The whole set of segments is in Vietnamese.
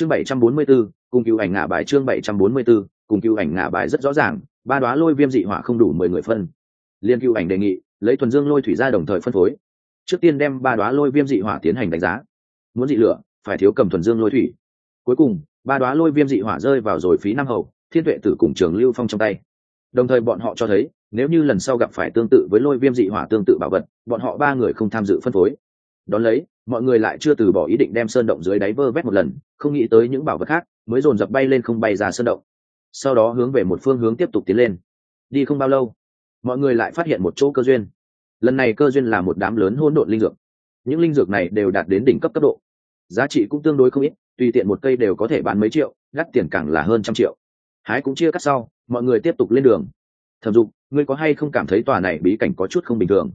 chương 744, cùng cứu ảnh ngả bài chương 744, cùng cứu ảnh ngả bài rất rõ ràng ba đóa lôi viêm dị hỏa không đủ mười người phân. Liên cứu ảnh đề nghị lấy thuần dương lôi thủy ra đồng thời phân phối. Trước tiên đem ba đóa lôi viêm dị hỏa tiến hành đánh giá. Muốn dị lửa phải thiếu cầm thuần dương lôi thủy. Cuối cùng ba đóa lôi viêm dị hỏa rơi vào rồi phí năm hầu thiên tuệ tử cùng trường lưu phong trong tay. Đồng thời bọn họ cho thấy nếu như lần sau gặp phải tương tự với lôi viêm dị hỏa tương tự bảo vật bọn họ ba người không tham dự phân phối. Đón lấy mọi người lại chưa từ bỏ ý định đem sơn động dưới đáy vơ vét một lần, không nghĩ tới những bảo vật khác mới dồn dập bay lên không bay ra sơn động. Sau đó hướng về một phương hướng tiếp tục tiến lên. Đi không bao lâu, mọi người lại phát hiện một chỗ cơ duyên. Lần này cơ duyên là một đám lớn hỗn độn linh dược. Những linh dược này đều đạt đến đỉnh cấp cấp độ. Giá trị cũng tương đối không ít, tùy tiện một cây đều có thể bán mấy triệu gắt tiền càng là hơn trăm triệu. Hái cũng chia cắt sau, mọi người tiếp tục lên đường. Thẩm dục, ngươi có hay không cảm thấy tòa này bí cảnh có chút không bình thường?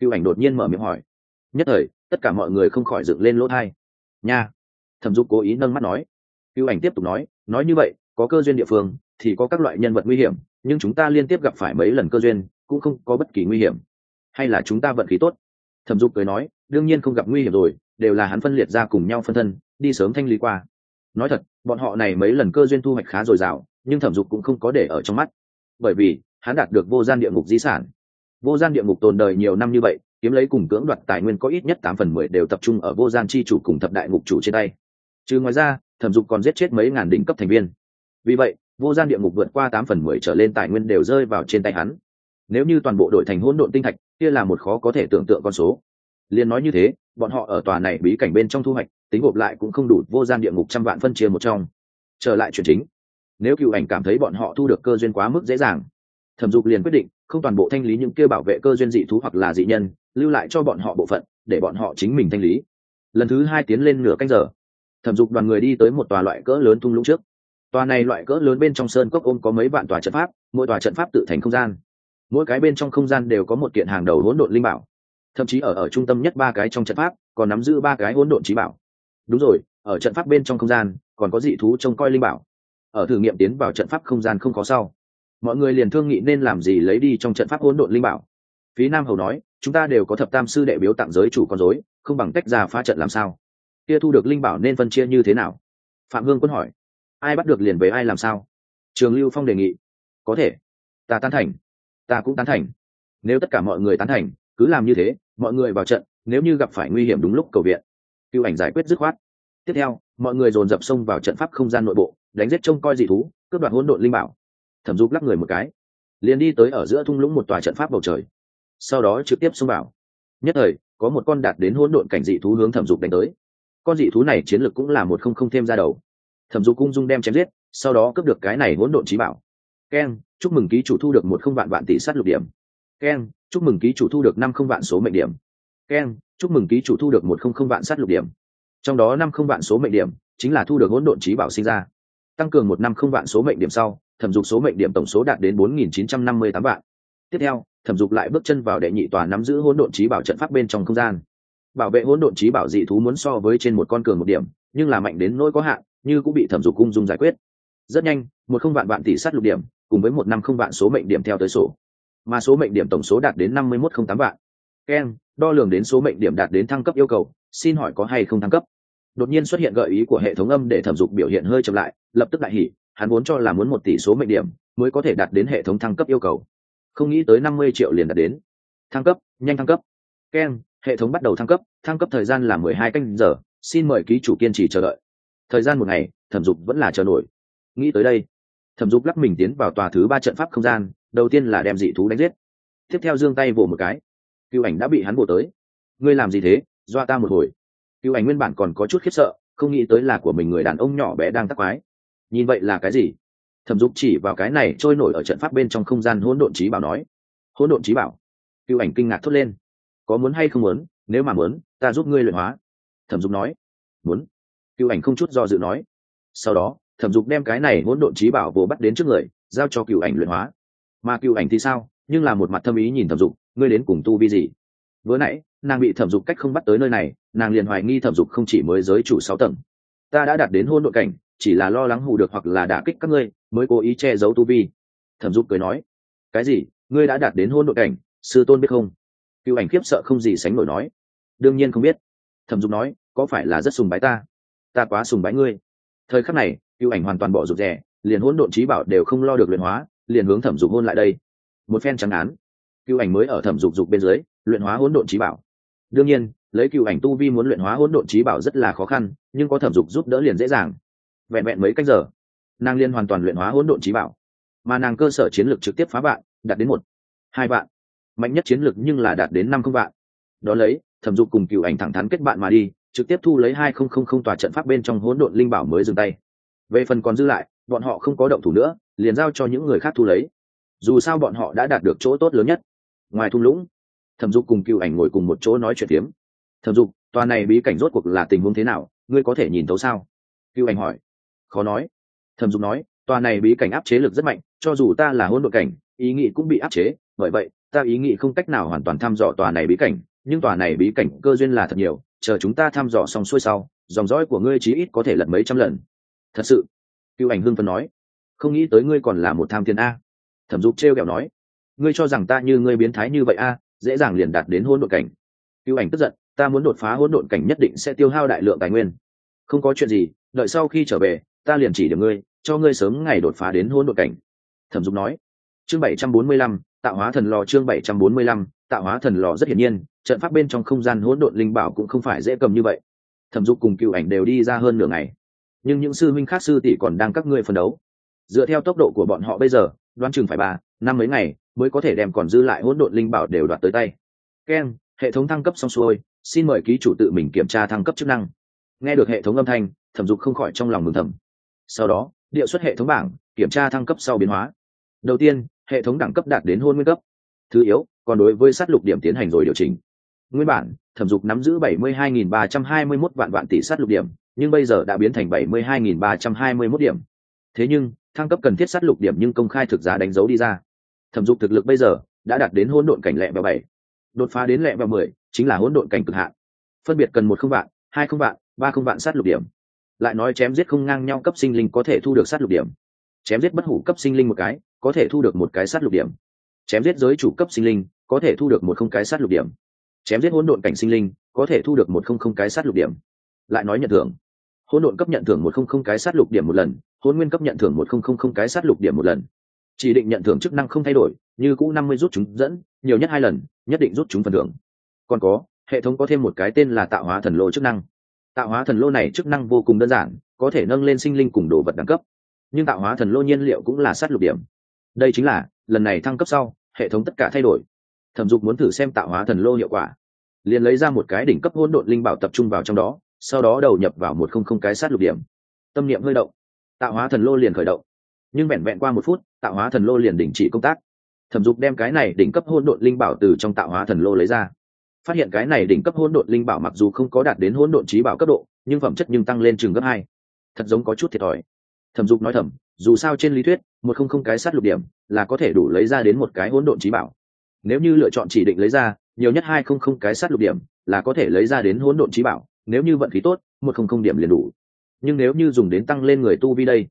Cựu ảnh đột nhiên mở miệng hỏi nhất thời, tất cả mọi người không khỏi dựng lên lỗ thai. Nha. Thẩm dục cố ý nâng mắt nói. Cựu ảnh tiếp tục nói nói như vậy, có cơ duyên địa phương, thì có các loại nhân vật nguy hiểm, nhưng chúng ta liên tiếp gặp phải mấy lần cơ duyên, cũng không có bất kỳ nguy hiểm. Hay là chúng ta vận khí tốt? Thẩm dục cười nói, đương nhiên không gặp nguy hiểm rồi, đều là hắn phân liệt ra cùng nhau phân thân, đi sớm thanh lý qua. Nói thật, bọn họ này mấy lần cơ duyên thu hoạch khá dồi dào, nhưng thẩm dục cũng không có để ở trong mắt. Bởi vì, hắn đạt được vô gian địa ngục di sản. Vô gian địa ngục tồn đời nhiều năm như vậy kiếm lấy cùng cưỡng đoạt tài nguyên có ít nhất tám phần mười đều tập trung ở vô gian chi chủ cùng thập đại ngục chủ trên tay. Trừ ngoài ra, thẩm dục còn giết chết mấy ngàn đỉnh cấp thành viên. Vì vậy, vô gian địa ngục vượt qua tám phần mười trở lên tài nguyên đều rơi vào trên tay hắn. Nếu như toàn bộ đội thành hỗn độn tinh thạch, kia là một khó có thể tưởng tượng con số. Liền nói như thế, bọn họ ở tòa này bí cảnh bên trong thu hoạch, tính gộp lại cũng không đủ vô gian địa ngục trăm vạn phân chia một trong. Trở lại chuyện chính. Nếu cựu ảnh cảm thấy bọn họ thu được cơ duyên quá mức dễ dàng, thẩm dục liền quyết định không toàn bộ thanh lý những kia bảo vệ cơ duyên dị thú hoặc là dị nhân, lưu lại cho bọn họ bộ phận, để bọn họ chính mình thanh lý. Lần thứ hai tiến lên nửa canh giờ, thẩm dục đoàn người đi tới một tòa loại cỡ lớn thung lũng trước. Tòa này loại cỡ lớn bên trong sơn cốc ôm có mấy vạn tòa trận pháp, mỗi tòa trận pháp tự thành không gian. Mỗi cái bên trong không gian đều có một kiện hàng đầu hỗn độn linh bảo. Thậm chí ở ở trung tâm nhất ba cái trong trận pháp, còn nắm giữ ba cái hỗn độn trí bảo. Đúng rồi, ở trận pháp bên trong không gian, còn có dị thú trông coi linh bảo. Ở thử nghiệm tiến vào trận pháp không gian không có sau mọi người liền thương nghị nên làm gì lấy đi trong trận pháp hỗn độn linh bảo. Phí nam hầu nói, chúng ta đều có thập tam sư đệ biếu tặng giới chủ con dối không bằng cách ra phá trận làm sao? Kia thu được linh bảo nên phân chia như thế nào? Phạm hương quân hỏi. Ai bắt được liền với ai làm sao? Trường lưu phong đề nghị. Có thể. Ta tán thành. Ta cũng tán thành. Nếu tất cả mọi người tán thành, cứ làm như thế, mọi người vào trận, nếu như gặp phải nguy hiểm đúng lúc cầu viện. Cựu ảnh giải quyết dứt khoát. Tiếp theo, mọi người dồn dập xông vào trận pháp không gian nội bộ, đánh giết trông coi dị thú, cướp đoạt hỗn độn linh bảo thẩm dục lắc người một cái, liền đi tới ở giữa thung lũng một tòa trận pháp bầu trời, sau đó trực tiếp xông vào. Nhất thời, có một con đạt đến hỗn độn cảnh dị thú hướng thẩm dục đánh tới. Con dị thú này chiến lược cũng là một không không thêm ra đầu. Thẩm dục cung dung đem chém giết, sau đó cướp được cái này hỗn độn trí bảo. Keng chúc mừng ký chủ thu được một không vạn vạn tỷ sát lục điểm. Keng chúc mừng ký chủ thu được năm không vạn số mệnh điểm. Keng chúc mừng ký chủ thu được một không không vạn sát lục điểm. Trong đó năm không vạn số mệnh điểm chính là thu được hỗn độn trí bảo sinh ra tăng cường một năm không vạn số mệnh điểm sau, thẩm dục số mệnh điểm tổng số đạt đến bốn nghìn chín trăm năm mươi tám vạn. Tiếp theo, thẩm dục lại bước chân vào đệ nhị tòa nắm giữ hỗn độn trí bảo trận pháp bên trong không gian. Bảo vệ hỗn độn trí bảo dị thú muốn so với trên một con cường một điểm, nhưng là mạnh đến nỗi có hạn, như cũng bị thẩm dục cung dung giải quyết. Rất nhanh, một không vạn vạn tỷ sát lục điểm, cùng với một năm không vạn số mệnh điểm theo tới sổ. Mà số mệnh điểm tổng số đạt đến năm mươi một không tám vạn. Keng đo lường đến số mệnh điểm đạt đến thăng cấp yêu cầu, xin hỏi có hay không thăng cấp? Đột nhiên xuất hiện gợi ý của hệ thống âm để thẩm dục biểu hiện hơi chậm lại lập tức đại hỉ, hắn vốn cho là muốn một tỷ số mệnh điểm, mới có thể đạt đến hệ thống thăng cấp yêu cầu. Không nghĩ tới năm mươi triệu liền đạt đến. Thăng cấp, nhanh thăng cấp. Keng hệ thống bắt đầu thăng cấp thăng cấp thời gian là mười hai canh giờ, xin mời ký chủ kiên trì chờ đợi. Thời gian một ngày, thẩm dục vẫn là chờ nổi. Nghĩ tới đây, thẩm dục lắc mình tiến vào tòa thứ ba trận pháp không gian, đầu tiên là đem dị thú đánh giết. Tiếp theo giương tay vỗ một cái. Cựu ảnh đã bị hắn vỗ tới. Ngươi làm gì thế? Doa ta một hồi. Cựu ảnh nguyên bản còn có chút khiếp sợ, không nghĩ tới là của mình người đàn ông nhỏ bé đang tắc quái nhìn vậy là cái gì? Thẩm dục chỉ vào cái này trôi nổi ở trận pháp bên trong không gian hỗn độn trí bảo nói. Hỗn độn trí bảo? Cựu ảnh kinh ngạc thốt lên. Có muốn hay không muốn? Nếu mà muốn, ta giúp ngươi luyện hóa. Thẩm dục nói. Muốn. Cựu ảnh không chút do dự nói. Sau đó, thẩm dục đem cái này hỗn độn trí bảo vồ bắt đến trước người, giao cho cựu ảnh luyện hóa. Mà cựu ảnh thì sao? Nhưng là một mặt thâm ý nhìn thẩm dục, ngươi đến cùng tu vi gì? Vừa nãy, nàng bị thẩm dục cách không bắt tới nơi này, nàng liền hoài nghi thẩm dục không chỉ mới giới chủ sáu tầng ta đã đạt đến hôn đội cảnh, chỉ là lo lắng hù được hoặc là đả kích các ngươi, mới cố ý che giấu tu vi. Thẩm dục cười nói. Cái gì? Ngươi đã đạt đến hôn đội cảnh, sư tôn biết không? Cựu ảnh khiếp sợ không gì sánh nổi nói. Đương nhiên không biết. Thẩm dục nói, có phải là rất sùng bái ta? Ta quá sùng bái ngươi. Thời khắc này, cựu ảnh hoàn toàn bỏ rụt rè, liền hỗn độn trí bảo đều không lo được luyện hóa, liền hướng thẩm dục hôn lại đây. Một phen trắng án cựu ảnh mới ở thẩm dục dục bên dưới, luyện hóa hỗn độn trí bảo. Đương nhiên lấy cựu ảnh tu vi muốn luyện hóa hỗn độn trí bảo rất là khó khăn, nhưng có thẩm dục giúp đỡ liền dễ dàng. Vẹn vẹn mấy cách giờ, nàng liên hoàn toàn luyện hóa hỗn độn trí bảo. Mà nàng cơ sở chiến lược trực tiếp phá vạn, đạt đến một, hai vạn. Mạnh nhất chiến lược nhưng là đạt đến năm không vạn. Đó lấy, thẩm dục cùng cựu ảnh thẳng thắn kết bạn mà đi, trực tiếp thu lấy hai không không không tòa trận pháp bên trong hỗn độn linh bảo mới dừng tay. Về phần còn dư lại, bọn họ không có động thủ nữa, liền giao cho những người khác thu lấy. Dù sao bọn họ đã đạt được chỗ tốt lớn nhất. Ngoài thung lũng, thẩm dục cùng cựu ảnh ngồi cùng một chỗ nói chuyện tiếm thẩm dục, tòa này bí cảnh rốt cuộc là tình huống thế nào? Ngươi có thể nhìn thấu sao? Cựu ảnh hỏi. Khó nói. Thẩm dục nói, tòa này bí cảnh áp chế lực rất mạnh, cho dù ta là hôn đội cảnh, ý nghĩ cũng bị áp chế. Bởi vậy, ta ý nghĩ không cách nào hoàn toàn thăm dò tòa này bí cảnh, nhưng tòa này bí cảnh cơ duyên là thật nhiều, chờ chúng ta thăm dò xong xuôi sau, dòng dõi của ngươi chí ít có thể lật mấy trăm lần. Thật sự? Cựu ảnh hưng phân nói. Không nghĩ tới ngươi còn là một tham thiên a. Thẩm dục trêu kẹo nói. Ngươi cho rằng ta như ngươi biến thái như vậy a, dễ dàng liền đạt đến hôn đội cảnh. Cựu ảnh tức giận ta muốn đột phá hỗn độn cảnh nhất định sẽ tiêu hao đại lượng tài nguyên. Không có chuyện gì, đợi sau khi trở về, ta liền chỉ điểm ngươi, cho ngươi sớm ngày đột phá đến hỗn độn cảnh. Thẩm dục nói. Chương bảy trăm bốn mươi lăm, tạo hóa thần lò chương bảy trăm bốn mươi lăm, tạo hóa thần lò rất hiển nhiên, trận pháp bên trong không gian hỗn độn linh bảo cũng không phải dễ cầm như vậy. Thẩm dục cùng cựu ảnh đều đi ra hơn nửa ngày. Nhưng những sư minh khác sư tỷ còn đang các ngươi phân đấu. Dựa theo tốc độ của bọn họ bây giờ, đoán chừng phải ba, năm mấy ngày mới có thể đem còn dư lại hỗn độn linh bảo đều đoạt tới tay. Keng hệ thống thăng cấp xong xuôi xin mời ký chủ tự mình kiểm tra thăng cấp chức năng. Nghe được hệ thống âm thanh, thẩm dục không khỏi trong lòng mừng thầm. Sau đó điệu xuất hệ thống bảng, kiểm tra thăng cấp sau biến hóa. Đầu tiên, hệ thống đẳng cấp đạt đến hôn nguyên cấp. Thứ yếu, còn đối với sát lục điểm tiến hành rồi điều chỉnh. Nguyên bản, thẩm dục nắm giữ 72.321 vạn vạn tỷ sát lục điểm, nhưng bây giờ đã biến thành 72.321 điểm. Thế nhưng, thăng cấp cần thiết sát lục điểm nhưng công khai thực giá đánh dấu đi ra. Thẩm dục thực lực bây giờ đã đạt đến hôn độn cảnh lẹ bèo bảy. Đột phá đến lẹ bèo mười chính là hỗn độn cảnh cực hạn. Phân biệt cần một không vạn, hai không vạn, ba không vạn sát lục điểm. Lại nói chém giết không ngang nhau cấp sinh linh có thể thu được sát lục điểm. Chém giết bất hủ cấp sinh linh một cái, có thể thu được một cái sát lục điểm. Chém giết giới chủ cấp sinh linh, có thể thu được một không cái sát lục điểm. Chém giết hỗn độn cảnh sinh linh, có thể thu được một không không cái sát lục điểm. Lại nói nhận thưởng. Hỗn độn cấp nhận thưởng một không không cái sát lục điểm một lần, hỗn nguyên cấp nhận thưởng một không không không cái sát lục điểm một lần. Chỉ định nhận thưởng chức năng không thay đổi, như cũ năm mươi rút chúng dẫn, nhiều nhất hai lần, nhất định rút chúng phần thưởng còn có, hệ thống có thêm một cái tên là tạo hóa thần lô chức năng. Tạo hóa thần lô này chức năng vô cùng đơn giản, có thể nâng lên sinh linh cùng đồ vật đẳng cấp. Nhưng tạo hóa thần lô nhiên liệu cũng là sát lục điểm. Đây chính là, lần này thăng cấp sau, hệ thống tất cả thay đổi. Thẩm dục muốn thử xem tạo hóa thần lô hiệu quả. Liền lấy ra một cái đỉnh cấp hỗn độn linh bảo tập trung vào trong đó, sau đó đầu nhập vào một không không cái sát lục điểm. Tâm niệm hơi động. Tạo hóa thần lô liền khởi động. Nhưng vẹn vẹn qua một phút, tạo hóa thần lô liền đình chỉ công tác. Thẩm dục đem cái này đỉnh cấp hỗn độn linh bảo từ trong tạo hóa thần lô lấy ra phát hiện cái này đỉnh cấp hỗn độn linh bảo mặc dù không có đạt đến hỗn độn trí bảo cấp độ, nhưng phẩm chất nhưng tăng lên chừng gấp hai. Thật giống có chút thiệt thòi. Thẩm dục nói thầm, dù sao trên lý thuyết, một không không cái sát lục điểm là có thể đủ lấy ra đến một cái hỗn độn trí bảo. Nếu như lựa chọn chỉ định lấy ra, nhiều nhất hai không không cái sát lục điểm là có thể lấy ra đến hỗn độn trí bảo, nếu như vận khí tốt, một không không điểm liền đủ. Nhưng nếu như dùng đến tăng lên người tu vi đây,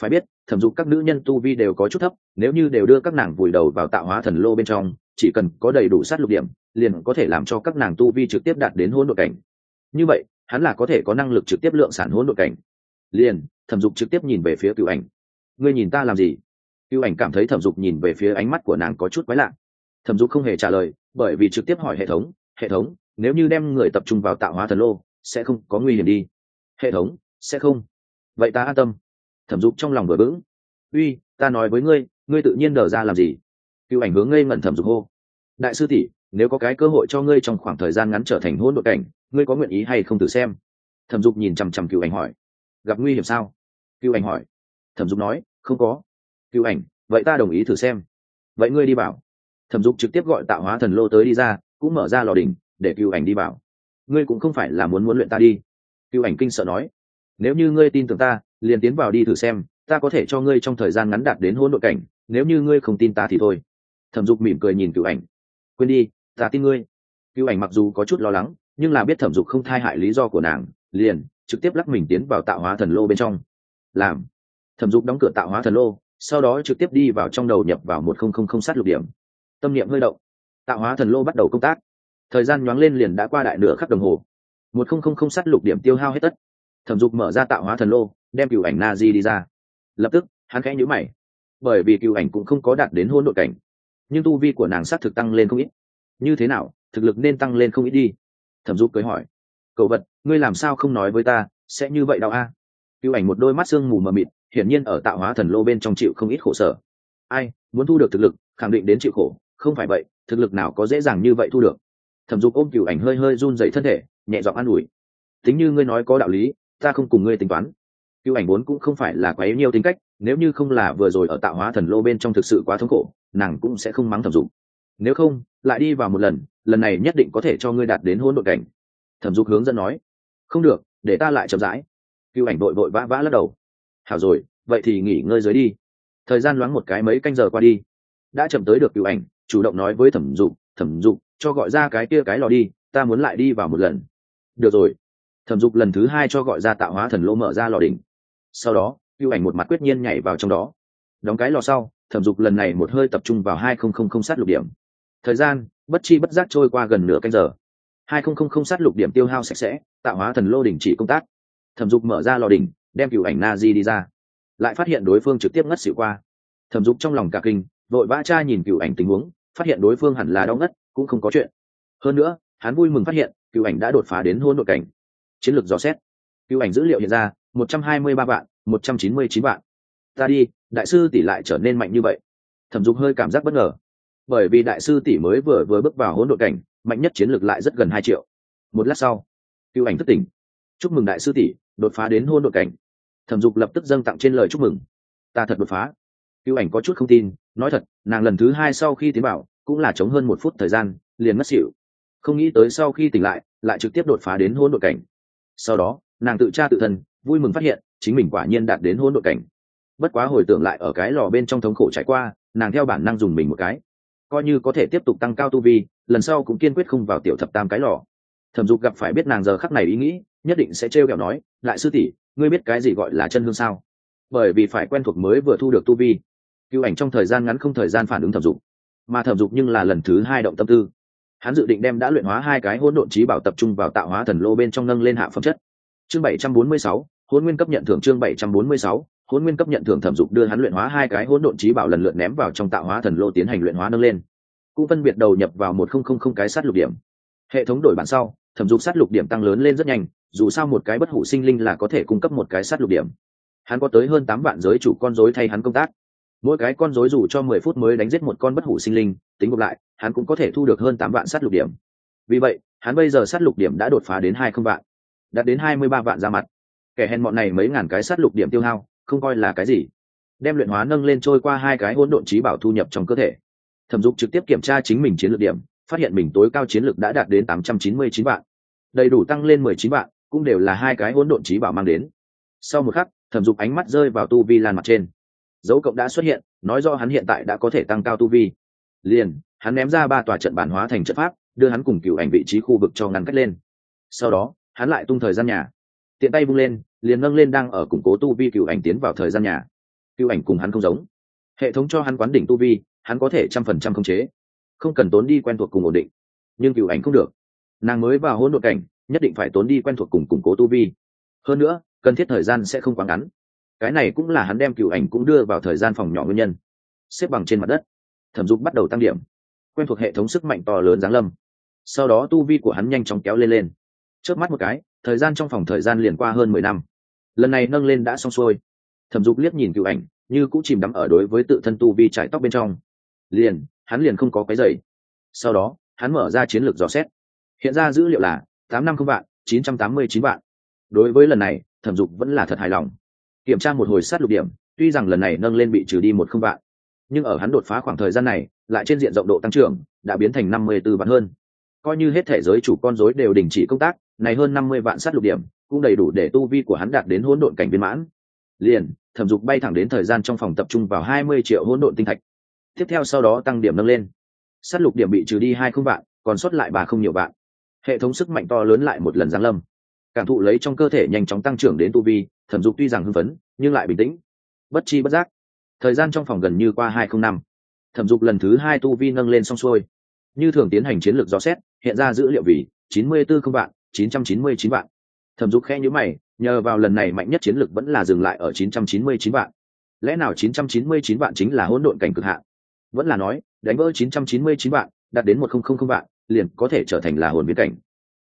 phải biết, thẩm dục các nữ nhân tu vi đều có chút thấp, nếu như đều đưa các nàng vùi đầu vào tạo hóa thần lô bên trong, chỉ cần có đầy đủ sát lục điểm liền có thể làm cho các nàng tu vi trực tiếp đạt đến hỗn độn cảnh. Như vậy, hắn là có thể có năng lực trực tiếp lượng sản hỗn độn cảnh. Liền, thẩm dục trực tiếp nhìn về phía cựu ảnh. Ngươi nhìn ta làm gì? Cựu ảnh cảm thấy thẩm dục nhìn về phía ánh mắt của nàng có chút quái lạ. Thẩm dục không hề trả lời, bởi vì trực tiếp hỏi hệ thống hệ thống, nếu như đem người tập trung vào tạo hóa thần lô, sẽ không có nguy hiểm đi. Hệ thống, sẽ không. Vậy ta an tâm. Thẩm dục trong lòng vừa vững uy, ta nói với ngươi ngươi tự nhiên đờ ra làm gì? Cựu ảnh hướng ngây ngẩn thẩm dục hô. Đại sư tỷ nếu có cái cơ hội cho ngươi trong khoảng thời gian ngắn trở thành hôn đội cảnh, ngươi có nguyện ý hay không thử xem? Thẩm dục nhìn chằm chằm cựu ảnh hỏi. Gặp nguy hiểm sao? Cựu ảnh hỏi. Thẩm dục nói, không có. Cựu ảnh, vậy ta đồng ý thử xem. Vậy ngươi đi bảo. Thẩm dục trực tiếp gọi tạo hóa thần lô tới đi ra, cũng mở ra lò đỉnh, để cựu ảnh đi bảo. Ngươi cũng không phải là muốn muốn luyện ta đi. Cựu ảnh kinh sợ nói. Nếu như ngươi tin tưởng ta, liền tiến vào đi thử xem, ta có thể cho ngươi trong thời gian ngắn đạt đến hôn đội cảnh, nếu như ngươi không tin ta thì thôi. Thẩm dục mỉm cười nhìn cựu ảnh. Quên đi ta tin ngươi. Cựu ảnh mặc dù có chút lo lắng, nhưng là biết thẩm dục không thai hại lý do của nàng, liền trực tiếp lắc mình tiến vào tạo hóa thần lô bên trong. Làm. Thẩm dục đóng cửa tạo hóa thần lô, sau đó trực tiếp đi vào trong đầu nhập vào một không không không sát lục điểm. Tâm niệm hơi động. Tạo hóa thần lô bắt đầu công tác. Thời gian nhoáng lên liền đã qua đại nửa khắc đồng hồ. Một không không không sát lục điểm tiêu hao hết tất. Thẩm dục mở ra tạo hóa thần lô, đem cựu ảnh na di đi ra. Lập tức, hắn khẽ nhữ mày. Bởi vì cựu ảnh cũng không có đạt đến hôn đội cảnh, nhưng tu vi của nàng s á t thực tăng lên không ít như thế nào, thực lực nên tăng lên không ít đi. Thẩm dục cưới hỏi. Cậu vật, ngươi làm sao không nói với ta, sẽ như vậy đau a? Cựu ảnh một đôi mắt sương mù mờ mịt, hiển nhiên ở tạo hóa thần lô bên trong chịu không ít khổ sở. Ai, muốn thu được thực lực, khẳng định đến chịu khổ, không phải vậy, thực lực nào có dễ dàng như vậy thu được. Thẩm dục ôm cựu ảnh hơi hơi run dậy thân thể, nhẹ giọng an ủi. Tính như ngươi nói có đạo lý, ta không cùng ngươi tính toán. Cựu ảnh vốn cũng không phải là quá yếu nhiều tính cách, nếu như không là vừa rồi ở tạo hóa thần lô bên trong thực sự quá thống khổ, nàng cũng sẽ không mắng thẩm dục nếu không, lại đi vào một lần lần này nhất định có thể cho ngươi đạt đến hôn đội cảnh. Thẩm dục hướng dẫn nói. Không được, để ta lại chậm rãi. Cựu ảnh đội vội vã vã lắc đầu. Hảo rồi, vậy thì nghỉ ngơi dưới đi. Thời gian loáng một cái mấy canh giờ qua đi. Đã chậm tới được cựu ảnh, chủ động nói với thẩm dục thẩm dục, cho gọi ra cái kia cái lò đi, ta muốn lại đi vào một lần. Được rồi. Thẩm dục lần thứ hai cho gọi ra tạo hóa thần lô mở ra lò đỉnh. Sau đó, cựu ảnh một mặt quyết nhiên nhảy vào trong đó. Đóng cái lò sau, thẩm dục lần này một hơi tập trung vào hai không không không sát lục điểm thời gian, bất chi bất giác trôi qua gần nửa canh giờ. Hai không không không sát lục điểm tiêu hao sạch sẽ, tạo hóa thần lô đỉnh chỉ công tác. Thẩm dục mở ra lò đỉnh, đem cựu ảnh na di đi ra. Lại phát hiện đối phương trực tiếp ngất xỉu qua. Thẩm dục trong lòng cả kinh, vội vã cha nhìn cựu ảnh tình huống, phát hiện đối phương hẳn là đau ngất, cũng không có chuyện. Hơn nữa, hắn vui mừng phát hiện cựu ảnh đã đột phá đến hôn nội cảnh. Chiến lược dò xét. Cựu ảnh dữ liệu hiện ra, một trăm hai mươi ba vạn, một trăm chín mươi chín vạn. Ta đi, đại sư tỷ lại trở nên mạnh như vậy. Thẩm dục hơi cảm giác bất ngờ bởi vì đại sư tỷ mới vừa vừa bước vào hỗn độn cảnh, mạnh nhất chiến lược lại rất gần hai triệu. Một lát sau, cựu ảnh thất tỉnh. Chúc mừng đại sư tỷ, đột phá đến hỗn độn cảnh. Thẩm dục lập tức dâng tặng trên lời chúc mừng. Ta thật đột phá. Cựu ảnh có chút không tin, nói thật, nàng lần thứ hai sau khi tiến bảo cũng là chống hơn một phút thời gian, liền mất xỉu. Không nghĩ tới sau khi tỉnh lại lại trực tiếp đột phá đến hỗn độn cảnh. Sau đó, nàng tự tra tự thân, vui mừng phát hiện, chính mình quả nhiên đạt đến hỗn độn cảnh. Bất quá hồi tưởng lại ở cái lò bên trong thống khổ trải qua, nàng theo bản năng dùng mình một cái coi như có thể tiếp tục tăng cao tu vi, lần sau cũng kiên quyết không vào tiểu thập tam cái lò. Thẩm dục gặp phải biết nàng giờ khắc này ý nghĩ, nhất định sẽ trêu kẹo nói, lại sư tỷ, ngươi biết cái gì gọi là chân hương sao? Bởi vì phải quen thuộc mới vừa thu được tu vi. Cựu ảnh trong thời gian ngắn không thời gian phản ứng thẩm dục. Mà thẩm dục nhưng là lần thứ hai động tâm tư. Hắn dự định đem đã luyện hóa hai cái hỗn độn trí bảo tập trung vào tạo hóa thần lô bên trong nâng lên hạ phẩm chất. Chương bảy trăm bốn mươi sáu hôn nguyên cấp nhận thưởng chương bảy trăm bốn mươi sáu hôn nguyên cấp nhận thưởng thẩm dục đưa hắn luyện hóa hai cái hỗn độn trí bảo lần lượt ném vào trong tạo hóa thần lô tiến hành luyện hóa nâng lên. Cũng phân biệt đầu nhập vào một không không không cái sát lục điểm. Hệ thống đổi bản sau, thẩm dục sát lục điểm tăng lớn lên rất nhanh, dù sao một cái bất hủ sinh linh là có thể cung cấp một cái sát lục điểm. Hắn có tới hơn tám vạn giới chủ con dối thay hắn công tác. Mỗi cái con dối dù cho mười phút mới đánh giết một con bất hủ sinh linh, tính ngược lại, hắn cũng có thể thu được hơn tám vạn sát lục điểm. Vì vậy, hắn bây giờ sát lục điểm đã đột phá đến hai không vạn, đạt đến hai mươi ba vạn ra mặt. Kẻ hèn bọn này mấy ngàn cái sát lục điểm tiêu hao không coi là cái gì. Đem luyện hóa nâng lên trôi qua hai cái hỗn độn trí bảo thu nhập trong cơ thể. Thẩm dục trực tiếp kiểm tra chính mình chiến lược điểm, phát hiện mình tối cao chiến lược đã đạt đến tám trăm chín mươi chín vạn. Đầy đủ tăng lên mười chín vạn, cũng đều là hai cái hỗn độn trí bảo mang đến. Sau một khắc, thẩm dục ánh mắt rơi vào tu vi lan mặt trên. Dấu cộng đã xuất hiện, nói do hắn hiện tại đã có thể tăng cao tu vi. Liền, hắn ném ra ba tòa trận bản hóa thành trận pháp, đưa hắn cùng cựu ảnh vị trí khu vực cho ngăn cách lên. Sau đó, hắn lại tung thời gian nhà. Tiện tay bung lên liền nâng lên đang ở củng cố tu vi cựu ảnh tiến vào thời gian nhà. Cựu ảnh cùng hắn không giống. Hệ thống cho hắn quán đỉnh tu vi, hắn có thể trăm phần trăm không chế. Không cần tốn đi quen thuộc cùng ổn định. Nhưng cựu ảnh không được. Nàng mới vào hỗn độ cảnh, nhất định phải tốn đi quen thuộc cùng củng cố tu vi. Hơn nữa, cần thiết thời gian sẽ không quá ngắn. Cái này cũng là hắn đem cựu ảnh cũng đưa vào thời gian phòng nhỏ nguyên nhân. Xếp bằng trên mặt đất. Thẩm dục bắt đầu tăng điểm. Quen thuộc hệ thống sức mạnh to lớn giáng lâm. Sau đó tu vi của hắn nhanh chóng kéo lên lên. Trước mắt một cái, thời gian trong phòng thời gian liền qua hơn mười năm lần này nâng lên đã xong xuôi. Thẩm dục liếc nhìn cựu ảnh, như cũng chìm đắm ở đối với tự thân tu vi trải tóc bên trong. Liền, hắn liền không có cái giày. Sau đó, hắn mở ra chiến lược dò xét. Hiện ra dữ liệu là tám năm không vạn, chín trăm tám mươi chín vạn. Đối với lần này, thẩm dục vẫn là thật hài lòng. Kiểm tra một hồi sát lục điểm, tuy rằng lần này nâng lên bị trừ đi một không vạn, nhưng ở hắn đột phá khoảng thời gian này, lại trên diện rộng độ tăng trưởng, đã biến thành năm mươi b ố vạn hơn. Coi như hết thể giới chủ con dối đều đình chỉ công tác, này hơn năm mươi vạn sát lục điểm cũng đầy đủ để tu vi của hắn đạt đến hỗn độn cảnh viên mãn. Liền, thẩm dục bay thẳng đến thời gian trong phòng tập trung vào hai mươi triệu hỗn độn tinh thạch. Tiếp theo sau đó tăng điểm nâng lên. Sát lục điểm bị trừ đi hai không vạn, còn sót lại bà không nhiều vạn. Hệ thống sức mạnh to lớn lại một lần giáng lâm. Cảm thụ lấy trong cơ thể nhanh chóng tăng trưởng đến tu vi, thẩm dục tuy rằng hưng phấn, nhưng lại bình tĩnh. Bất chi bất giác, thời gian trong phòng gần như qua hai không năm. Thẩm dục lần thứ hai tu vi nâng lên xong xuôi. Như thường tiến hành chiến lược dò xét, hiện ra dữ liệu vì chín mươi b ố không vạn, chín trăm chín mươi chín vạn thẩm dục khe nhữ mày, nhờ vào lần này mạnh nhất chiến lực vẫn là dừng lại ở 999 vạn. Lẽ nào 999 vạn chính là hỗn độn cảnh cực hạn? Vẫn là nói, đánh vỡ 999 vạn, đạt đến 1000 vạn, liền có thể trở thành là hồn biến cảnh.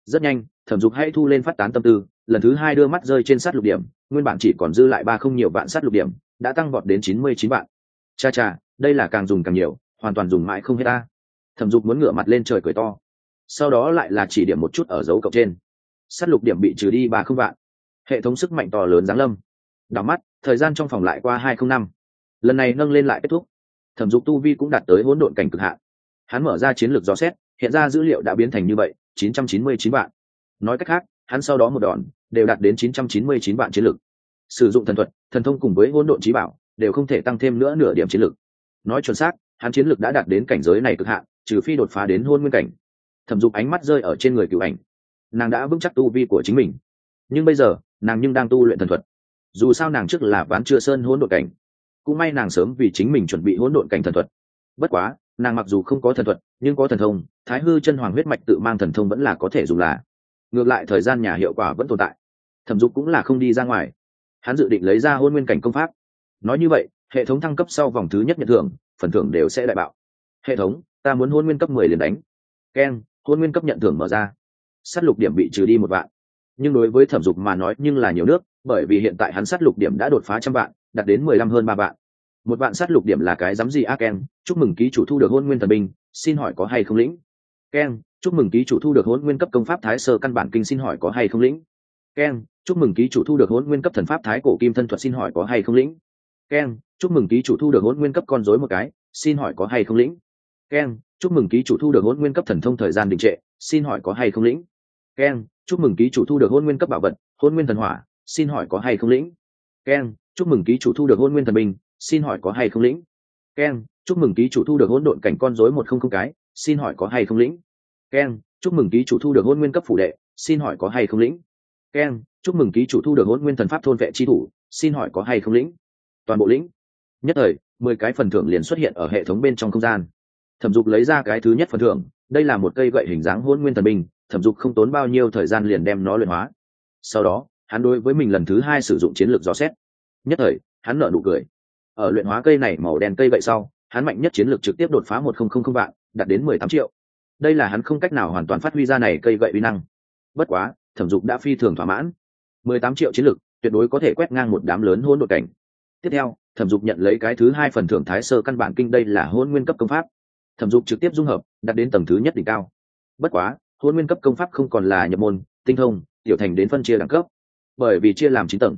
Rất nhanh, thẩm dục hãy thu lên phát tán tâm tư, lần thứ hai đưa mắt rơi trên sát lục điểm, nguyên bản chỉ còn dư lại ba không nhiều vạn sát lục điểm, đã tăng vọt đến 99 vạn. Cha cha, đây là càng dùng càng nhiều, hoàn toàn dùng mãi không hết ta. Thẩm dục muốn ngửa mặt lên trời cười to. Sau đó lại là chỉ điểm một chút ở dấu cộng trên s á t lục điểm bị trừ đi ba không vạn. Hệ thống sức mạnh to lớn giáng lâm. Đảo mắt, thời gian trong phòng lại qua hai không năm. Lần này nâng lên lại kết thúc. Thẩm dục tu vi cũng đạt tới hỗn độn cảnh cực hạn. Hắn mở ra chiến lược dò xét, hiện ra dữ liệu đã biến thành như vậy, chín trăm chín mươi chín vạn. Nói cách khác, hắn sau đó một đòn, đều đạt đến chín trăm chín mươi chín vạn chiến lược. Sử dụng thần thuật, thần thông cùng với hỗn độn trí bảo, đều không thể tăng thêm nữa nửa điểm chiến lược. Nói chuẩn xác, hắn chiến lược đã đạt đến cảnh giới này cực hạn, trừ phi đột phá đến hôn nguyên cảnh. Thẩm dục ánh mắt rơi ở trên người cựu ảnh nàng đã vững chắc tu vi của chính mình. Nhưng bây giờ, nàng nhưng đang tu luyện thần thuật. Dù sao nàng trước là ván chưa sơn hỗn độn cảnh. Cũng may nàng sớm vì chính mình chuẩn bị hỗn độn cảnh thần thuật. Bất quá, nàng mặc dù không có thần thuật, nhưng có thần thông, thái hư chân hoàng huyết mạch tự mang thần thông vẫn là có thể dùng là. Ngược lại thời gian nhà hiệu quả vẫn tồn tại. Thẩm dục cũng là không đi ra ngoài. Hắn dự định lấy ra hôn nguyên cảnh công pháp. Nói như vậy, hệ thống thăng cấp sau vòng thứ nhất nhận thưởng, phần thưởng đều sẽ đại bạo. Hệ thống, ta muốn hôn nguyên cấp mười liền đánh. Keng hôn nguyên cấp nhận thưởng mở ra sát lục điểm bị trừ đi một vạn. Nhưng đối với thẩm dục mà nói nhưng là nhiều nước bởi vì hiện tại hắn sát lục điểm đã đột phá trăm vạn đạt đến mười lăm hơn ba vạn. Một vạn sát lục điểm là cái dám gì a ken chúc mừng ký chủ thu được hôn nguyên thần binh xin hỏi có hay không lĩnh? Ken, chúc mừng ký chủ thu được hôn nguyên cấp công pháp thái sơ căn bản kinh xin hỏi có hay không lĩnh? Ken, chúc mừng ký chủ thu được hôn nguyên cấp thần pháp thái cổ kim thân thuật xin hỏi có hay không lĩnh? Ken, chúc mừng ký chủ thu được hôn nguyên cấp con dối một cái xin hỏi có hay không lĩnh? Ken, chúc mừng ký chủ thu được hôn nguyên cấp thần thông thời gian đình trệ xin hỏi có hay không lĩnh? Keng chúc mừng ký chủ thu được hôn nguyên cấp bảo vật, hôn nguyên thần hỏa, xin hỏi có hay không lĩnh? Keng chúc mừng ký chủ thu được hôn nguyên thần binh, xin hỏi có hay không lĩnh? Keng chúc mừng ký chủ thu được hôn độn cảnh con dối một không không cái, xin hỏi có hay không lĩnh? Keng chúc mừng ký chủ thu được hôn nguyên cấp phủ đệ, xin hỏi có hay không lĩnh? Keng chúc mừng ký chủ thu được hôn nguyên thần pháp thôn vệ chi thủ, xin hỏi có hay không lĩnh? Toàn bộ lĩnh. Nhất thời, mười cái phần thưởng liền xuất hiện ở hệ thống bên trong không gian. Thẩm dục lấy ra cái thứ nhất phần thưởng, đây là một cây gậy hình dáng hôn nguyên thần binh thẩm dục không tốn bao nhiêu thời gian liền đem nó luyện hóa. Sau đó, hắn đối với mình lần thứ hai sử dụng chiến lược dò xét. Nhất thời, hắn nở nụ cười. Ở luyện hóa cây này màu đen cây vậy sau, hắn mạnh nhất chiến lược trực tiếp đột phá một không không không vạn, đạt đến mười tám triệu. Đây là hắn không cách nào hoàn toàn phát huy ra này cây gậy uy năng. Bất quá, thẩm dục đã phi thường thỏa mãn. mười tám triệu chiến lược, tuyệt đối có thể quét ngang một đám lớn hôn đội cảnh. Tiếp theo, thẩm dục nhận lấy cái thứ hai phần thưởng thái sơ căn bản kinh đây là hôn nguyên cấp công pháp. Thẩm dục trực tiếp dung hợp đặt đến tầng thứ nhất đỉnh cao. Bất quá hôn nguyên cấp công pháp không còn là nhập môn, tinh thông, tiểu thành đến phân chia đẳng cấp. Bởi vì chia làm chín tầng.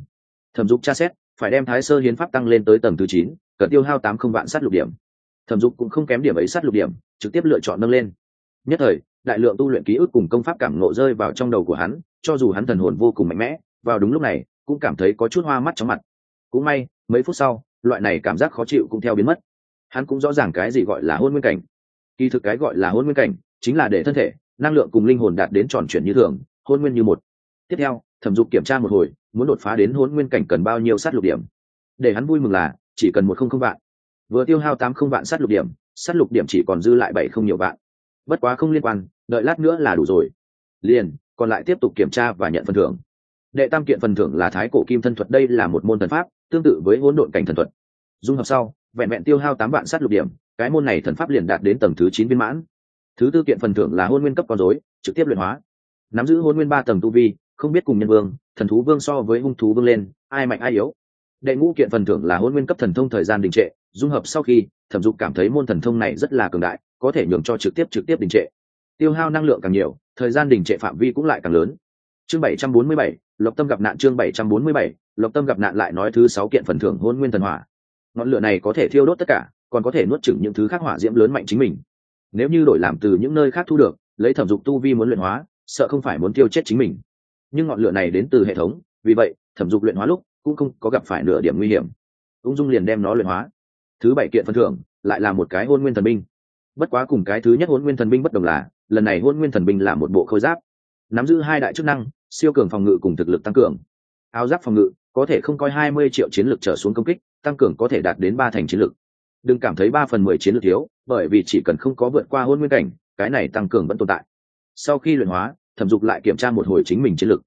Thẩm dục tra xét, phải đem thái sơ hiến pháp tăng lên tới tầng thứ chín, cần tiêu hao tám không vạn sát lục điểm. Thẩm dục cũng không kém điểm ấy sát lục điểm, trực tiếp lựa chọn nâng lên. Nhất thời, đại lượng tu luyện ký ức cùng công pháp cảm nộ rơi vào trong đầu của hắn, cho dù hắn thần hồn vô cùng mạnh mẽ, vào đúng lúc này, cũng cảm thấy có chút hoa mắt chóng mặt. Cũng may, mấy phút sau, loại này cảm giác khó chịu cũng theo biến mất. Hắn cũng rõ ràng cái gì gọi là hôn nguyên cảnh. Kỳ thực cái gọi là hôn nguyên cảnh, chính là để thân thể năng lượng cùng linh hồn đạt đến tròn chuyển như thường, hôn nguyên như một. Tiếp theo, thẩm dục kiểm tra một hồi, muốn đột phá đến hôn nguyên cảnh cần bao nhiêu sát lục điểm. Để hắn vui mừng là, chỉ cần một không không vạn. Vừa tiêu hao tám không vạn sát lục điểm, sát lục điểm chỉ còn dư lại bảy không nhiều vạn. Bất quá không liên quan, đợi lát nữa là đủ rồi. Liền, còn lại tiếp tục kiểm tra và nhận phần thưởng. Đệ tam kiện phần thưởng là thái cổ kim thân thuật, đây là một môn thần pháp, tương tự với hỗn độn cảnh thần thuật. Dung hợp sau, vẹn vẹn tiêu hao tám vạn sát lục điểm, cái môn này thần pháp liền đạt đến tầng thứ chín viên mãn thứ tư kiện phần thưởng là hôn nguyên cấp con dối trực tiếp luyện hóa. Nắm giữ hôn nguyên ba tầng tu vi, không biết cùng nhân vương, thần thú vương so với hung thú vương lên, ai mạnh ai yếu. Đệ ngũ kiện phần thưởng là hôn nguyên cấp thần thông thời gian đình trệ, dung hợp sau khi, thẩm dục cảm thấy môn thần thông này rất là cường đại, có thể nhường cho trực tiếp trực tiếp đình trệ. Tiêu hao năng lượng càng nhiều, thời gian đình trệ phạm vi cũng lại càng lớn. Chương bảy trăm bốn mươi bảy, lộc tâm gặp nạn chương bảy trăm bốn mươi bảy, lộc tâm gặp nạn lại nói thứ sáu kiện phần thưởng hôn nguyên thần hỏa. Ngọn lửa này có thể thiêu đốt tất cả, còn có thể nuốt chửng những thứ khác hỏa diễm lớn mạnh chính mình nếu như đổi làm từ những nơi khác thu được, lấy thẩm dục tu vi muốn luyện hóa, sợ không phải muốn tiêu chết chính mình. Nhưng ngọn lửa này đến từ hệ thống, vì vậy, thẩm dục luyện hóa lúc cũng không có gặp phải nửa điểm nguy hiểm. Ung dung liền đem nó luyện hóa. Thứ bảy kiện phần thưởng, lại là một cái hôn nguyên thần binh. Bất quá cùng cái thứ nhất hôn nguyên thần binh bất đồng là, lần này hôn nguyên thần binh là một bộ khôi giáp. Nắm giữ hai đại chức năng, siêu cường phòng ngự cùng thực lực tăng cường. Áo giáp phòng ngự có thể không coi hai mươi triệu chiến lược trở xuống công kích, tăng cường có thể đạt đến ba thành chiến lược đừng cảm thấy ba phần mười chiến lược thiếu, bởi vì chỉ cần không có vượt qua hôn nguyên cảnh, cái này tăng cường vẫn tồn tại. Sau khi luyện hóa, thẩm dục lại kiểm tra một hồi chính mình chiến lược.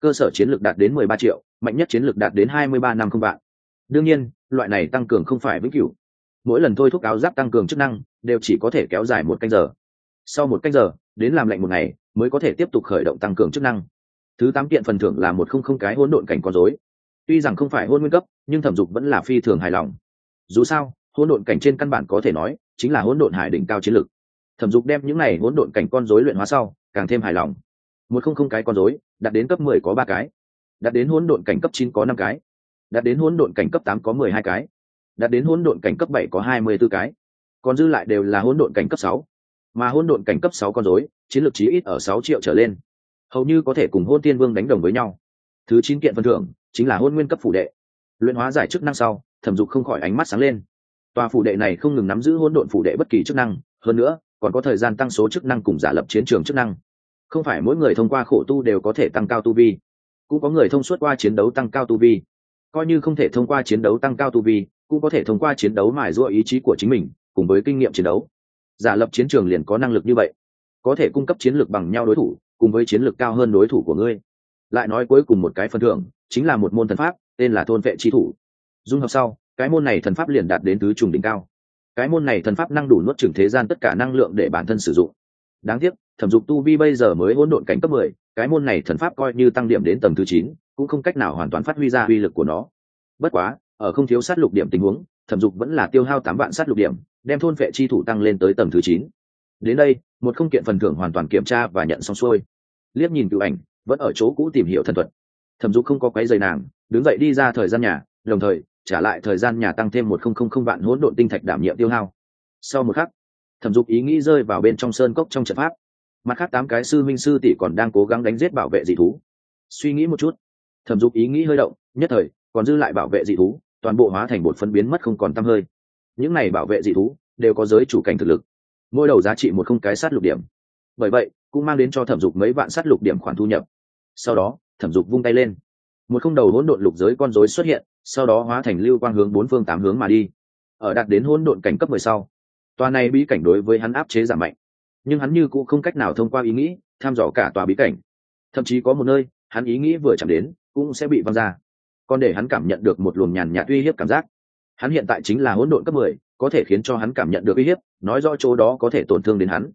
Cơ sở chiến lược đạt đến mười ba triệu, mạnh nhất chiến lược đạt đến hai mươi ba năm không vạn. Đương nhiên, loại này tăng cường không phải vĩnh cửu. Mỗi lần thôi thúc áo giáp tăng cường chức năng, đều chỉ có thể kéo dài một canh giờ. Sau một canh giờ, đến làm lạnh một ngày, mới có thể tiếp tục khởi động tăng cường chức năng. Thứ tám kiện phần thưởng là một không không cái hỗn độn cảnh con dối tuy rằng không phải hôn nguyên cấp, nhưng thẩm dục vẫn là phi thường hài lòng. Dù sao hỗn độn cảnh trên căn bản có thể nói chính là hỗn độn hải đỉnh cao chiến lược. Thẩm dục đem những này hỗn độn cảnh con rối luyện hóa sau càng thêm hài lòng. Một không không cái con rối, đạt đến cấp mười có ba cái. Đạt đến hỗn độn cảnh cấp chín có năm cái. Đạt đến hỗn độn cảnh cấp tám có mười hai cái. Đạt đến hỗn độn cảnh cấp bảy có hai mươi b ố cái. Còn dư lại đều là hỗn độn cảnh cấp sáu. Mà hỗn độn cảnh cấp sáu con rối chiến lược chí ít ở sáu triệu trở lên. Hầu như có thể cùng hôn tiên vương đánh đồng với nhau. Thứ chín kiện phần thưởng chính là hôn nguyên cấp phủ đệ. Luyện hóa giải chức năng sau thẩm dục không khỏi ánh mắt sáng lên tòa phủ đệ này không ngừng nắm giữ hỗn độn phủ đệ bất kỳ chức năng, hơn nữa, còn có thời gian tăng số chức năng cùng giả lập chiến trường chức năng. Không phải mỗi người thông qua khổ tu đều có thể tăng cao tu vi, cũng có người thông suốt qua chiến đấu tăng cao tu vi. Coi như không thể thông qua chiến đấu tăng cao tu vi, cũng có thể thông qua chiến đấu mài giũa ý chí của chính mình, cùng với kinh nghiệm chiến đấu. Giả lập chiến trường liền có năng lực như vậy, có thể cung cấp chiến lược bằng nhau đối thủ, cùng với chiến lược cao hơn đối thủ của ngươi. Lại nói cuối cùng một cái phần thưởng, chính là một môn thần pháp, tên là thôn vệ trí thủ. Dung hợp sau cái môn này thần pháp liền đạt đến tứ trùng đỉnh cao. Cái môn này thần pháp năng đủ nuốt chửng thế gian tất cả năng lượng để bản thân sử dụng. Đáng tiếc, thẩm dục tu vi bây giờ mới hỗn độn cảnh cấp mười, cái môn này thần pháp coi như tăng điểm đến tầng thứ chín, cũng không cách nào hoàn toàn phát huy ra uy lực của nó. Bất quá, ở không thiếu sát lục điểm tình huống, thẩm dục vẫn là tiêu hao tám vạn sát lục điểm, đem thôn vệ chi thủ tăng lên tới tầng thứ chín. Đến đây, một không kiện phần thưởng hoàn toàn kiểm tra và nhận xong xuôi. Liếc nhìn cựu ảnh, vẫn ở chỗ cũ tìm hiểu thần thuật. Thẩm dục không có quấy dày nàng, đứng dậy đi ra thời gian nhà, đồng thời trả lại thời gian nhà tăng thêm một không không không vạn hỗn độn tinh thạch đảm nhiệm tiêu hao. Sau một khắc, thẩm dục ý nghĩ rơi vào bên trong sơn cốc trong trận pháp. Mặt khác tám cái sư minh sư tỷ còn đang cố gắng đánh giết bảo vệ dị thú. Suy nghĩ một chút, thẩm dục ý nghĩ hơi động, nhất thời, còn dư lại bảo vệ dị thú, toàn bộ hóa thành bột phân biến mất không còn t hơi. Những này bảo vệ dị thú, đều có giới chủ cảnh thực lực. Mỗi đầu giá trị một không cái sát lục điểm. Bởi vậy, cũng mang đến cho thẩm dục mấy vạn sát lục điểm khoản thu nhập. Sau đó, thẩm dục vung tay lên. Một không đầu hỗn độn lục giới con rối xuất hiện sau đó hóa thành lưu quang hướng bốn phương tám hướng mà đi. Ở đạt đến hỗn độn cảnh cấp mười sau, tòa này bí cảnh đối với hắn áp chế giảm mạnh. Nhưng hắn như cũng không cách nào thông qua ý nghĩ tham dò cả tòa bí cảnh. Thậm chí có một nơi, hắn ý nghĩ vừa chạm đến, cũng sẽ bị văng ra. Còn để hắn cảm nhận được một luồng nhàn nhạt uy hiếp cảm giác. Hắn hiện tại chính là hỗn độn cấp mười, có thể khiến cho hắn cảm nhận được uy hiếp, nói rõ chỗ đó có thể tổn thương đến hắn.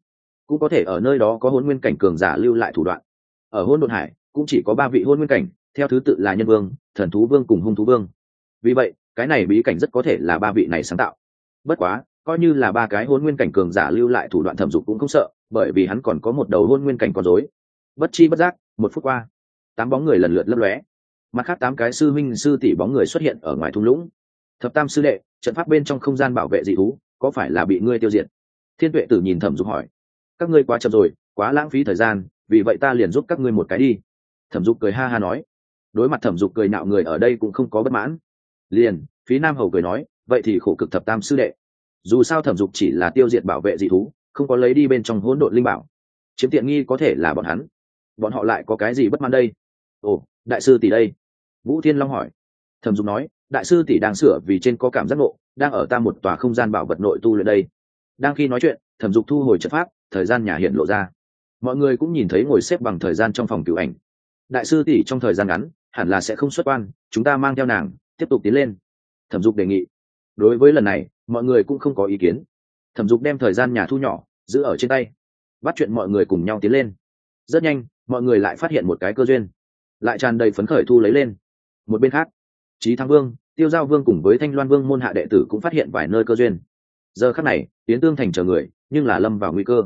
Cũng có thể ở nơi đó có hôn nguyên cảnh cường giả lưu lại thủ đoạn. Ở hôn độn hải, cũng chỉ có ba vị hôn nguyên cảnh, theo thứ tự là nhân vương, thần thú vương cùng hung thú vương vì vậy, cái này bí cảnh rất có thể là ba vị này sáng tạo. Bất quá, coi như là ba cái hôn nguyên cảnh cường giả lưu lại thủ đoạn thẩm dục cũng không sợ, bởi vì hắn còn có một đầu hôn nguyên cảnh con dối bất chi bất giác, một phút qua, tám bóng người lần lượt lấp lóe. Mặt khác tám cái sư minh sư tỷ bóng người xuất hiện ở ngoài thung lũng. Thập tam sư đệ, trận pháp bên trong không gian bảo vệ dị thú, có phải là bị ngươi tiêu diệt? Thiên tuệ tử nhìn thẩm dục hỏi. Các ngươi quá chậm rồi, quá lãng phí thời gian, vì vậy ta liền giúp các ngươi một cái đi. Thẩm dục cười ha ha nói. Đối mặt thẩm dục cười nạo người ở đây cũng không có bất mãn liền phí nam hầu cười nói, vậy thì khổ cực thập tam sư đệ. Dù sao thẩm dục chỉ là tiêu diệt bảo vệ dị thú, không có lấy đi bên trong hỗn độn linh bảo. Chiếm tiện nghi có thể là bọn hắn. Bọn họ lại có cái gì bất mãn đây? Ồ, đại sư tỷ đây. Vũ thiên long hỏi. Thẩm dục nói, đại sư tỷ đang sửa vì trên có cảm giác ngộ, đang ở ta một tòa không gian bảo vật nội tu luyện đây. Đang khi nói chuyện, thẩm dục thu hồi chất pháp, thời gian nhà hiện lộ ra. Mọi người cũng nhìn thấy ngồi xếp bằng thời gian trong phòng cựu ảnh. Đại sư tỷ trong thời gian ngắn, hẳn là sẽ không xuất quan, chúng ta mang theo nàng tiếp tục tiến lên. Thẩm dục đề nghị. Đối với lần này, mọi người cũng không có ý kiến. Thẩm dục đem thời gian nhà thu nhỏ, giữ ở trên tay. Bắt chuyện mọi người cùng nhau tiến lên. Rất nhanh, mọi người lại phát hiện một cái cơ duyên. Lại tràn đầy phấn khởi thu lấy lên. Một bên khác trí thắng vương, tiêu giao vương cùng với thanh loan vương môn hạ đệ tử cũng phát hiện vài nơi cơ duyên. Giờ khắc này tiến tương thành chờ người, nhưng là lâm vào nguy cơ.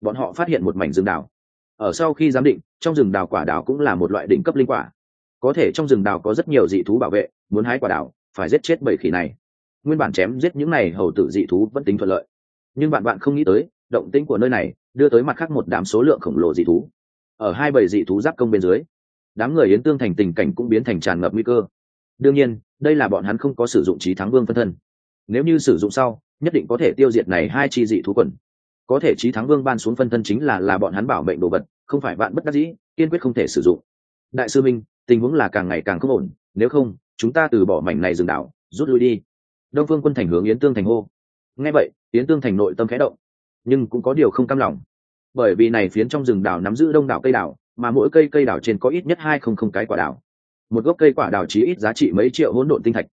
Bọn họ phát hiện một mảnh rừng đảo. Ở sau khi giám định, trong rừng đào quả đào cũng là một loại đỉnh cấp linh quả. Có thể trong rừng đào có rất nhiều dị thú bảo vệ muốn hái quả đào phải giết chết bảy khỉ này. Nguyên bản chém giết những này hầu tử dị thú vẫn tính thuận lợi. Nhưng bạn bạn không nghĩ tới, động tĩnh của nơi này đưa tới mặt khác một đám số lượng khổng lồ dị thú. Ở hai bầy dị thú giáp công bên dưới, đám người yến tương thành tình cảnh cũng biến thành tràn ngập nguy cơ. Đương nhiên, đây là bọn hắn không có sử dụng trí thắng vương phân thân. Nếu như sử dụng sau, nhất định có thể tiêu diệt này hai chi dị thú quần. Có thể trí thắng vương ban xuống phân thân chính là là bọn hắn bảo mệnh đồ vật, không phải bạn bất đắc dĩ, kiên quyết không thể sử dụng. Đại sư minh, tình huống là càng ngày càng không ổn, nếu không chúng ta từ bỏ mảnh này rừng đảo, rút lui đi. Đông phương quân thành hướng yến tương thành hô. Nghe vậy, yến tương thành nội tâm khẽ động, nhưng cũng có điều không cam lòng. Bởi vì này phiến trong rừng đảo nắm giữ đông đảo cây đảo, mà mỗi cây cây đảo trên có ít nhất hai không không cái quả đảo. một gốc cây quả đảo chí ít giá trị mấy triệu hỗn độn tinh thạch.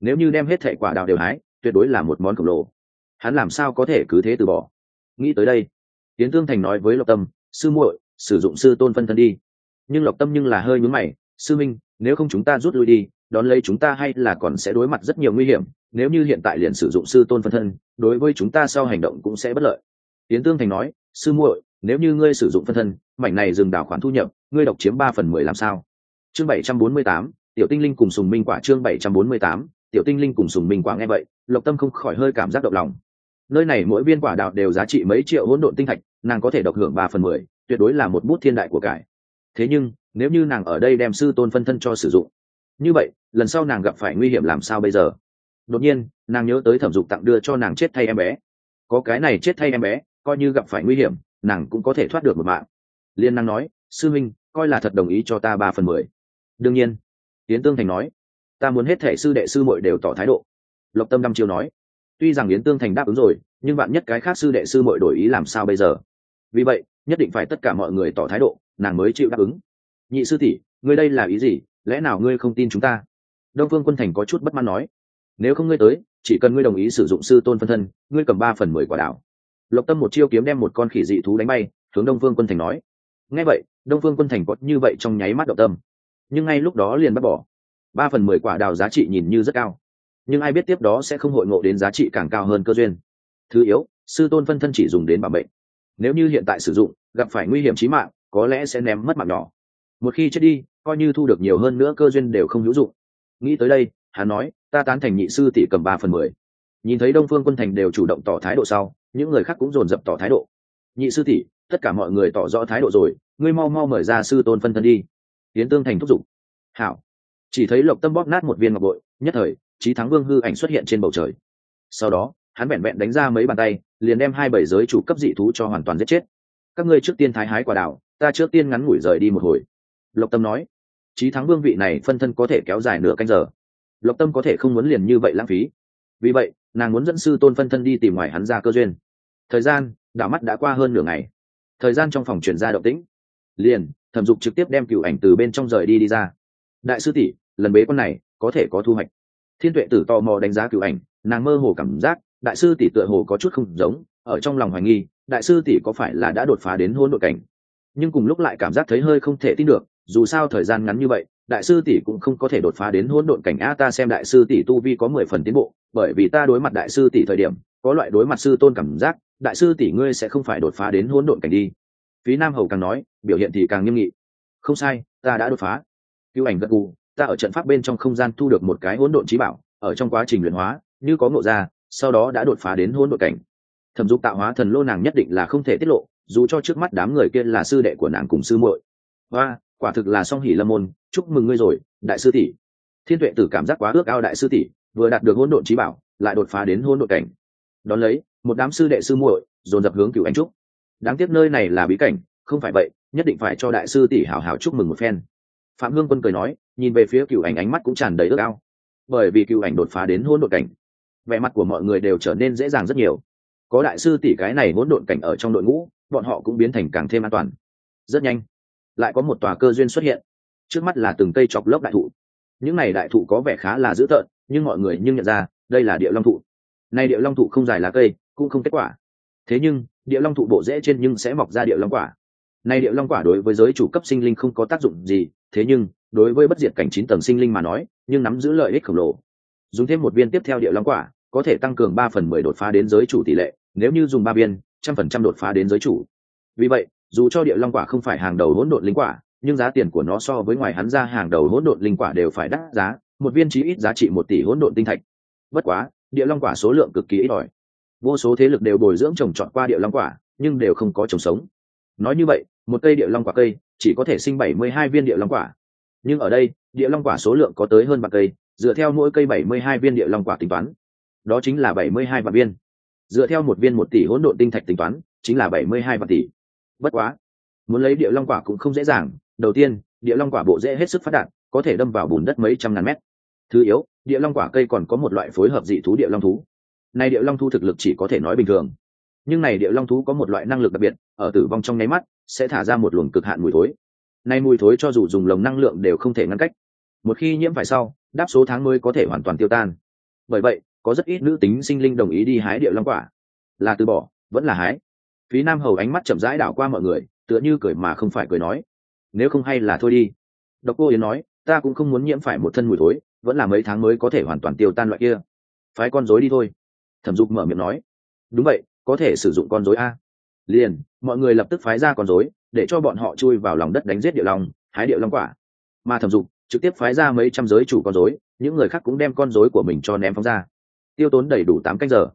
Nếu như đem hết thệ quả đảo đều hái, tuyệt đối là một món khổng lồ. Hắn làm sao có thể cứ thế từ bỏ? Nghĩ tới đây tiến tương thành nói với lộc tâm, sư muội, sử dụng sư tôn phân thân đi. Nhưng lộc tâm nhưng là hơi nhướng mày sư minh, nếu không chúng ta rút lui đi, đón lấy chúng ta hay là còn sẽ đối mặt rất nhiều nguy hiểm, nếu như hiện tại liền sử dụng sư tôn phân thân, đối với chúng ta sau hành động cũng sẽ bất lợi. Tiến tương thành nói, sư muội, nếu như ngươi sử dụng phân thân, mảnh này dừng đảo khoản thu nhập, ngươi độc chiếm ba phần mười làm sao? Chương bảy trăm bốn mươi tám, tiểu tinh linh cùng sùng minh quả chương bảy trăm bốn mươi tám, tiểu tinh linh cùng sùng minh quả nghe vậy, lộc tâm không khỏi hơi cảm giác động lòng. Nơi này mỗi viên quả đạo đều giá trị mấy triệu hỗn độn tinh thạch, nàng có thể độc hưởng ba phần mười, tuyệt đối là một bút thiên đại của cải. Thế nhưng nếu như nàng ở đây đem sư tôn phân thân cho sử dụng. Như vậy, lần sau nàng gặp phải nguy hiểm làm sao bây giờ? Đột nhiên, nàng nhớ tới thẩm dục tặng đưa cho nàng chết thay em bé. Có cái này chết thay em bé, coi như gặp phải nguy hiểm, nàng cũng có thể thoát được một mạng. Liên năng nói, sư minh coi là thật đồng ý cho ta ba phần mười. Đương nhiên, yến tương thành nói, ta muốn hết thể sư đệ sư muội đều tỏ thái độ. Lộc tâm đăm chiêu nói, tuy rằng yến tương thành đáp ứng rồi, nhưng bạn nhất cái khác sư đệ sư muội đổi ý làm sao bây giờ? Vì vậy, nhất định phải tất cả mọi người tỏ thái độ, nàng mới chịu đáp ứng nhị sư tỷ, ngươi đây là ý gì? Lẽ nào ngươi không tin chúng ta? Đông phương quân thành có chút bất mãn nói. Nếu không ngươi tới, chỉ cần ngươi đồng ý sử dụng sư tôn phân thân, ngươi cầm ba phần mười quả đảo. Lộc tâm một chiêu kiếm đem một con khỉ dị thú đánh bay, hướng đông phương quân thành nói. Ngay vậy, đông phương quân thành có như vậy trong nháy mắt động tâm. Nhưng ngay lúc đó liền bắt bỏ. Ba phần mười quả đào giá trị nhìn như rất cao. Nhưng ai biết tiếp đó sẽ không hội ngộ đến giá trị càng cao hơn cơ duyên. Thứ yếu, sư tôn phân thân chỉ dùng đến bảo mệnh. Nếu như hiện tại sử dụng, gặp phải nguy hiểm trí mạng, có lẽ sẽ ném mất mạng nhỏ một khi chết đi, coi như thu được nhiều hơn nữa cơ duyên đều không hữu dụng. Nghĩ tới đây, hắn nói, ta tán thành nhị sư tỷ cầm ba phần mười. Nhìn thấy đông phương quân thành đều chủ động tỏ thái độ sau, những người khác cũng dồn dập tỏ thái độ. Nhị sư tỷ, tất cả mọi người tỏ rõ thái độ rồi, ngươi mau mau mời ra sư tôn phân thân đi. Tiến tương thành thúc giục. Hảo. Chỉ thấy lộc tâm bóp nát một viên ngọc bội, nhất thời trí thắng vương hư ảnh xuất hiện trên bầu trời. Sau đó, hắn vẹn vẹn đánh ra mấy bàn tay, liền đem hai bảy giới chủ cấp dị thú cho hoàn toàn giết chết. Các ngươi trước tiên thái hái quả đảo ta trước tiên ngắn ngủi rời đi một hồi lộc tâm nói trí thắng vương vị này phân thân có thể kéo dài nửa canh giờ. Lộc tâm có thể không muốn liền như vậy lãng phí. Vì vậy, nàng muốn dẫn sư tôn phân thân đi tìm ngoài hắn ra cơ duyên. Thời gian đảo mắt đã qua hơn nửa ngày. Thời gian trong phòng chuyển ra động tĩnh. Liền, thẩm dục trực tiếp đem cựu ảnh từ bên trong rời đi đi ra. Đại sư tỷ, lần bế con này có thể có thu hoạch. Thiên tuệ tử tò mò đánh giá cựu ảnh, nàng mơ hồ cảm giác, đại sư tỷ tựa hồ có chút không giống, ở trong lòng hoài nghi, đại sư tỷ có phải là đã đột phá đến hôn đội cảnh. Nhưng cùng lúc lại cảm giác thấy hơi không thể tin được dù sao thời gian ngắn như vậy, đại sư tỷ cũng không có thể đột phá đến hỗn độn cảnh a, ta xem đại sư tỷ tu vi có mười phần tiến bộ, bởi vì ta đối mặt đại sư tỷ thời điểm, có loại đối mặt sư tôn cảm giác, đại sư tỷ ngươi sẽ không phải đột phá đến hỗn độn cảnh đi. Phí nam hầu càng nói, biểu hiện thì càng nghiêm nghị. Không sai, ta đã đột phá. Cứu ảnh gật gù, ta ở trận pháp bên trong không gian thu được một cái hỗn độn trí bảo, ở trong quá trình luyện hóa, như có ngộ ra, sau đó đã đột phá đến hỗn độn cảnh. Thẩm dục tạo hóa thần lô nàng nhất định là không thể tiết lộ, dù cho trước mắt đám người kia là sư đệ của nàng cùng sư muội. Và quả thực là song hỉ lâm môn, chúc mừng ngươi rồi, đại sư tỷ. Thiên tuệ tử cảm giác quá ước ao đại sư tỷ, vừa đạt được hỗn độn trí bảo, lại đột phá đến hỗn độn cảnh. Đón lấy, một đám sư đệ sư muội dồn dập hướng cửu anh trúc. Đáng tiếc nơi này là bí cảnh, không phải vậy, nhất định phải cho đại sư tỷ hào hào chúc mừng một phen. Phạm hương quân cười nói, nhìn về phía cựu ảnh ánh mắt cũng tràn đầy ước ao. Bởi vì cựu ảnh đột phá đến hỗn độn cảnh, vẻ mặt của mọi người đều trở nên dễ dàng rất nhiều. Có đại sư tỷ cái này hỗn độn cảnh ở trong đội ngũ, bọn họ cũng biến thành càng thêm an toàn. Rất nhanh lại có một tòa cơ duyên xuất hiện. Trước mắt là từng cây chọc lốc đại thụ. Những này đại thụ có vẻ khá là dữ tợn, nhưng mọi người nhưng nhận ra, đây là địa long thụ. Nay địa long thụ không dài lá cây, cũng không kết quả. Thế nhưng, địa long thụ bộ rễ trên nhưng sẽ mọc ra địa long quả. Nay địa long quả đối với giới chủ cấp sinh linh không có tác dụng gì, thế nhưng, đối với bất diệt cảnh chín tầng sinh linh mà nói, nhưng nắm giữ lợi ích khổng lồ. Dùng thêm một viên tiếp theo địa long quả, có thể tăng cường ba phần mười đột phá đến giới chủ tỷ lệ, nếu như dùng ba viên, trăm phần trăm đột phá đến giới chủ. Vì vậy dù cho địa long quả không phải hàng đầu hỗn độn linh quả, nhưng giá tiền của nó so với ngoài hắn ra hàng đầu hỗn độn linh quả đều phải đắt giá, một viên chí ít giá trị một tỷ hỗn độn tinh thạch. Bất quá, địa long quả số lượng cực kỳ ít ỏi. Vô số thế lực đều bồi dưỡng trồng trọt qua địa long quả, nhưng đều không có trồng sống. Nói như vậy, một cây địa long quả cây chỉ có thể sinh bảy mươi hai viên địa long quả. Nhưng ở đây, địa long quả số lượng có tới hơn bạc cây, dựa theo mỗi cây bảy mươi hai viên địa long quả tính toán. Đó chính là bảy mươi hai vạn viên. Dựa theo một viên một tỷ hỗn độn tinh thạch tính toán, chính là bảy mươi hai vạn tỷ bất quá, muốn lấy địa long quả cũng không dễ dàng. Đầu tiên, địa long quả bộ dễ hết sức phát đạt, có thể đâm vào bùn đất mấy trăm ngàn mét. Thứ yếu, địa long quả cây còn có một loại phối hợp dị thú địa long thú. Này địa long thú thực lực chỉ có thể nói bình thường. Nhưng này địa long thú có một loại năng lực đặc biệt, ở tử vong trong nháy mắt, sẽ thả ra một luồng cực hạn mùi thối. Nay mùi thối cho dù dùng lồng năng lượng đều không thể ngăn cách. Một khi nhiễm phải sau, đáp số tháng mới có thể hoàn toàn tiêu tan. Bởi vậy, có rất ít nữ tính sinh linh đồng ý đi hái địa long quả. Là từ bỏ, vẫn là hái phí nam hầu ánh mắt chậm rãi đảo qua mọi người, tựa như cười mà không phải cười nói. Nếu không hay là thôi đi. Độc cô yến nói, ta cũng không muốn nhiễm phải một thân mùi thối, vẫn là mấy tháng mới có thể hoàn toàn tiêu tan loại kia. Phái con dối đi thôi. Thẩm dục mở miệng nói. Đúng vậy, có thể sử dụng con dối a. Liền, mọi người lập tức phái ra con dối để cho bọn họ chui vào lòng đất đánh giết điệu long, hái điệu long quả. Mà thẩm dục trực tiếp phái ra mấy trăm giới chủ con dối những người khác cũng đem con dối của mình cho ném phóng ra. Tiêu tốn đầy đủ tám canh giờ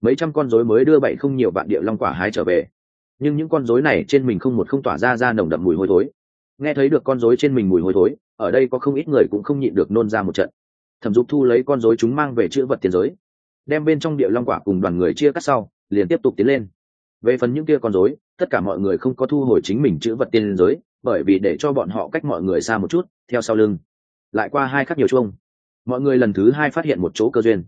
mấy trăm con rối mới đưa bảy không nhiều vạn địa long quả hái trở về. Nhưng những con rối này trên mình không một không tỏa ra ra nồng đậm mùi hôi thối. Nghe thấy được con rối trên mình mùi hôi thối ở đây có không ít người cũng không nhịn được nôn ra một trận. Thẩm dục thu lấy con rối chúng mang về chữ vật tiền giới đem bên trong địa long quả cùng đoàn người chia cắt sau liền tiếp tục tiến lên. Về phần những kia con rối, tất cả mọi người không có thu hồi chính mình chữ vật tiền giới bởi vì để cho bọn họ cách mọi người xa một chút theo sau lưng. Lại qua hai khắc nhiều chuông. Mọi người lần thứ hai phát hiện một chỗ cơ duyên.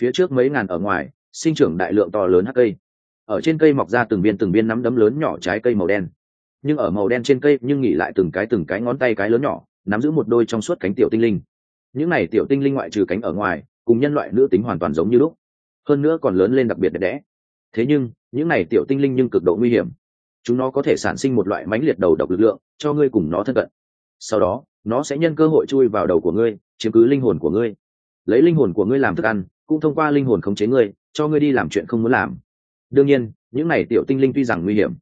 Phía trước mấy ngàn ở ngoài sinh trưởng đại lượng to lớn hắc cây. Ở trên cây mọc ra từng viên từng viên nắm đấm lớn nhỏ trái cây màu đen. Nhưng ở màu đen trên cây nhưng nghỉ lại từng cái từng cái ngón tay cái lớn nhỏ, nắm giữ một đôi trong suốt cánh tiểu tinh linh. Những này tiểu tinh linh ngoại trừ cánh ở ngoài, cùng nhân loại nữ tính hoàn toàn giống như lúc. Hơn nữa còn lớn lên đặc biệt đẹp đẽ. Thế nhưng, những này tiểu tinh linh nhưng cực độ nguy hiểm. Chúng nó có thể sản sinh một loại mãnh liệt đầu độc lực lượng, cho ngươi cùng nó thân cận. Sau đó, nó sẽ nhân cơ hội chui vào đầu của ngươi, chiếm cứ linh hồn của ngươi. Lấy linh hồn của ngươi làm thức ăn, cũng thông qua linh hồn khống chế ngươi cho ngươi đi làm chuyện không muốn làm. Đương nhiên những này tiểu tinh linh tuy rằng nguy hiểm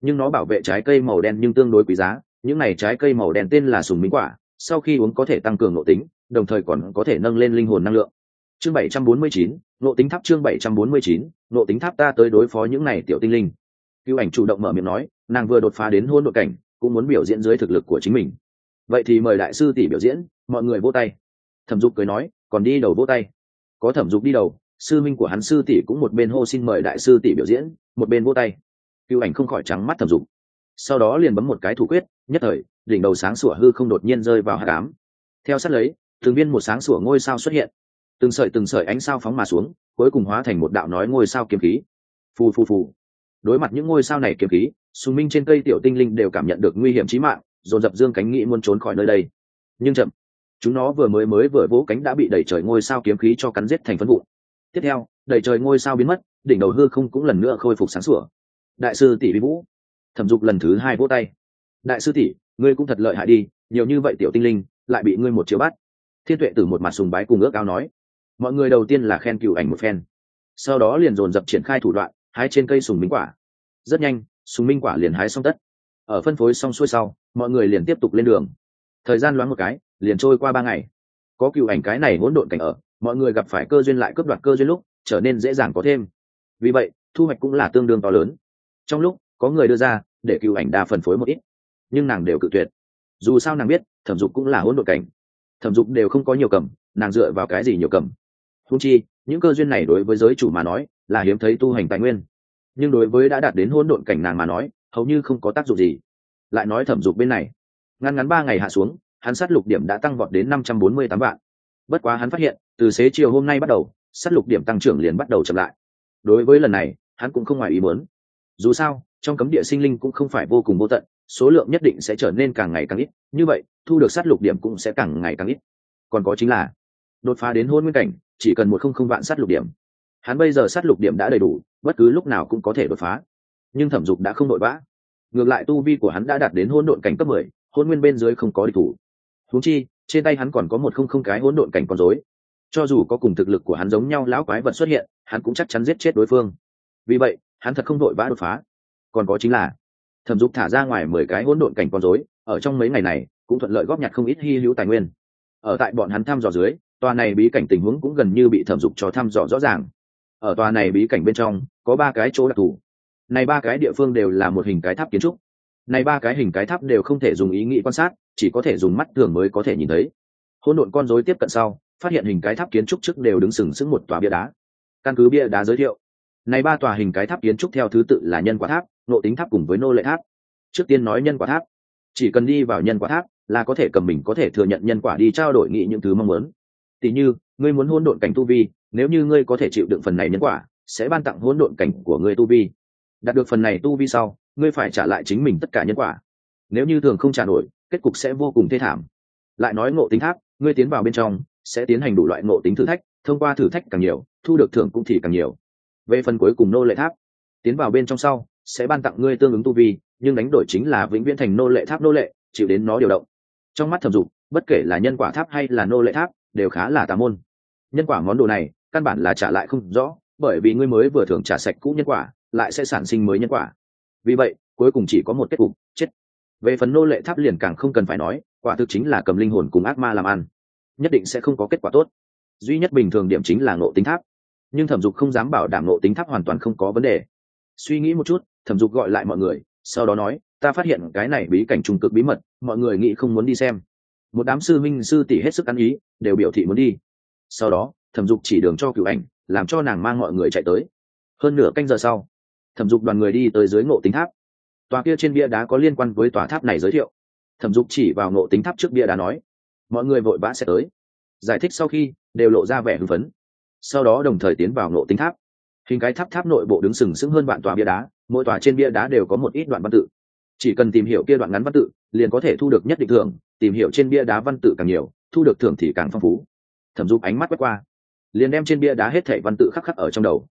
nhưng nó bảo vệ trái cây màu đen nhưng tương đối quý giá. Những này trái cây màu đen tên là sùng minh quả sau khi uống có thể tăng cường nội tính đồng thời còn có thể nâng lên linh hồn năng lượng. Chương 749, nội tính tháp chương 749, nội tính tháp ta tới đối phó những này tiểu tinh linh. Cưu ảnh chủ động mở miệng nói nàng vừa đột phá đến hôn nội cảnh cũng muốn biểu diễn dưới thực lực của chính mình. Vậy thì mời đại sư tỷ biểu diễn mọi người vô tay. Thẩm dục cười nói còn đi đầu vô tay. Có thẩm dục đi đầu sư minh của hắn sư tỷ cũng một bên hô xin mời đại sư tỷ biểu diễn, một bên vô tay. Cựu ảnh không khỏi trắng mắt thẩm dục. Sau đó liền bấm một cái thủ quyết, nhất thời, đỉnh đầu sáng sủa hư không đột nhiên rơi vào hạ cám theo sát lấy thường viên một sáng sủa ngôi sao xuất hiện. Từng sợi từng sợi ánh sao phóng mà xuống, cuối cùng hóa thành một đạo nói ngôi sao kiếm khí. Phù phù phù. Đối mặt những ngôi sao này kiếm khí, sùng minh trên cây tiểu tinh linh đều cảm nhận được nguy hiểm chí mạng, dồn dập dương cánh nghĩ muốn trốn khỏi nơi đây. Nhưng chậm. Chúng nó vừa mới mới vừa vỗ cánh đã bị đẩy trời ngôi sao kiếm khí cho cắn giết thành phân vụ tiếp theo đẩy trời ngôi sao biến mất, đỉnh đầu hư không cũng lần nữa khôi phục sáng sủa. Đại sư tỷ vi vũ, thẩm dục lần thứ hai vỗ tay. Đại sư tỷ, ngươi cũng thật lợi hại đi, nhiều như vậy tiểu tinh linh, lại bị ngươi một chiếu bắt. Thiên tuệ từ một mặt sùng bái cùng ước ao nói. Mọi người đầu tiên là khen cựu ảnh một phen. Sau đó liền dồn dập triển khai thủ đoạn, hái trên cây sùng minh quả. Rất nhanh, sùng minh quả liền hái xong tất. Ở phân phối xong xuôi sau, mọi người liền tiếp tục lên đường. Thời gian loáng một cái, liền trôi qua ba ngày. Có cựu ảnh cái này hỗn độn cảnh ở mọi người gặp phải cơ duyên lại cướp đoạt cơ duyên lúc, trở nên dễ dàng có thêm. Vì vậy, thu hoạch cũng là tương đương to lớn. Trong lúc, có người đưa ra, để cựu ảnh đa phân phối một ít. Nhưng nàng đều cự tuyệt. Dù sao nàng biết, thẩm dục cũng là hỗn độn cảnh. Thẩm dục đều không có nhiều cầm, nàng dựa vào cái gì nhiều cầm? Húng chi, những cơ duyên này đối với giới chủ mà nói, là hiếm thấy tu hành tài nguyên. Nhưng đối với đã đạt đến hỗn độn cảnh nàng mà nói, hầu như không có tác dụng gì. Lại nói thẩm dục bên này. Ngăn ngắn ba ngày hạ xuống, hắn sát lục điểm đã tăng vọt đến năm trăm bốn mươi tám vạn. Bất quá hắn phát hiện từ xế chiều hôm nay bắt đầu, sát lục điểm tăng trưởng liền bắt đầu chậm lại. Đối với lần này, hắn cũng không ngoài ý muốn. Dù sao, trong cấm địa sinh linh cũng không phải vô cùng vô tận, số lượng nhất định sẽ trở nên càng ngày càng ít, như vậy, thu được sát lục điểm cũng sẽ càng ngày càng ít. Còn có chính là, đột phá đến hôn nguyên cảnh, chỉ cần một không không vạn sát lục điểm. Hắn bây giờ sát lục điểm đã đầy đủ, bất cứ lúc nào cũng có thể đột phá. Nhưng thẩm dục đã không đội vã. Ngược lại tu vi của hắn đã đạt đến hôn độn cảnh cấp mười, hôn nguyên bên dưới không có địch thủ. Húng chi, trên tay hắn còn có một không không cái hỗn độn cảnh con dối cho dù có cùng thực lực của hắn giống nhau lão quái vật xuất hiện, hắn cũng chắc chắn giết chết đối phương. Vì vậy, hắn thật không đội vã đột phá. Còn có chính là, thẩm dục thả ra ngoài mười cái hỗn độn cảnh con dối ở trong mấy ngày này, cũng thuận lợi góp nhặt không ít hy hữu tài nguyên. Ở tại bọn hắn thăm dò dưới, tòa này bí cảnh tình huống cũng gần như bị thẩm dục cho thăm dò rõ ràng. Ở tòa này bí cảnh bên trong, có ba cái chỗ đặc thù. Này ba cái địa phương đều là một hình cái tháp kiến trúc. Này ba cái hình cái tháp đều không thể dùng ý nghĩ quan sát, chỉ có thể dùng mắt thường mới có thể nhìn thấy. Hỗn độn con rối tiếp cận sau phát hiện hình cái tháp kiến trúc trước đều đứng sừng sững một tòa bia đá. Căn cứ bia đá giới thiệu, này ba tòa hình cái tháp kiến trúc theo thứ tự là nhân quả tháp nộ tính tháp cùng với nô lệ tháp. Trước tiên nói nhân quả tháp. Chỉ cần đi vào nhân quả tháp là có thể cầm mình có thể thừa nhận nhân quả đi trao đổi nghị những thứ mong muốn. Tỉ như, ngươi muốn hỗn độn cảnh tu vi, nếu như ngươi có thể chịu đựng phần này nhân quả, sẽ ban tặng hỗn độn cảnh của ngươi tu vi. Đạt được phần này tu vi sau, ngươi phải trả lại chính mình tất cả nhân quả. Nếu như thường không trả nổi, kết cục sẽ vô cùng thê thảm. Lại nói ngộ tính tháp, ngươi tiến vào bên trong sẽ tiến hành đủ loại ngộ tính thử thách, thông qua thử thách càng nhiều, thu được thưởng cũng thì càng nhiều. Về phần cuối cùng nô lệ tháp, tiến vào bên trong sau, sẽ ban tặng ngươi tương ứng tu vi, nhưng đánh đổi chính là vĩnh viễn thành nô lệ tháp nô lệ, chịu đến nó điều động. Trong mắt thẩm dục, bất kể là nhân quả tháp hay là nô lệ tháp, đều khá là tà môn. Nhân quả món đồ này, căn bản là trả lại không rõ, bởi vì ngươi mới vừa thường trả sạch cũ nhân quả, lại sẽ sản sinh mới nhân quả. Vì vậy, cuối cùng chỉ có một kết cục, chết. Về phần nô lệ tháp liền càng không cần phải nói, quả thực chính là cầm linh hồn cùng ác ma làm ăn nhất định sẽ không có kết quả tốt. Duy nhất bình thường điểm chính là ngộ tính tháp. Nhưng thẩm dục không dám bảo đảm ngộ tính tháp hoàn toàn không có vấn đề. Suy nghĩ một chút, thẩm dục gọi lại mọi người, sau đó nói, ta phát hiện cái này bí cảnh trung cực bí mật, mọi người nghĩ không muốn đi xem. Một đám sư minh sư tỷ hết sức ăn ý, đều biểu thị muốn đi. Sau đó, thẩm dục chỉ đường cho cựu ảnh, làm cho nàng mang mọi người chạy tới. Hơn nửa canh giờ sau, thẩm dục đoàn người đi tới dưới ngộ tính tháp. Tòa kia trên bia đá có liên quan với tòa tháp này giới thiệu. Thẩm dục chỉ vào ngộ tính tháp trước bia đá nói mọi người vội vã sẽ tới. Giải thích sau khi, đều lộ ra vẻ hưng phấn. Sau đó đồng thời tiến vào nộ tính tháp. Hình cái tháp tháp nội bộ đứng sừng sững hơn vạn tòa bia đá, mỗi tòa trên bia đá đều có một ít đoạn văn tự. Chỉ cần tìm hiểu kia đoạn ngắn văn tự, liền có thể thu được nhất định thưởng, tìm hiểu trên bia đá văn tự càng nhiều, thu được thưởng thì càng phong phú. Thẩm dục ánh mắt quét qua, liền đem trên bia đá hết thảy văn tự khắc khắc ở trong đầu.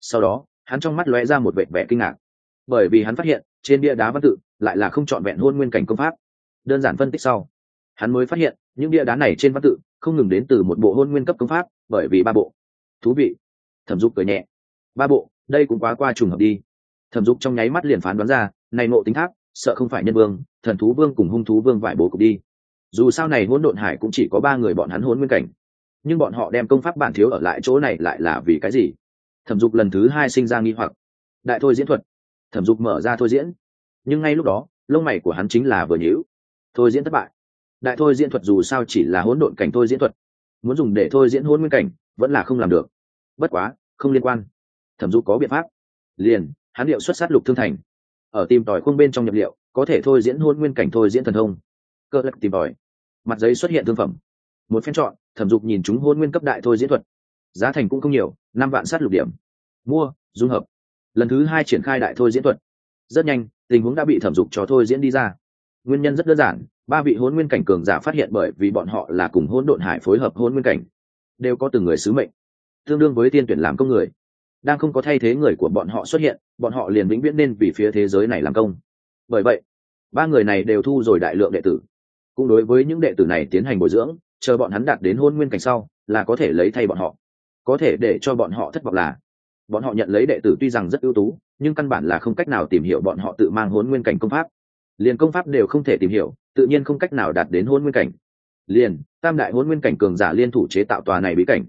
Sau đó, hắn trong mắt lóe ra một vẻ vẻ kinh ngạc. Bởi vì hắn phát hiện, trên bia đá văn tự lại là không trọn vẹn hôn nguyên cảnh công pháp. Đơn giản phân tích sau hắn mới phát hiện, những bia đá này trên văn tự không ngừng đến từ một bộ hôn nguyên cấp công pháp, bởi vì ba bộ. Thú vị. Thẩm dục cười nhẹ. Ba bộ, đây cũng quá qua trùng hợp đi. Thẩm dục trong nháy mắt liền phán đoán ra, này ngộ tính tháp, sợ không phải nhân vương, thần thú vương cùng hung thú vương vải bố cục đi. Dù sao này hỗn độn hải cũng chỉ có ba người bọn hắn hôn nguyên cảnh. Nhưng bọn họ đem công pháp bản thiếu ở lại chỗ này lại là vì cái gì? Thẩm dục lần thứ hai sinh ra nghi hoặc. Đại thôi diễn thuật. Thẩm dục mở ra thôi diễn. Nhưng ngay lúc đó, lông mày của hắn chính là vừa nhữ thôi diễn thất bại đại thôi diễn thuật dù sao chỉ là hỗn độn cảnh thôi diễn thuật. Muốn dùng để thôi diễn hôn nguyên cảnh, vẫn là không làm được. Bất quá, không liên quan. Thẩm dục có biện pháp. Liền, hắn liệu xuất sát lục thương thành. Ở tìm tòi khung bên trong nhập liệu, có thể thôi diễn hôn nguyên cảnh thôi diễn thần thông. Cơ lắc tìm tòi. Mặt giấy xuất hiện thương phẩm. Một phen chọn, thẩm dục nhìn chúng hôn nguyên cấp đại thôi diễn thuật. Giá thành cũng không nhiều, năm vạn sát lục điểm. Mua, dung hợp. Lần thứ hai triển khai đại thôi diễn thuật. Rất nhanh, tình huống đã bị thẩm dục cho thôi diễn đi ra nguyên nhân rất đơn giản, ba vị hôn nguyên cảnh cường giả phát hiện bởi vì bọn họ là cùng hôn độn hải phối hợp hôn nguyên cảnh, đều có từng người sứ mệnh, tương đương với tiên tuyển làm công người. Đang không có thay thế người của bọn họ xuất hiện, bọn họ liền vĩnh viễn nên vì phía thế giới này làm công. Bởi vậy, ba người này đều thu rồi đại lượng đệ tử. Cũng đối với những đệ tử này tiến hành bồi dưỡng, chờ bọn hắn đạt đến hôn nguyên cảnh sau, là có thể lấy thay bọn họ. Có thể để cho bọn họ thất vọng là, bọn họ nhận lấy đệ tử tuy rằng rất ưu tú, nhưng căn bản là không cách nào tìm hiểu bọn họ tự mang hôn nguyên cảnh công pháp liền công pháp đều không thể tìm hiểu, tự nhiên không cách nào đạt đến hôn nguyên cảnh. Liền, tam đại hôn nguyên cảnh cường giả liên thủ chế tạo tòa này bí cảnh,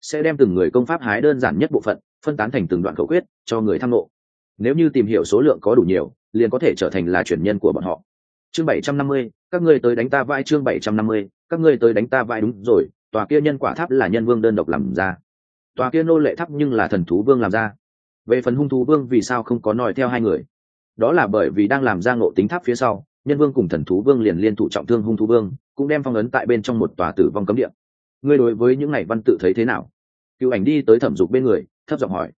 sẽ đem từng người công pháp hái đơn giản nhất bộ phận, phân tán thành từng đoạn khẩu quyết, cho người tham ngộ. Nếu như tìm hiểu số lượng có đủ nhiều, liền có thể trở thành là chuyển nhân của bọn họ. Chương bảy trăm năm mươi, các ngươi tới đánh ta vai chương bảy trăm năm mươi, các ngươi tới đánh ta vai đúng rồi, tòa kia nhân quả tháp là nhân vương đơn độc làm ra. Tòa kia nô lệ tháp nhưng là thần thú vương làm ra. Về phần hung thú vương vì sao không có nói theo hai người? Đó là bởi vì đang làm ra ngộ tính tháp phía sau, nhân vương cùng thần thú vương liền liên thủ trọng thương hung thú vương, cũng đem phong ấn tại bên trong một tòa tử vong cấm địa. Ngươi đối với những ngày văn tự thấy thế nào? Cựu ảnh đi tới thẩm dục bên người, thấp giọng hỏi.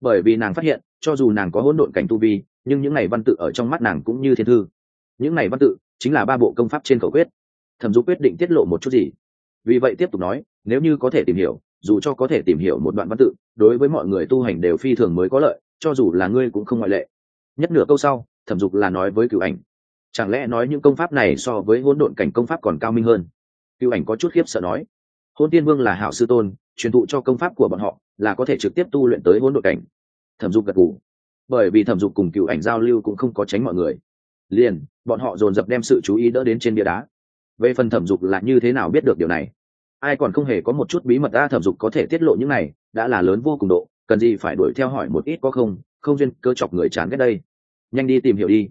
Bởi vì nàng phát hiện, cho dù nàng có hỗn độn cảnh tu vi, nhưng những ngày văn tự ở trong mắt nàng cũng như thiên thư. Những ngày văn tự chính là ba bộ công pháp trên khẩu quyết. Thẩm dục quyết định tiết lộ một chút gì? Vì vậy tiếp tục nói, nếu như có thể tìm hiểu, dù cho có thể tìm hiểu một đoạn văn tự, đối với mọi người tu hành đều phi thường mới có lợi, cho dù là ngươi cũng không ngoại lệ nhất nửa câu sau, thẩm dục là nói với cựu ảnh, chẳng lẽ nói những công pháp này so với hỗn độn cảnh công pháp còn cao minh hơn? Cựu ảnh có chút khiếp sợ nói hôn tiên vương là hảo sư tôn, truyền thụ cho công pháp của bọn họ là có thể trực tiếp tu luyện tới hỗn độn cảnh. Thẩm dục gật g ủ bởi vì thẩm dục cùng cựu ảnh giao lưu cũng không có tránh mọi người. Liền, bọn họ dồn dập đem sự chú ý đỡ đến trên bia đá. Về phần thẩm dục là như thế nào biết được điều này? Ai còn không hề có một chút bí mật ta thẩm dục có thể tiết lộ những này, đã là lớn vô cùng độ, cần gì phải đuổi theo hỏi một ít có không? Không duyên, cơ chọc người chán ghét đây nhanh đi tìm hiểu đi.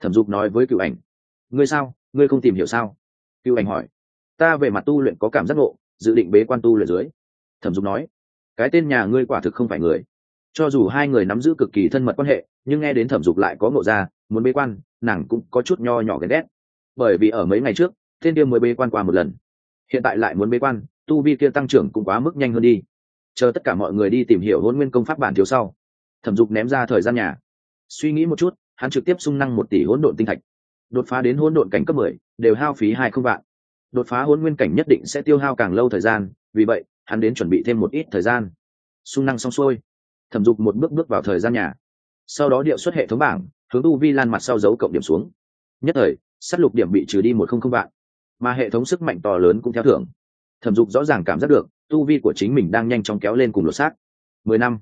Thẩm dục nói với cựu ảnh. Ngươi sao? Ngươi không tìm hiểu sao? Cựu ảnh hỏi. Ta về mặt tu luyện có cảm giác ngộ, dự định bế quan tu luyện dưới. Thẩm dục nói. Cái tên nhà ngươi quả thực không phải người. Cho dù hai người nắm giữ cực kỳ thân mật quan hệ, nhưng nghe đến thẩm dục lại có ngộ ra, muốn bế quan, nàng cũng có chút nho nhỏ ghét ghét. Bởi vì ở mấy ngày trước thiên tiêu mới bế quan qua một lần. Hiện tại lại muốn bế quan, tu vi kia tăng trưởng cũng quá mức nhanh hơn đi. Chờ tất cả mọi người đi tìm hiểu hôn nguyên công pháp bản thiếu sau. Thẩm dục ném ra thời gian nhà suy nghĩ một chút, hắn trực tiếp sung năng một tỷ hỗn độn tinh thạch. Đột phá đến hỗn độn cảnh cấp mười, đều hao phí hai không vạn. Đột phá hỗn nguyên cảnh nhất định sẽ tiêu hao càng lâu thời gian, vì vậy, hắn đến chuẩn bị thêm một ít thời gian. Sung năng xong xuôi. Thẩm dục một bước bước vào thời gian nhà. Sau đó điệu xuất hệ thống bảng, hướng tu vi lan mặt sau dấu cộng điểm xuống. Nhất thời s á t lục điểm bị trừ đi một không không vạn. Mà hệ thống sức mạnh to lớn cũng theo thưởng. Thẩm dục rõ ràng cảm giác được tu vi của chính mình đang nhanh chóng kéo lên cùng lột xác. Mười năm,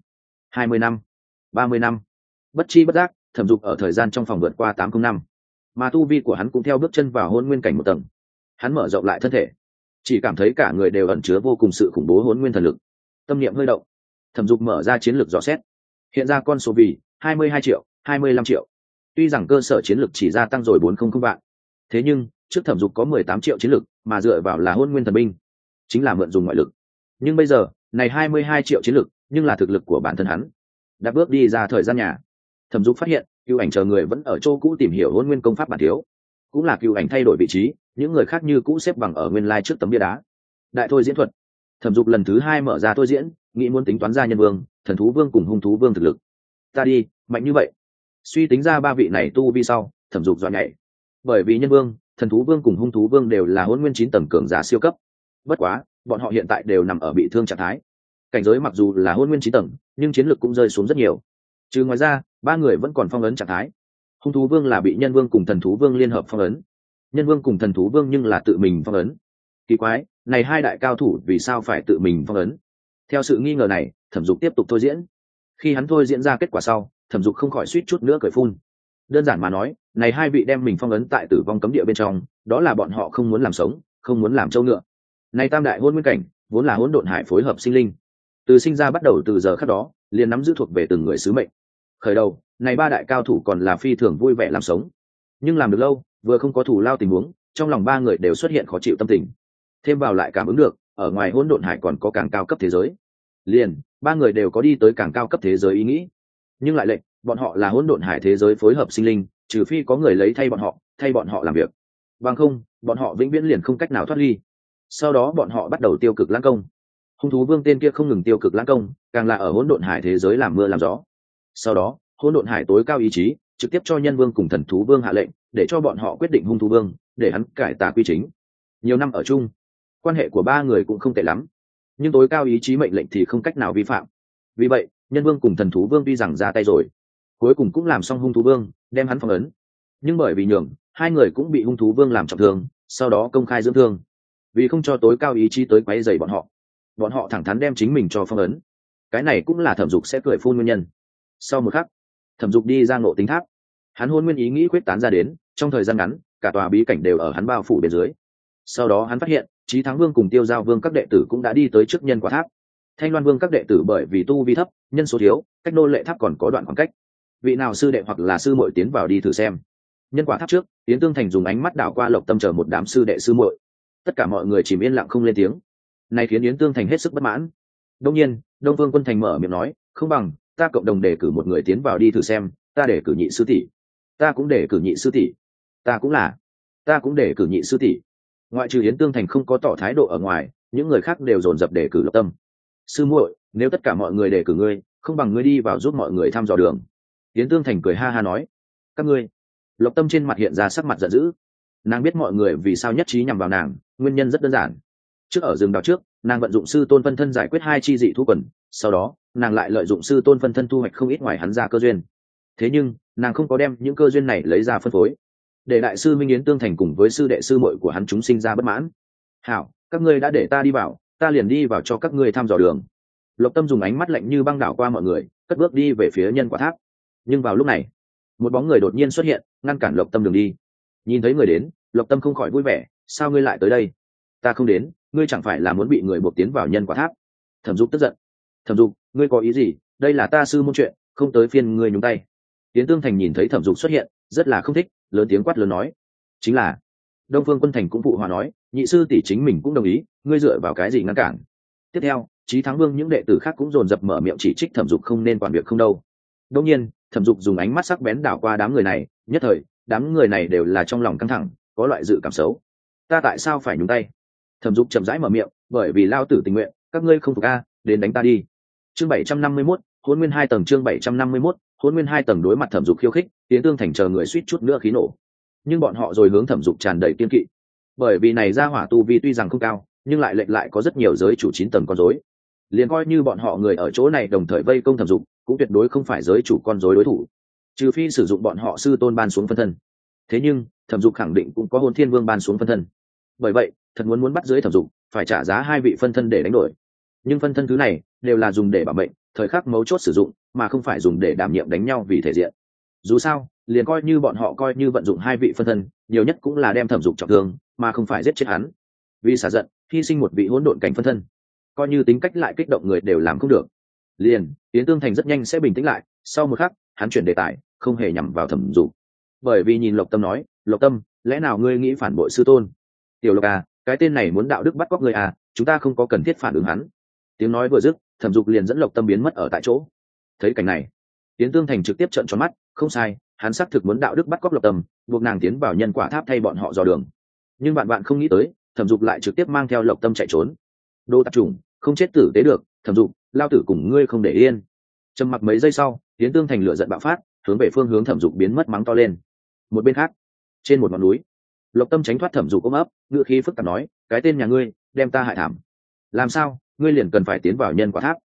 hai mươi năm, ba mươi năm bất chi bất giác, thẩm dục ở thời gian trong phòng vượt qua tám không năm. Mà tu vi của hắn cũng theo bước chân vào hôn nguyên cảnh một tầng. Hắn mở rộng lại thân thể. Chỉ cảm thấy cả người đều ẩn chứa vô cùng sự khủng bố hôn nguyên thần lực. Tâm niệm hơi động. Thẩm dục mở ra chiến lược dò xét. Hiện ra con số vì hai mươi hai triệu, hai mươi lăm triệu. Tuy rằng cơ sở chiến lược chỉ gia tăng rồi bốn không không vạn. Thế nhưng, trước thẩm dục có mười tám triệu chiến lược, mà dựa vào là hôn nguyên thần binh, chính là mượn dùng ngoại lực. Nhưng bây giờ, này hai mươi hai triệu chiến lược, nhưng là thực lực của bản thân hắn. Đã bước đi ra thời gian nhà thẩm dục phát hiện, cựu ảnh chờ người vẫn ở chỗ cũ tìm hiểu hôn nguyên công pháp bản thiếu. Cũng là cựu ảnh thay đổi vị trí, những người khác như cũ xếp bằng ở nguyên lai trước tấm bia đá. Đại thôi diễn thuật. Thẩm dục lần thứ hai mở ra thôi diễn, nghĩ muốn tính toán ra nhân vương, thần thú vương cùng hung thú vương thực lực. Ta đi, mạnh như vậy. Suy tính ra ba vị này tu vi sau, thẩm dục dọn nhảy. Bởi vì nhân vương, thần thú vương cùng hung thú vương đều là hôn nguyên chín tầng cường giả siêu cấp. Bất quá, bọn họ hiện tại đều nằm ở bị thương trạng thái. Cảnh giới mặc dù là hôn nguyên chín tầng, nhưng chiến lược cũng rơi xuống rất nhiều chứ ngoài ra, ba người vẫn còn phong ấn trạng thái. Hung thú vương là bị nhân vương cùng thần thú vương liên hợp phong ấn. Nhân vương cùng thần thú vương nhưng là tự mình phong ấn. Kỳ quái, này hai đại cao thủ vì sao phải tự mình phong ấn? Theo sự nghi ngờ này, thẩm dục tiếp tục thôi diễn. Khi hắn thôi diễn ra kết quả sau, thẩm dục không khỏi suýt chút nữa cởi phun. Đơn giản mà nói, này hai vị đem mình phong ấn tại tử vong cấm địa bên trong, đó là bọn họ không muốn làm sống, không muốn làm trâu ngựa. Này tam đại hôn nguyên cảnh, vốn là hỗn độn hải phối hợp sinh linh. Từ sinh ra bắt đầu từ giờ khắc đó liền nắm giữ thuộc về từng người sứ mệnh. Khởi đầu, này ba đại cao thủ còn là phi thường vui vẻ làm sống. Nhưng làm được lâu, vừa không có thủ lao tình huống, trong lòng ba người đều xuất hiện khó chịu tâm tình. Thêm vào lại cảm ứng được, ở ngoài hỗn độn hải còn có càng cao cấp thế giới. Liền, ba người đều có đi tới càng cao cấp thế giới ý nghĩ. Nhưng lại lệnh, bọn họ là hỗn độn hải thế giới phối hợp sinh linh, trừ phi có người lấy thay bọn họ, thay bọn họ làm việc. Bằng không, bọn họ vĩnh viễn liền không cách nào thoát ly. Sau đó bọn họ bắt đầu tiêu cực lãng công hung thú vương tên kia không ngừng tiêu cực lãng công, càng là ở hỗn độn hải thế giới làm mưa làm gió. Sau đó, hỗn độn hải tối cao ý chí, trực tiếp cho nhân vương cùng thần thú vương hạ lệnh, để cho bọn họ quyết định hung thú vương, để hắn cải tà quy chính. Nhiều năm ở chung, quan hệ của ba người cũng không tệ lắm. Nhưng tối cao ý chí mệnh lệnh thì không cách nào vi phạm. Vì vậy, nhân vương cùng thần thú vương tuy rằng ra tay rồi, cuối cùng cũng làm xong hung thú vương, đem hắn phong ấn. Nhưng bởi vì nhường, hai người cũng bị hung thú vương làm trọng thương, sau đó công khai dưỡng thương. Vì không cho tối cao ý chí tới quấy dày bọn họ bọn họ thẳng thắn đem chính mình cho phong ấn. Cái này cũng là thẩm dục sẽ cười phun nguyên nhân. Sau một khắc, thẩm dục đi ra ngộ tính tháp. Hắn hôn nguyên ý nghĩ quyết tán ra đến, trong thời gian ngắn, cả tòa bí cảnh đều ở hắn bao phủ bên dưới. Sau đó hắn phát hiện trí thắng vương cùng tiêu giao vương các đệ tử cũng đã đi tới trước nhân quả tháp. Thanh loan vương các đệ tử bởi vì tu vi thấp, nhân số thiếu, cách nô lệ tháp còn có đoạn khoảng cách. Vị nào sư đệ hoặc là sư muội tiến vào đi thử xem. Nhân quả tháp trước tiến tương thành dùng ánh mắt đảo qua lộc tâm chờ một đám sư đệ sư muội. Tất cả mọi người chìm yên lặng không lên tiếng này khiến yến tương thành hết sức bất mãn. Đông nhiên, đông vương quân thành mở miệng nói, không bằng, ta cộng đồng đề cử một người tiến vào đi thử xem, ta để cử nhị sư tỷ. Ta cũng để cử nhị sư tỷ. Ta cũng là. Ta cũng để cử nhị sư tỷ. Ngoại trừ yến tương thành không có tỏ thái độ ở ngoài, những người khác đều dồn dập đề cử lộc tâm. Sư muội, nếu tất cả mọi người đề cử ngươi, không bằng ngươi đi vào giúp mọi người thăm dò đường. Yến tương thành cười ha ha nói, các ngươi. Lộc tâm trên mặt hiện ra sắc mặt giận dữ. Nàng biết mọi người vì sao nhất trí nhằm vào nàng, nguyên nhân rất đơn giản trước ở rừng đào trước, nàng vận dụng sư tôn phân thân giải quyết hai chi dị thu quần, sau đó, nàng lại lợi dụng sư tôn phân thân thu hoạch không ít ngoài hắn ra cơ duyên. Thế nhưng, nàng không có đem những cơ duyên này lấy ra phân phối. Để đại sư minh yến tương thành cùng với sư đệ sư muội của hắn chúng sinh ra bất mãn. Hảo, các ngươi đã để ta đi vào, ta liền đi vào cho các ngươi thăm dò đường. Lộc tâm dùng ánh mắt lạnh như băng đảo qua mọi người, cất bước đi về phía nhân quả tháp. Nhưng vào lúc này, một bóng người đột nhiên xuất hiện, ngăn cản lộc tâm đường đi. Nhìn thấy người đến, lộc tâm không khỏi vui vẻ, sao ngươi lại tới đây? Ta không đến ngươi chẳng phải là muốn bị người buộc tiến vào nhân quả tháp. Thẩm dục tức giận. Thẩm dục, ngươi có ý gì? Đây là ta sư môn chuyện, không tới phiên ngươi nhúng tay. Tiến tương thành nhìn thấy thẩm dục xuất hiện, rất là không thích, lớn tiếng quát lớn nói. Chính là, đông phương quân thành cũng phụ hòa nói, nhị sư tỷ chính mình cũng đồng ý, ngươi dựa vào cái gì ngăn cản? Tiếp theo trí thắng vương những đệ tử khác cũng dồn dập mở miệng chỉ trích thẩm dục không nên quản việc không đâu. Đông nhiên, thẩm dục dùng ánh mắt sắc bén đảo qua đám người này, nhất thời, đám người này đều là trong lòng căng thẳng, có loại dự cảm xấu. Ta tại sao phải nhúng tay? Thẩm dục chậm rãi mở miệng, bởi vì lao tử tình nguyện, các ngươi không phục a, đến đánh ta đi. Chương bảy trăm năm mươi mốt hôn nguyên hai tầng chương bảy trăm năm mươi mốt hôn nguyên hai tầng đối mặt thẩm dục khiêu khích tiến tương thành chờ người suýt chút nữa khí nổ. Nhưng bọn họ rồi hướng thẩm dục tràn đầy kiên kỵ. Bởi vì này ra hỏa tu vi tuy rằng không cao, nhưng lại lệnh lại có rất nhiều giới chủ chín tầng con dối liền coi như bọn họ người ở chỗ này đồng thời vây công thẩm dục, cũng tuyệt đối không phải giới chủ con dối đối thủ. Trừ phi sử dụng bọn họ sư tôn ban xuống phân thân. Thế nhưng, thẩm dục khẳng định cũng có hôn thiên vương ban xuống phân thân. Bởi vậy thật muốn muốn bắt dưới thẩm dục phải trả giá hai vị phân thân để đánh đổi. Nhưng phân thân thứ này đều là dùng để bảo mệnh, thời khắc mấu chốt sử dụng, mà không phải dùng để đảm nhiệm đánh nhau vì thể diện. Dù sao, liền coi như bọn họ coi như vận dụng hai vị phân thân, nhiều nhất cũng là đem thẩm dục trọng thương, mà không phải giết chết hắn. Vì xả giận, hy sinh một vị hỗn độn cảnh phân thân, coi như tính cách lại kích động người đều làm không được. Liền tiến tương thành rất nhanh sẽ bình tĩnh lại, sau một khắc, hắn chuyển đề tài, không hề nhằm vào thẩm dục bởi vì nhìn lộc tâm nói, lộc tâm, lẽ nào ngươi nghĩ phản bội sư tôn? Tiểu lộc à cái tên này muốn đạo đức bắt cóc người à chúng ta không có cần thiết phản ứng hắn. Tiếng nói vừa dứt, thẩm dục liền dẫn lộc tâm biến mất ở tại chỗ. Thấy cảnh này tiến tương thành trực tiếp trận tròn mắt, không sai, hắn xác thực muốn đạo đức bắt cóc lộc tâm, buộc nàng tiến vào nhân quả tháp thay bọn họ dò đường. Nhưng bạn bạn không nghĩ tới, thẩm dục lại trực tiếp mang theo lộc tâm chạy trốn. Đô tạp trùng không chết tử tế được, thẩm dục, lao tử cùng ngươi không để yên. Trầm mặc mấy giây sau tiến tương thành lửa giận bạo phát, hướng về phương hướng thẩm dục biến mất mắng to lên. Một bên khác, trên một ngọn núi lộc tâm tránh thoát thẩm dục ôm ấp ngựa khí phức tạp nói, cái tên nhà ngươi, đem ta hại thảm. Làm sao? Ngươi liền cần phải tiến vào nhân quả tháp.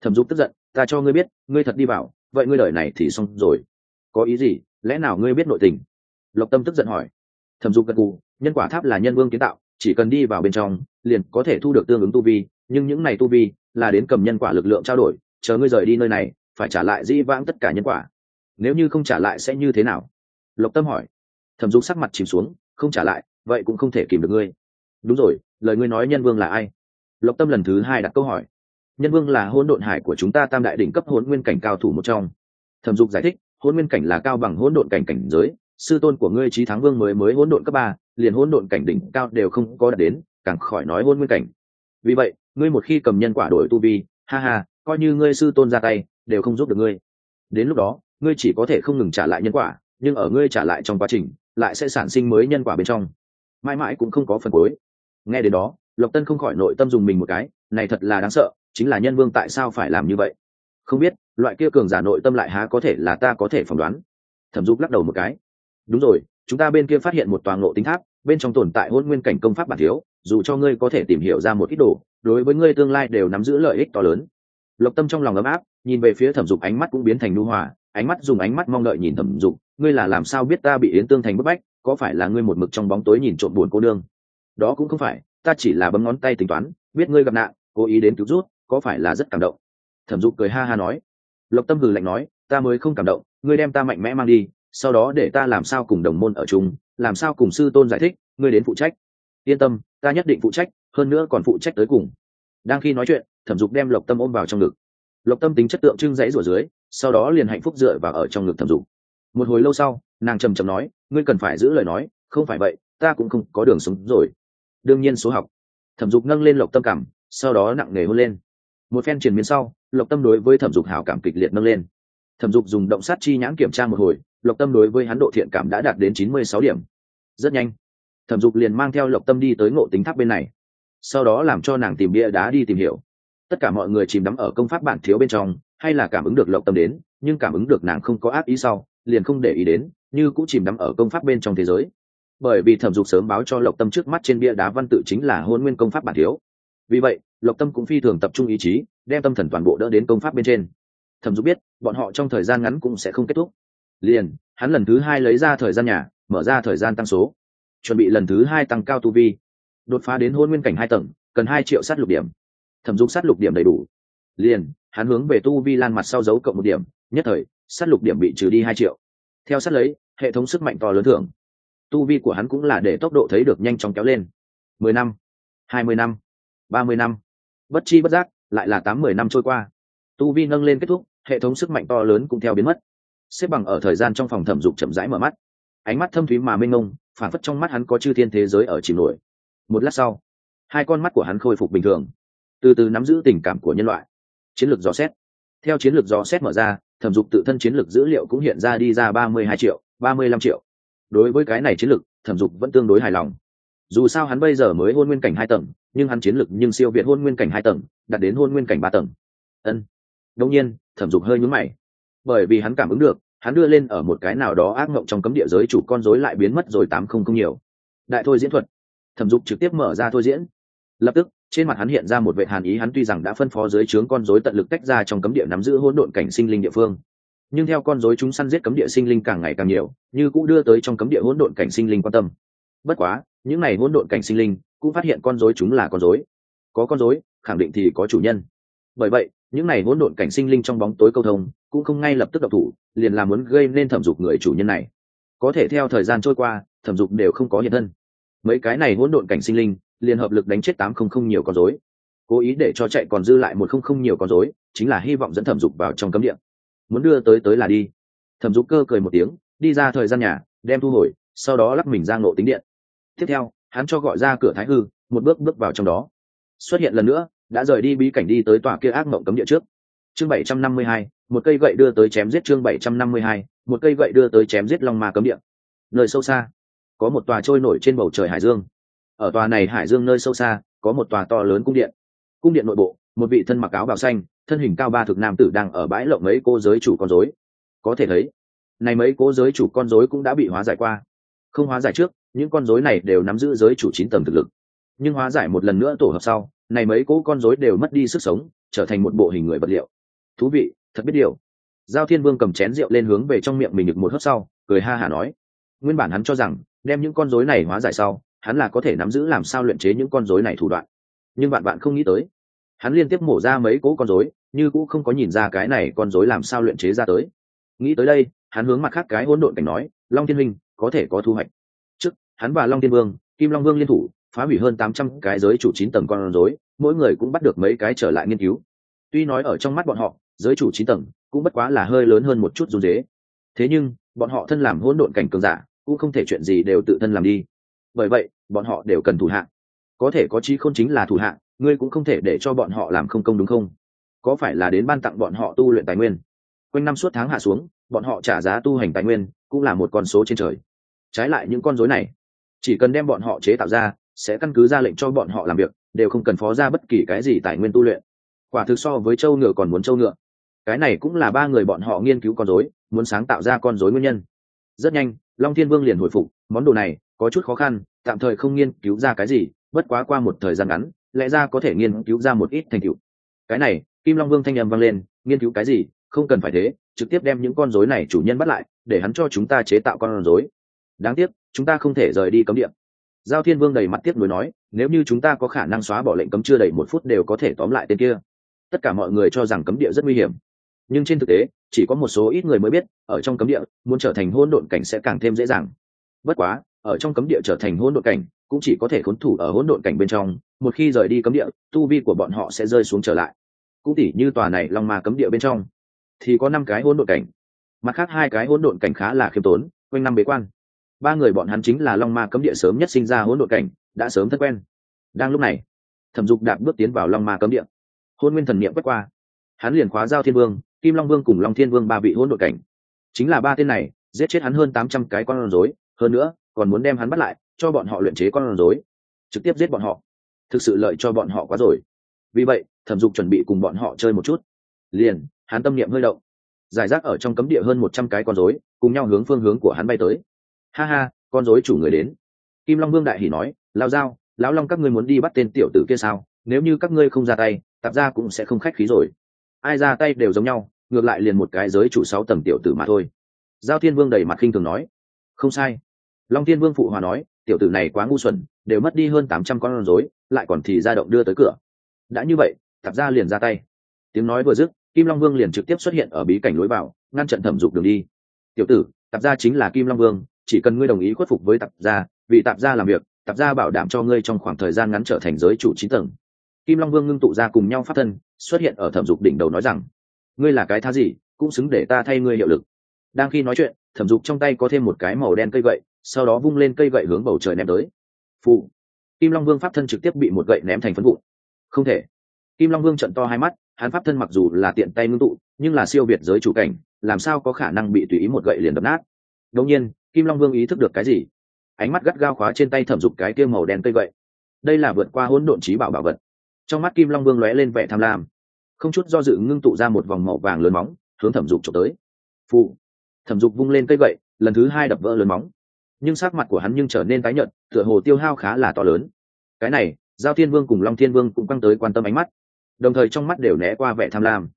Thẩm dục tức giận, ta cho ngươi biết, ngươi thật đi vào, vậy ngươi đời này thì xong rồi. Có ý gì? Lẽ nào ngươi biết nội tình? Lộc tâm tức giận hỏi. Thẩm dục gật cù nhân quả tháp là nhân vương kiến tạo, chỉ cần đi vào bên trong, liền có thể thu được tương ứng tu vi, nhưng những này tu vi là đến cầm nhân quả lực lượng trao đổi, chờ ngươi rời đi nơi này, phải trả lại dĩ vãng tất cả nhân quả. Nếu như không trả lại sẽ như thế nào? Lộc tâm hỏi. Thẩm dục sắc mặt chìm xuống không trả lại, vậy cũng không thể kìm được ngươi. Đúng rồi, lời ngươi nói nhân vương là ai? Lộc tâm lần thứ hai đặt câu hỏi. Nhân vương là hôn độn hải của chúng ta tam đại đỉnh cấp hôn nguyên cảnh cao thủ một trong. Thẩm dục giải thích hôn nguyên cảnh là cao bằng hôn độn cảnh cảnh giới, sư tôn của ngươi trí thắng vương mới mới hôn độn cấp ba, liền hôn độn cảnh đỉnh cao đều không có đạt đến, càng khỏi nói hôn nguyên cảnh. Vì vậy, ngươi một khi cầm nhân quả đổi tu vi, ha ha, coi như ngươi sư tôn ra tay, đều không giúp được ngươi. Đến lúc đó, ngươi chỉ có thể không ngừng trả lại nhân quả, nhưng ở ngươi trả lại trong quá trình lại sẽ sản sinh mới nhân quả bên trong. Mãi mãi cũng không có phần cuối. Nghe đến đó, lộc tân không khỏi nội tâm dùng mình một cái, này thật là đáng sợ, chính là nhân vương tại sao phải làm như vậy? Không biết, loại kia cường giả nội tâm lại há có thể là ta có thể phỏng đoán. Thẩm dục lắc đầu một cái. Đúng rồi, chúng ta bên kia phát hiện một toàn ngộ tính tháp, bên trong tồn tại hôn nguyên cảnh công pháp bản thiếu, dù cho ngươi có thể tìm hiểu ra một ít đồ, đối với ngươi tương lai đều nắm giữ lợi ích to lớn. Lộc tâm trong lòng ấm áp, nhìn về phía thẩm dục ánh mắt cũng biến thành nu hòa ánh mắt dùng ánh mắt mong đợi nhìn thẩm dục, ngươi là làm sao biết ta bị yến tương thành bức bách, có phải là ngươi một mực trong bóng tối nhìn trộm buồn cô nương? Đó cũng không phải, ta chỉ là bấm ngón tay tính toán, biết ngươi gặp nạn, cố ý đến cứu rút có phải là rất cảm động? Thẩm dục cười ha ha nói. Lộc tâm hừ lạnh nói, ta mới không cảm động, ngươi đem ta mạnh mẽ mang đi, sau đó để ta làm sao cùng đồng môn ở chung, làm sao cùng sư tôn giải thích, ngươi đến phụ trách. Yên tâm, ta nhất định phụ trách, hơn nữa còn phụ trách tới cùng. Đang khi nói chuyện, thẩm dục đem lộc tâm ôm vào trong ngực. Lộc tâm tính chất tượng trưng dãy rủa dưới sau đó liền hạnh phúc dựa vào ở trong ngực thẩm dục. Một hồi lâu sau, nàng trầm trầm nói, ngươi cần phải giữ lời nói, không phải vậy, ta cũng không có đường sống rồi. Đương nhiên số học. Thẩm dục nâng lên lộc tâm cảm, sau đó nặng nề hôn lên. Một phen truyền biến sau, lộc tâm đối với thẩm dục hảo cảm kịch liệt nâng lên. Thẩm dục dùng động sát chi nhãn kiểm tra một hồi, lộc tâm đối với hắn độ thiện cảm đã đạt đến chín mươi sáu điểm. Rất nhanh, thẩm dục liền mang theo lộc tâm đi tới ngộ tính tháp bên này. Sau đó làm cho nàng tìm bia đá đi tìm hiểu. Tất cả mọi người chìm đắm ở công pháp bản thiếu bên trong hay là cảm ứng được lộc tâm đến, nhưng cảm ứng được nàng không có ác ý sau, liền không để ý đến, như cũng chìm đắm ở công pháp bên trong thế giới. Bởi vì thẩm dục sớm báo cho lộc tâm trước mắt trên bia đá văn tự chính là hôn nguyên công pháp bản thiếu. Vì vậy, lộc tâm cũng phi thường tập trung ý chí, đem tâm thần toàn bộ đỡ đến công pháp bên trên. Thẩm dục biết, bọn họ trong thời gian ngắn cũng sẽ không kết thúc. Liền, hắn lần thứ hai lấy ra thời gian nhà, mở ra thời gian tăng số. Chuẩn bị lần thứ hai tăng cao tu vi. Đột phá đến hôn nguyên cảnh hai tầng, cần hai triệu sát lục điểm. Thẩm dục sát lục điểm đầy đủ liền, hắn hướng về tu vi lan mặt sau dấu cộng một điểm, nhất thời, sát lục điểm bị trừ đi hai triệu. Theo sát lấy, hệ thống sức mạnh to lớn thưởng. Tu vi của hắn cũng là để tốc độ thấy được nhanh chóng kéo lên. Mười năm, hai mươi năm, ba mươi năm. Bất chi bất giác, lại là tám mười năm trôi qua. Tu vi nâng lên kết thúc, hệ thống sức mạnh to lớn cũng theo biến mất. Xếp bằng ở thời gian trong phòng thẩm dục chậm rãi mở mắt. Ánh mắt thâm thúy mà mênh mông, phản phất trong mắt hắn có chư thiên thế giới ở chìm nổi. Một lát sau, hai con mắt của hắn khôi phục bình thường. Từ từ nắm giữ tình cảm của nhân loại chiến lược dò xét. Theo chiến lược dò xét mở ra, thẩm dục tự thân chiến lược dữ liệu cũng hiện ra đi ra ba mươi hai triệu, ba mươi lăm triệu. Đối với cái này chiến lược, thẩm dục vẫn tương đối hài lòng. Dù sao hắn bây giờ mới hôn nguyên cảnh hai tầng, nhưng hắn chiến lược nhưng siêu việt hôn nguyên cảnh hai tầng, đạt đến hôn nguyên cảnh ba tầng. Ân. Đông nhiên, thẩm dục hơi nhúm mày. Bởi vì hắn cảm ứng được, hắn đưa lên ở một cái nào đó ác mộng trong cấm địa giới chủ con rối lại biến mất rồi tám không không nhiều. Đại thôi diễn thuật. Thẩm dục trực tiếp mở ra thôi diễn. Lập tức trên mặt hắn hiện ra một vệ hàn ý, hắn tuy rằng đã phân phó dưới trướng con rối tận lực tách ra trong cấm địa nắm giữ hỗn độn cảnh sinh linh địa phương, nhưng theo con rối chúng săn giết cấm địa sinh linh càng ngày càng nhiều, như cũng đưa tới trong cấm địa hỗn độn cảnh sinh linh quan tâm. Bất quá, những này hỗn độn cảnh sinh linh cũng phát hiện con rối chúng là con rối. Có con rối, khẳng định thì có chủ nhân. Bởi vậy, những này hỗn độn cảnh sinh linh trong bóng tối câu thông cũng không ngay lập tức độc thủ, liền là muốn gây nên thẩm dục người chủ nhân này. Có thể theo thời gian trôi qua, thẩm dục đều không có hiện thân. Mấy cái này hỗn độn cảnh sinh linh liền hợp lực đánh chết tám không không nhiều con rối. Cố ý để cho chạy còn dư lại một không không nhiều con rối, chính là hy vọng dẫn thẩm dục vào trong cấm địa. Muốn đưa tới tới là đi. Thẩm dục cơ cười một tiếng, đi ra thời gian nhà, đem thu hồi, sau đó lắp mình ra ngộ tính điện. Tiếp theo, hắn cho gọi ra cửa thái hư, một bước bước vào trong đó. Xuất hiện lần nữa, đã rời đi bí cảnh đi tới tòa kia ác mộng cấm địa trước. Chương bảy trăm năm mươi hai, một cây gậy đưa tới chém giết chương bảy trăm năm mươi hai, một cây gậy đưa tới chém giết long ma cấm địa. Nơi sâu xa, có một tòa trôi nổi trên bầu trời hải dương ở tòa này hải dương nơi sâu xa, có một tòa to lớn cung điện. Cung điện nội bộ, một vị thân mặc áo bào xanh, thân hình cao ba thực nam tử đang ở bãi lộng mấy cô giới chủ con rối. Có thể thấy, này mấy cô giới chủ con rối cũng đã bị hóa giải qua. Không hóa giải trước, những con rối này đều nắm giữ giới chủ chín tầng thực lực. Nhưng hóa giải một lần nữa tổ hợp sau, này mấy cỗ con rối đều mất đi sức sống, trở thành một bộ hình người vật liệu. Thú vị, thật biết điều. Giao thiên vương cầm chén rượu lên hướng về trong miệng mình được một hớp sau, cười ha hả nói. Nguyên bản hắn cho rằng, đem những con rối này hóa giải sau hắn là có thể nắm giữ làm sao luyện chế những con rối này thủ đoạn. Nhưng bạn bạn không nghĩ tới, hắn liên tiếp mổ ra mấy cỗ con rối, như cũng không có nhìn ra cái này con rối làm sao luyện chế ra tới. Nghĩ tới đây, hắn hướng mặt khác cái hỗn độn cảnh nói, long thiên minh, có thể có thu hoạch. Trước, hắn và long thiên vương, kim long vương liên thủ, phá hủy hơn tám trăm cái giới chủ chín tầng con rối, mỗi người cũng bắt được mấy cái trở lại nghiên cứu. Tuy nói ở trong mắt bọn họ, giới chủ chín tầng cũng bất quá là hơi lớn hơn một chút run dế thế nhưng, bọn họ thân làm hỗn độn cảnh cường giả, cũng không thể chuyện gì đều tự thân làm đi. Bởi vậy bọn họ đều cần thủ hạ. Có thể có chí không chính là thủ hạ, ngươi cũng không thể để cho bọn họ làm không công đúng không? Có phải là đến ban tặng bọn họ tu luyện tài nguyên? Quanh năm suốt tháng hạ xuống, bọn họ trả giá tu hành tài nguyên cũng là một con số trên trời. Trái lại những con rối này, chỉ cần đem bọn họ chế tạo ra, sẽ căn cứ ra lệnh cho bọn họ làm việc, đều không cần phó ra bất kỳ cái gì tài nguyên tu luyện. Quả thực so với châu ngựa còn muốn châu ngựa. Cái này cũng là ba người bọn họ nghiên cứu con rối, muốn sáng tạo ra con rối nguyên nhân. Rất nhanh, long thiên vương liền hồi phục, món đồ này có chút khó khăn, tạm thời không nghiên cứu ra cái gì, bất quá qua một thời gian ngắn, lẽ ra có thể nghiên cứu ra một ít thành tựu. Cái này, kim long vương thanh âm vang lên, nghiên cứu cái gì, không cần phải thế, trực tiếp đem những con rối này chủ nhân bắt lại, để hắn cho chúng ta chế tạo con rối. Đáng tiếc, chúng ta không thể rời đi cấm địa. Giao thiên vương đầy mặt tiếc nuối nói, nếu như chúng ta có khả năng xóa bỏ lệnh cấm chưa đầy một phút đều có thể tóm lại tên kia. Tất cả mọi người cho rằng cấm địa rất nguy hiểm. Nhưng trên thực tế, chỉ có một số ít người mới biết, ở trong cấm địa, muốn trở thành hôn độn cảnh sẽ càng thêm dễ dàng. Bất quá ở trong cấm địa trở thành hỗn độn cảnh, cũng chỉ có thể khốn thủ ở hỗn độn cảnh bên trong, một khi rời đi cấm địa, tu vi của bọn họ sẽ rơi xuống trở lại. Cũng tỉ như tòa này long ma cấm địa bên trong, thì có năm cái hỗn độn cảnh. Mặt khác hai cái hỗn độn cảnh khá là khiêm tốn, quanh năm bế quan. Ba người bọn hắn chính là long ma cấm địa sớm nhất sinh ra hỗn độn cảnh, đã sớm thân quen. Đang lúc này, thẩm dục đạp bước tiến vào long ma cấm địa. Hôn nguyên thần niệm quét qua. Hắn liền khóa giao thiên vương, kim long vương cùng long thiên vương ba vị hỗn độn cảnh. Chính là ba tên này, giết chết hắn hơn tám trăm cái con rối. Hơn nữa còn muốn đem hắn bắt lại, cho bọn họ luyện chế con rối. Trực tiếp giết bọn họ. Thực sự lợi cho bọn họ quá rồi. Vì vậy, thẩm dục chuẩn bị cùng bọn họ chơi một chút. Liền, hắn tâm niệm hơi động. Giải rác ở trong cấm địa hơn một trăm cái con rối, cùng nhau hướng phương hướng của hắn bay tới. Ha ha, con rối chủ người đến. Kim long vương đại hỉ nói lao dao lão long các ngươi muốn đi bắt tên tiểu tử kia sao? Nếu như các ngươi không ra tay, tạp ra cũng sẽ không khách khí rồi. Ai ra tay đều giống nhau, ngược lại liền một cái giới chủ sáu tầng tiểu tử mà thôi. Giao thiên vương đầy mặt khinh thường nói, không sai long thiên vương phụ hòa nói, tiểu tử này quá ngu xuẩn, đều mất đi hơn tám trăm con rối, lại còn thì ra động đưa tới cửa. Đã như vậy, tạp ra liền ra tay. Tiếng nói vừa dứt, kim long vương liền trực tiếp xuất hiện ở bí cảnh lối vào, ngăn trận thẩm dục đường đi. Tiểu tử, tạp ra chính là kim long vương, chỉ cần ngươi đồng ý khuất phục với tạp gia, vì tạp gia làm việc, tạp gia bảo đảm cho ngươi trong khoảng thời gian ngắn trở thành giới chủ trí tầng. Kim long vương ngưng tụ ra cùng nhau phát thân, xuất hiện ở thẩm dục đỉnh đầu nói rằng, ngươi là cái tha gì, cũng xứng để ta thay ngươi hiệu lực. Đang khi nói chuyện, thẩm dục trong tay có thêm một cái màu đen cây gậy sau đó vung lên cây gậy hướng bầu trời ném tới. Phụ kim long vương pháp thân trực tiếp bị một gậy ném thành phân vụn. Không thể. Kim long vương trận to hai mắt, hắn pháp thân mặc dù là tiện tay ngưng tụ, nhưng là siêu việt giới chủ cảnh, làm sao có khả năng bị tùy ý một gậy liền đập nát? Đông nhiên, kim long vương ý thức được cái gì? Ánh mắt gắt gao khóa trên tay thẩm dục cái kia màu đen cây gậy. Đây là vượt qua hỗn độn trí bảo bảo vật. Trong mắt kim long vương lóe lên vẻ tham lam. Không chút do dự ngưng tụ ra một vòng màu vàng lớn móng, hướng thẩm dục trộm tới. Phụ thẩm dục vung lên cây gậy, lần thứ hai đập vỡ lớn móng nhưng sắc mặt của hắn nhưng trở nên tái nhợt, tựa hồ tiêu hao khá là to lớn. Cái này, giao thiên vương cùng long thiên vương cũng căng tới quan tâm ánh mắt. Đồng thời trong mắt đều né qua vẻ tham lam.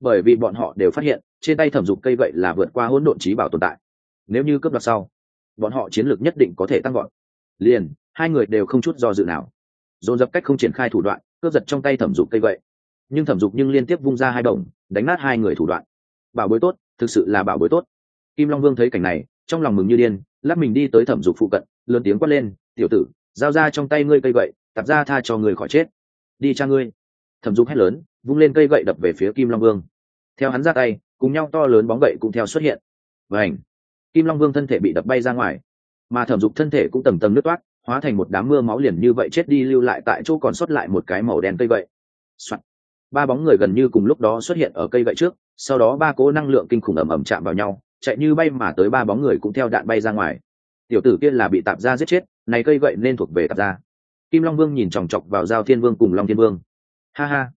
Bởi vì bọn họ đều phát hiện, trên tay thẩm dục cây gậy là vượt qua hỗn độn trí bảo tồn tại. Nếu như cướp đoạt sau, bọn họ chiến lược nhất định có thể tăng gọn liền, hai người đều không chút do dự nào. Dồn dập cách không triển khai thủ đoạn, cướp giật trong tay thẩm dục cây gậy. Nhưng thẩm dục nhưng liên tiếp vung ra hai đồng, đánh nát hai người thủ đoạn. Bảo bối tốt, thực sự là bảo bối tốt. Kim long vương thấy cảnh này, trong lòng mừng như điên lắp mình đi tới thẩm dục phụ cận, lớn tiếng quát lên, tiểu tử, giao ra trong tay ngươi cây gậy, tạp ra tha cho người khỏi chết. Đi cha ngươi. Thẩm dục hét lớn, vung lên cây gậy đập về phía kim long vương. Theo hắn ra tay, cùng nhau to lớn bóng gậy cũng theo xuất hiện. Và ảnh kim long vương thân thể bị đập bay ra ngoài. Mà thẩm dục thân thể cũng tầm tầm nước toát, hóa thành một đám mưa máu liền như vậy chết đi lưu lại tại chỗ còn xuất lại một cái màu đen cây gậy、Soạn. ba bóng người gần như cùng lúc đó xuất hiện ở cây gậy trước, sau đó ba cố năng lượng kinh khủng ầm ầm chạm vào nhau chạy như bay mà tới ba bóng người cũng theo đạn bay ra ngoài. Tiểu tử kia là bị tạp ra giết chết, này cây gậy nên thuộc về tạp ra kim long vương nhìn chòng chọc vào giao thiên vương cùng long thiên vương. Ha ha.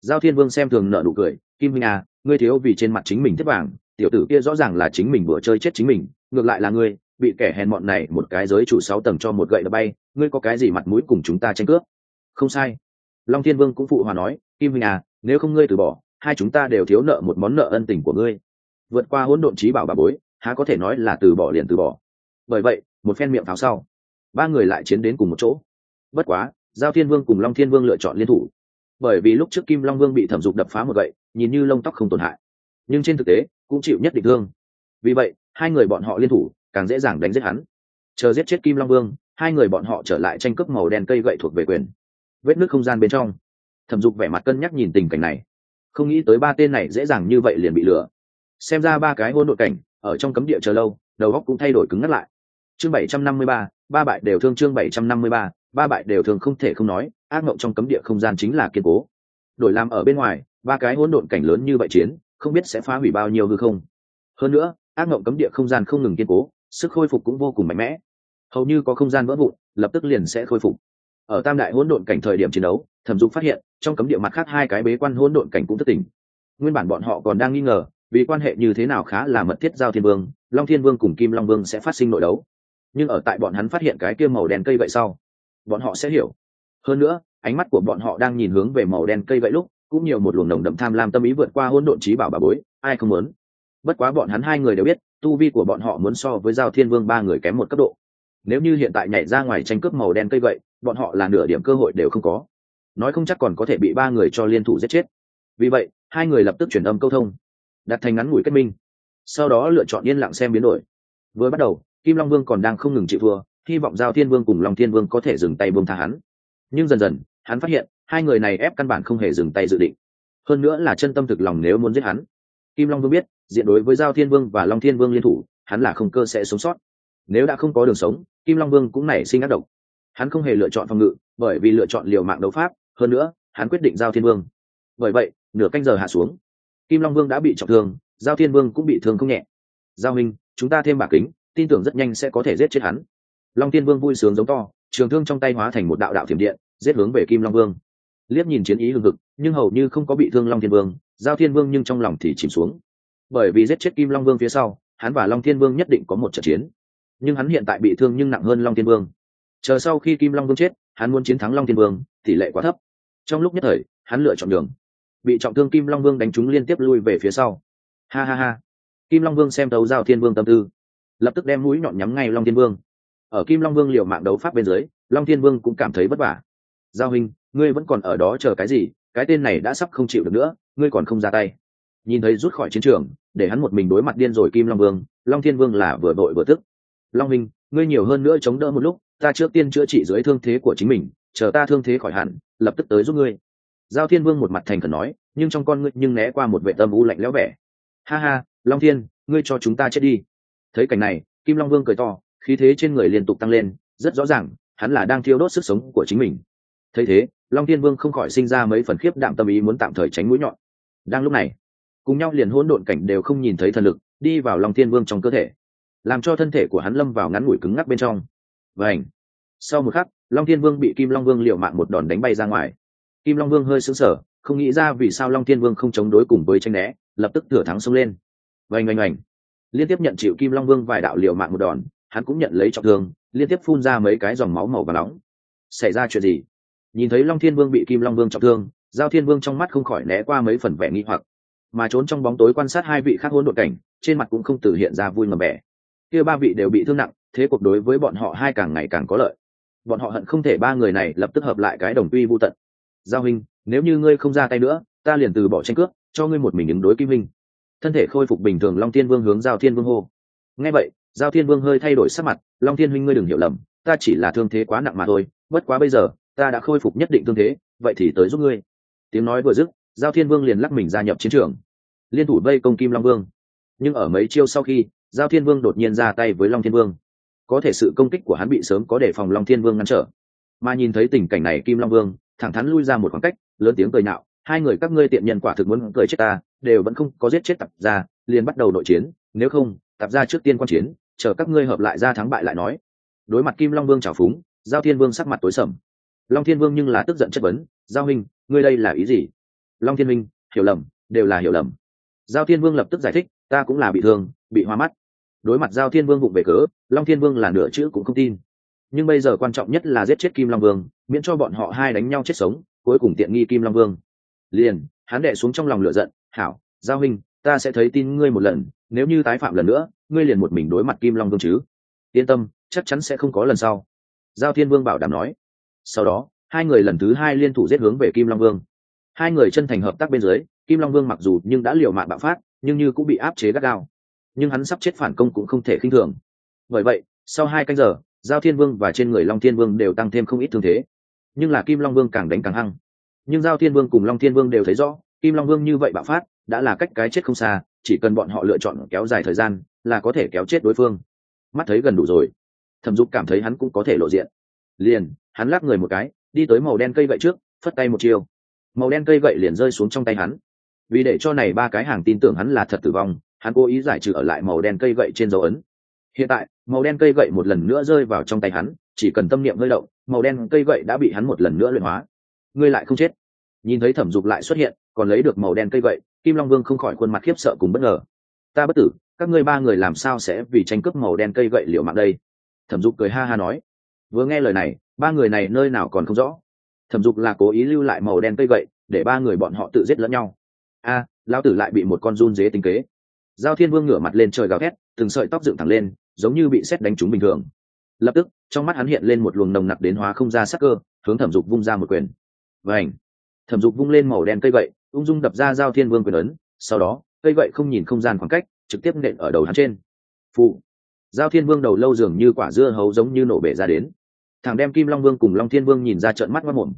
Giao thiên vương xem thường nợ nụ cười, kim minh à ngươi thiếu vì trên mặt chính mình thất vàng tiểu tử kia rõ ràng là chính mình vừa chơi chết chính mình, ngược lại là ngươi, bị kẻ hèn mọn này một cái giới chủ sáu tầng cho một gậy đập bay, ngươi có cái gì mặt mũi cùng chúng ta tranh cướp? Không sai. Long thiên vương cũng phụ hòa nói, kim minh à nếu không ngươi từ bỏ, hai chúng ta đều thiếu nợ một món nợ ân tình của ngươi vượt qua hỗn độn trí bảo bà bối, há có thể nói là từ bỏ liền từ bỏ. Bởi vậy, một phen miệng pháo sau, ba người lại chiến đến cùng một chỗ. Bất quá, giao thiên vương cùng long thiên vương lựa chọn liên thủ. Bởi vì lúc trước kim long vương bị thẩm dục đập phá một gậy, nhìn như lông tóc không tổn hại. Nhưng trên thực tế, cũng chịu nhất định thương. Vì vậy, hai người bọn họ liên thủ, càng dễ dàng đánh giết hắn. Chờ giết chết kim long vương, hai người bọn họ trở lại tranh cướp màu đen cây gậy thuộc về quyền. Vết nước không gian bên trong. Thẩm dục vẻ mặt cân nhắc nhìn tình cảnh này. Không nghĩ tới ba tên này dễ dàng như vậy liền bị lừa xem ra ba cái hôn đội cảnh, ở trong cấm địa chờ lâu, đầu góc cũng thay đổi cứng ngắt lại. Chương bảy trăm năm mươi ba ba bại đều thương chương bảy trăm năm mươi ba ba bại đều thường không thể không nói, ác mộng trong cấm địa không gian chính là kiên cố. Đổi làm ở bên ngoài, ba cái hỗn độn cảnh lớn như vậy chiến, không biết sẽ phá hủy bao nhiêu hư không. Hơn nữa, ác mộng cấm địa không gian không ngừng kiên cố, sức khôi phục cũng vô cùng mạnh mẽ. Hầu như có không gian vỡ vụn, lập tức liền sẽ khôi phục. Ở tam đại hỗn độn cảnh thời điểm chiến đấu, thẩm dục phát hiện, trong cấm địa mặt khác hai cái bế quan hỗn độn cảnh cũng thất tình. Nguyên bản bọn họ còn đang nghi ngờ vì quan hệ như thế nào khá là mật thiết giao thiên vương, long thiên vương cùng kim long vương sẽ phát sinh nội đấu. Nhưng ở tại bọn hắn phát hiện cái kia màu đen cây vậy sau, bọn họ sẽ hiểu. Hơn nữa, ánh mắt của bọn họ đang nhìn hướng về màu đen cây vậy lúc, cũng nhiều một luồng nồng đậm tham lam tâm ý vượt qua hỗn độn trí bảo bà bối, ai không muốn? Bất quá bọn hắn hai người đều biết, tu vi của bọn họ muốn so với giao thiên vương ba người kém một cấp độ. Nếu như hiện tại nhảy ra ngoài tranh cướp màu đen cây vậy, bọn họ là nửa điểm cơ hội đều không có. Nói không chắc còn có thể bị ba người cho liên thủ giết chết. Vì vậy, hai người lập tức chuyển âm câu thông đặt thành ngắn ngủi kết minh. Sau đó lựa chọn yên lặng xem biến đổi. Vừa bắt đầu, kim long vương còn đang không ngừng chịu thua, hy vọng giao thiên vương cùng long thiên vương có thể dừng tay buông tha hắn. Nhưng dần dần, hắn phát hiện, hai người này ép căn bản không hề dừng tay dự định. Hơn nữa là chân tâm thực lòng nếu muốn giết hắn. Kim long vương biết, diện đối với giao thiên vương và long thiên vương liên thủ, hắn là không cơ sẽ sống sót. Nếu đã không có đường sống, kim long vương cũng nảy sinh ác độc. Hắn không hề lựa chọn phòng ngự, bởi vì lựa chọn liều mạng đấu pháp, hơn nữa, hắn quyết định giao thiên vương. Bởi vậy, nửa canh giờ hạ xuống kim long vương đã bị trọng thương, giao thiên vương cũng bị thương không nhẹ. Giao minh, chúng ta thêm bả kính, tin tưởng rất nhanh sẽ có thể giết chết hắn. Long thiên vương vui sướng giống to, trường thương trong tay hóa thành một đạo đạo thiểm điện, giết hướng về kim long vương. Liếc nhìn chiến ý hừng hực, nhưng hầu như không có bị thương long thiên vương, giao thiên vương nhưng trong lòng thì chìm xuống. Bởi vì giết chết kim long vương phía sau, hắn và long thiên vương nhất định có một trận chiến. Nhưng hắn hiện tại bị thương nhưng nặng hơn long thiên vương. Chờ sau khi kim long vương chết, hắn muốn chiến thắng long thiên vương, tỷ lệ quá thấp. Trong lúc nhất thời, hắn lựa chọn đường bị trọng thương kim long vương đánh chúng liên tiếp lui về phía sau. Ha ha ha. Kim long vương xem tấu giao thiên vương tâm tư. Lập tức đem mũi nhọn nhắm ngay long thiên vương. Ở kim long vương liều mạng đấu pháp bên dưới, long thiên vương cũng cảm thấy vất vả. Giao hình ngươi vẫn còn ở đó chờ cái gì? Cái tên này đã sắp không chịu được nữa, ngươi còn không ra tay. Nhìn thấy rút khỏi chiến trường, để hắn một mình đối mặt điên rồi kim long vương, long thiên vương là vừa đội vừa tức. Long minh ngươi nhiều hơn nữa chống đỡ một lúc, ta trước tiên chữa trị dưới thương thế của chính mình, chờ ta thương thế khỏi hẳn, lập tức tới giúp ngươi giao thiên vương một mặt thành khẩn nói, nhưng trong con ngươi nhưng né qua một vệ tâm u lạnh lẽo vẻ. Ha ha, long thiên, ngươi cho chúng ta chết đi. Thấy cảnh này, kim long vương cười to, khí thế trên người liên tục tăng lên, rất rõ ràng, hắn là đang thiêu đốt sức sống của chính mình. Thấy thế, long thiên vương không khỏi sinh ra mấy phần khiếp đạm tâm ý muốn tạm thời tránh mũi nhọn. Đang lúc này, cùng nhau liền hỗn độn cảnh đều không nhìn thấy thần lực, đi vào long thiên vương trong cơ thể. Làm cho thân thể của hắn lâm vào ngắn ngủi cứng ngắc bên trong. Vảnh sau một khắc, long thiên vương bị kim long vương liệu mạng một đòn đánh bay ra ngoài kim long vương hơi sững sờ, không nghĩ ra vì sao long thiên vương không chống đối cùng với tranh né, lập tức thừa thắng xông lên. Vành oanh oanh. Liên tiếp nhận chịu kim long vương vài đạo liều mạng một đòn, hắn cũng nhận lấy trọng thương, liên tiếp phun ra mấy cái dòng máu màu và nóng. Xảy ra chuyện gì? Nhìn thấy long thiên vương bị kim long vương trọng thương, giao thiên vương trong mắt không khỏi né qua mấy phần vẻ nghi hoặc. Mà trốn trong bóng tối quan sát hai vị khác hỗn độn cảnh, trên mặt cũng không từ hiện ra vui mừng bẻ kia ba vị đều bị thương nặng, thế cuộc đối với bọn họ hai càng ngày càng có lợi. Bọn họ hận không thể ba người này lập tức hợp lại cái đồng quy vô tận giao hình nếu như ngươi không ra tay nữa, ta liền từ bỏ tranh cướp, cho ngươi một mình ứng đối kim minh. Thân thể khôi phục bình thường long thiên vương hướng giao thiên vương hô. Nghe vậy, giao thiên vương hơi thay đổi sắc mặt, long thiên huynh ngươi đừng hiểu lầm, ta chỉ là thương thế quá nặng mà thôi, bất quá bây giờ, ta đã khôi phục nhất định thương thế, vậy thì tới giúp ngươi. Tiếng nói vừa dứt, giao thiên vương liền lắc mình gia nhập chiến trường. Liên thủ vây công kim long vương. Nhưng ở mấy chiêu sau khi, giao thiên vương đột nhiên ra tay với long thiên vương. Có thể sự công kích của hắn bị sớm có đề phòng long thiên vương ngăn trở. Mà nhìn thấy tình cảnh này, kim long vương thẳng thắn lui ra một khoảng cách, lớn tiếng cười nạo hai người các ngươi tiện nhân quả thực muốn cười chết ta, đều vẫn không có giết chết tập ra liền bắt đầu nội chiến, nếu không, tập ra trước tiên quan chiến, chờ các ngươi hợp lại ra thắng bại lại nói. Đối mặt kim long vương trào phúng, giao thiên vương sắc mặt tối sầm. Long thiên vương nhưng là tức giận chất vấn, giao huynh, ngươi đây là ý gì? Long thiên minh, hiểu lầm, đều là hiểu lầm. Giao thiên vương lập tức giải thích, ta cũng là bị thương, bị hoa mắt. Đối mặt giao thiên vương vụng về cớ, long thiên vương là nửa chữ cũng không tin nhưng bây giờ quan trọng nhất là giết chết kim long vương, miễn cho bọn họ hai đánh nhau chết sống, cuối cùng tiện nghi kim long vương. Liền, hắn đệ xuống trong lòng lửa giận, hảo, giao hình ta sẽ thấy tin ngươi một lần, nếu như tái phạm lần nữa, ngươi liền một mình đối mặt kim long vương chứ. Yên tâm, chắc chắn sẽ không có lần sau. Giao thiên vương bảo đảm nói. Sau đó, hai người lần thứ hai liên thủ giết hướng về kim long vương. Hai người chân thành hợp tác bên dưới, kim long vương mặc dù nhưng đã liều mạng bạo phát, nhưng như cũng bị áp chế gắt gao. Nhưng hắn sắp chết phản công cũng không thể khinh thường. Bởi vậy, sau hai canh giờ giao thiên vương và trên người long thiên vương đều tăng thêm không ít thương thế. Nhưng là kim long vương càng đánh càng hăng. Nhưng giao thiên vương cùng long thiên vương đều thấy rõ, kim long vương như vậy bạo phát, đã là cách cái chết không xa, chỉ cần bọn họ lựa chọn kéo dài thời gian, là có thể kéo chết đối phương. Mắt thấy gần đủ rồi. Thẩm dục cảm thấy hắn cũng có thể lộ diện. Liền, hắn lắc người một cái, đi tới màu đen cây gậy trước, phất tay một chiều. Màu đen cây gậy liền rơi xuống trong tay hắn. Vì để cho này ba cái hàng tin tưởng hắn là thật tử vong, hắn cố ý giải trừ ở lại màu đen cây gậy trên dấu ấn hiện tại màu đen cây gậy một lần nữa rơi vào trong tay hắn chỉ cần tâm niệm hơi động màu đen cây gậy đã bị hắn một lần nữa luyện hóa. Ngươi lại không chết. Nhìn thấy thẩm dục lại xuất hiện còn lấy được màu đen cây gậy kim long vương không khỏi khuôn mặt khiếp sợ cùng bất ngờ. Ta bất tử các ngươi ba người làm sao sẽ vì tranh cướp màu đen cây gậy liệu mạng đây? Thẩm dục cười ha ha nói. Vừa nghe lời này ba người này nơi nào còn không rõ. Thẩm dục là cố ý lưu lại màu đen cây gậy để ba người bọn họ tự giết lẫn nhau. A à, lão tử lại bị một con run dế tính kế. Giao thiên vương ngửa mặt lên trời gào thét từng sợi tóc dựng thẳng lên giống như bị xét đánh trúng bình thường. Lập tức trong mắt hắn hiện lên một luồng nồng nặc đến hóa không ra sắc cơ hướng thẩm dục vung ra một quyền. Và ảnh thẩm dục vung lên màu đen cây gậy ung dung đập ra giao thiên vương quyền ấn sau đó cây gậy không nhìn không gian khoảng cách trực tiếp nện ở đầu hắn trên. Phụ! Giao thiên vương đầu lâu dường như quả dưa hấu giống như nổ bể ra đến. Thằng đem kim long vương cùng long thiên vương nhìn ra trợn mắt mất mồm.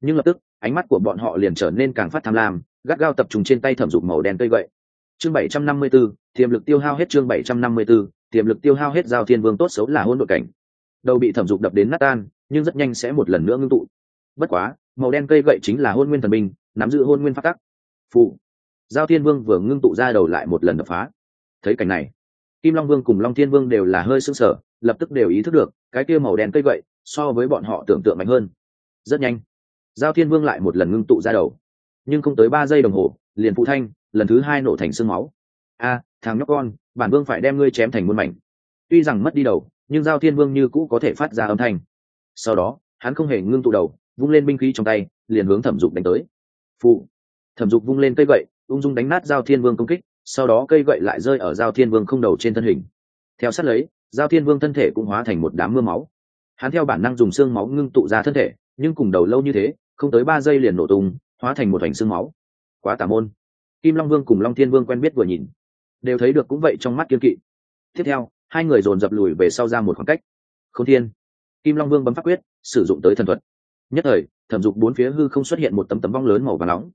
Nhưng lập tức ánh mắt của bọn họ liền trở nên càng phát tham lam gắt gao tập trung trên tay thẩm dục màu đen cây gậy. Chương bảy trăm năm mươi 754, tiềm lực tiêu hao hết chương bảy trăm năm mươi 754, tiềm lực tiêu hao hết giao thiên vương tốt xấu là hôn đội cảnh. Đầu bị thẩm dục đập đến nát tan, nhưng rất nhanh sẽ một lần nữa ngưng tụ. Bất quá, màu đen cây gậy chính là hôn nguyên thần binh, nắm giữ hôn nguyên phát tắc. Phụ giao thiên vương vừa ngưng tụ ra đầu lại một lần đập phá. Thấy cảnh này, kim long vương cùng long thiên vương đều là hơi sưng sở lập tức đều ý thức được, cái kia màu đen cây gậy so với bọn họ tưởng tượng mạnh hơn. Rất nhanh, giao thiên vương lại một lần ngưng tụ ra đầu. Nhưng không tới ba giây đồng hồ, liền phụ thanh, lần thứ hai nổ thành sương máu. A, thằng nhóc con bản vương phải đem ngươi chém thành muôn mảnh. Tuy rằng mất đi đầu, nhưng giao thiên vương như cũ có thể phát ra âm thanh. Sau đó, hắn không hề ngưng tụ đầu, vung lên binh khí trong tay, liền hướng thẩm dục đánh tới. Phụ. Thẩm dục vung lên cây gậy, ung dung đánh nát giao thiên vương công kích, sau đó cây gậy lại rơi ở giao thiên vương không đầu trên thân hình. Theo sát lấy, giao thiên vương thân thể cũng hóa thành một đám mưa máu. Hắn theo bản năng dùng xương máu ngưng tụ ra thân thể, nhưng cùng đầu lâu như thế, không tới ba giây liền nổ tung, hóa thành một hoành xương máu. Quá tà môn. Kim long vương cùng long thiên vương quen biết vừa nhìn đều thấy được cũng vậy trong mắt kiên kỵ. Tiếp theo, hai người dồn dập lùi về sau ra một khoảng cách. Không thiên. Kim long vương bấm pháp quyết, sử dụng tới thần thuật. Nhất thời, thẩm dục bốn phía hư không xuất hiện một tấm tấm vong lớn màu và nóng.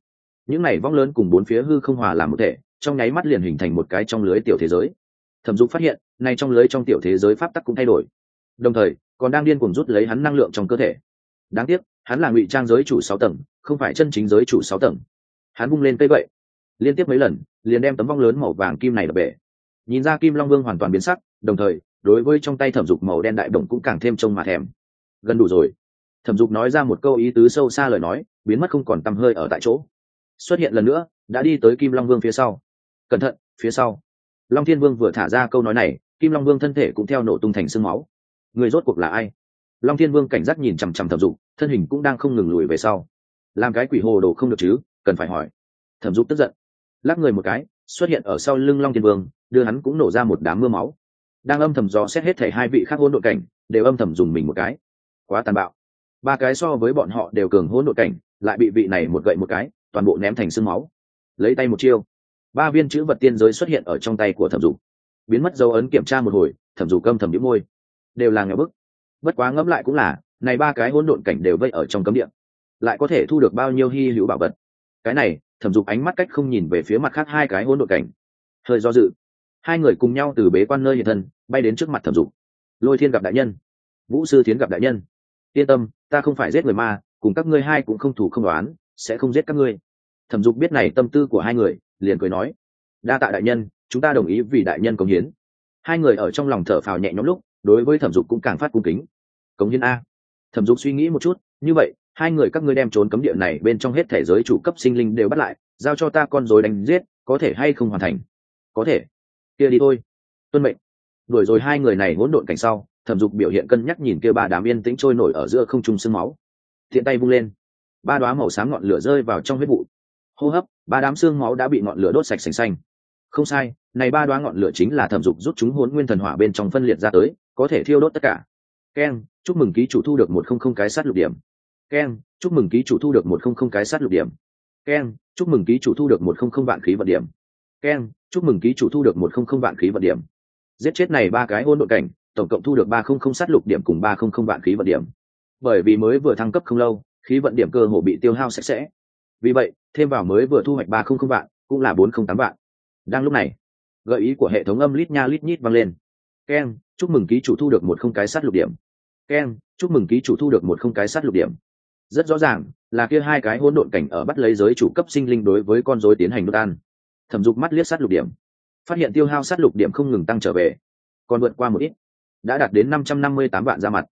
Những này vong lớn cùng bốn phía hư không hòa làm một thể, trong nháy mắt liền hình thành một cái trong lưới tiểu thế giới. Thẩm dục phát hiện nay trong lưới trong tiểu thế giới pháp tắc cũng thay đổi. Đồng thời, còn đang điên cuồng rút lấy hắn năng lượng trong cơ thể. Đáng tiếc, hắn là ngụy trang giới chủ sáu tầng, không phải chân chính giới chủ sáu tầng. Hắn bung lên cây vậy liên tiếp mấy lần liền đem tấm vong lớn màu vàng kim này đập bể. Nhìn ra kim long vương hoàn toàn biến sắc, đồng thời, đối với trong tay thẩm dục màu đen đại đồng cũng càng thêm trông mà thèm. Gần đủ rồi. Thẩm dục nói ra một câu ý tứ sâu xa lời nói, biến mất không còn tăm hơi ở tại chỗ. Xuất hiện lần nữa, đã đi tới kim long vương phía sau. Cẩn thận, phía sau. Long thiên vương vừa thả ra câu nói này, kim long vương thân thể cũng theo nổ tung thành sương máu. Người rốt cuộc là ai? Long thiên vương cảnh giác nhìn chằm chằm thẩm dục, thân hình cũng đang không ngừng lùi về sau. Làm cái quỷ hồ đồ không được chứ, cần phải hỏi. Thẩm dục tức giận lắc người một cái, xuất hiện ở sau lưng long thiên vương, đưa hắn cũng nổ ra một đám mưa máu. Đang âm thầm dò xét hết thể hai vị khác hôn đội cảnh, đều âm thầm dùng mình một cái. Quá tàn bạo. Ba cái so với bọn họ đều cường hôn đội cảnh, lại bị vị này một gậy một cái, toàn bộ ném thành sương máu. Lấy tay một chiêu. Ba viên chữ vật tiên giới xuất hiện ở trong tay của thẩm dục. Biến mất dấu ấn kiểm tra một hồi, thẩm dục câm thầm đĩu môi. Đều là nghèo bức. Bất quá ngẫm lại cũng là, này ba cái hỗn độn cảnh đều vây ở trong cấm địa. Lại có thể thu được bao nhiêu hy hữu bảo vật? Cái này thẩm dục ánh mắt cách không nhìn về phía mặt khác hai cái hỗn độn cảnh. Hơi do dự, hai người cùng nhau từ bế quan nơi hiện thân, bay đến trước mặt thẩm dục. Lôi thiên gặp đại nhân, vũ sư thiến gặp đại nhân. Yên tâm, ta không phải giết người ma, cùng các ngươi hai cũng không thủ không đoán sẽ không giết các ngươi. Thẩm dục biết này tâm tư của hai người, liền cười nói, đa tạ đại nhân, chúng ta đồng ý vì đại nhân công hiến. Hai người ở trong lòng thở phào nhẹ nhõm lúc, đối với thẩm dục cũng càng phát cung kính. Cống hiến a. Thẩm dục suy nghĩ một chút, như vậy hai người các ngươi đem trốn cấm địa này bên trong hết thể giới chủ cấp sinh linh đều bắt lại, giao cho ta con dối đánh giết, có thể hay không hoàn thành? Có thể. Kia đi thôi. Tuân mệnh. Đuổi rồi hai người này hỗn độn cảnh sau, thẩm dục biểu hiện cân nhắc nhìn kia ba đám yên tĩnh trôi nổi ở giữa không trung sương máu. Thiện tay vung lên. Ba đoá màu sáng ngọn lửa rơi vào trong huyết vụ. Hô hấp, ba đám xương máu đã bị ngọn lửa đốt sạch sành xanh. Không sai, này ba đoá ngọn lửa chính là thẩm dục rút chúng hôn nguyên thần hỏa bên trong phân liệt ra tới, có thể thiêu đốt tất cả. Keng, chúc mừng ký chủ thu được một không không cái sát lục điểm keng chúc mừng ký chủ thu được một không không cái sát lục điểm. Keng chúc mừng ký chủ thu được một không không vạn khí vận điểm. Keng chúc mừng ký chủ thu được một không không vạn khí vận điểm. Giết chết này ba cái hôn đội cảnh, tổng cộng thu được ba không không sát lục điểm cùng ba không không vạn khí vận điểm. Bởi vì mới vừa thăng cấp không lâu, khí vận điểm cơ hồ bị tiêu hao sạch sẽ. Vì vậy, thêm vào mới vừa thu hoạch ba không không vạn, cũng là bốn không tám vạn. Đang lúc này, gợi ý của hệ thống âm lít nha lít nhít vang lên. Keng chúc mừng ký chủ thu được một không cái sát lục điểm. Keng chúc mừng ký chủ thu được một không cái sát lục điểm rất rõ ràng, là kia hai cái hỗn độn cảnh ở bắt lấy giới chủ cấp sinh linh đối với con rối tiến hành đốt an thẩm dục mắt liếc sát lục điểm. Phát hiện tiêu hao sát lục điểm không ngừng tăng trở về. Còn vượt qua một ít. Đã đạt đến năm trăm năm mươi tám vạn ra mặt.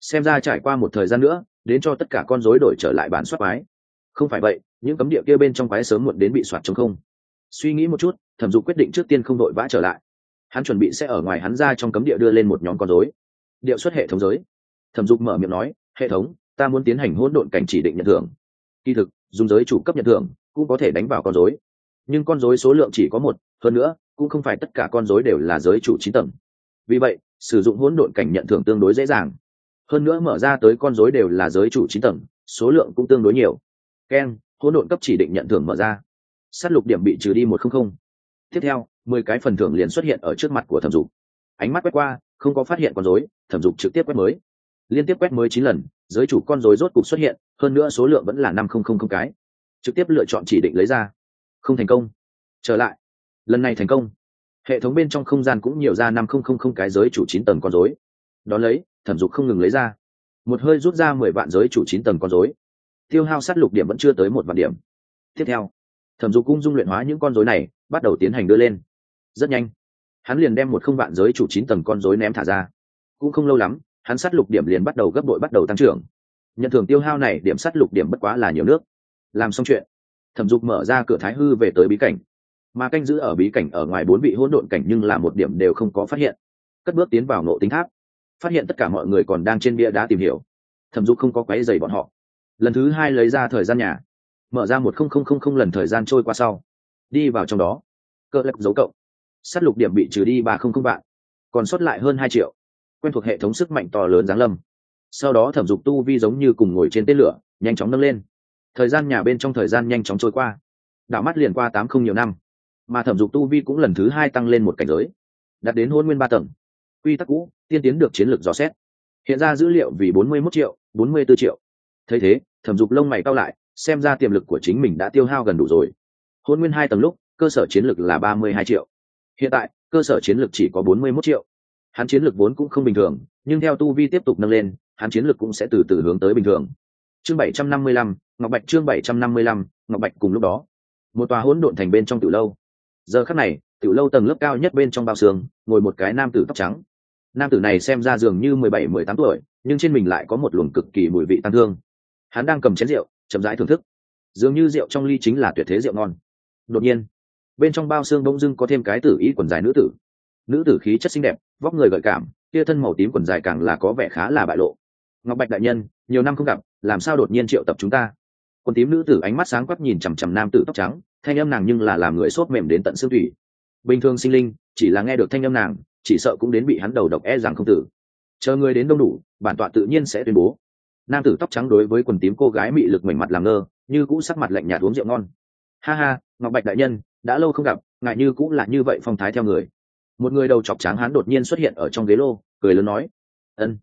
Xem ra trải qua một thời gian nữa, đến cho tất cả con rối đổi trở lại bản soát quái. Không phải vậy, những cấm địa kia bên trong quái sớm muộn đến bị soạt chống không. Suy nghĩ một chút, thẩm dục quyết định trước tiên không đội vã trở lại. Hắn chuẩn bị sẽ ở ngoài hắn ra trong cấm địa đưa lên một nhóm con rối. Điệu xuất hệ thống giới. Thẩm dục mở miệng nói, hệ thống ta muốn tiến hành hỗn độn cảnh chỉ định nhận thưởng. Kỳ thực, dùng giới chủ cấp nhận thưởng cũng có thể đánh vào con rối. Nhưng con rối số lượng chỉ có một, hơn nữa, cũng không phải tất cả con rối đều là giới chủ chín tầng. Vì vậy, sử dụng hỗn độn cảnh nhận thưởng tương đối dễ dàng. Hơn nữa mở ra tới con rối đều là giới chủ chín tầng, số lượng cũng tương đối nhiều. Keng hỗn độn cấp chỉ định nhận thưởng mở ra. S á t lục điểm bị trừ đi một không không. Tiếp theo, mười cái phần thưởng liền xuất hiện ở trước mặt của thẩm dục. Ánh mắt quét qua, không có phát hiện con dối thẩm dục trực tiếp quét mới liên tiếp quét mới chín lần, giới chủ con dối rốt cục xuất hiện, hơn nữa số lượng vẫn là năm không không không cái. Trực tiếp lựa chọn chỉ định lấy ra. Không thành công. Trở lại. Lần này thành công. Hệ thống bên trong không gian cũng nhiều ra năm không không không cái giới chủ chín tầng con dối đón lấy, thẩm dục không ngừng lấy ra. Một hơi rút ra mười vạn giới chủ chín tầng con dối tiêu hao sát lục điểm vẫn chưa tới một vạn điểm. Tiếp theo, thẩm dục cung dung luyện hóa những con dối này, bắt đầu tiến hành đưa lên. Rất nhanh. Hắn liền đem một không vạn giới chủ chín tầng con dối ném thả ra. Cũng không lâu lắm hắn sát lục điểm liền bắt đầu gấp đội bắt đầu tăng trưởng. Nhận thường tiêu hao này, điểm sát lục điểm bất quá là nhiều nước. Làm xong chuyện, thẩm dục mở ra cửa thái hư về tới bí cảnh. Mà canh giữ ở bí cảnh ở ngoài bốn vị hỗn độn cảnh nhưng là một điểm đều không có phát hiện. Cất bước tiến vào nộ tính tháp, phát hiện tất cả mọi người còn đang trên bia đá tìm hiểu. Thẩm dục không có quáy dày bọn họ. Lần thứ hai lấy ra thời gian nhà, mở ra một không không không không lần thời gian trôi qua sau, đi vào trong đó. Cơ lắc dấu cộng s á t lục điểm bị trừ đi ba không không vạn, còn sót lại hơn hai triệu quen thuộc hệ thống sức mạnh to lớn giáng lâm. Sau đó thẩm dục tu vi giống như cùng ngồi trên tên lửa, nhanh chóng nâng lên. Thời gian nhà bên trong thời gian nhanh chóng trôi qua. Đạo mắt liền qua tám không nhiều năm. Mà thẩm dục tu vi cũng lần thứ hai tăng lên một cảnh giới. Đạt đến hôn nguyên ba tầng. Quy tắc cũ, tiên tiến được chiến lược dò xét. Hiện ra dữ liệu vì bốn mươi mốt triệu, bốn mươi b ố triệu. Thấy thế, thẩm dục lông mày cao lại, xem ra tiềm lực của chính mình đã tiêu hao gần đủ rồi. Hôn nguyên hai tầng lúc, cơ sở chiến lược là ba mươi hai triệu. Hiện tại, cơ sở chiến lược chỉ có bốn mươi mốt triệu hắn chiến lược vốn cũng không bình thường, nhưng theo tu vi tiếp tục nâng lên, hắn chiến lược cũng sẽ từ từ hướng tới bình thường. Chương bảy trăm năm mươi lăm, ngọc bạch chương bảy trăm năm mươi lăm, ngọc bạch cùng lúc đó. Một tòa hỗn độn thành bên trong tiểu lâu. Giờ khắc này, tiểu lâu tầng lớp cao nhất bên trong bao xương, ngồi một cái nam tử tóc trắng. Nam tử này xem ra dường như mười bảy, mười tám tuổi, nhưng trên mình lại có một luồng cực kỳ mùi vị tăng thương. Hắn đang cầm chén rượu, chậm rãi thưởng thức. Dường như rượu trong ly chính là tuyệt thế rượu ngon. Đột nhiên, bên trong bao xương bỗng dưng có thêm cái tử ý quần dài nữ tử nữ tử khí chất xinh đẹp, vóc người gợi cảm tia thân màu tím quần dài càng là có vẻ khá là bại lộ. Ngọc bạch đại nhân, nhiều năm không gặp, làm sao đột nhiên triệu tập chúng ta? Quần tím nữ tử ánh mắt sáng quắc nhìn chằm chằm nam tử tóc trắng, thanh âm nàng nhưng là làm người sốt mềm đến tận xương thủy bình thường sinh linh, chỉ là nghe được thanh âm nàng, chỉ sợ cũng đến bị hắn đầu độc e rằng không tử. Chờ người đến đông đủ, bản tọa tự nhiên sẽ tuyên bố. Nam tử tóc trắng đối với quần tím cô gái mị lực mảnh mặt làm ngơ, như cũ sắc mặt lạnh nhạt uống rượu ngon. Ha ha, ngọc bạch đại nhân, đã lâu không gặp, ngại như cũng là như vậy phong thái theo người một người đầu chọc trắng hán đột nhiên xuất hiện ở trong ghế lô, cười lớn nói, ân.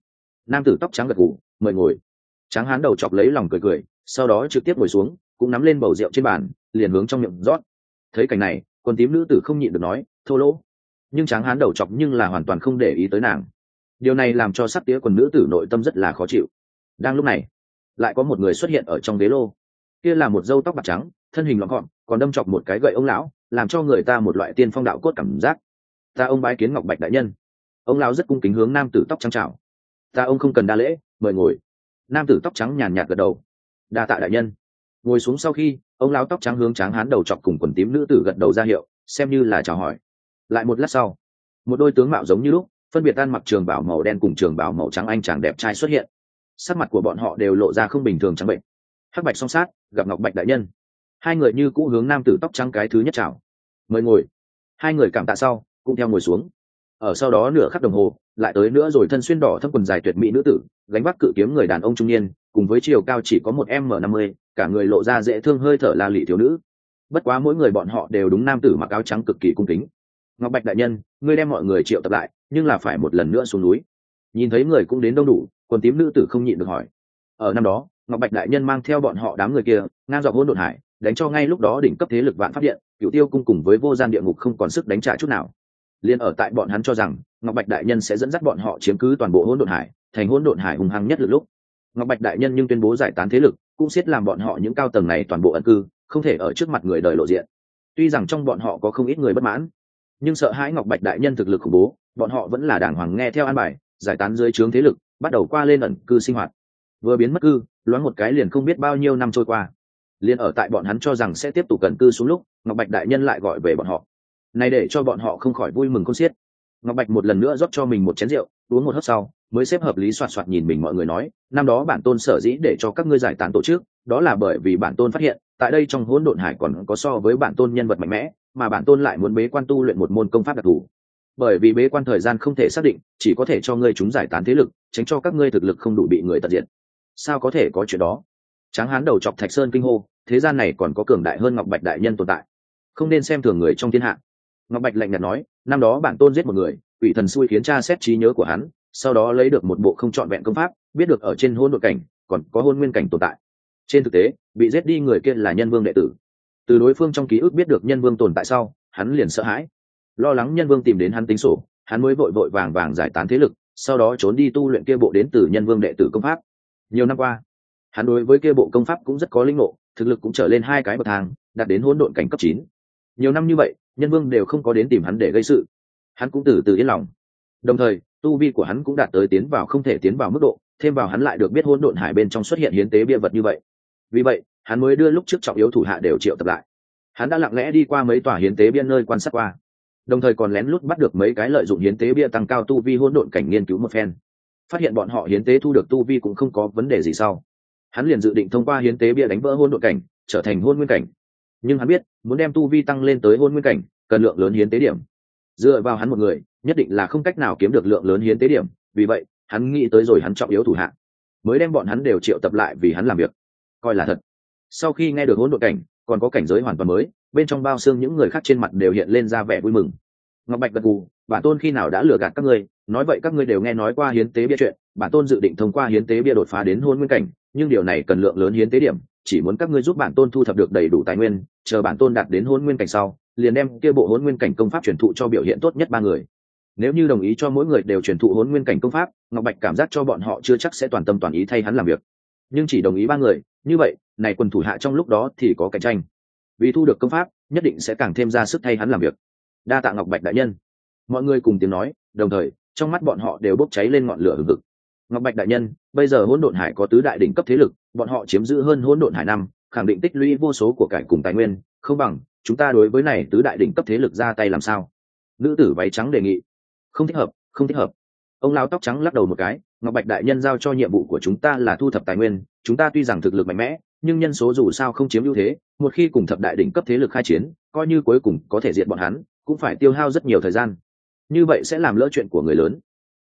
Nam tử tóc trắng gật gù, mời ngồi. Trắng hán đầu chọc lấy lòng cười cười, sau đó trực tiếp ngồi xuống, cũng nắm lên bầu rượu trên bàn, liền hướng trong miệng rót. Thấy cảnh này quần tím nữ tử không nhịn được nói, thô lỗ. Nhưng tráng hán đầu chọc nhưng là hoàn toàn không để ý tới nàng. Điều này làm cho sắc tía quần nữ tử nội tâm rất là khó chịu. Đang lúc này, lại có một người xuất hiện ở trong ghế lô. Kia là một dâu tóc bạc trắng, thân hình lọn gọn còn đâm chọc một cái gậy ông lão, làm cho người ta một loại tiên phong đạo cốt cảm giác ta ông bái kiến ngọc bạch đại nhân. Ông lão rất cung kính hướng nam tử tóc trắng chào. Ta ông không cần đa lễ, mời ngồi. Nam tử tóc trắng nhàn nhạt gật đầu. Đa tạ đại nhân. Ngồi xuống sau khi, ông lão tóc trắng hướng trắng hán đầu chọc cùng quần tím nữ tử gật đầu ra hiệu, xem như là chào hỏi. Lại một lát sau, một đôi tướng mạo giống như lúc, phân biệt ăn mặc trường bảo màu đen cùng trường bảo màu trắng anh chàng đẹp trai xuất hiện. Sắc mặt của bọn họ đều lộ ra không bình thường trắng bệnh. Hắc bạch song sát, gặp ngọc bạch đại nhân. Hai người như cũ hướng nam tử tóc trắng cái thứ nhất chào. Mời ngồi. Hai người cảm tạ sau cũng theo ngồi xuống. Ở sau đó nửa khắc đồng hồ, lại tới nữa rồi thân xuyên đỏ thâm quần dài tuyệt mỹ nữ tử, gánh vác cự kiếm người đàn ông trung niên, cùng với chiều cao chỉ có một m năm mươi, cả người lộ ra dễ thương hơi thở la lị thiếu nữ. Bất quá mỗi người bọn họ đều đúng nam tử mặc áo trắng cực kỳ cung kính. Ngọc bạch đại nhân, ngươi đem mọi người triệu tập lại, nhưng là phải một lần nữa xuống núi. Nhìn thấy người cũng đến đông đủ, quần tím nữ tử không nhịn được hỏi. Ở năm đó, ngọc bạch đại nhân mang theo bọn họ đám người kia, ngang dọc hôn đột hải, đánh cho ngay lúc đó đỉnh cấp thế lực vạn phát điện cựu tiêu cung cùng với vô gian địa ngục không còn sức đánh trả chút nào liền ở tại bọn hắn cho rằng, ngọc bạch đại nhân sẽ dẫn dắt bọn họ chiếm cứ toàn bộ hôn độn hải, thành hôn độn hải hùng hăng nhất lực lúc. Ngọc bạch đại nhân nhưng tuyên bố giải tán thế lực, cũng siết làm bọn họ những cao tầng này toàn bộ ẩn cư, không thể ở trước mặt người đời lộ diện. Tuy rằng trong bọn họ có không ít người bất mãn, nhưng sợ hãi ngọc bạch đại nhân thực lực khủng bố, bọn họ vẫn là đàng hoàng nghe theo an bài, giải tán dưới trướng thế lực, bắt đầu qua lên ẩn cư sinh hoạt. Vừa biến mất cư, loáng một cái liền không biết bao nhiêu năm trôi qua. Liền ở tại bọn hắn cho rằng sẽ tiếp tục cần cư xuống lúc, ngọc bạch đại nhân lại gọi về bọn họ này để cho bọn họ không khỏi vui mừng con xiết. Ngọc bạch một lần nữa rót cho mình một chén rượu, uống một hớp sau, mới xếp hợp lý soạt soạt nhìn mình mọi người nói, năm đó bản tôn sở dĩ để cho các ngươi giải tán tổ chức, đó là bởi vì bản tôn phát hiện, tại đây trong hỗn độn hải còn có so với bản tôn nhân vật mạnh mẽ, mà bản tôn lại muốn bế quan tu luyện một môn công pháp đặc thù. Bởi vì bế quan thời gian không thể xác định, chỉ có thể cho ngươi chúng giải tán thế lực, tránh cho các ngươi thực lực không đủ bị người tận diện sao có thể có chuyện đó? Tráng hán đầu chọc thạch sơn kinh hô, thế gian này còn có cường đại hơn ngọc bạch đại nhân tồn tại. Không nên xem thường người trong thiên hạ ngọc bạch lạnh nhạt nói, năm đó bản tôn giết một người ủy thần xui khiến cha xét trí nhớ của hắn, sau đó lấy được một bộ không trọn vẹn công pháp, biết được ở trên hôn đội cảnh, còn có hôn nguyên cảnh tồn tại. Trên thực tế, bị giết đi người kia là nhân vương đệ tử. Từ đối phương trong ký ức biết được nhân vương tồn tại sau, hắn liền sợ hãi. Lo lắng nhân vương tìm đến hắn tính sổ, hắn mới vội vội vàng vàng giải tán thế lực, sau đó trốn đi tu luyện kia bộ đến từ nhân vương đệ tử công pháp. Nhiều năm qua, hắn đối với kia bộ công pháp cũng rất có linh ngộ, thực lực cũng trở lên hai cái bậc thang, đạt đến hỗn độn cảnh cấp chín. Nhiều năm như vậy nhân vương đều không có đến tìm hắn để gây sự. Hắn cũng từ từ yên lòng. Đồng thời, tu vi của hắn cũng đạt tới tiến vào không thể tiến vào mức độ, thêm vào hắn lại được biết hôn độn hải bên trong xuất hiện hiến tế bia vật như vậy. Vì vậy, hắn mới đưa lúc trước trọng yếu thủ hạ đều triệu tập lại. Hắn đã lặng lẽ đi qua mấy tòa hiến tế bia nơi quan sát qua. Đồng thời còn lén lút bắt được mấy cái lợi dụng hiến tế bia tăng cao tu vi hôn độn cảnh nghiên cứu một phen. Phát hiện bọn họ hiến tế thu được tu vi cũng không có vấn đề gì sau. Hắn liền dự định thông qua hiến tế bia đánh vỡ hôn độn cảnh, trở thành hôn nguyên cảnh nhưng hắn biết, muốn đem tu vi tăng lên tới hôn nguyên cảnh, cần lượng lớn hiến tế điểm. Dựa vào hắn một người, nhất định là không cách nào kiếm được lượng lớn hiến tế điểm, vì vậy, hắn nghĩ tới rồi hắn trọng yếu thủ hạng mới đem bọn hắn đều triệu tập lại vì hắn làm việc. Coi là thật. Sau khi nghe được hỗn độn cảnh, còn có cảnh giới hoàn toàn mới, bên trong bao xương những người khác trên mặt đều hiện lên ra vẻ vui mừng. Ngọc bạch gật gù, bản tôn khi nào đã lừa gạt các ngươi? Nói vậy các ngươi đều nghe nói qua hiến tế bia chuyện, bản tôn dự định thông qua hiến tế bia đột phá đến hôn nguyên cảnh, nhưng điều này cần lượng lớn hiến tế điểm chỉ muốn các ngươi giúp bản tôn thu thập được đầy đủ tài nguyên, chờ bản tôn đạt đến hôn nguyên cảnh sau, liền đem kia bộ hôn nguyên cảnh công pháp truyền thụ cho biểu hiện tốt nhất ba người. Nếu như đồng ý cho mỗi người đều truyền thụ hôn nguyên cảnh công pháp, ngọc bạch cảm giác cho bọn họ chưa chắc sẽ toàn tâm toàn ý thay hắn làm việc. Nhưng chỉ đồng ý ba người, như vậy, này quần thủ hạ trong lúc đó thì có cạnh tranh. Vì thu được công pháp, nhất định sẽ càng thêm ra sức thay hắn làm việc. Đa tạ ngọc bạch đại nhân. Mọi người cùng tiếng nói, đồng thời, trong mắt bọn họ đều bốc cháy lên ngọn lửa hừng hực ngọc bạch đại nhân, bây giờ hỗn độn hải có tứ đại đỉnh cấp thế lực, bọn họ chiếm giữ hơn hỗn độn hải năm, khẳng định tích lũy vô số của cải cùng tài nguyên. Không bằng, chúng ta đối với này tứ đại đỉnh cấp thế lực ra tay làm sao? Nữ tử váy trắng đề nghị. Không thích hợp, không thích hợp. Ông lao tóc trắng lắc đầu một cái. Ngọc bạch đại nhân giao cho nhiệm vụ của chúng ta là thu thập tài nguyên. Chúng ta tuy rằng thực lực mạnh mẽ, nhưng nhân số dù sao không chiếm ưu thế. Một khi cùng thập đại đỉnh cấp thế lực khai chiến, coi như cuối cùng có thể diệt bọn hắn, cũng phải tiêu hao rất nhiều thời gian. Như vậy sẽ làm lỡ chuyện của người lớn.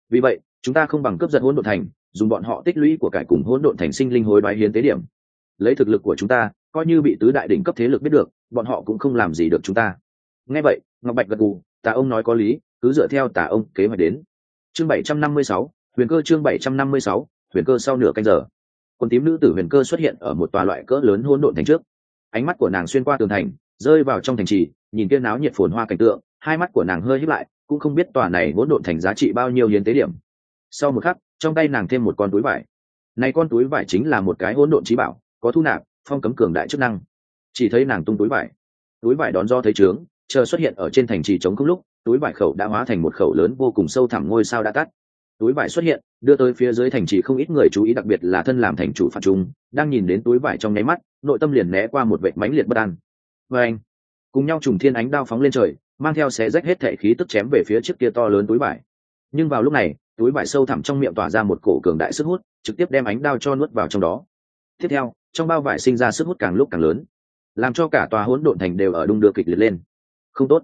Vì vậy chúng ta không bằng cướp giật hỗn độn thành, dùng bọn họ tích lũy của cải cùng hỗn độn thành sinh linh hối đoái hiến tế điểm. Lấy thực lực của chúng ta, coi như bị tứ đại đỉnh cấp thế lực biết được, bọn họ cũng không làm gì được chúng ta. Nghe vậy, ngọc bạch gật gù, tà ông nói có lý, cứ dựa theo tà ông kế hoạch đến. Chương bảy trăm năm mươi sáu, huyền cơ chương bảy trăm năm mươi sáu, huyền cơ sau nửa canh giờ. Quân tím nữ tử huyền cơ xuất hiện ở một tòa loại cỡ lớn hỗn độn thành trước. Ánh mắt của nàng xuyên qua tường thành, rơi vào trong thành trì, nhìn kia náo nhiệt phồn hoa cảnh tượng, hai mắt của nàng hơi hít lại, cũng không biết tòa này hỗn độn thành giá trị bao nhiêu hiến tế điểm sau một khắc, trong tay nàng thêm một con túi vải. Này con túi vải chính là một cái hỗn độn trí bảo, có thu nạp, phong cấm cường đại chức năng. Chỉ thấy nàng tung túi vải. Túi vải đón do thấy trướng, chờ xuất hiện ở trên thành trì chống không lúc, túi vải khẩu đã hóa thành một khẩu lớn vô cùng sâu thẳm ngôi sao đã tắt. Túi vải xuất hiện, đưa tới phía dưới thành trì không ít người chú ý đặc biệt là thân làm thành chủ phạt trung, đang nhìn đến túi vải trong nháy mắt, nội tâm liền né qua một vệ mánh liệt bất an. Và anh, cùng nhau trùng thiên ánh đao phóng lên trời, mang theo xé rách hết thể khí tức chém về phía trước kia to lớn túi vải. Nhưng vào lúc này túi vải sâu thẳm trong miệng tỏa ra một cổ cường đại sức hút, trực tiếp đem ánh đao cho nuốt vào trong đó. Tiếp theo, trong bao vải sinh ra sức hút càng lúc càng lớn, làm cho cả tòa hỗn độn thành đều ở đung đưa kịch liệt lên. Không tốt.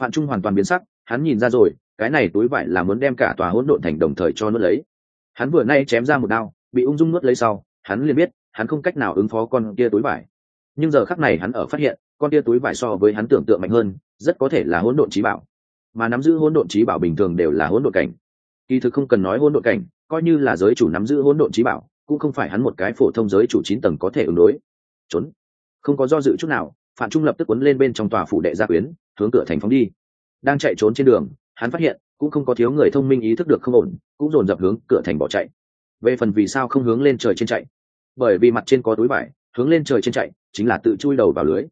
Phạm trung hoàn toàn biến sắc, hắn nhìn ra rồi, cái này túi vải là muốn đem cả tòa hỗn độn thành đồng thời cho nuốt lấy. Hắn vừa nay chém ra một đao, bị ung dung nuốt lấy sau, hắn liền biết, hắn không cách nào ứng phó con kia túi vải. Nhưng giờ khắc này hắn ở phát hiện, con kia túi vải so với hắn tưởng tượng mạnh hơn, rất có thể là hỗn độn trí bảo. Mà nắm giữ hỗn độn trí bảo bình thường đều là hỗn độn cảnh kỳ thực không cần nói hỗn độn cảnh, coi như là giới chủ nắm giữ hỗn độn trí bảo, cũng không phải hắn một cái phổ thông giới chủ chín tầng có thể ứng đối. Trốn. Không có do dự chút nào phạm trung lập tức quấn lên bên trong tòa phủ đệ gia quyến, hướng cửa thành phóng đi. Đang chạy trốn trên đường, hắn phát hiện, cũng không có thiếu người thông minh ý thức được không ổn, cũng dồn dập hướng cửa thành bỏ chạy. Về phần vì sao không hướng lên trời trên chạy? Bởi vì mặt trên có túi vải, hướng lên trời trên chạy, chính là tự chui đầu vào lưới.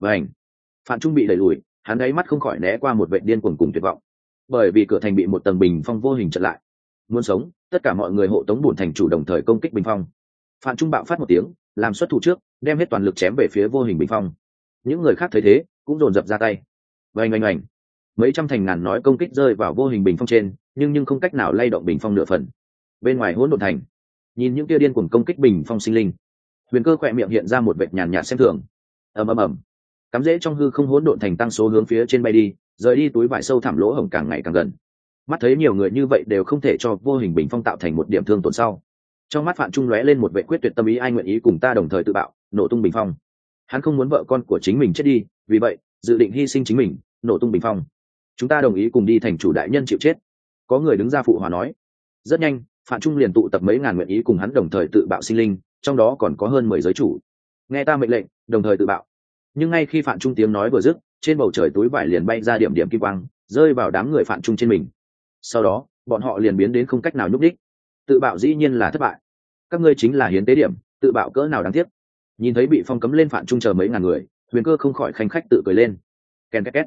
Và ảnh phạm trung bị đẩy lùi, hắn đáy mắt không khỏi né qua một vệ điên cuồng cùng tuyệt vọng bởi vì cửa thành bị một tầng bình phong vô hình chặn lại. Muốn sống, tất cả mọi người hộ tống bùn thành chủ đồng thời công kích bình phong. Phạm trung bạo phát một tiếng, làm xuất thủ trước, đem hết toàn lực chém về phía vô hình bình phong. Những người khác thấy thế, cũng dồn dập ra tay. Vành oanh oanh. Mấy trăm thành ngàn nói công kích rơi vào vô hình bình phong trên, nhưng nhưng không cách nào lay động bình phong nửa phần. Bên ngoài hỗn độn thành, nhìn những kia điên cuồng công kích bình phong sinh linh. Huyền cơ khỏe miệng hiện ra một vệt nhàn nhạt xem thường. Ầm ầm ầm. Cắm rễ trong hư không hỗn độn thành tăng số hướng phía trên bay đi rời đi túi vải sâu thẳm lỗ hổng càng ngày càng gần. Mắt thấy nhiều người như vậy đều không thể cho vô hình bình phong tạo thành một điểm thương tổn sau. Trong mắt phạm trung lóe lên một vệ quyết tuyệt tâm ý, ai nguyện ý cùng ta đồng thời tự bạo, nổ tung bình phong. Hắn không muốn vợ con của chính mình chết đi, vì vậy, dự định hy sinh chính mình, nổ tung bình phong. Chúng ta đồng ý cùng đi thành chủ đại nhân chịu chết. Có người đứng ra phụ hòa nói. Rất nhanh phạm trung liền tụ tập mấy ngàn nguyện ý cùng hắn đồng thời tự bạo sinh linh, trong đó còn có hơn mười giới chủ. Nghe ta mệnh lệnh, đồng thời tự bạo. Nhưng ngay khi phạm trung tiếng nói vừa dứt trên bầu trời túi vải liền bay ra điểm điểm kim quang, rơi vào đám người phạm trung trên mình. Sau đó, bọn họ liền biến đến không cách nào nhúc đích tự bạo dĩ nhiên là thất bại. Các ngươi chính là hiến tế điểm, tự bạo cỡ nào đáng tiếc. Nhìn thấy bị phong cấm lên phạm trung chờ mấy ngàn người, huyền cơ không khỏi khanh khách tự cười lên. Ken két két.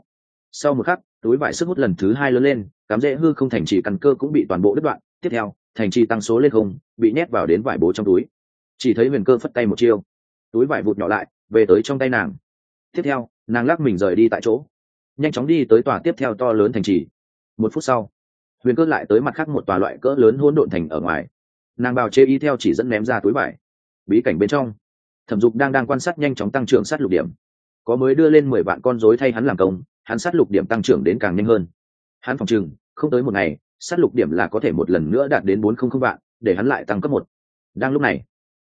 Sau một khắc, túi vải sức hút lần thứ hai lớn lên cám dễ hư không thành trì căn cơ cũng bị toàn bộ đứt đoạn. Tiếp theo, thành trì tăng số lên không, bị nhét vào đến vải bố trong túi. Chỉ thấy huyền cơ phất tay một chiêu. Túi vải vụt nhỏ lại, về tới trong tay nàng. Tiếp theo nàng lắc mình rời đi tại chỗ. Nhanh chóng đi tới tòa tiếp theo to lớn thành trì. Một phút sau, huyền cơ lại tới mặt khác một tòa loại cỡ lớn hỗn độn thành ở ngoài. Nàng bào chê y theo chỉ dẫn ném ra túi vải. Bí cảnh bên trong, thẩm dục đang đang quan sát nhanh chóng tăng trưởng sát lục điểm. Có mới đưa lên mười vạn con dối thay hắn làm công, hắn sát lục điểm tăng trưởng đến càng nhanh hơn. Hắn phòng chừng không tới một ngày, sát lục điểm là có thể một lần nữa đạt đến bốn không không vạn, để hắn lại tăng cấp một. Đang lúc này,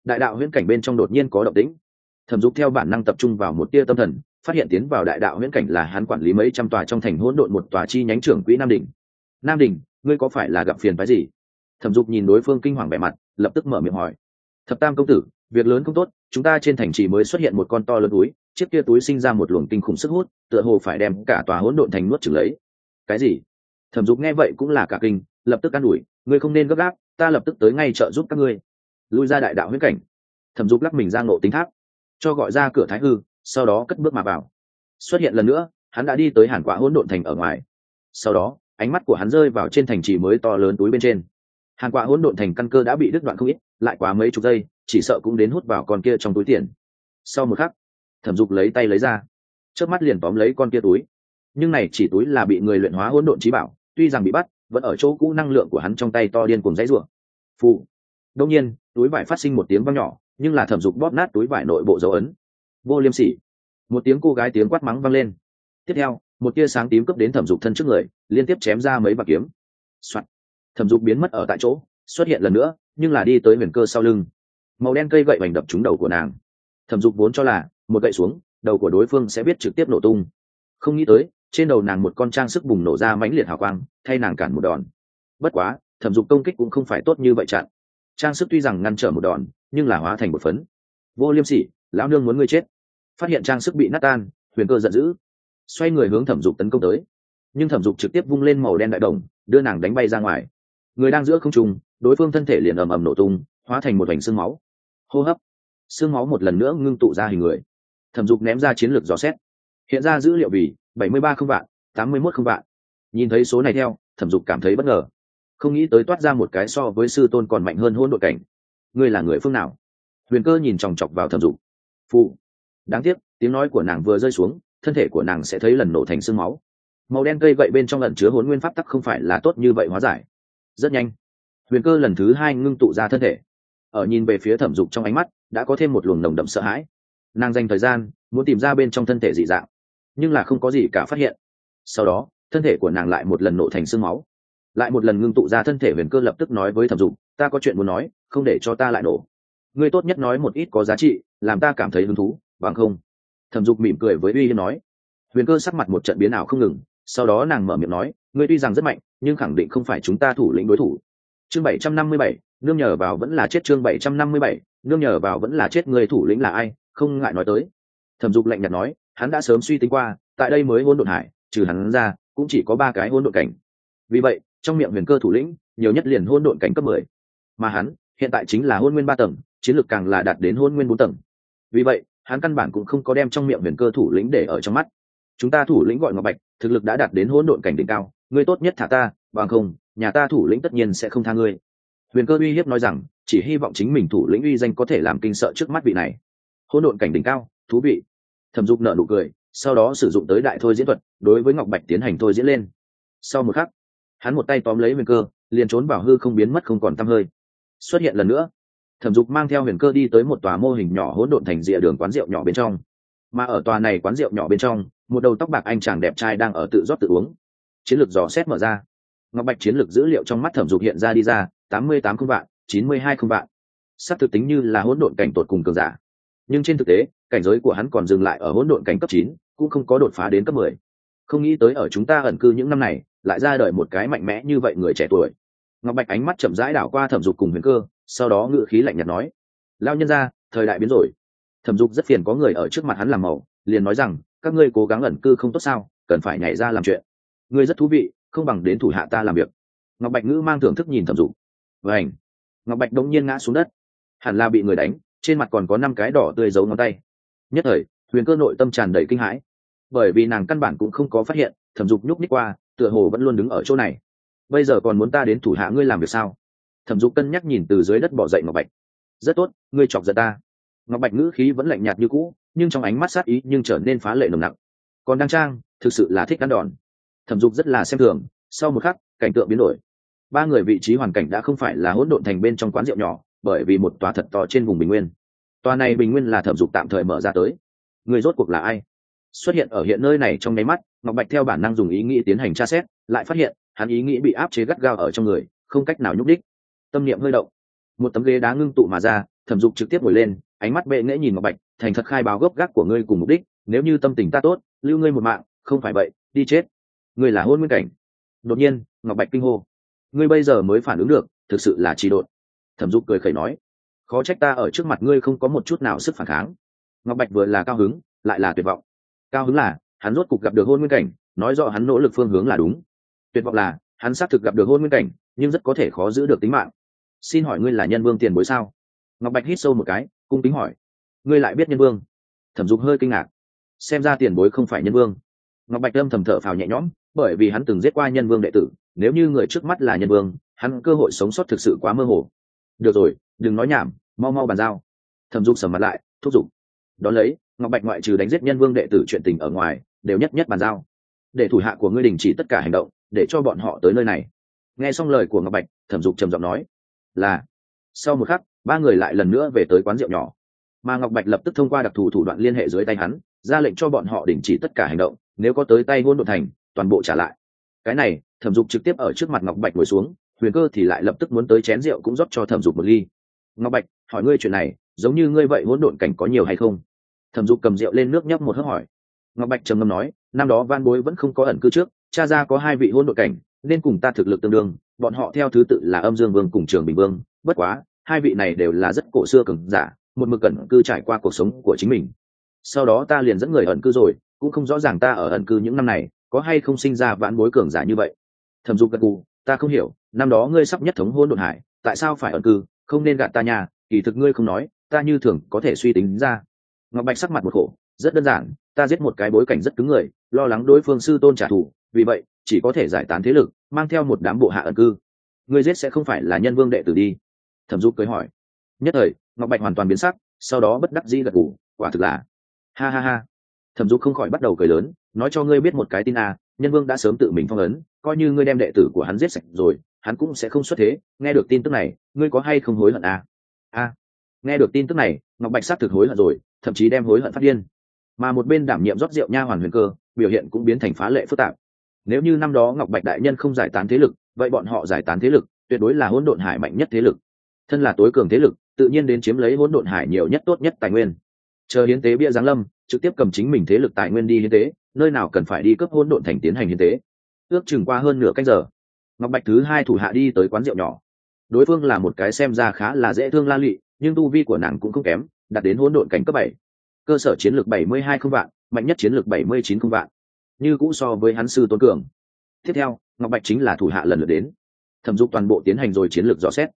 đại đạo huyễn cảnh bên trong đột nhiên có động tĩnh. Thẩm dục theo bản năng tập trung vào một tia tâm thần phát hiện tiến vào đại đạo huyễn cảnh là hắn quản lý mấy trăm tòa trong thành hỗn độn một tòa chi nhánh trưởng quỹ nam đình nam đình ngươi có phải là gặp phiền phái gì? Thẩm dục nhìn đối phương kinh hoàng vẻ mặt, lập tức mở miệng hỏi. Thập tam công tử, việc lớn không tốt, chúng ta trên thành trì mới xuất hiện một con to lớn túi, chiếc kia túi sinh ra một luồng kinh khủng sức hút, tựa hồ phải đem cả tòa hỗn độn thành nuốt trừng lấy. Cái gì? Thẩm dục nghe vậy cũng là cả kinh, lập tức an ủi, ngươi không nên gấp gáp, ta lập tức tới ngay trợ giúp các ngươi. Lui ra đại đạo huyễn cảnh. Thẩm dục lắc mình ra ngộ tính tháp, cho gọi ra cửa thái hư sau đó cất bước mà vào. Xuất hiện lần nữa, hắn đã đi tới hàn quả hỗn độn thành ở ngoài. Sau đó, ánh mắt của hắn rơi vào trên thành trì mới to lớn túi bên trên. Hàn quả hỗn độn thành căn cơ đã bị đứt đoạn không ít, lại quá mấy chục giây, chỉ sợ cũng đến hút vào con kia trong túi tiền. Sau một khắc, thẩm dục lấy tay lấy ra trước mắt liền tóm lấy con kia túi. Nhưng này chỉ túi là bị người luyện hóa hỗn độn trí bảo, tuy rằng bị bắt, vẫn ở chỗ cũ năng lượng của hắn trong tay to điên cùng dãy rủa. Phù. Đông nhiên, túi vải phát sinh một tiếng vang nhỏ, nhưng là thẩm dục bóp nát túi vải nội bộ dấu ấn vô liêm sỉ. Một tiếng cô gái tiếng quát mắng vang lên. Tiếp theo, một tia sáng tím cấp đến thẩm dục thân trước người, liên tiếp chém ra mấy bạc kiếm、Soạn. thẩm dục biến mất ở tại chỗ, xuất hiện lần nữa, nhưng là đi tới huyền cơ sau lưng. Màu đen cây gậy bành đập trúng đầu của nàng. Thẩm dục vốn cho là, một gậy xuống, đầu của đối phương sẽ biết trực tiếp nổ tung. Không nghĩ tới, trên đầu nàng một con trang sức bùng nổ ra mãnh liệt hào quang, thay nàng cản một đòn. Bất quá, thẩm dục công kích cũng không phải tốt như vậy chặn. Trang sức tuy rằng ngăn trở một đòn, nhưng là hóa thành một phấn. Vô liêm sỉ lão nương muốn ngươi chết. Phát hiện trang sức bị nát tan, huyền cơ giận dữ. Xoay người hướng thẩm dục tấn công tới. Nhưng thẩm dục trực tiếp vung lên màu đen đại đồng, đưa nàng đánh bay ra ngoài. Người đang giữa không trùng đối phương thân thể liền ầm ầm nổ tung, hóa thành một vành xương máu. Hô hấp. Xương máu một lần nữa ngưng tụ ra hình người. Thẩm dục ném ra chiến lược dò xét. Hiện ra dữ liệu vì bảy mươi ba không vạn, tám mươi mốt không vạn. Nhìn thấy số này theo, thẩm dục cảm thấy bất ngờ. Không nghĩ tới toát ra một cái so với sư tôn còn mạnh hơn hôn đội cảnh. Ngươi là người phương nào? Huyền cơ nhìn chòng chọc vào thẩm dục phụ. Đáng tiếc, tiếng nói của nàng vừa rơi xuống, thân thể của nàng sẽ thấy lần nổ thành sương máu. Màu đen cây gậy bên trong lần chứa hồn nguyên pháp tắc không phải là tốt như vậy hóa giải. Rất nhanh, huyền cơ lần thứ hai ngưng tụ ra thân thể. Ở nhìn về phía thẩm dục trong ánh mắt, đã có thêm một luồng nồng đậm sợ hãi. Nàng dành thời gian, muốn tìm ra bên trong thân thể dị dạng, nhưng là không có gì cả phát hiện. Sau đó, thân thể của nàng lại một lần nổ thành sương máu. Lại một lần ngưng tụ ra thân thể huyền cơ lập tức nói với thẩm dục, ta có chuyện muốn nói, không để cho ta lại nổ ngươi tốt nhất nói một ít có giá trị, làm ta cảm thấy hứng thú, bằng không? Thẩm dục mỉm cười với uy hiên nói. Huyền cơ sắc mặt một trận biến ảo không ngừng, sau đó nàng mở miệng nói, ngươi tuy rằng rất mạnh, nhưng khẳng định không phải chúng ta thủ lĩnh đối thủ. Chương bảy trăm năm mươi bảy, nương nhờ vào vẫn là chết chương bảy trăm năm mươi bảy, nương nhờ vào vẫn là chết người thủ lĩnh là ai, không ngại nói tới. Thẩm dục lạnh nhạt nói, hắn đã sớm suy tính qua, tại đây mới hôn độn hải, trừ hắn ra, cũng chỉ có ba cái hôn độn cảnh. Vì vậy, trong miệng huyền cơ thủ lĩnh, nhiều nhất liền hôn độn cảnh cấp mười. Mà hắn, hiện tại chính là hôn nguyên ba tầng chiến lược càng là đạt đến hôn nguyên bốn tầng. Vì vậy, hắn căn bản cũng không có đem trong miệng huyền cơ thủ lĩnh để ở trong mắt. Chúng ta thủ lĩnh gọi ngọc bạch, thực lực đã đạt đến hỗn độn cảnh đỉnh cao, ngươi tốt nhất thả ta, bằng không, nhà ta thủ lĩnh tất nhiên sẽ không tha ngươi. Huyền cơ uy hiếp nói rằng, chỉ hy vọng chính mình thủ lĩnh uy danh có thể làm kinh sợ trước mắt vị này. Hỗn độn cảnh đỉnh cao, thú vị. Thẩm dục nợ nụ cười, sau đó sử dụng tới đại thôi diễn thuật, đối với ngọc bạch tiến hành thôi diễn lên. Sau một khắc, hắn một tay tóm lấy huyền cơ, liền trốn vào hư không biến mất không còn t hơi. Xuất hiện lần nữa thẩm dục mang theo huyền cơ đi tới một tòa mô hình nhỏ hỗn độn thành rìa đường quán rượu nhỏ bên trong. Mà ở tòa này quán rượu nhỏ bên trong, một đầu tóc bạc anh chàng đẹp trai đang ở tự rót tự uống. Chiến lược dò xét mở ra. Ngọc bạch chiến lược dữ liệu trong mắt thẩm dục hiện ra đi ra, tám mươi tám không vạn, chín mươi hai không vạn. Sắp thực tính như là hỗn độn cảnh tột cùng cường giả. Nhưng trên thực tế, cảnh giới của hắn còn dừng lại ở hỗn độn cảnh cấp chín, cũng không có đột phá đến cấp mười. Không nghĩ tới ở chúng ta ẩn cư những năm này, lại ra đời một cái mạnh mẽ như vậy người trẻ tuổi. Ngọc bạch ánh mắt chậm rãi đảo qua thẩm dục cùng huyền cơ sau đó ngự khí lạnh nhạt nói lao nhân ra thời đại biến rồi. Thẩm dục rất phiền có người ở trước mặt hắn làm màu, liền nói rằng, các ngươi cố gắng ẩn cư không tốt sao, cần phải nhảy ra làm chuyện. Ngươi rất thú vị, không bằng đến thủ hạ ta làm việc. Ngọc bạch ngữ mang thưởng thức nhìn thẩm dục. Vảnh ngọc bạch đống nhiên ngã xuống đất. Hẳn là bị người đánh, trên mặt còn có năm cái đỏ tươi giấu ngón tay. Nhất thời, huyền cơ nội tâm tràn đầy kinh hãi. Bởi vì nàng căn bản cũng không có phát hiện, thẩm dục nhúc nhích qua, tựa hồ vẫn luôn đứng ở chỗ này. Bây giờ còn muốn ta đến thủ hạ ngươi làm việc sao? Thẩm dục cân nhắc nhìn từ dưới đất bỏ dậy ngọc bạch. Rất tốt, ngươi chọc giận ta. Ngọc bạch ngữ khí vẫn lạnh nhạt như cũ, nhưng trong ánh mắt sát ý nhưng trở nên phá lệ nồng nặng. Còn đăng trang, thực sự là thích ăn đòn. Thẩm dục rất là xem thường, sau một khắc, cảnh tượng biến đổi. Ba người vị trí hoàn cảnh đã không phải là hỗn độn thành bên trong quán rượu nhỏ, bởi vì một tòa thật to trên vùng bình nguyên. Tòa này bình nguyên là thẩm dục tạm thời mở ra tới. Người rốt cuộc là ai? Xuất hiện ở hiện nơi này trong nháy mắt, ngọc bạch theo bản năng dùng ý nghĩ tiến hành tra xét, lại phát hiện, hắn ý nghĩ bị áp chế gắt gao ở trong người, không cách nào nhúc đích tâm niệm hơi động. Một tấm ghế đá ngưng tụ mà ra, thẩm dục trực tiếp ngồi lên, ánh mắt bệ nghễ nhìn ngọc bạch, thành thật khai báo gốc gác của ngươi cùng mục đích, nếu như tâm tình ta tốt, lưu ngươi một mạng, không phải vậy, đi chết. Ngươi là hôn nguyên cảnh. Đột nhiên, ngọc bạch kinh hô. Ngươi bây giờ mới phản ứng được, thực sự là trì độn. Thẩm dục cười khẩy nói. Khó trách ta ở trước mặt ngươi không có một chút nào sức phản kháng. Ngọc bạch vừa là cao hứng, lại là tuyệt vọng. Cao hứng là, hắn rốt cục gặp được hôn nguyên cảnh, nói rõ hắn nỗ lực phương hướng là đúng. Tuyệt vọng là, hắn xác thực gặp được hôn nguyên cảnh, nhưng rất có thể khó giữ được tính mạng xin hỏi ngươi là nhân vương tiền bối sao? Ngọc bạch hít sâu một cái, cung kính hỏi. Ngươi lại biết nhân vương? Thẩm dục hơi kinh ngạc. Xem ra tiền bối không phải nhân vương. Ngọc bạch lâm thầm thở phào nhẹ nhõm, bởi vì hắn từng giết qua nhân vương đệ tử, nếu như người trước mắt là nhân vương, hắn cơ hội sống sót thực sự quá mơ hồ. Được rồi, đừng nói nhảm, mau mau bàn giao. Thẩm dục sầm mặt lại, thúc giục. Đón lấy, ngọc bạch ngoại trừ đánh giết nhân vương đệ tử chuyện tình ở ngoài, đều nhất nhất bàn giao. Để thủ hạ của ngươi đình chỉ tất cả hành động, để cho bọn họ tới nơi này. Nghe xong lời của ngọc bạch, thẩm dục trầm giọng nói là, sau một khắc, ba người lại lần nữa về tới quán rượu nhỏ. Mà ngọc bạch lập tức thông qua đặc thù thủ đoạn liên hệ dưới tay hắn, ra lệnh cho bọn họ đình chỉ tất cả hành động, nếu có tới tay hôn đ ộ thành, toàn bộ trả lại. Cái này, thẩm dục trực tiếp ở trước mặt ngọc bạch ngồi xuống, huyền cơ thì lại lập tức muốn tới chén rượu cũng rót cho thẩm dục một ly. Ngọc bạch, hỏi ngươi chuyện này, giống như ngươi vậy hỗn độn cảnh có nhiều hay không? Thẩm dục cầm rượu lên nước nhấp một hớp hỏi. Ngọc bạch trầm ngâm nói, năm đó van bối vẫn không có ẩn cư trước, cha ra có hai vị hỗn độn cảnh nên cùng ta thực lực tương đương, bọn họ theo thứ tự là âm dương vương cùng trường bình vương. Bất quá, hai vị này đều là rất cổ xưa cường giả, một mực cẩn cư trải qua cuộc sống của chính mình. Sau đó ta liền dẫn người ẩn cư rồi, cũng không rõ ràng ta ở ẩn cư những năm này, có hay không sinh ra vãn bối cường giả như vậy. Thẩm dục gật cù ta không hiểu, năm đó ngươi sắp nhất thống hôn đột hải, tại sao phải ẩn cư? Không nên gạt ta nhà kỳ thực ngươi không nói, ta như thường có thể suy tính ra. Ngọc bạch sắc mặt một khổ, rất đơn giản, ta giết một cái bối cảnh rất cứng người, lo lắng đối phương sư tôn trả thù, vì vậy chỉ có thể giải tán thế lực mang theo một đám bộ hạ ẩn cư. Người giết sẽ không phải là nhân vương đệ tử đi. Thẩm dục cưới hỏi. Nhất thời ngọc bạch hoàn toàn biến sắc sau đó bất đắc dĩ gật gù quả thực là ha ha ha. Thẩm dục không khỏi bắt đầu cười lớn nói cho ngươi biết một cái tin à, nhân vương đã sớm tự mình phong ấn coi như ngươi đem đệ tử của hắn giết sạch rồi hắn cũng sẽ không xuất thế nghe được tin tức này ngươi có hay không hối hận à? a à, nghe được tin tức này ngọc bạch sát thực hối hận rồi thậm chí đem hối hận phát điên. Mà một bên đảm nhiệm rót rượu nha hoàn huyền cơ biểu hiện cũng biến thành phá lệ phức tạp nếu như năm đó ngọc bạch đại nhân không giải tán thế lực, vậy bọn họ giải tán thế lực, tuyệt đối là hỗn độn hải mạnh nhất thế lực. Thân là tối cường thế lực, tự nhiên đến chiếm lấy hỗn độn hải nhiều nhất tốt nhất tài nguyên. Chờ hiến tế bia giáng lâm, trực tiếp cầm chính mình thế lực tài nguyên đi hiến tế, nơi nào cần phải đi cấp hỗn độn thành tiến hành hiến tế. Ước chừng qua hơn nửa cách giờ, ngọc bạch thứ hai thủ hạ đi tới quán rượu nhỏ. Đối phương là một cái xem ra khá là dễ thương la lụy nhưng tu vi của nàng cũng không kém, đạt đến hỗn độn cảnh cấp bảy. Cơ sở chiến lược bảy mươi hai không vạn, mạnh nhất chiến lược bảy mươi chín không vạn như cũ so với hắn sư tôn cường. Tiếp theo, ngọc bạch chính là thủ hạ lần lượt đến. Thẩm dục toàn bộ tiến hành rồi chiến lược dò xét.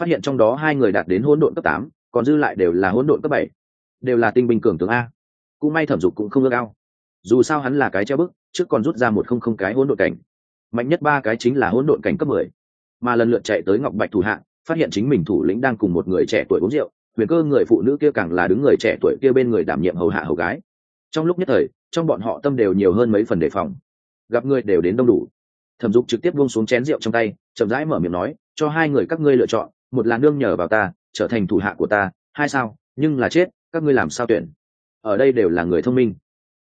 Phát hiện trong đó hai người đạt đến hỗn độn cấp tám, còn dư lại đều là hỗn độn cấp bảy. Đều là tinh binh cường tướng a. Cũng may thẩm dục cũng không ước ao. Dù sao hắn là cái treo bức, trước còn rút ra một không không cái hỗn độn cảnh. Mạnh nhất ba cái chính là hỗn độn cảnh cấp mười. Mà lần lượt chạy tới ngọc bạch thủ hạ, phát hiện chính mình thủ lĩnh đang cùng một người trẻ tuổi uống rượu, huyền cơ người phụ nữ kia càng là đứng người trẻ tuổi kia bên người đảm nhiệm hầu hạ hầu gái. Trong lúc nhất thời trong bọn họ tâm đều nhiều hơn mấy phần đề phòng. Gặp người đều đến đông đủ. Thẩm dục trực tiếp buông xuống chén rượu trong tay, chậm rãi mở miệng nói, cho hai người các ngươi lựa chọn, một là nương nhờ vào ta, trở thành thủ hạ của ta, hai sao, nhưng là chết, các ngươi làm sao tuyển? Ở đây đều là người thông minh.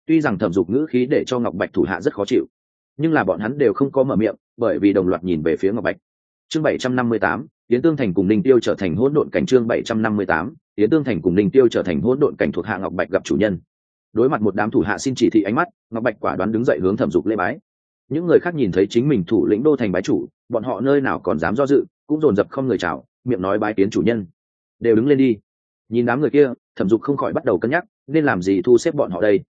Tuy rằng thẩm dục ngữ khí để cho ngọc bạch thủ hạ rất khó chịu, nhưng là bọn hắn đều không có mở miệng, bởi vì đồng loạt nhìn về phía ngọc bạch. Chương bảy trăm năm mươi tám tiến tương thành cùng ninh tiêu trở thành hỗn độn cảnh chương bảy trăm năm mươi tám tiến tương thành cùng ninh tiêu trở thành hỗn độn cảnh thuộc hạ ngọc bạch gặp chủ nhân đối mặt một đám thủ hạ xin chỉ thị ánh mắt, ngọc bạch quả đoán đứng dậy hướng thẩm dục lê bái. Những người khác nhìn thấy chính mình thủ lĩnh đô thành bái chủ, bọn họ nơi nào còn dám do dự, cũng dồn dập không người chào, miệng nói bái kiến chủ nhân. Đều đứng lên đi. Nhìn đám người kia, thẩm dục không khỏi bắt đầu cân nhắc, nên làm gì thu xếp bọn họ đây?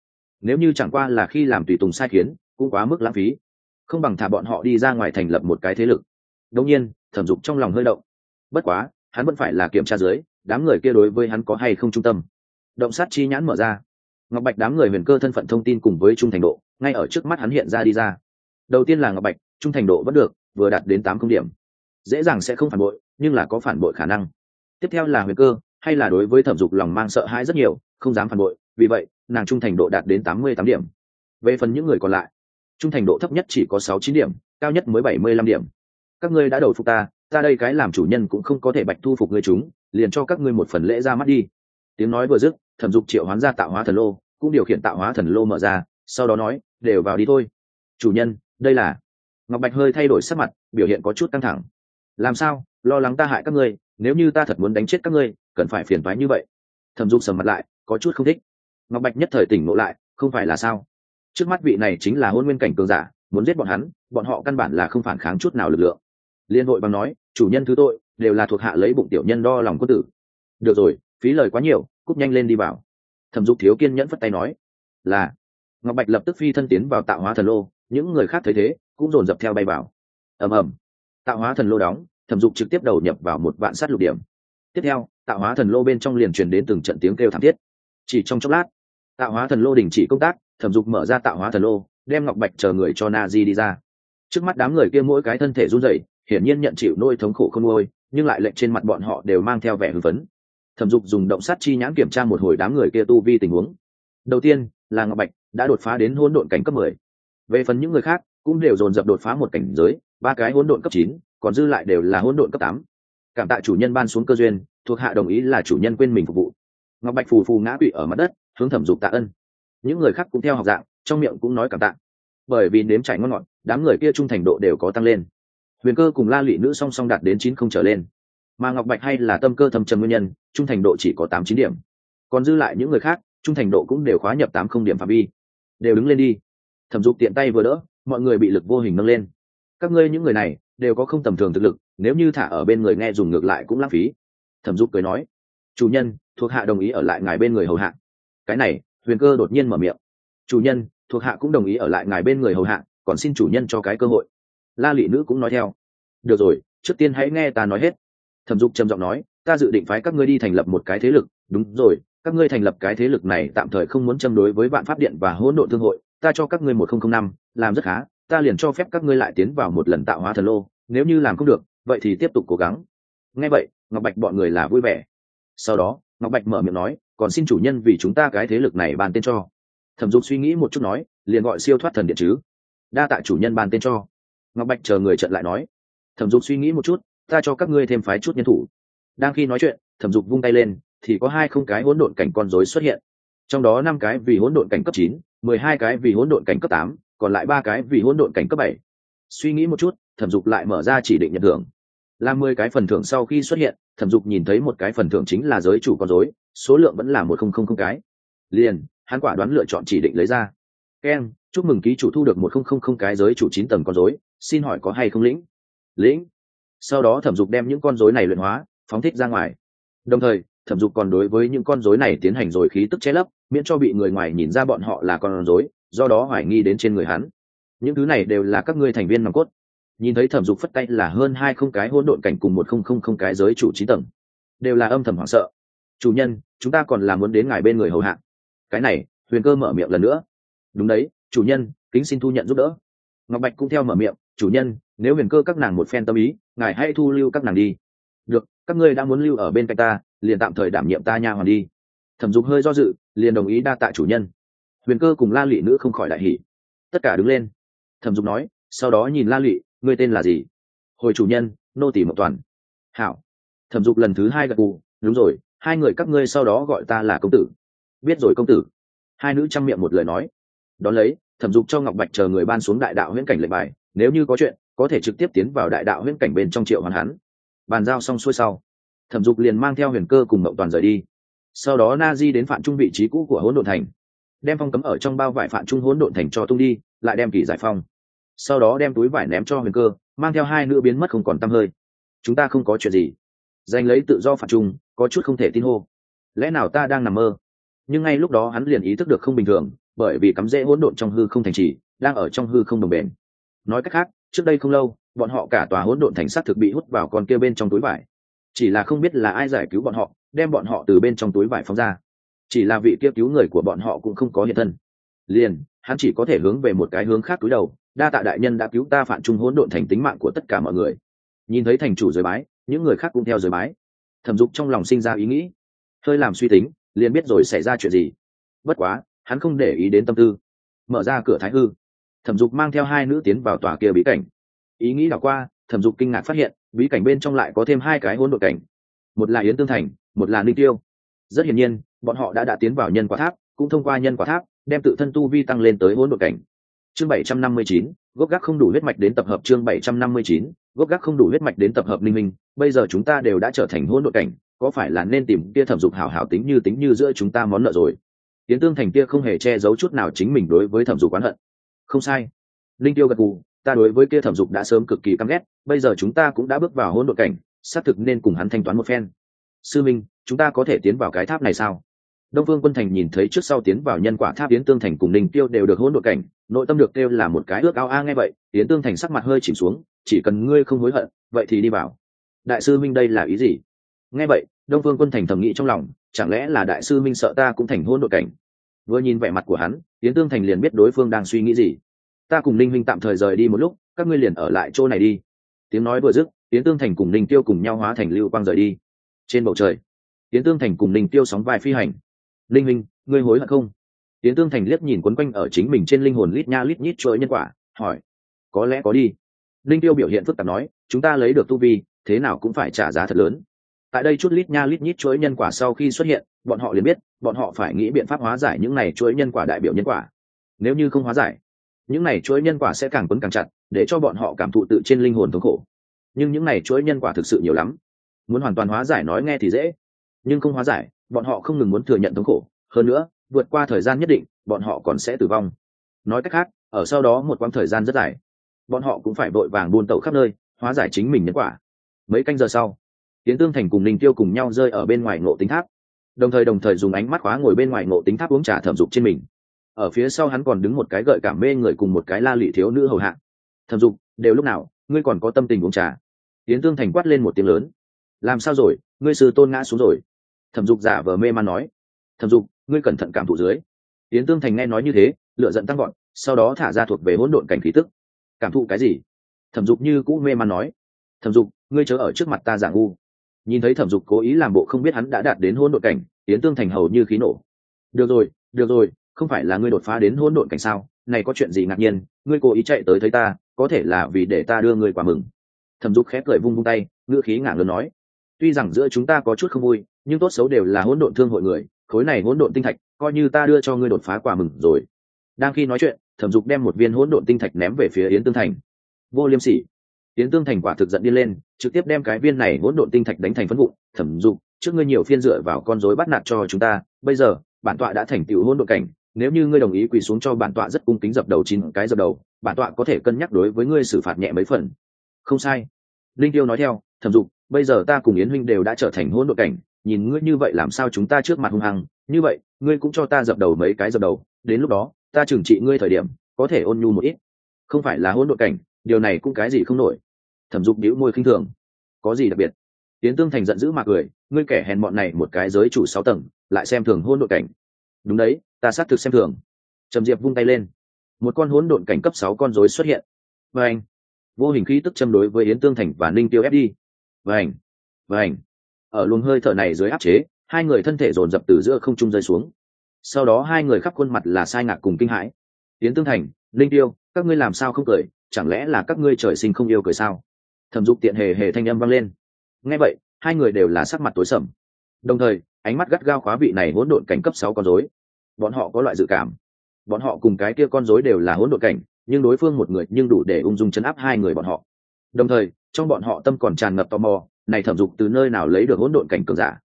Nếu như chẳng qua là khi làm tùy tùng sai khiến, cũng quá mức lãng phí. Không bằng thả bọn họ đi ra ngoài thành lập một cái thế lực. Đông nhiên, thẩm dục trong lòng hơi động. Bất quá, hắn vẫn phải là kiểm tra dưới, đám người kia đối với hắn có hay không trung tâm. Động sát chi nhãn mở ra ngọc bạch đám người huyền cơ thân phận thông tin cùng với trung thành độ, ngay ở trước mắt hắn hiện ra đi ra. Đầu tiên là ngọc bạch, trung thành độ vẫn được, vừa đạt đến tám không điểm. Dễ dàng sẽ không phản bội, nhưng là có phản bội khả năng. Tiếp theo là huyền cơ, hay là đối với thẩm dục lòng mang sợ hãi rất nhiều, không dám phản bội, vì vậy, nàng trung thành độ đạt đến tám mươi tám điểm. Về phần những người còn lại, trung thành độ thấp nhất chỉ có sáu chín điểm, cao nhất mới bảy mươi lăm điểm. Các ngươi đã đầu phục ta ta đây cái làm chủ nhân cũng không có thể bạch thu phục người chúng, liền cho các ngươi một phần lễ ra mắt đi. Tiếng nói vừa dứt thẩm dục triệu hoán ra tạo hóa thần lô, cũng điều khiển tạo hóa thần lô mở ra, sau đó nói, đều vào đi thôi. Chủ nhân, đây là ngọc bạch hơi thay đổi sắc mặt, biểu hiện có chút căng thẳng. Làm sao? Lo lắng ta hại các ngươi, nếu như ta thật muốn đánh chết các ngươi, cần phải phiền thoái như vậy. Thẩm dục sầm mặt lại, có chút không thích. Ngọc bạch nhất thời tỉnh ngộ lại, không phải là sao? Trước mắt vị này chính là hôn nguyên cảnh cường giả, muốn giết bọn hắn, bọn họ căn bản là không phản kháng chút nào lực lượng. Liên hội bằng nói, chủ nhân thứ tội, đều là thuộc hạ lấy bụng tiểu nhân đo lòng quân tử. Được rồi, phí lời quá nhiều cúp nhanh lên đi vào. Thẩm dục thiếu kiên nhẫn phất tay nói, là. Ngọc bạch lập tức phi thân tiến vào tạo hóa thần lô, những người khác thấy thế, cũng dồn dập theo bay vào. Ầm ầm. Tạo hóa thần lô đóng, thẩm dục trực tiếp đầu nhập vào một vạn sát lục điểm. Tiếp theo, tạo hóa thần lô bên trong liền truyền đến từng trận tiếng kêu thảm thiết. Chỉ trong chốc lát, tạo hóa thần lô đình chỉ công tác, thẩm dục mở ra tạo hóa thần lô, đem ngọc bạch chờ người cho na di đi ra. Trước mắt đám người kia mỗi cái thân thể run rẩy, hiển nhiên nhận chịu nỗi thống khổ không nuôi nhưng lại lệnh trên mặt bọn họ đều mang theo vẻ hưng phấn thẩm dục dùng động sát chi nhãn kiểm tra một hồi đám người kia tu vi tình huống. Đầu tiên, là ngọc bạch đã đột phá đến hỗn độn cảnh cấp mười. Về phần những người khác, cũng đều dồn dập đột phá một cảnh giới, ba cái hỗn độn cấp chín, còn dư lại đều là hỗn độn cấp tám. Cảm tạ chủ nhân ban xuống cơ duyên, thuộc hạ đồng ý là chủ nhân quên mình phục vụ. Ngọc bạch phù phù ngã quỵ ở mặt đất, hướng thẩm dục tạ ân. Những người khác cũng theo học dạng, trong miệng cũng nói cảm tạ. Bởi vì nếm chảy ngon ngọt, đám người kia trung thành độ đều có tăng lên. Huyền cơ cùng la lụy nữ song song đạt đến chín không trở lên mà ngọc bạch hay là tâm cơ thâm trầm nguyên nhân, trung thành độ chỉ có tám chín điểm. Còn dư lại những người khác, trung thành độ cũng đều khóa nhập tám không điểm phạm vi. Đều đứng lên đi. Thẩm dục tiện tay vừa đỡ, mọi người bị lực vô hình nâng lên. Các ngươi những người này, đều có không tầm thường thực lực, nếu như thả ở bên người nghe dùng ngược lại cũng lãng phí. Thẩm dục cười nói, chủ nhân, thuộc hạ đồng ý ở lại ngài bên người hầu hạ. Cái này, huyền cơ đột nhiên mở miệng. Chủ nhân, thuộc hạ cũng đồng ý ở lại ngài bên người hầu hạ, còn xin chủ nhân cho cái cơ hội. La lị nữ cũng nói theo. Được rồi, trước tiên hãy nghe ta nói hết thẩm dục trầm giọng nói, ta dự định phái các ngươi đi thành lập một cái thế lực. Đúng rồi, các ngươi thành lập cái thế lực này tạm thời không muốn châm đối với vạn pháp điện và hỗn độn thương hội. Ta cho các ngươi một không không năm, làm rất khá. Ta liền cho phép các ngươi lại tiến vào một lần tạo hóa thần lô. Nếu như làm không được, vậy thì tiếp tục cố gắng. Nghe vậy, ngọc bạch bọn người là vui vẻ. Sau đó, ngọc bạch mở miệng nói, còn xin chủ nhân vì chúng ta cái thế lực này bàn tên cho. Thẩm dục suy nghĩ một chút nói, liền gọi siêu thoát thần điện chứ. Đa tạ chủ nhân bàn tên cho. Ngọc bạch chờ người trận lại nói. Thẩm dục suy nghĩ một chút ta cho các ngươi thêm phái chút nhân thủ. Đang khi nói chuyện thẩm dục vung tay lên thì có hai không cái hỗn độn cảnh con rối xuất hiện. Trong đó năm cái vì hỗn độn cảnh cấp chín mười hai cái vì hỗn độn cảnh cấp tám còn lại ba cái vì hỗn độn cảnh cấp bảy. Suy nghĩ một chút thẩm dục lại mở ra chỉ định nhận thưởng. Làm mười cái phần thưởng sau khi xuất hiện thẩm dục nhìn thấy một cái phần thưởng chính là giới chủ con rối, số lượng vẫn là một không không không cái. Liền hắn quả đoán lựa chọn chỉ định lấy ra. Keng chúc mừng ký chủ thu được một không không không cái giới chủ chín tầng con rối, xin hỏi có hay không lĩnh? Lĩnh sau đó thẩm dục đem những con dối này luyện hóa, phóng thích ra ngoài. Đồng thời, thẩm dục còn đối với những con dối này tiến hành rồi khí tức che lấp, miễn cho bị người ngoài nhìn ra bọn họ là con dối do đó hoài nghi đến trên người hắn. Những thứ này đều là các ngươi thành viên nòng cốt. Nhìn thấy thẩm dục phất tay là hơn hai không cái hỗn độn cảnh cùng một không không không cái giới chủ trí tầng. Đều là âm thầm hoảng sợ. Chủ nhân, chúng ta còn là muốn đến ngài bên người hầu hạ. Cái này, huyền cơ mở miệng lần nữa. Đúng đấy, chủ nhân, kính xin thu nhận giúp đỡ. Ngọc bạch cũng theo mở miệng. Chủ nhân nếu huyền cơ các nàng một phen tâm ý ngài hãy thu lưu các nàng đi. Được các ngươi đã muốn lưu ở bên cạnh ta liền tạm thời đảm nhiệm ta nha hoàn đi. Thẩm dục hơi do dự liền đồng ý đa tạ chủ nhân. Huyền cơ cùng la lụy nữ không khỏi đại hỷ tất cả đứng lên. Thẩm dục nói sau đó nhìn la lụy ngươi tên là gì? Hồi chủ nhân nô tỷ mộc toàn. Hảo. Thẩm dục lần thứ hai gật gù, đúng rồi hai người các ngươi sau đó gọi ta là công tử. Biết rồi công tử. Hai nữ chăm miệng một lời nói. Đón lấy thẩm dục cho ngọc bạch chờ người ban xuống đại đạo huyễn cảnh lệnh bài nếu như có chuyện, có thể trực tiếp tiến vào đại đạo huyễn cảnh bên trong triệu hoàn hắn. Bàn giao xong xuôi sau, thẩm dục liền mang theo huyền cơ cùng mậu toàn rời đi. Sau đó na di đến phạm trung vị trí cũ của hỗn độn thành, đem phong cấm ở trong bao vải phạm trung hỗn độn thành cho tung đi, lại đem kỳ giải phong. Sau đó đem túi vải ném cho huyền cơ, mang theo hai nữ biến mất không còn t hơi. Chúng ta không có chuyện gì. Giành lấy tự do phạm trung, có chút không thể tin hô. Lẽ nào ta đang nằm mơ? Nhưng ngay lúc đó hắn liền ý thức được không bình thường, bởi vì cắm rễ hỗn độn trong hư không thành trì, đang ở trong hư không đồng bền nói cách khác, trước đây không lâu, bọn họ cả tòa hỗn độn thành s thực bị hút vào con kia bên trong túi vải. Chỉ là không biết là ai giải cứu bọn họ, đem bọn họ từ bên trong túi vải phóng ra. Chỉ là vị kia cứu người của bọn họ cũng không có hiện thân. Liền, hắn chỉ có thể hướng về một cái hướng khác túi đầu, đa tạ đại nhân đã cứu ta phản trung hỗn độn thành tính mạng của tất cả mọi người. Nhìn thấy thành chủ giới bái, những người khác cũng theo giới bái. Thẩm dục trong lòng sinh ra ý nghĩ, hơi làm suy tính, liền biết rồi xảy ra chuyện gì. Bất quá, hắn không để ý đến tâm tư, mở ra cửa thái hư thẩm dục mang theo hai nữ tiến vào tòa kia bí cảnh. Ý nghĩ đảo qua thẩm dục kinh ngạc phát hiện bí cảnh bên trong lại có thêm hai cái hôn đội cảnh. Một là yến tương thành một là ninh tiêu. Rất hiển nhiên bọn họ đã đã tiến vào nhân quả tháp cũng thông qua nhân quả tháp đem tự thân tu vi tăng lên tới hôn đội cảnh. Chương 759, gốc gác không đủ huyết mạch đến tập hợp chương 759, gốc gác không đủ huyết mạch đến tập hợp linh minh bây giờ chúng ta đều đã trở thành hôn đội cảnh có phải là nên tìm kia thẩm dục hảo hảo tính như tính như giữa chúng ta món nợ rồi? Tiến tương thành kia không hề che giấu chút nào chính mình đối với thẩm dục oán hận không sai. Linh tiêu gật gù, ta đối với kia thẩm dục đã sớm cực kỳ căm ghét, bây giờ chúng ta cũng đã bước vào hỗn độn cảnh, xác thực nên cùng hắn thanh toán một phen. Sư minh, chúng ta có thể tiến vào cái tháp này sao? Đông vương quân thành nhìn thấy trước sau tiến vào nhân quả tháp yến tương thành cùng ninh tiêu đều được hỗn độn cảnh, nội tâm được kêu là một cái ước ao a nghe vậy, yến tương thành sắc mặt hơi chìm xuống, chỉ cần ngươi không hối hận, vậy thì đi vào. Đại sư minh đây là ý gì? Nghe vậy, đông vương quân thành thầm nghĩ trong lòng, chẳng lẽ là đại sư minh sợ ta cũng thành hỗn độn cảnh? Vừa nhìn vẻ mặt của hắn, yến tương thành liền biết đối phương đang suy nghĩ gì. Ta cùng ninh minh tạm thời rời đi một lúc, các ngươi liền ở lại chỗ này đi. Tiếng nói vừa dứt, yến tương thành cùng ninh tiêu cùng nhau hóa thành lưu quang rời đi. Trên bầu trời, yến tương thành cùng ninh tiêu sóng vai phi hành. Linh minh, ngươi hối hận không? Tiến tương thành liếc nhìn quấn quanh ở chính mình trên linh hồn lít nha lít nhít chuỗi nhân quả, hỏi. Có lẽ có đi. Linh tiêu biểu hiện phức tạp nói, chúng ta lấy được tu vi, thế nào cũng phải trả giá thật lớn. Tại đây chút lít nha lít nhít chuỗi nhân quả sau khi xuất hiện bọn họ liền biết, bọn họ phải nghĩ biện pháp hóa giải những này chuỗi nhân quả đại biểu nhân quả. Nếu như không hóa giải, những này chuỗi nhân quả sẽ càng quấn càng chặt, để cho bọn họ cảm thụ tự trên linh hồn thống khổ. Nhưng những này chuỗi nhân quả thực sự nhiều lắm. Muốn hoàn toàn hóa giải nói nghe thì dễ, nhưng không hóa giải, bọn họ không ngừng muốn thừa nhận thống khổ. Hơn nữa, vượt qua thời gian nhất định, bọn họ còn sẽ tử vong. Nói cách khác, ở sau đó một quãng thời gian rất dài, bọn họ cũng phải vội vàng buôn tẩu khắp nơi, hóa giải chính mình nhân quả. Mấy canh giờ sau tiến tương thành cùng đình tiêu cùng nhau rơi ở bên ngoài ngộ tính tháp đồng thời đồng thời dùng ánh mắt khóa ngồi bên ngoài ngộ tính tháp uống trà thẩm dục trên mình. Ở phía sau hắn còn đứng một cái gợi cảm mê người cùng một cái la lị thiếu nữ hầu hạ. Thẩm dục, đều lúc nào, ngươi còn có tâm tình uống trà? Tiến tương thành quát lên một tiếng lớn. Làm sao rồi? Ngươi sư tôn ngã xuống rồi. Thẩm dục giả vờ mê man nói. Thẩm dục, ngươi cẩn thận cảm thụ dưới. Tiến tương thành nghe nói như thế lựa giận tăng gọn sau đó thả ra thuộc về hỗn độn cảnh khí tức. Cảm thụ cái gì? Thẩm dục như cũ mê man nói. Thẩm dục, ngươi chớ ở trước mặt ta giả ngu nhìn thấy thẩm dục cố ý làm bộ không biết hắn đã đạt đến hôn độn cảnh tiến tương thành hầu như khí nổ. Được rồi được rồi, không phải là ngươi đột phá đến hôn độn cảnh sao? Này có chuyện gì ngạc nhiên, ngươi cố ý chạy tới thấy ta, có thể là vì để ta đưa ngươi quả mừng. Thẩm dục khép cười vung vung tay, ngữ khí ngả lớn nói, tuy rằng giữa chúng ta có chút không vui, nhưng tốt xấu đều là hỗn độn thương hội người, khối này hỗn độn tinh thạch, coi như ta đưa cho ngươi đột phá quả mừng rồi. Đang khi nói chuyện, thẩm dục đem một viên hỗn độn tinh thạch ném về phía yến tương thành. Vô liêm sỉ tiến tương thành quả thực giận điên lên, trực tiếp đem cái viên này hỗn độn tinh thạch đánh thành phân vụ. thẩm dụng trước ngươi nhiều phiên dựa vào con rối bắt nạt cho chúng ta, bây giờ, bản tọa đã thành tựu hỗn độn cảnh, nếu như ngươi đồng ý quỳ xuống cho bản tọa rất cung kính dập đầu chín cái dập đầu, bản tọa có thể cân nhắc đối với ngươi xử phạt nhẹ mấy phần. Không sai. Linh tiêu nói theo, thẩm dục, bây giờ ta cùng yến huynh đều đã trở thành hỗn độn cảnh, nhìn ngươi như vậy làm sao chúng ta trước mặt hung hăng, như vậy, ngươi cũng cho ta dập đầu mấy cái dập đầu, đến lúc đó, ta trừng trị ngươi thời điểm, có thể ôn nhu một ít. Không phải là hỗn độn cảnh, điều này cũng cái gì không nổi thẩm dục đĩu môi khinh thường. Có gì đặc biệt? Tiến tương thành giận dữ mạc cười, ngươi kẻ hèn bọn này một cái giới chủ sáu tầng, lại xem thường hôn đội cảnh. Đúng đấy, ta xác thực xem thường. Trầm diệp vung tay lên. Một con hỗn độn cảnh cấp sáu con rối xuất hiện. Và anh, vô hình khí tức châm đối với yến tương thành và ninh tiêu ép đi. Và anh và anh. Ở luồng hơi thở này dưới áp chế, hai người thân thể dồn dập từ giữa không trung rơi xuống. Sau đó hai người khắp khuôn mặt là sai ngạc cùng kinh hãi. Yến tương thành linh tiêu, các ngươi làm sao không cười? Chẳng lẽ là các ngươi trời sinh không yêu cười sao? Thẩm dục tiện hề hề thanh âm vang lên. Nghe vậy, hai người đều là sắc mặt tối sầm. Đồng thời, ánh mắt gắt gao khóa vị này hỗn độn cảnh cấp sáu con rối. Bọn họ có loại dự cảm. Bọn họ cùng cái kia con rối đều là hỗn độn cảnh, nhưng đối phương một người nhưng đủ để ung dung chấn áp hai người bọn họ. Đồng thời, trong bọn họ tâm còn tràn ngập tò mò, này thẩm dục từ nơi nào lấy được hỗn độn cảnh cường giả?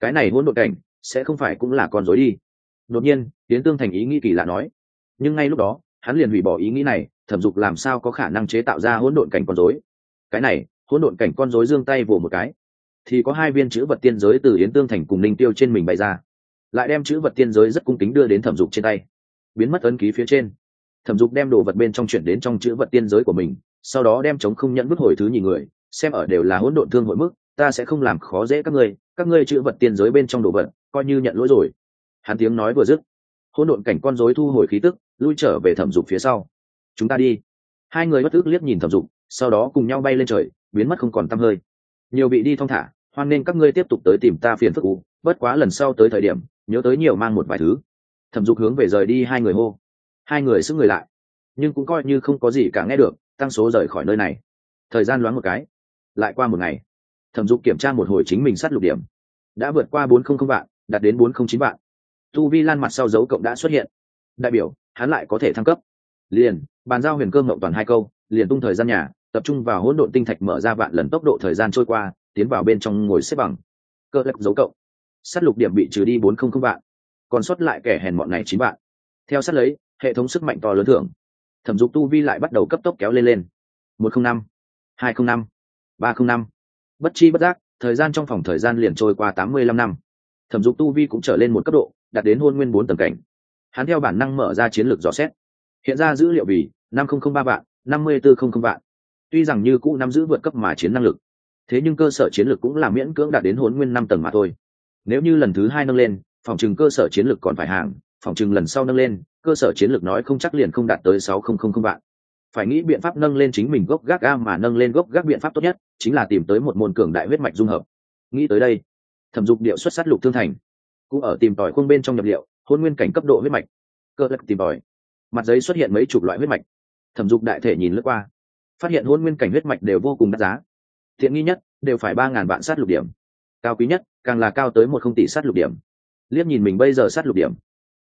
Cái này hỗn độn cảnh sẽ không phải cũng là con rối đi. Đột nhiên tiến tương thành ý nghĩ kỳ lạ nói. Nhưng ngay lúc đó, hắn liền hủy bỏ ý nghĩ này, thẩm dục làm sao có khả năng chế tạo ra hỗn độn cảnh con rối? Cái này, hỗn độn cảnh con rối giương tay vỗ một cái. Thì có hai viên chữ vật tiên giới từ yến tương thành cùng ninh tiêu trên mình bày ra. Lại đem chữ vật tiên giới rất cung kính đưa đến thẩm dục trên tay. Biến mất ấn ký phía trên. Thẩm dục đem đồ vật bên trong chuyển đến trong chữ vật tiên giới của mình, sau đó đem chống không nhận bức hồi thứ nhì người, xem ở đều là hỗn độn thương hội mức, ta sẽ không làm khó dễ các ngươi các ngươi chữ vật tiên giới bên trong đồ vật, coi như nhận lỗi rồi. Hắn tiếng nói vừa dứt, hỗn độn cảnh con rối thu hồi khí tức, lui trở về thẩm dục phía sau. Chúng ta đi. Hai người bất ước liếc nhìn thẩm dục sau đó cùng nhau bay lên trời, biến mất không còn tăm hơi. Nhiều vị đi thong thả, hoan nên các ngươi tiếp tục tới tìm ta phiền phức u. Bất quá lần sau tới thời điểm, nhớ tới nhiều mang một vài thứ. Thẩm dục hướng về rời đi, hai người hô. Hai người sức người lại. Nhưng cũng coi như không có gì cả nghe được, tăng số rời khỏi nơi này. Thời gian loáng một cái. Lại qua một ngày. Thẩm dục kiểm tra một hồi chính mình sát lục điểm. Đã vượt qua bốn không không vạn, đạt đến bốn không chín vạn. Tu vi lan mặt sau dấu cộng đã xuất hiện. Đại biểu, hắn lại có thể thăng cấp. Liền, bàn giao huyền cơ ngậu toàn hai câu, liền tung thời gian nhà tập trung vào hỗn độn tinh thạch mở ra vạn lần tốc độ thời gian trôi qua, tiến vào bên trong ngồi xếp bằng. Cơ lắc dấu cộng. Sát lục điểm bị trừ đi bốn không không vạn. Còn sót lại kẻ hèn bọn này chín vạn. Theo sát lấy, hệ thống sức mạnh to lớn thưởng. Thẩm dục tu vi lại bắt đầu cấp tốc kéo lên lên. Một không năm, hai không năm, ba không năm. Bất chi bất giác, thời gian trong phòng thời gian liền trôi qua tám mươi lăm năm. Thẩm dục tu vi cũng trở lên một cấp độ, đạt đến hôn nguyên bốn tầng cảnh. Hắn theo bản năng mở ra chiến lược dò xét. Hiện ra dữ liệu vì năm không không ba vạn, năm mươi bốn không vạn tuy rằng như cũ nắm giữ vượt cấp mà chiến năng lực, thế nhưng cơ sở chiến lược cũng là miễn cưỡng đạt đến hôn nguyên năm tầng mà thôi. Nếu như lần thứ hai nâng lên, phòng chừng cơ sở chiến lược còn phải hàng, phòng chừng lần sau nâng lên, cơ sở chiến lược nói không chắc liền không đạt tới sáu không không không vạn. Phải nghĩ biện pháp nâng lên chính mình gốc gác a mà nâng lên gốc gác biện pháp tốt nhất, chính là tìm tới một môn cường đại huyết mạch dung hợp. Nghĩ tới đây, thẩm dục điệu xuất sát lục thương thành. Cũng ở tìm tòi khuôn bên trong nhập liệu hôn nguyên cảnh cấp độ huyết mạch. Cơ lắc tìm tòi. Mặt giấy xuất hiện mấy chục loại huyết mạch. Thẩm dục đại thể nhìn lướt qua phát hiện hôn nguyên cảnh huyết mạch đều vô cùng đắt giá. Thiện nghi nhất, đều phải ba ngàn vạn sát lục điểm. Cao quý nhất, càng là cao tới một không tỷ sát lục điểm. Liếc nhìn mình bây giờ sát lục điểm.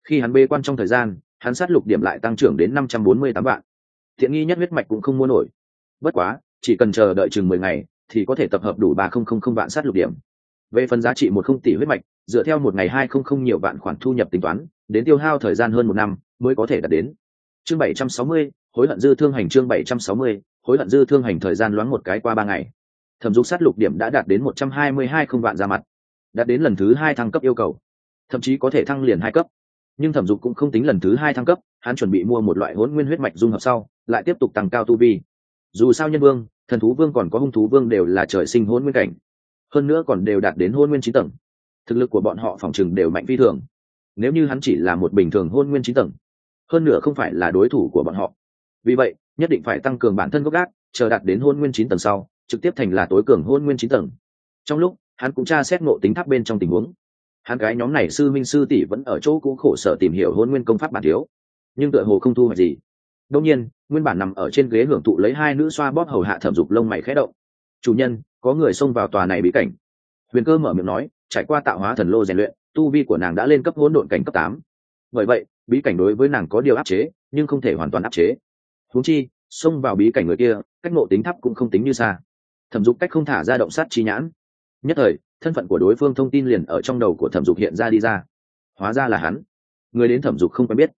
Khi hắn bê quan trong thời gian, hắn sát lục điểm lại tăng trưởng đến năm trăm bốn mươi tám vạn. Thiện nghi nhất huyết mạch cũng không mua nổi. Bất quá, chỉ cần chờ đợi chừng mười ngày, thì có thể tập hợp đủ ba không không không vạn sát lục điểm. Về phần giá trị một không tỷ huyết mạch, dựa theo một ngày hai không không nhiều vạn khoản thu nhập tính toán, đến tiêu hao thời gian hơn một năm, mới có thể đạt đến. Chương bảy trăm sáu mươi, hối hận dư thương hành chương bảy trăm sáu mươi hối hận dư thương hành thời gian loáng một cái qua ba ngày. Thẩm dục sát lục điểm đã đạt đến một trăm hai mươi hai không vạn ra mặt, đạt đến lần thứ hai thăng cấp yêu cầu. Thậm chí có thể thăng liền hai cấp. Nhưng thẩm dục cũng không tính lần thứ hai thăng cấp, hắn chuẩn bị mua một loại hỗn nguyên huyết mạch dung hợp sau, lại tiếp tục tăng cao tu vi. Dù sao nhân vương, thần thú vương còn có hung thú vương đều là trời sinh hôn nguyên cảnh. Hơn nữa còn đều đạt đến hôn nguyên chín tầng. Thực lực của bọn họ phòng chừng đều mạnh phi thường. Nếu như hắn chỉ là một bình thường hôn nguyên chín tầng, hơn nữa không phải là đối thủ của bọn họ. Vì vậy nhất định phải tăng cường bản thân gốc gác, chờ đạt đến hôn nguyên chín tầng sau, trực tiếp thành là tối cường hôn nguyên chín tầng. Trong lúc, hắn cũng tra xét ngộ tính tháp bên trong tình huống. Hắn gái nhóm này sư minh sư tỷ vẫn ở chỗ cũ khổ sở tìm hiểu hôn nguyên công pháp bản thiếu, nhưng tựa hồ không thu hoạch gì. Đông nhiên, nguyên bản nằm ở trên ghế hưởng thụ lấy hai nữ xoa bóp hầu hạ thẩm dục lông mày khẽ động. Chủ nhân, có người xông vào tòa này bí cảnh. Huyền cơ mở miệng nói, trải qua tạo hóa thần lô rèn luyện, tu vi của nàng đã lên cấp hỗn độn cảnh cấp tám. Bởi vậy, bí cảnh đối với nàng có điều áp chế, nhưng không thể hoàn toàn áp chế huống chi, xông vào bí cảnh người kia, cách ngộ tính thấp cũng không tính như xa. Thẩm dục cách không thả ra động sát chi nhãn. Nhất thời, thân phận của đối phương thông tin liền ở trong đầu của thẩm dục hiện ra đi ra. Hóa ra là hắn. Người đến thẩm dục không quen biết.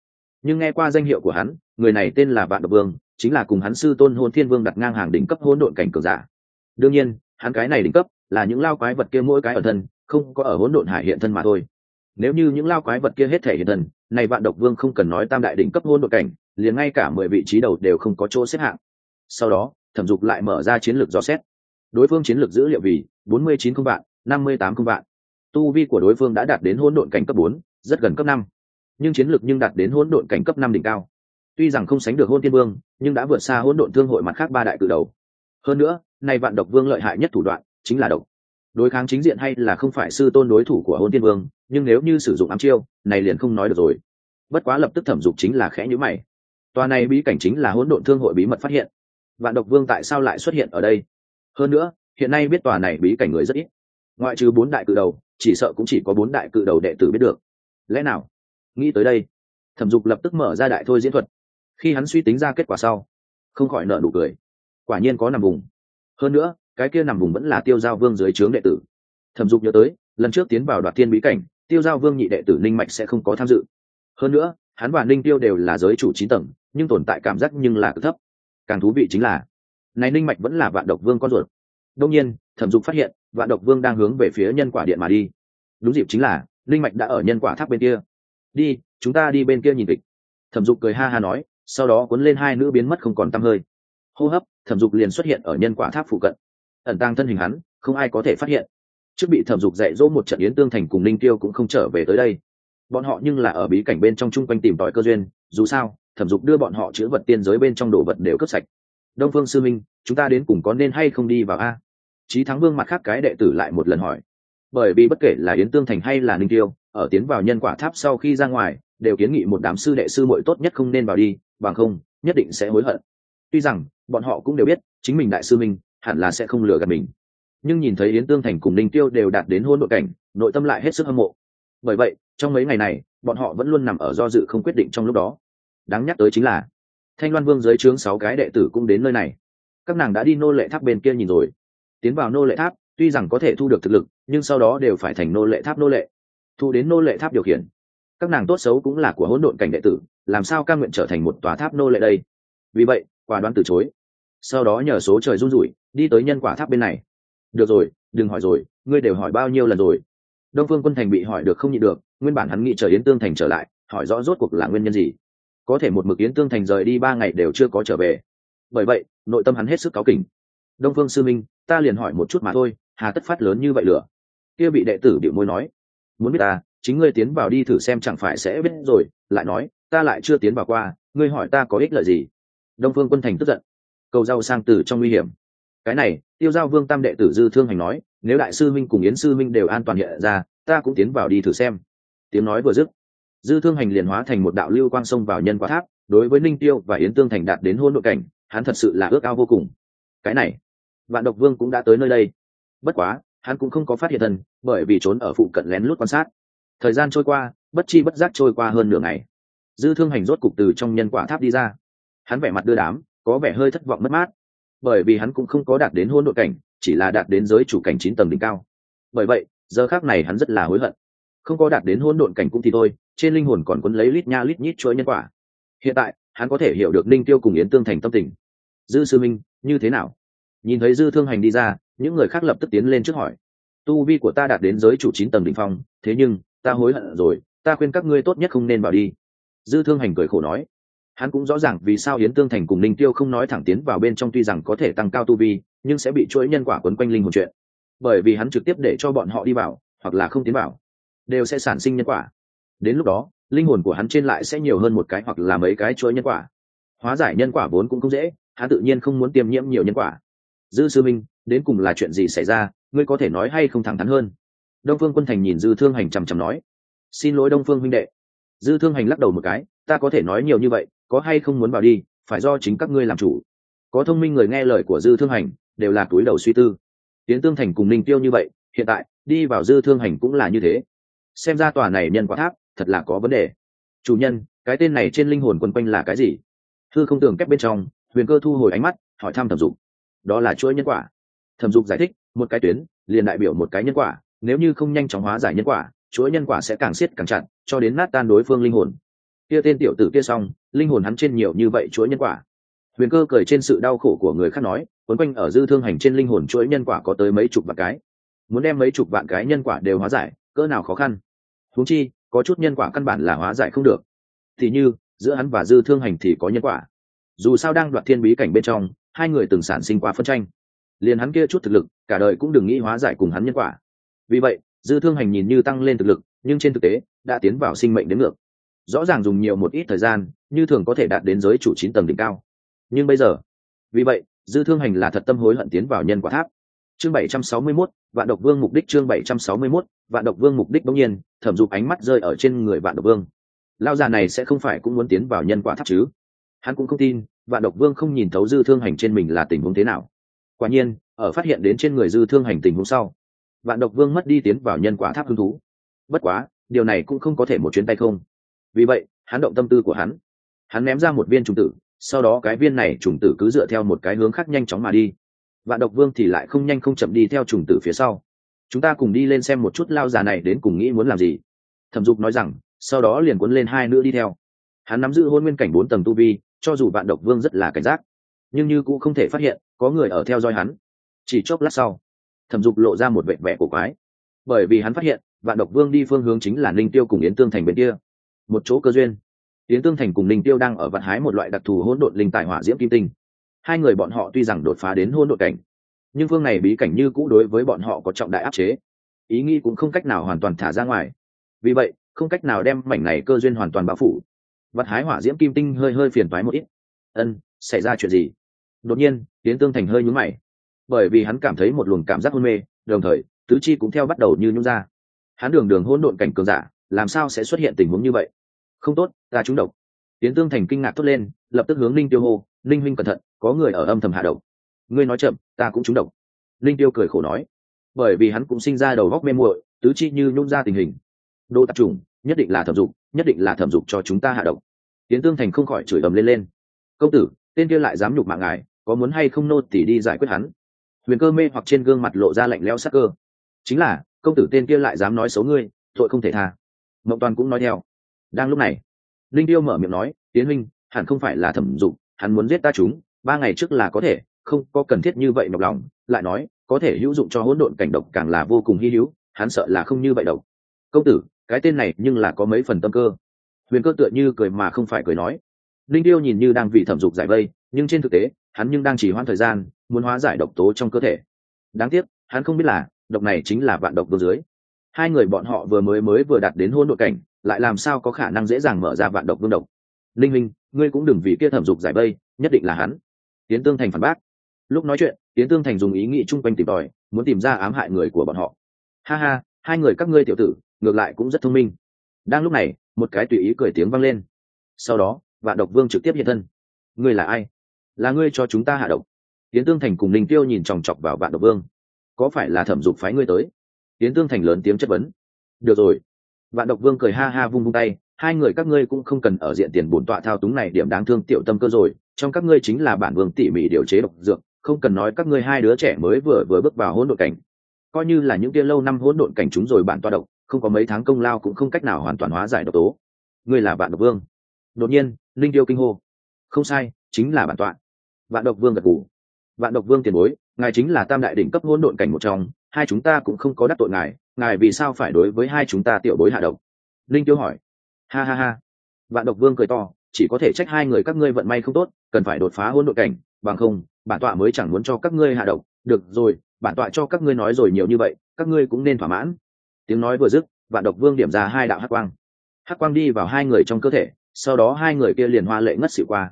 Nhưng nghe qua danh hiệu của hắn, người này tên là vạn độc vương, chính là cùng hắn sư tôn hôn thiên vương đặt ngang hàng đỉnh cấp hôn độn cảnh cường giả. Đương nhiên, hắn cái này đỉnh cấp là những lao quái vật kia mỗi cái ở thân, không có ở hỗn độn hải hiện thân mà thôi. Nếu như những lao quái vật kia hết thể hiện thân, này vạn độc vương không cần nói tam đại đỉnh cấp hôn độn cảnh liền ngay cả mười vị trí đầu đều không có chỗ xếp hạng. Sau đó, thẩm dục lại mở ra chiến lược dò xét. Đối phương chiến lược dữ liệu vì bốn mươi chín không vạn, năm mươi tám không vạn. Tu vi của đối phương đã đạt đến hỗn độn cảnh cấp bốn, rất gần cấp năm. Nhưng chiến lược nhưng đạt đến hỗn độn cảnh cấp năm đỉnh cao. Tuy rằng không sánh được hôn tiên vương, nhưng đã vượt xa hỗn độn thương hội mặt khác ba đại cự đầu. Hơn nữa, nay vạn độc vương lợi hại nhất thủ đoạn chính là độc. Đối kháng chính diện hay là không phải sư tôn đối thủ của hôn tiên vương, nhưng nếu như sử dụng ám chiêu, này liền không nói được rồi. Bất quá lập tức thẩm dục chính là khẽ nhữ mày tòa này bí cảnh chính là hỗn độn thương hội bí mật phát hiện. Vạn độc vương tại sao lại xuất hiện ở đây? Hơn nữa, hiện nay biết tòa này bí cảnh người rất ít. Ngoại trừ bốn đại cự đầu, chỉ sợ cũng chỉ có bốn đại cự đầu đệ tử biết được. Lẽ nào? Nghĩ tới đây, thẩm dục lập tức mở ra đại thôi diễn thuật. Khi hắn suy tính ra kết quả sau, không khỏi nợ nụ cười. Quả nhiên có nằm vùng. Hơn nữa, cái kia nằm vùng vẫn là tiêu giao vương dưới trướng đệ tử. Thẩm dục nhớ tới, lần trước tiến vào đoạt tiên bí cảnh, tiêu giao vương nhị đệ tử ninh mạch sẽ không có tham dự. Hơn nữa, hắn và ninh tiêu đều là giới chủ chín tầng nhưng tồn tại cảm giác nhưng là cực thấp. Càng thú vị chính là, này ninh mạch vẫn là vạn độc vương con ruột. Đông nhiên, thẩm dục phát hiện, vạn độc vương đang hướng về phía nhân quả điện mà đi. Đúng dịp chính là, ninh mạch đã ở nhân quả tháp bên kia. Đi, chúng ta đi bên kia nhìn kịch. Thẩm dục cười ha ha nói, sau đó cuốn lên hai nữ biến mất không còn t hơi. Hô hấp, thẩm dục liền xuất hiện ở nhân quả tháp phụ cận. Ẩn tăng thân hình hắn, không ai có thể phát hiện. Trước bị thẩm dục dạy dỗ một trận yến tương thành cùng linh tiêu cũng không trở về tới đây. Bọn họ nhưng là ở bí cảnh bên trong chung quanh tìm tòi cơ duyên, dù sao thẩm dục đưa bọn họ chữa vật tiên giới bên trong đồ vật đều cướp sạch. Đông phương sư minh, chúng ta đến cùng có nên hay không đi vào a? Trí thắng vương mặt khác cái đệ tử lại một lần hỏi. Bởi vì bất kể là yến tương thành hay là ninh tiêu, ở tiến vào nhân quả tháp sau khi ra ngoài, đều kiến nghị một đám sư đệ sư muội tốt nhất không nên vào đi, bằng không, nhất định sẽ hối hận. Tuy rằng, bọn họ cũng đều biết, chính mình đại sư minh, hẳn là sẽ không lừa gạt mình. Nhưng nhìn thấy yến tương thành cùng ninh tiêu đều đạt đến hôn nội cảnh, nội tâm lại hết sức hâm mộ. Bởi vậy, trong mấy ngày này, bọn họ vẫn luôn nằm ở do dự không quyết định trong lúc đó đáng nhắc tới chính là, thanh loan vương dưới trướng sáu cái đệ tử cũng đến nơi này. Các nàng đã đi nô lệ tháp bên kia nhìn rồi. Tiến vào nô lệ tháp, tuy rằng có thể thu được thực lực, nhưng sau đó đều phải thành nô lệ tháp nô lệ. Thu đến nô lệ tháp điều khiển. Các nàng tốt xấu cũng là của hỗn độn cảnh đệ tử, làm sao ca nguyện trở thành một tòa tháp nô lệ đây? Vì vậy, quả đoán từ chối. Sau đó nhờ số trời run rủi, đi tới nhân quả tháp bên này. Được rồi, đừng hỏi rồi, ngươi đều hỏi bao nhiêu lần rồi? Đông phương quân thành bị hỏi được không nhịn được, nguyên bản hắn nghĩ chờ yến tương thành trở lại, hỏi rõ rốt cuộc là nguyên nhân gì có thể một mực yến tương thành rời đi ba ngày đều chưa có trở về. Bởi vậy, nội tâm hắn hết sức cáu kỉnh. Đông phương sư minh, ta liền hỏi một chút mà thôi, hà tất phát lớn như vậy lửa? Kia bị đệ tử điệu môi nói. Muốn biết ta, chính ngươi tiến vào đi thử xem chẳng phải sẽ biết rồi, lại nói, ta lại chưa tiến vào qua, ngươi hỏi ta có ích lợi gì? Đông phương quân thành tức giận. Cầu giao sang từ trong nguy hiểm. Cái này, tiêu giao vương tam đệ tử dư thương hành nói, nếu đại sư minh cùng yến sư minh đều an toàn hiện ra, ta cũng tiến vào đi thử xem. Tiếng nói vừa dứt dư thương hành liền hóa thành một đạo lưu quang sông vào nhân quả tháp, đối với ninh tiêu và yến tương thành đạt đến hôn nội cảnh, hắn thật sự là ước ao vô cùng. Cái này, vạn độc vương cũng đã tới nơi đây. Bất quá, hắn cũng không có phát hiện thân bởi vì trốn ở phụ cận lén lút quan sát. Thời gian trôi qua, bất chi bất giác trôi qua hơn nửa ngày. Dư thương hành rốt cục từ trong nhân quả tháp đi ra. Hắn vẻ mặt đưa đám, có vẻ hơi thất vọng mất mát. Bởi vì hắn cũng không có đạt đến hôn nội cảnh, chỉ là đạt đến giới chủ cảnh chín tầng đỉnh cao. Bởi vậy, giờ khác này hắn rất là hối hận. Không có đạt đến hôn độn cảnh cũng thì thôi trên linh hồn còn quấn lấy lít nha lít nhít chuỗi nhân quả. Hiện tại, hắn có thể hiểu được ninh tiêu cùng yến tương thành tâm tình. Dư sư minh, như thế nào? Nhìn thấy dư thương hành đi ra, những người khác lập tức tiến lên trước hỏi. Tu vi của ta đạt đến giới chủ chín tầng đ ỉ n h phong, thế nhưng, ta hối hận rồi, ta khuyên các ngươi tốt nhất không nên vào đi. Dư thương hành cười khổ nói. Hắn cũng rõ ràng vì sao yến tương thành cùng ninh tiêu không nói thẳng tiến vào bên trong tuy rằng có thể tăng cao tu vi, nhưng sẽ bị chuỗi nhân quả quấn quanh linh hồn chuyện. Bởi vì hắn trực tiếp để cho bọn họ đi vào, hoặc là không tiến vào, đều sẽ sản sinh nhân quả đến lúc đó, linh hồn của hắn trên lại sẽ nhiều hơn một cái hoặc là mấy cái chuỗi nhân quả. Hóa giải nhân quả vốn cũng không dễ, hắn tự nhiên không muốn tiêm nhiễm nhiều nhân quả. Dư sư minh, đến cùng là chuyện gì xảy ra, ngươi có thể nói hay không thẳng thắn hơn. Đông phương quân thành nhìn dư thương hành trầm trầm nói. Xin lỗi đông phương huynh đệ. Dư thương hành lắc đầu một cái, ta có thể nói nhiều như vậy, có hay không muốn vào đi, phải do chính các ngươi làm chủ. Có thông minh người nghe lời của dư thương hành, đều là túi đầu suy tư. Tiến tương thành cùng ninh tiêu như vậy, hiện tại, đi vào dư thương hành cũng là như thế. Xem ra tòa này nhân quả tháp thật là có vấn đề. Chủ nhân, cái tên này trên linh hồn quân quanh là cái gì? Thư không tưởng kép bên trong, huyền cơ thu hồi ánh mắt, hỏi thăm thẩm dục. Đó là chuỗi nhân quả. Thẩm dục giải thích, một cái tuyến, liền đại biểu một cái nhân quả, nếu như không nhanh chóng hóa giải nhân quả, chuỗi nhân quả sẽ càng siết càng chặt, cho đến nát tan đối phương linh hồn. Kia tên tiểu tử kia xong, linh hồn hắn trên nhiều như vậy chuỗi nhân quả. Huyền cơ cười trên sự đau khổ của người khác nói, quấn quanh ở dư thương hành trên linh hồn chuỗi nhân quả có tới mấy chục vạn cái. Muốn đem mấy chục vạn cái nhân quả đều hóa giải, cỡ nào khó khăn. Huống chi có chút nhân quả căn bản là hóa giải không được. Thì như, giữa hắn và dư thương hành thì có nhân quả. Dù sao đang đoạt thiên bí cảnh bên trong, hai người từng sản sinh qua phân tranh. Liền hắn kia chút thực lực, cả đời cũng đừng nghĩ hóa giải cùng hắn nhân quả. Vì vậy, dư thương hành nhìn như tăng lên thực lực, nhưng trên thực tế, đã tiến vào sinh mệnh đến ngược. Rõ ràng dùng nhiều một ít thời gian, như thường có thể đạt đến giới chủ chín tầng đỉnh cao. Nhưng bây giờ, vì vậy, dư thương hành là thật tâm hối hận tiến vào nhân quả tháp chương 761, vạn độc vương mục đích chương 761, vạn độc vương mục đích bỗng nhiên thẩm dục ánh mắt rơi ở trên người vạn độc vương. Lao già này sẽ không phải cũng muốn tiến vào nhân quả tháp chứ? Hắn cũng không tin vạn độc vương không nhìn thấu dư thương hành trên mình là tình huống thế nào. Quả nhiên ở phát hiện đến trên người dư thương hành tình huống sau vạn độc vương mất đi tiến vào nhân quả tháp hứng thú. Bất quá điều này cũng không có thể một chuyến tay không. Vì vậy hắn động tâm tư của hắn. Hắn ném ra một viên trùng tử sau đó cái viên này trùng tử cứ dựa theo một cái hướng khác nhanh chóng mà đi vạn độc vương thì lại không nhanh không chậm đi theo trùng tử phía sau. Chúng ta cùng đi lên xem một chút lao già này đến cùng nghĩ muốn làm gì. Thẩm dục nói rằng, sau đó liền cuốn lên hai nữa đi theo. Hắn nắm giữ hôn nguyên cảnh bốn tầng tu vi, cho dù vạn độc vương rất là cảnh giác, nhưng như cũng không thể phát hiện, có người ở theo dõi hắn. Chỉ chốc lát sau, thẩm dục lộ ra một vệ vẻ cổ quái. Bởi vì hắn phát hiện, vạn độc vương đi phương hướng chính là ninh tiêu cùng yến tương thành bên kia. Một chỗ cơ duyên. Yến tương thành cùng ninh tiêu đang ở vạn hái một loại đặc thù hỗn độn linh tài hỏa diễm kim tinh hai người bọn họ tuy rằng đột phá đến hôn đội cảnh, nhưng phương này bí cảnh như cũ đối với bọn họ có trọng đại áp chế. Ý nghĩ cũng không cách nào hoàn toàn thả ra ngoài. Vì vậy, không cách nào đem mảnh này cơ duyên hoàn toàn bao phủ. Vật hái hỏa diễm kim tinh hơi hơi phiền toái một ít. Ân, xảy ra chuyện gì? Đột nhiên tiến tương thành hơi nhúm mày. Bởi vì hắn cảm thấy một luồng cảm giác hôn mê, đồng thời, tứ chi cũng theo bắt đầu như nhún ra. Hắn đường đường hỗn độn cảnh cường giả, làm sao sẽ xuất hiện tình huống như vậy? Không tốt, ta trúng độc. Tiến tương thành kinh ngạc thốt lên, lập tức hướng linh tiêu hô. Linh huynh cẩn thận, có người ở âm thầm hạ độc. Ngươi nói chậm, ta cũng trúng độc. Linh tiêu cười khổ nói. Bởi vì hắn cũng sinh ra đầu góc mê muội, tứ chi như nhung ra tình hình. Đô tạp trùng nhất định là thẩm dục, nhất định là thẩm dục cho chúng ta hạ độc. Tiến tương thành không khỏi chửi ầm lên lên. Công tử, tên kia lại dám nhục mạng ngài, có muốn hay không nô tỉ đi giải quyết hắn? Huyền cơ mê hoặc trên gương mặt lộ ra lạnh lẽo sắc cơ. Chính là, công tử tên kia lại dám nói xấu ngươi, tội không thể tha. Mộng toàn cũng nói theo. Đang lúc này, linh tiêu mở miệng nói, tiến huynh, hẳn không phải là thẩm dục hắn muốn giết ta chúng, ba ngày trước là có thể, không có cần thiết như vậy nhọc lòng, lại nói, có thể hữu dụng cho hỗn độn cảnh độc càng là vô cùng hy hữu, hắn sợ là không như vậy độc. Công tử, cái tên này nhưng là có mấy phần tâm cơ. Huyền cơ tựa như cười mà không phải cười nói. Linh tiêu nhìn như đang vì thẩm dục giải vây, nhưng trên thực tế, hắn nhưng đang chỉ hoãn thời gian, muốn hóa giải độc tố trong cơ thể. Đáng tiếc, hắn không biết là, độc này chính là vạn độc vô dưới. Hai người bọn họ vừa mới mới vừa đạt đến hôn đội cảnh, lại làm sao có khả năng dễ dàng mở ra vạn độc vương độc linh minh ngươi cũng đừng vì kia thẩm dục giải bây nhất định là hắn. Tiến tương thành phản bác. Lúc nói chuyện tiến tương thành dùng ý nghĩ chung quanh tìm tòi, muốn tìm ra ám hại người của bọn họ. Ha ha, hai người các ngươi tiểu tử, ngược lại cũng rất thông minh. Đang lúc này, một cái tùy ý cười tiếng vang lên. Sau đó, vạn độc vương trực tiếp hiện thân. Ngươi là ai? Là ngươi cho chúng ta hạ độc? Tiến tương thành cùng linh tiêu nhìn chòng chọc vào vạn độc vương. Có phải là thẩm dục phái ngươi tới? Tiến tương thành lớn tiếng chất vấn. Được rồi. Vạn độc vương cười ha ha vung vung tay hai người các ngươi cũng không cần ở diện tiền bổn tọa thao túng này điểm đáng thương tiểu tâm cơ rồi, trong các ngươi chính là bản vương tỉ mỉ điều chế độc dược, không cần nói các ngươi hai đứa trẻ mới vừa vừa bước vào hỗn độn cảnh. Coi như là những kia lâu năm hỗn độn cảnh chúng rồi bản toa độc, không có mấy tháng công lao cũng không cách nào hoàn toàn hóa giải độc tố. Ngươi là bạn độc vương. Đột nhiên, linh tiêu kinh hô. Không sai, chính là bản tọa. Bạn độc vương gật gù. Bạn độc vương tiền bối, ngài chính là tam đại đỉnh cấp hỗn độn cảnh một trong, hai chúng ta cũng không có đắc tội ngài ngài vì sao phải đối với hai chúng ta tiểu bối hạ độc? Linh tiêu hỏi ha ha ha. Vạn độc vương cười to, chỉ có thể trách hai người các ngươi vận may không tốt, cần phải đột phá hôn nội cảnh, bằng không, bản tọa mới chẳng muốn cho các ngươi hạ độc. Được rồi, bản tọa cho các ngươi nói rồi nhiều như vậy, các ngươi cũng nên thỏa mãn. Tiếng nói vừa dứt, vạn độc vương điểm ra hai đạo hắc quang. Hắc quang đi vào hai người trong cơ thể, sau đó hai người kia liền hoa lệ ngất xỉu qua.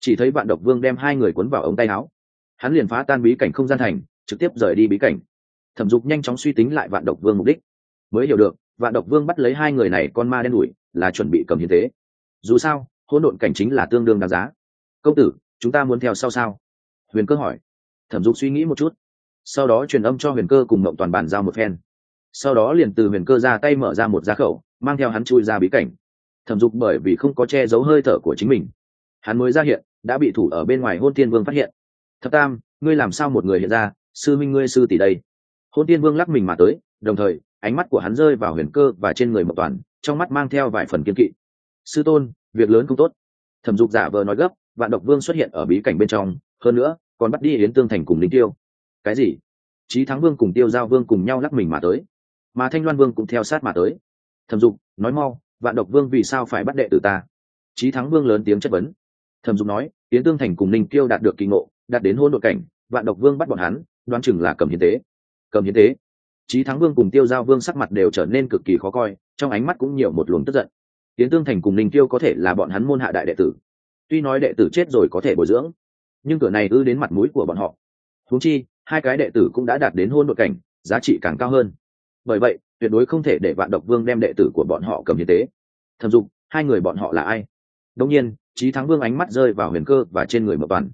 Chỉ thấy vạn độc vương đem hai người cuốn vào ống tay áo. Hắn liền phá tan bí cảnh không gian thành, trực tiếp rời đi bí cảnh. Thẩm dục nhanh chóng suy tính lại vạn độc vương mục đích. Mới hiểu được, vạn độc vương bắt lấy hai người này con ma đen đủi là chuẩn bị cầm hiến tế. Dù sao, hỗn độn cảnh chính là tương đương đáng giá. Công tử, chúng ta muốn theo sau sao? Huyền cơ hỏi. Thẩm dục suy nghĩ một chút. Sau đó truyền âm cho huyền cơ cùng mộng toàn bàn giao một phen. Sau đó liền từ huyền cơ ra tay mở ra một giá khẩu, mang theo hắn chui ra bí cảnh. Thẩm dục bởi vì không có che giấu hơi thở của chính mình, hắn mới ra hiện, đã bị thủ ở bên ngoài hôn tiên vương phát hiện. Thập tam, ngươi làm sao một người hiện ra? Sư minh ngươi sư tỷ đây. Hôn tiên vương lắc mình mà tới, đồng thời, ánh mắt của hắn rơi vào huyền cơ và trên người mộng toàn trong mắt mang theo vài phần kiên kỵ. Sư tôn, việc lớn không tốt. Thẩm dục giả vờ nói gấp, vạn độc vương xuất hiện ở bí cảnh bên trong, hơn nữa, còn bắt đi yến tương thành cùng lính tiêu. Cái gì? Trí thắng vương cùng tiêu giao vương cùng nhau lắc mình mà tới. Mà thanh loan vương cũng theo sát mà tới. Thẩm dục, nói mau, vạn độc vương vì sao phải bắt đệ tử ta? Trí thắng vương lớn tiếng chất vấn. Thẩm dục nói, yến tương thành cùng ninh tiêu đạt được kỳ ngộ, đạt đến hôn đội cảnh, vạn độc vương bắt bọn hắn, đoán chừng là cầm hiến tế. Cầm hiến tế? Chí thắng vương cùng tiêu giao vương sắc mặt đều trở nên cực kỳ khó coi, trong ánh mắt cũng nhiều một luồng tức giận. Tiến tương thành cùng ninh tiêu có thể là bọn hắn môn hạ đại đệ tử. Tuy nói đệ tử chết rồi có thể bồi dưỡng, nhưng cửa này ư đến mặt mũi của bọn họ. Huống chi, hai cái đệ tử cũng đã đạt đến hôn đội cảnh, giá trị càng cao hơn. Bởi vậy, tuyệt đối không thể để vạn độc vương đem đệ tử của bọn họ cầm như thế. thẩm dục, hai người bọn họ là ai? Đương nhiên, Chí thắng vương ánh mắt rơi vào huyền cơ và trên người Mộ toàn.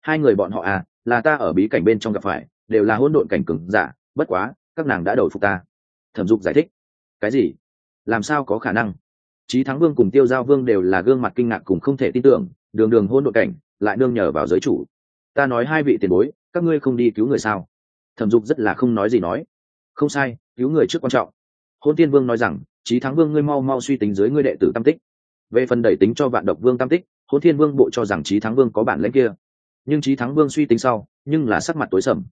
Hai người bọn họ à là ta ở bí cảnh bên trong gặp phải, đều là hôn độn cảnh cường giả, bất quá các nàng đã đổi phục ta. Thẩm dục giải thích. Cái gì? Làm sao có khả năng? Trí thắng vương cùng tiêu giao vương đều là gương mặt kinh ngạc cùng không thể tin tưởng, đường đường hôn đội cảnh, lại nương nhờ vào giới chủ. Ta nói hai vị tiền bối, các ngươi không đi cứu người sao? Thẩm dục rất là không nói gì nói. Không sai, cứu người trước quan trọng. Hôn tiên vương nói rằng trí thắng vương ngươi mau mau suy tính dưới ngươi đệ tử tam tích. Về phần đẩy tính cho vạn độc vương tam tích, hôn thiên vương bộ cho rằng trí thắng vương có bản lãnh kia. Nhưng trí thắng vương suy tính sau, nhưng là sắc mặt tối sầm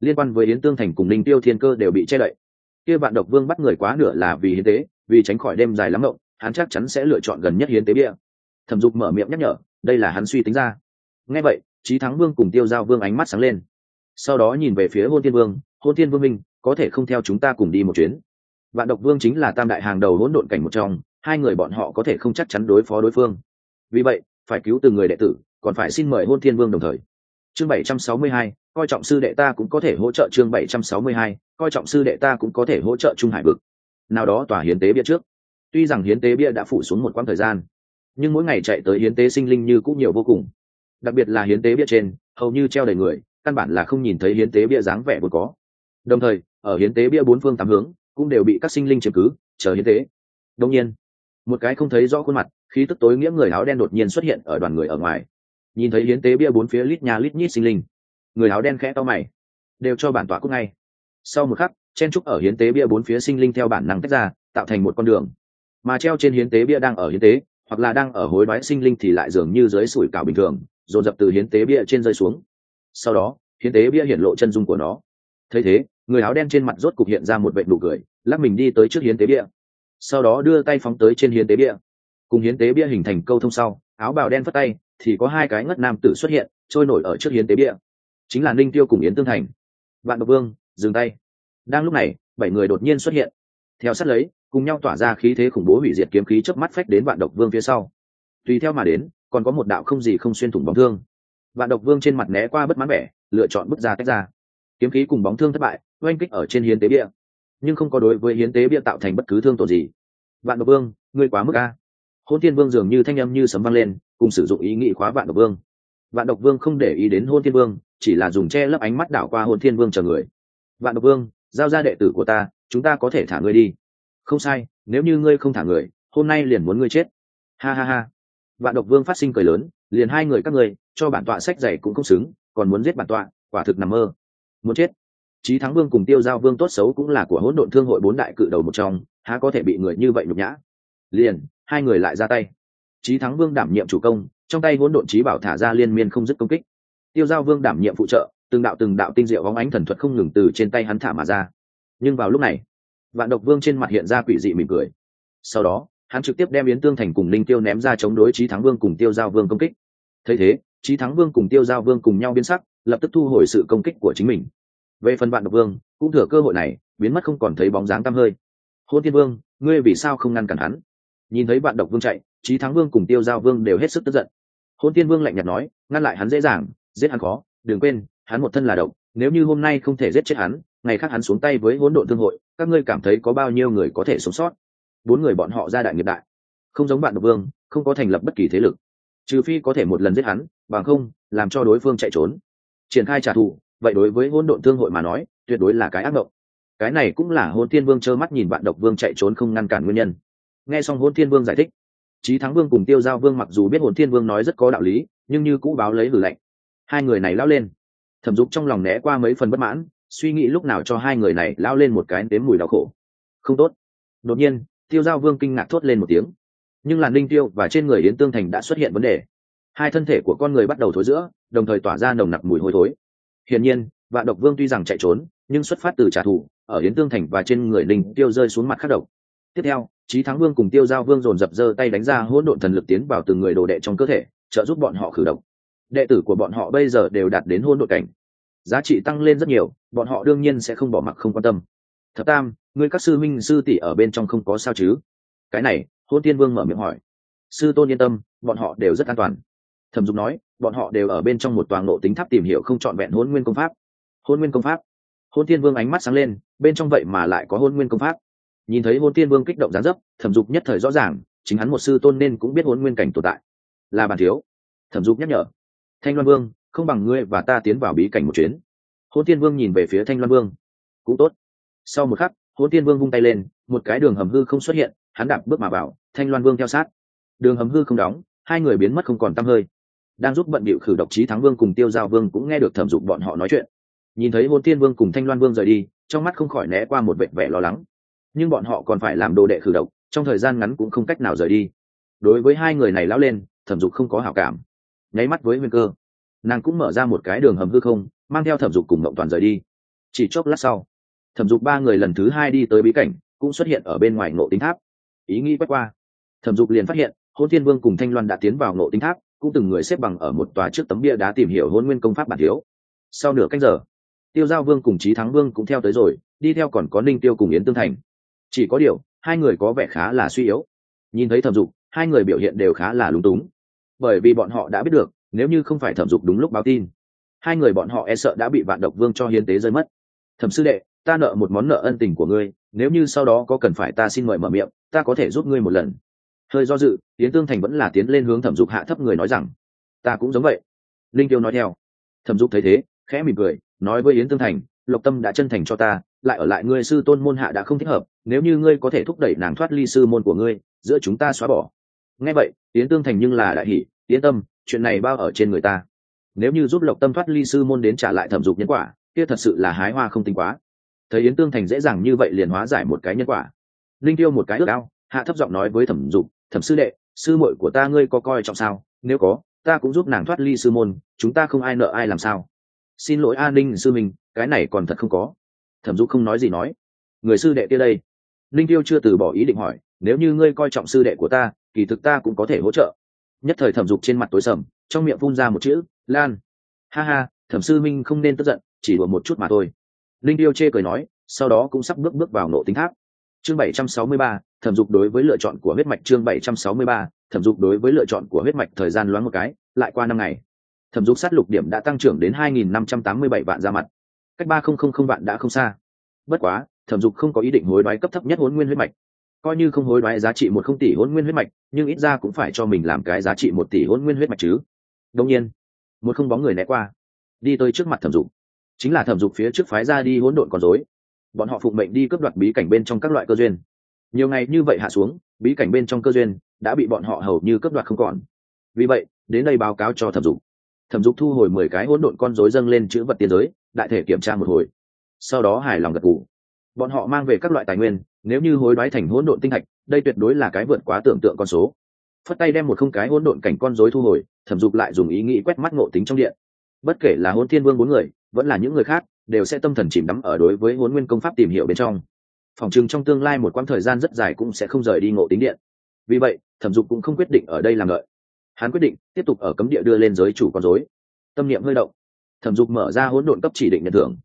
liên quan với yến tương thành cùng linh tiêu thiên cơ đều bị che đậy. Kia vạn độc vương bắt người quá nửa là vì hiến tế, vì tránh khỏi đêm dài lắm mộng, hắn chắc chắn sẽ lựa chọn gần nhất hiến tế bia. Thẩm dục mở miệng nhắc nhở, đây là hắn suy tính ra. Ngay vậy trí thắng vương cùng tiêu giao vương ánh mắt sáng lên. Sau đó nhìn về phía hôn thiên vương, hôn thiên vương minh, có thể không theo chúng ta cùng đi một chuyến? Vạn độc vương chính là tam đại hàng đầu hỗn độn cảnh một trong, hai người bọn họ có thể không chắc chắn đối phó đối phương. Vì vậy, phải cứu từng người đệ tử, còn phải xin mời hôn thiên vương đồng thời. Chương bảy trăm sáu mươi hai coi trọng sư đệ ta cũng có thể hỗ trợ chương bảy trăm sáu mươi hai, coi trọng sư đệ ta cũng có thể hỗ trợ trung hải vực. Nào đó tòa hiến tế bia trước. Tuy rằng hiến tế bia đã phủ xuống một quãng thời gian, nhưng mỗi ngày chạy tới hiến tế sinh linh như cũng nhiều vô cùng. Đặc biệt là hiến tế bia trên, hầu như treo đầy người, căn bản là không nhìn thấy hiến tế bia dáng vẻ vốn có. Đồng thời, ở hiến tế bia bốn phương tám hướng, cũng đều bị các sinh linh chiếm cứ, chờ hiến tế. Đông nhiên, một cái không thấy rõ khuôn mặt, khí tức tối nghĩa người áo đen đột nhiên xuất hiện ở đoàn người ở ngoài. Nhìn thấy hiến tế bia bốn phía lít nhà lít nhít sinh linh người áo đen khẽ to mày, đều cho bản tọa cúc ngay. Sau một khắc, chen trúc ở hiến tế bia bốn phía sinh linh theo bản năng tách ra, tạo thành một con đường. Mà treo trên hiến tế bia đang ở hiến tế, hoặc là đang ở hối đoái sinh linh thì lại dường như dưới sủi cảo bình thường, dồn dập từ hiến tế bia trên rơi xuống. Sau đó, hiến tế bia hiển lộ chân dung của nó. Thấy thế, người áo đen trên mặt rốt cục hiện ra một vệ nụ cười, lắc mình đi tới trước hiến tế bia. Sau đó đưa tay phóng tới trên hiến tế bia. Cùng hiến tế bia hình thành câu thông sau, áo bào đen phất tay, thì có hai cái ngất nam tử xuất hiện, trôi nổi ở trước hiến tế bia chính là ninh tiêu cùng yến tương thành. Vạn độc vương, dừng tay. Đang lúc này, bảy người đột nhiên xuất hiện. Theo sát lấy, cùng nhau tỏa ra khí thế khủng bố hủy diệt kiếm khí chớp mắt phách đến vạn độc vương phía sau. Tùy theo mà đến, còn có một đạo không gì không xuyên thủng bóng thương. Vạn độc vương trên mặt né qua bất mãn vẻ, lựa chọn bước ra tách ra. Kiếm khí cùng bóng thương thất bại, oanh kích ở trên hiến tế bia. Nhưng không có đối với hiến tế bia tạo thành bất cứ thương tổn gì. Vạn độc vương, ngươi quá mức a. Hôn thiên vương dường như thanh âm như sấm vang lên, cùng sử dụng ý nghị khóa vạn độc vương. Vạn độc vương không để ý đến hôn thiên vương chỉ là dùng che lấp ánh mắt đảo qua hôn thiên vương chờ người vạn độc vương giao ra đệ tử của ta chúng ta có thể thả ngươi đi không sai nếu như ngươi không thả người hôm nay liền muốn ngươi chết ha ha ha vạn độc vương phát sinh cười lớn liền hai người các ngươi cho bản tọa sách dày cũng không xứng còn muốn giết bản tọa quả thực nằm mơ muốn chết Chí Thắng Vương cùng Tiêu Giao Vương tốt xấu cũng là của Hỗn Độn Thương hội bốn đại cự đầu một trong, há có thể bị người như vậy nhục nhã. Liền, hai người lại ra tay. Chí Thắng Vương đảm nhiệm chủ công, trong tay Hỗn Độn Chí Bảo thả ra liên miên không dứt công kích. Tiêu Giao Vương đảm nhiệm phụ trợ, từng đạo từng đạo tinh diệu bóng ánh thần thuật không ngừng từ trên tay hắn thả mà ra. Nhưng vào lúc này, Vạn Độc Vương trên mặt hiện ra quỷ dị mỉm cười. Sau đó, hắn trực tiếp đem Yến Tương Thành cùng Linh Tiêu ném ra chống đối Chí Thắng Vương cùng Tiêu Giao Vương công kích. Thấy thế, Chí Thắng Vương cùng Tiêu Giao Vương cùng nhau biến sắc, lập tức thu hồi sự công kích của chính mình về phần vạn độc vương cũng thừa cơ hội này biến mất không còn thấy bóng dáng tăm hơi hôn thiên vương ngươi vì sao không ngăn cản hắn nhìn thấy vạn độc vương chạy trí thắng vương cùng tiêu giao vương đều hết sức tức giận hôn thiên vương lạnh nhạt nói ngăn lại hắn dễ dàng giết hắn khó, đừng quên, hắn một thân là độc, nếu như hôm nay không thể giết chết hắn, ngày khác hắn xuống tay với hỗn độn thương hội, các ngươi cảm thấy có bao nhiêu người có thể sống sót? Bốn người bọn họ ra đại nghiệp đại. Không giống bạn độc vương, không có thành lập bất kỳ thế lực. Trừ phi có thể một lần giết hắn, bằng không, làm cho đối phương chạy trốn. Triển khai trả thù, vậy đối với hỗn độn thương hội mà nói, tuyệt đối là cái ác mộng. Cái này cũng là hôn thiên vương trơ mắt nhìn bạn độc vương chạy trốn không ngăn cản nguyên nhân. Nghe xong hôn thiên vương giải thích trí thắng vương cùng tiêu giao vương mặc dù biết hồn thiên vương nói rất có đạo lý, nhưng như cũ báo lấy hử lạnh hai người này lao lên. Thẩm dục trong lòng né qua mấy phần bất mãn, suy nghĩ lúc nào cho hai người này lao lên một cái đếm mùi đau khổ. Không tốt. Đột nhiên, tiêu giao vương kinh ngạc thốt lên một tiếng. Nhưng làn linh tiêu và trên người yến tương thành đã xuất hiện vấn đề. Hai thân thể của con người bắt đầu thối giữa, đồng thời tỏa ra nồng nặc mùi hôi thối. Hiển nhiên, vạn độc vương tuy rằng chạy trốn, nhưng xuất phát từ trả thù, ở yến tương thành và trên người linh tiêu rơi xuống mặt khắc độc. Tiếp theo trí thắng vương cùng tiêu giao vương dồn dập giơ tay đánh ra hỗn độn thần lực tiến vào từng người đồ đệ trong cơ thể, trợ giúp bọn họ khử độc đệ tử của bọn họ bây giờ đều đạt đến hôn đội cảnh. Giá trị tăng lên rất nhiều, bọn họ đương nhiên sẽ không bỏ mặc, không quan tâm. Thập tam người các sư minh sư tỷ ở bên trong không có sao chứ? Cái này hôn tiên vương mở miệng hỏi. Sư tôn yên tâm, bọn họ đều rất an toàn. Thẩm dục nói, bọn họ đều ở bên trong một toàn nộ tính tháp tìm hiểu không trọn vẹn hôn nguyên công pháp. Hôn nguyên công pháp. Hôn tiên vương ánh mắt sáng lên, bên trong vậy mà lại có hôn nguyên công pháp. Nhìn thấy hôn tiên vương kích động gián dấp, thẩm dục nhất thời rõ ràng, chính hắn một sư tôn nên cũng biết hôn nguyên cảnh tồn tại. Là bàn thiếu. Thẩm dục nhắc nhở thanh loan vương, không bằng ngươi và ta tiến vào bí cảnh một chuyến. Hôn tiên vương nhìn về phía thanh loan vương. Cũng tốt. Sau một khắc hôn tiên vương vung tay lên, một cái đường hầm hư không xuất hiện, hắn đạp bước mà vào, thanh loan vương theo sát. Đường hầm hư không đóng, hai người biến mất không còn t hơi. Đang giúp bận bịu khử độc trí thắng vương cùng tiêu giao vương cũng nghe được thẩm dục bọn họ nói chuyện. Nhìn thấy hôn tiên vương cùng thanh loan vương rời đi, trong mắt không khỏi né qua một vệ vẻ lo lắng. Nhưng bọn họ còn phải làm đồ đệ khử độc, trong thời gian ngắn cũng không cách nào rời đi. Đối với hai người này lão lên, thẩm dục không có hảo cảm nháy mắt với nguyên cơ. Nàng cũng mở ra một cái đường hầm hư không, mang theo thẩm dục cùng mộng toàn rời đi. Chỉ chốc lát sau, thẩm dục ba người lần thứ hai đi tới bí cảnh, cũng xuất hiện ở bên ngoài ngộ tính tháp. Ý nghĩ quét qua, thẩm dục liền phát hiện hôn thiên vương cùng thanh loan đã tiến vào ngộ tính tháp, cũng từng người xếp bằng ở một tòa trước tấm bia đá tìm hiểu hôn nguyên công pháp bản thiếu. Sau nửa cách giờ, tiêu giao vương cùng trí thắng vương cũng theo tới rồi, đi theo còn có ninh tiêu cùng yến tương thành. Chỉ có điều, hai người có vẻ khá là suy yếu. Nhìn thấy thẩm dục, hai người biểu hiện đều khá là lúng túng bởi vì bọn họ đã biết được, nếu như không phải thẩm dục đúng lúc báo tin, hai người bọn họ e sợ đã bị vạn độc vương cho hiến tế rơi mất. Thẩm sư đệ, ta nợ một món nợ ân tình của ngươi, nếu như sau đó có cần phải ta xin mời mở miệng, ta có thể giúp ngươi một lần. Hơi do dự, yến tương thành vẫn là tiến lên hướng thẩm dục hạ thấp người nói rằng, ta cũng giống vậy. Linh tiêu nói theo. Thẩm dục thấy thế, khẽ mỉm cười, nói với yến tương thành, lộc tâm đã chân thành cho ta, lại ở lại ngươi sư tôn môn hạ đã không thích hợp, nếu như ngươi có thể thúc đẩy nàng thoát ly sư môn của ngươi, giữa chúng ta xóa bỏ nghe vậy, yến tương thành nhưng là đại hỷ yên tâm, chuyện này bao ở trên người ta. Nếu như giúp lộc tâm thoát ly sư môn đến trả lại thẩm dục nhân quả, kia thật sự là hái hoa không tinh quá. Thấy yến tương thành dễ dàng như vậy liền hóa giải một cái nhân quả. Linh tiêu một cái ước ao, hạ thấp giọng nói với thẩm dục, thẩm sư đệ, sư muội của ta ngươi có coi trọng sao? Nếu có, ta cũng giúp nàng thoát ly sư môn, chúng ta không ai nợ ai làm sao? Xin lỗi an ninh sư mình cái này còn thật không có. Thẩm dục không nói gì nói. Người sư đệ kia đây. Linh tiêu chưa từ bỏ ý định hỏi, nếu như ngươi coi trọng sư đệ của ta kỳ thực ta cũng có thể hỗ trợ. Nhất thời thẩm dục trên mặt tối sầm trong miệng phun ra một chữ lan. Ha ha thẩm sư minh không nên tức giận chỉ đùa một chút mà thôi. Linh tiêu chê cười nói sau đó cũng sắp bước bước vào nộ tính tháp. Chương 763, thẩm dục đối với lựa chọn của huyết mạch. Chương 763, thẩm dục đối với lựa chọn của huyết mạch thời gian loáng một cái lại qua năm ngày. Thẩm dục sát lục điểm đã tăng trưởng đến 2.587 vạn ra mặt. Cách ba không không không vạn đã không xa. Bất quá thẩm dục không có ý định hối đoái cấp thấp nhất huấn nguyên huyết mạch coi như không hối đoái giá trị một không tỷ hôn nguyên huyết mạch, nhưng ít ra cũng phải cho mình làm cái giá trị một tỷ hôn nguyên huyết mạch chứ. Đông nhiên, một không bóng người né qua, đi tới trước mặt thẩm dục. Chính là thẩm dục phía trước phái ra đi hỗn độn con dối bọn họ phụng mệnh đi cướp đoạt bí cảnh bên trong các loại cơ duyên. Nhiều ngày như vậy hạ xuống, bí cảnh bên trong cơ duyên đã bị bọn họ hầu như cướp đoạt không còn. Vì vậy, đến đây báo cáo cho thẩm dục. Thẩm dục thu hồi mười cái hỗn độn con dối dâng lên chữ vật tiên giới, đại thể kiểm tra một hồi. Sau đó hài lòng gật ngủ bọn họ mang về các loại tài nguyên nếu như hối đoái thành hỗn độn tinh hạch đây tuyệt đối là cái vượt quá tưởng tượng con số. Phất tay đem một không cái hỗn độn cảnh con rối thu hồi, thẩm dục lại dùng ý nghĩ quét mắt ngộ tính trong điện. Bất kể là hôn thiên vương bốn người, vẫn là những người khác, đều sẽ tâm thần chìm đắm ở đối với hôn nguyên công pháp tìm hiểu bên trong. Phòng chừng trong tương lai một quãng thời gian rất dài cũng sẽ không rời đi ngộ tính điện. Vì vậy, thẩm dục cũng không quyết định ở đây làm lợi. Hắn quyết định tiếp tục ở cấm địa đưa lên giới chủ con dối tâm niệm hơi động. Thẩm dục mở ra hỗn độn cấp chỉ định nhận thưởng.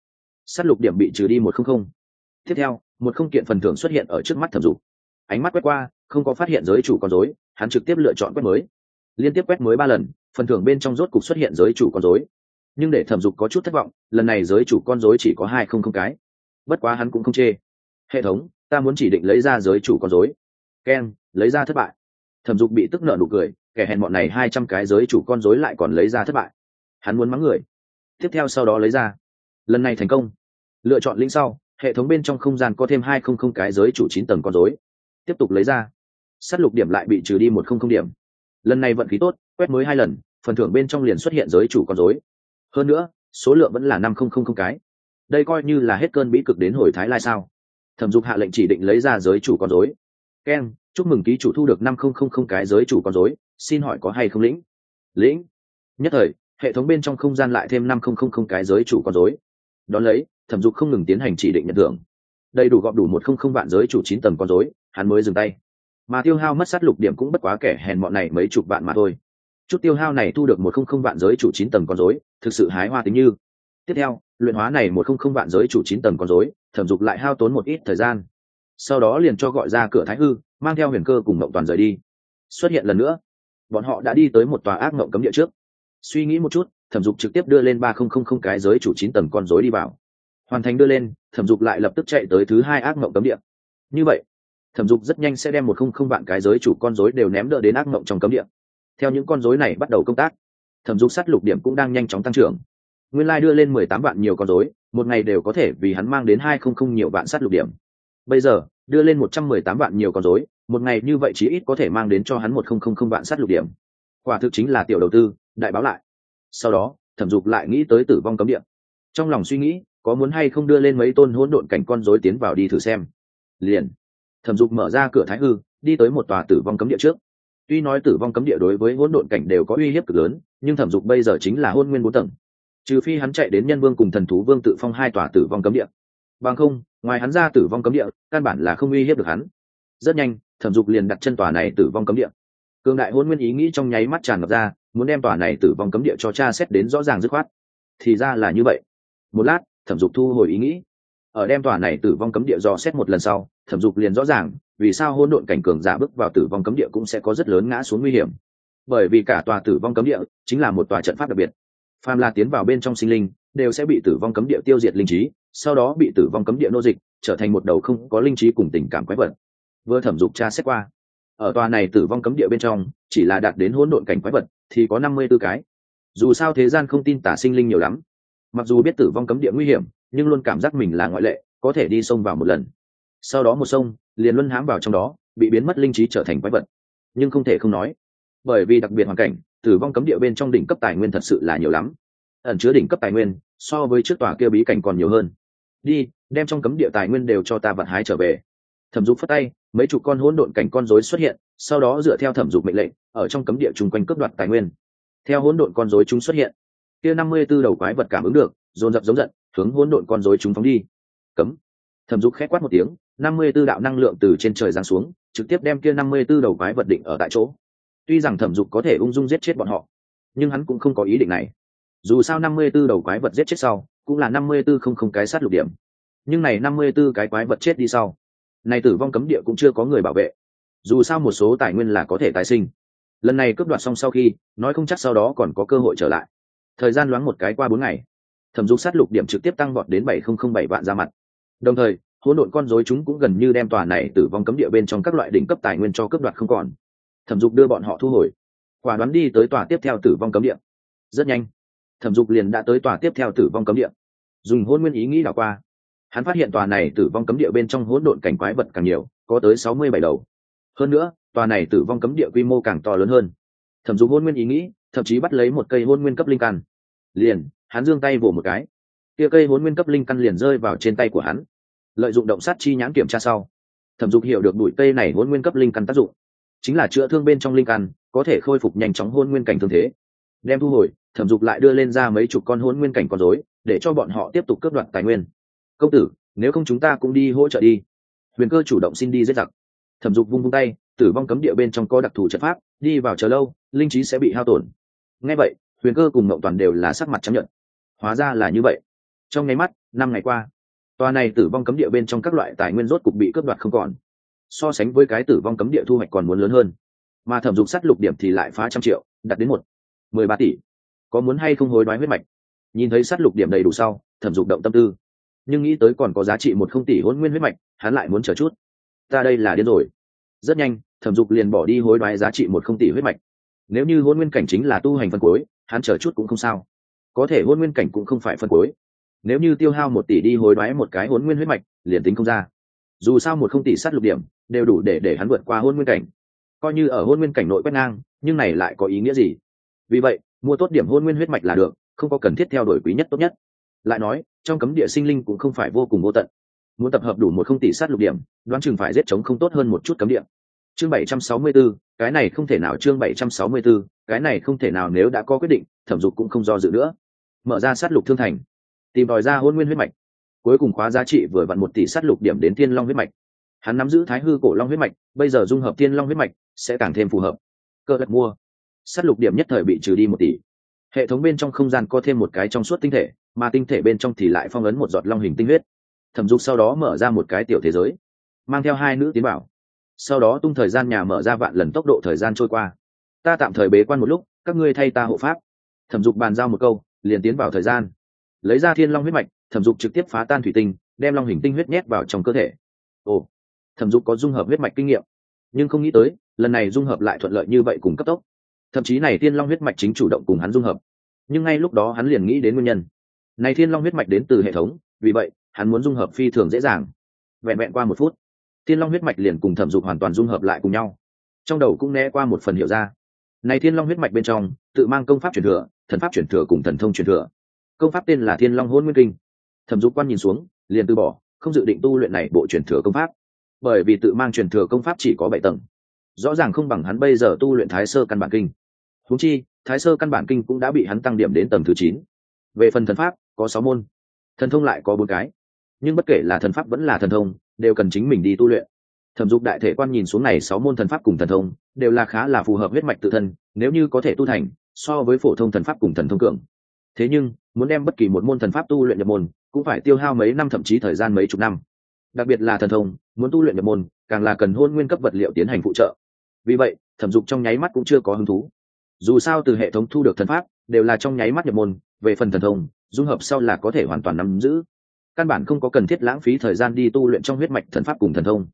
S á t lục điểm bị trừ đi một không không. Tiếp theo một không kiện phần thưởng xuất hiện ở trước mắt thẩm dục. Ánh mắt quét qua, không có phát hiện giới chủ con dối hắn trực tiếp lựa chọn quét mới. Liên tiếp quét mới ba lần, phần thưởng bên trong rốt cục xuất hiện giới chủ con dối nhưng để thẩm dục có chút thất vọng, lần này giới chủ con dối chỉ có hai không không cái. Bất quá hắn cũng không chê. Hệ thống, ta muốn chỉ định lấy ra giới chủ con dối keng lấy ra thất bại. Thẩm dục bị tức nợ nụ cười, kẻ hẹn bọn này hai trăm cái giới chủ con dối lại còn lấy ra thất bại. Hắn muốn mắng người. Tiếp theo sau đó lấy ra. Lần này thành công. Lựa chọn link sau hệ thống bên trong không gian có thêm hai không không cái giới chủ chín tầng con dối tiếp tục lấy ra. S á t lục điểm lại bị trừ đi một không không điểm. Lần này vận khí tốt, quét mới hai lần, phần thưởng bên trong liền xuất hiện giới chủ con dối hơn nữa, số lượng vẫn là năm không không không cái. Đây coi như là hết cơn bĩ cực đến hồi thái lai sao? Thẩm dục hạ lệnh chỉ định lấy ra giới chủ con dối keng chúc mừng ký chủ thu được năm không không không cái giới chủ con dối xin hỏi có hay không lĩnh? Lĩnh. Nhất thời, hệ thống bên trong không gian lại thêm năm không không không cái giới chủ con dối đón lấy, thẩm dục không ngừng tiến hành chỉ định nhận thưởng. Đầy đủ gọp đủ một không không vạn giới chủ chín tầng con dối hắn mới dừng tay. Mà tiêu hao mất sát lục điểm cũng bất quá kẻ hèn bọn này mấy chục vạn mà thôi. Chút tiêu hao này thu được một không không vạn giới chủ chín tầng con dối thực sự hái hoa tính như. Tiếp theo, luyện hóa này một không không vạn giới chủ chín tầng con dối thẩm dục lại hao tốn một ít thời gian. Sau đó liền cho gọi ra cửa thái hư, mang theo huyền cơ cùng mộng toàn rời đi. Xuất hiện lần nữa, bọn họ đã đi tới một tòa ác mộng cấm địa trước. Suy nghĩ một chút thẩm dục trực tiếp đưa lên ba không không không cái giới chủ chín tầng con dối đi vào. Hoàn thành đưa lên, thẩm dục lại lập tức chạy tới thứ hai ác mộng cấm địa. Như vậy, thẩm dục rất nhanh sẽ đem một không không vạn cái giới chủ con dối đều ném đỡ đến ác mộng trong cấm địa. Theo những con dối này bắt đầu công tác, thẩm dục sát lục điểm cũng đang nhanh chóng tăng trưởng. Nguyên lai đưa lên mười tám vạn nhiều con dối một ngày đều có thể vì hắn mang đến hai không không nhiều vạn sát lục điểm. Bây giờ, đưa lên một trăm mười tám vạn nhiều con dối một ngày như vậy chí ít có thể mang đến cho hắn một không không không vạn sát lục điểm. Quả thực chính là tiểu đầu tư, đại báo lại sau đó, thẩm dục lại nghĩ tới tử vong cấm địa. Trong lòng suy nghĩ, có muốn hay không đưa lên mấy tôn hỗn độn cảnh con dối tiến vào đi thử xem. Liền, thẩm dục mở ra cửa thái hư, đi tới một tòa tử vong cấm địa trước. Tuy nói tử vong cấm địa đối với hỗn độn cảnh đều có uy hiếp cực lớn, nhưng thẩm dục bây giờ chính là hôn nguyên bốn tầng. Trừ phi hắn chạy đến nhân vương cùng thần thú vương tự phong hai tòa tử vong cấm địa. Bằng không, ngoài hắn ra tử vong cấm địa, căn bản là không uy hiếp được hắn. Rất nhanh, thẩm dục liền đặt chân tòa này tử vong cấm địa. Cường đại hôn nguyên ý nghĩ trong nháy mắt tràn ngập ra muốn đem tòa này tử vong cấm địa cho cha xét đến rõ ràng dứt khoát. Thì ra là như vậy. Một lát, thẩm dục thu hồi ý nghĩ. Ở đem tòa này tử vong cấm địa do xét một lần sau, thẩm dục liền rõ ràng, vì sao hôn độn cảnh cường giả bước vào tử vong cấm địa cũng sẽ có rất lớn ngã xuống nguy hiểm. Bởi vì cả tòa tử vong cấm địa chính là một tòa trận pháp đặc biệt. Phàm là tiến vào bên trong sinh linh, đều sẽ bị tử vong cấm địa tiêu diệt linh trí, sau đó bị tử vong cấm địa nô dịch, trở thành một đầu không có linh trí cùng tình cảm quái vật. Vừa thẩm dục tra xét qua, ở tòa này tử vong cấm địa bên trong, chỉ là đạt đến hỗn độn cảnh quái vật thì có năm mươi b ố cái. Dù sao thế gian không tin tả sinh linh nhiều lắm. Mặc dù biết tử vong cấm địa nguy hiểm, nhưng luôn cảm giác mình là ngoại lệ, có thể đi sông vào một lần. Sau đó một sông, liền luân hãm vào trong đó, bị biến mất linh trí trở thành quái vật. Nhưng không thể không nói, bởi vì đặc biệt hoàn cảnh, tử vong cấm địa bên trong đỉnh cấp tài nguyên thật sự là nhiều lắm. Ẩn chứa đỉnh cấp tài nguyên, so với trước tòa kia bí cảnh còn nhiều hơn. Đi, đem trong cấm địa tài nguyên đều cho ta vận hái trở về. Thẩm dục phất tay mấy chục con hỗn độn cảnh con rối xuất hiện, sau đó dựa theo thẩm dục mệnh lệnh, ở trong cấm địa chung quanh cướp đoạt tài nguyên. Theo hỗn độn con rối chúng xuất hiện, kia năm mươi b ố đầu quái vật cảm ứng được, dồn dập giống giận, hướng hỗn độn con rối chúng phóng đi. Cấm. Thẩm dục khét quát một tiếng, năm mươi b ố đạo năng lượng từ trên trời giáng xuống, trực tiếp đem kia năm mươi b ố đầu quái vật định ở tại chỗ. Tuy rằng thẩm dục có thể ung dung giết chết bọn họ, nhưng hắn cũng không có ý định này. Dù sao năm mươi b ố đầu quái vật giết chết sau, cũng là năm mươi b ố không không cái sát lục điểm. Nhưng này năm mươi b ố cái quái vật chết đi sau này tử vong cấm địa cũng chưa có người bảo vệ. Dù sao một số tài nguyên là có thể tái sinh. Lần này cướp đoạt xong sau khi, nói không chắc sau đó còn có cơ hội trở lại. Thời gian loáng một cái qua bốn ngày, thẩm dục sát lục điểm trực tiếp tăng vọt đến bảy không không bảy vạn ra mặt. Đồng thời, hỗn độn con rối chúng cũng gần như đem tòa này tử vong cấm địa bên trong các loại đỉnh cấp tài nguyên cho cướp đoạt không còn. Thẩm dục đưa bọn họ thu hồi. Quả đoán đi tới tòa tiếp theo tử vong cấm địa. Rất nhanh, thẩm dục liền đã tới tòa tiếp theo tử vong cấm địa. Dùng hôn nguyên ý nghĩ đảo qua hắn phát hiện tòa này tử vong cấm địa bên trong hỗn độn cảnh quái vật càng nhiều, có tới sáu mươi bảy đầu. Hơn nữa, tòa này tử vong cấm địa quy mô càng to lớn hơn. Thẩm dục hôn nguyên ý nghĩ, thậm chí bắt lấy một cây hôn nguyên cấp linh căn. Liền, hắn giương tay vỗ một cái. Kia cây hôn nguyên cấp linh căn liền rơi vào trên tay của hắn. Lợi dụng động sát chi nhãn kiểm tra sau, thẩm dục hiểu được đuổi cây này hôn nguyên cấp linh căn tác dụng. Chính là chữa thương bên trong linh căn, có thể khôi phục nhanh chóng hôn nguyên cảnh thương thế. Đem thu hồi, thẩm dục lại đưa lên ra mấy chục con hôn nguyên cảnh con dối để cho bọn họ tiếp tục cướp đoạt tài nguyên công tử, nếu không chúng ta cũng đi hỗ trợ đi. Huyền cơ chủ động xin đi giết giặc. Thẩm dục vung vung tay, tử vong cấm địa bên trong có đặc thù trận pháp, đi vào chờ lâu, linh trí sẽ bị hao tổn. Ngay vậy, huyền cơ cùng mậu toàn đều là sắc mặt chấp nhận hóa ra là như vậy. Trong nháy mắt, năm ngày qua, tòa này tử vong cấm địa bên trong các loại tài nguyên rốt cục bị cướp đoạt không còn. So sánh với cái tử vong cấm địa thu hoạch còn muốn lớn hơn. Mà thẩm dục sắt lục điểm thì lại phá trăm triệu đặt đến một, mười ba tỷ. Có muốn hay không hối đoái huyết mạch? Nhìn thấy sắt lục điểm đầy đủ sau, thẩm dục động tâm tư nhưng nghĩ tới còn có giá trị một không tỷ hôn nguyên huyết mạch, hắn lại muốn chờ chút. Ta đây là điên rồi. Rất nhanh, thẩm dục liền bỏ đi hối đoái giá trị một không tỷ huyết mạch. Nếu như hôn nguyên cảnh chính là tu hành phân cuối, hắn chờ chút cũng không sao. Có thể hôn nguyên cảnh cũng không phải phân cuối. Nếu như tiêu hao một tỷ đi hối đoái một cái hôn nguyên huyết mạch, liền tính không ra. Dù sao một không tỷ sát lục điểm, đều đủ để để hắn vượt qua hôn nguyên cảnh. Coi như ở hôn nguyên cảnh nội quét ngang, nhưng này lại có ý nghĩa gì? Vì vậy, mua tốt điểm hôn nguyên huyết mạch là được, không có cần thiết theo đuổi quý nhất tốt nhất lại nói trong cấm địa sinh linh cũng không phải vô cùng vô tận. Muốn tập hợp đủ một không tỷ sát lục điểm đoán chừng phải giết chống không tốt hơn một chút cấm địa. Chương bảy trăm sáu mươi 764, cái này không thể nào chương bảy trăm sáu mươi 764, cái này không thể nào nếu đã có quyết định thẩm dục cũng không do dự nữa. Mở ra sát lục thương thành tìm đòi ra hôn nguyên huyết mạch. Cuối cùng khóa giá trị vừa vặn một tỷ sát lục điểm đến thiên long huyết mạch. Hắn nắm giữ thái hư cổ long huyết mạch bây giờ dung hợp thiên long huyết mạch sẽ càng thêm phù hợp. Cơ lật mua. Sát lục điểm nhất thời bị trừ đi một tỷ. Hệ thống bên trong không gian có thêm một cái trong suốt tinh thể mà tinh thể bên trong thì lại phong ấn một giọt long hình tinh huyết. Thẩm dục sau đó mở ra một cái tiểu thế giới, mang theo hai nữ tiến bảo sau đó tung thời gian nhà mở ra vạn lần tốc độ thời gian trôi qua. Ta tạm thời bế quan một lúc, các ngươi thay ta hộ pháp. Thẩm dục bàn giao một câu, liền tiến vào thời gian. Lấy ra thiên long huyết mạch, thẩm dục trực tiếp phá tan thủy tinh, đem long hình tinh huyết nhét vào trong cơ thể. Ồ, thẩm dục có dung hợp huyết mạch kinh nghiệm. Nhưng không nghĩ tới, lần này dung hợp lại thuận lợi như vậy cùng cấp tốc. Thậm chí này thiên long huyết mạch chính chủ động cùng hắn dung hợp. Nhưng ngay lúc đó hắn liền nghĩ đến nguyên nhân này thiên long huyết mạch đến từ hệ thống, vì vậy, hắn muốn dung hợp phi thường dễ dàng. Vẹn vẹn qua một phút, thiên long huyết mạch liền cùng thẩm dục hoàn toàn dung hợp lại cùng nhau. Trong đầu cũng né qua một phần hiểu ra. Này thiên long huyết mạch bên trong, tự mang công pháp truyền thừa, thần pháp truyền thừa cùng thần thông truyền thừa. Công pháp tên là thiên long hôn nguyên kinh. Thẩm dục quan nhìn xuống, liền từ bỏ, không dự định tu luyện này bộ truyền thừa công pháp. Bởi vì tự mang truyền thừa công pháp chỉ có bảy tầng. Rõ ràng không bằng hắn bây giờ tu luyện thái sơ căn bản kinh. Húng chi, thái sơ căn bản kinh cũng đã bị hắn tăng điểm đến tầng thứ chín. Về phần thần pháp có sáu môn. Thần thông lại có bốn cái. Nhưng bất kể là thần pháp vẫn là thần thông, đều cần chính mình đi tu luyện. Thẩm dục đại thể quan nhìn xuống này sáu môn thần pháp cùng thần thông, đều là khá là phù hợp huyết mạch tự thân, nếu như có thể tu thành, so với phổ thông thần pháp cùng thần thông cường. Thế nhưng, muốn đem bất kỳ một môn thần pháp tu luyện nhập môn, cũng phải tiêu hao mấy năm thậm chí thời gian mấy chục năm. Đặc biệt là thần thông, muốn tu luyện nhập môn, càng là cần hôn nguyên cấp vật liệu tiến hành phụ trợ. Vì vậy, thẩm dục trong nháy mắt cũng chưa có hứng thú. Dù sao từ hệ thống thu được thần pháp, đều là trong nháy mắt nhập môn, về phần thần thông dung hợp sau là có thể hoàn toàn nắm giữ. Căn bản không có cần thiết lãng phí thời gian đi tu luyện trong huyết mạch thần pháp cùng thần thông.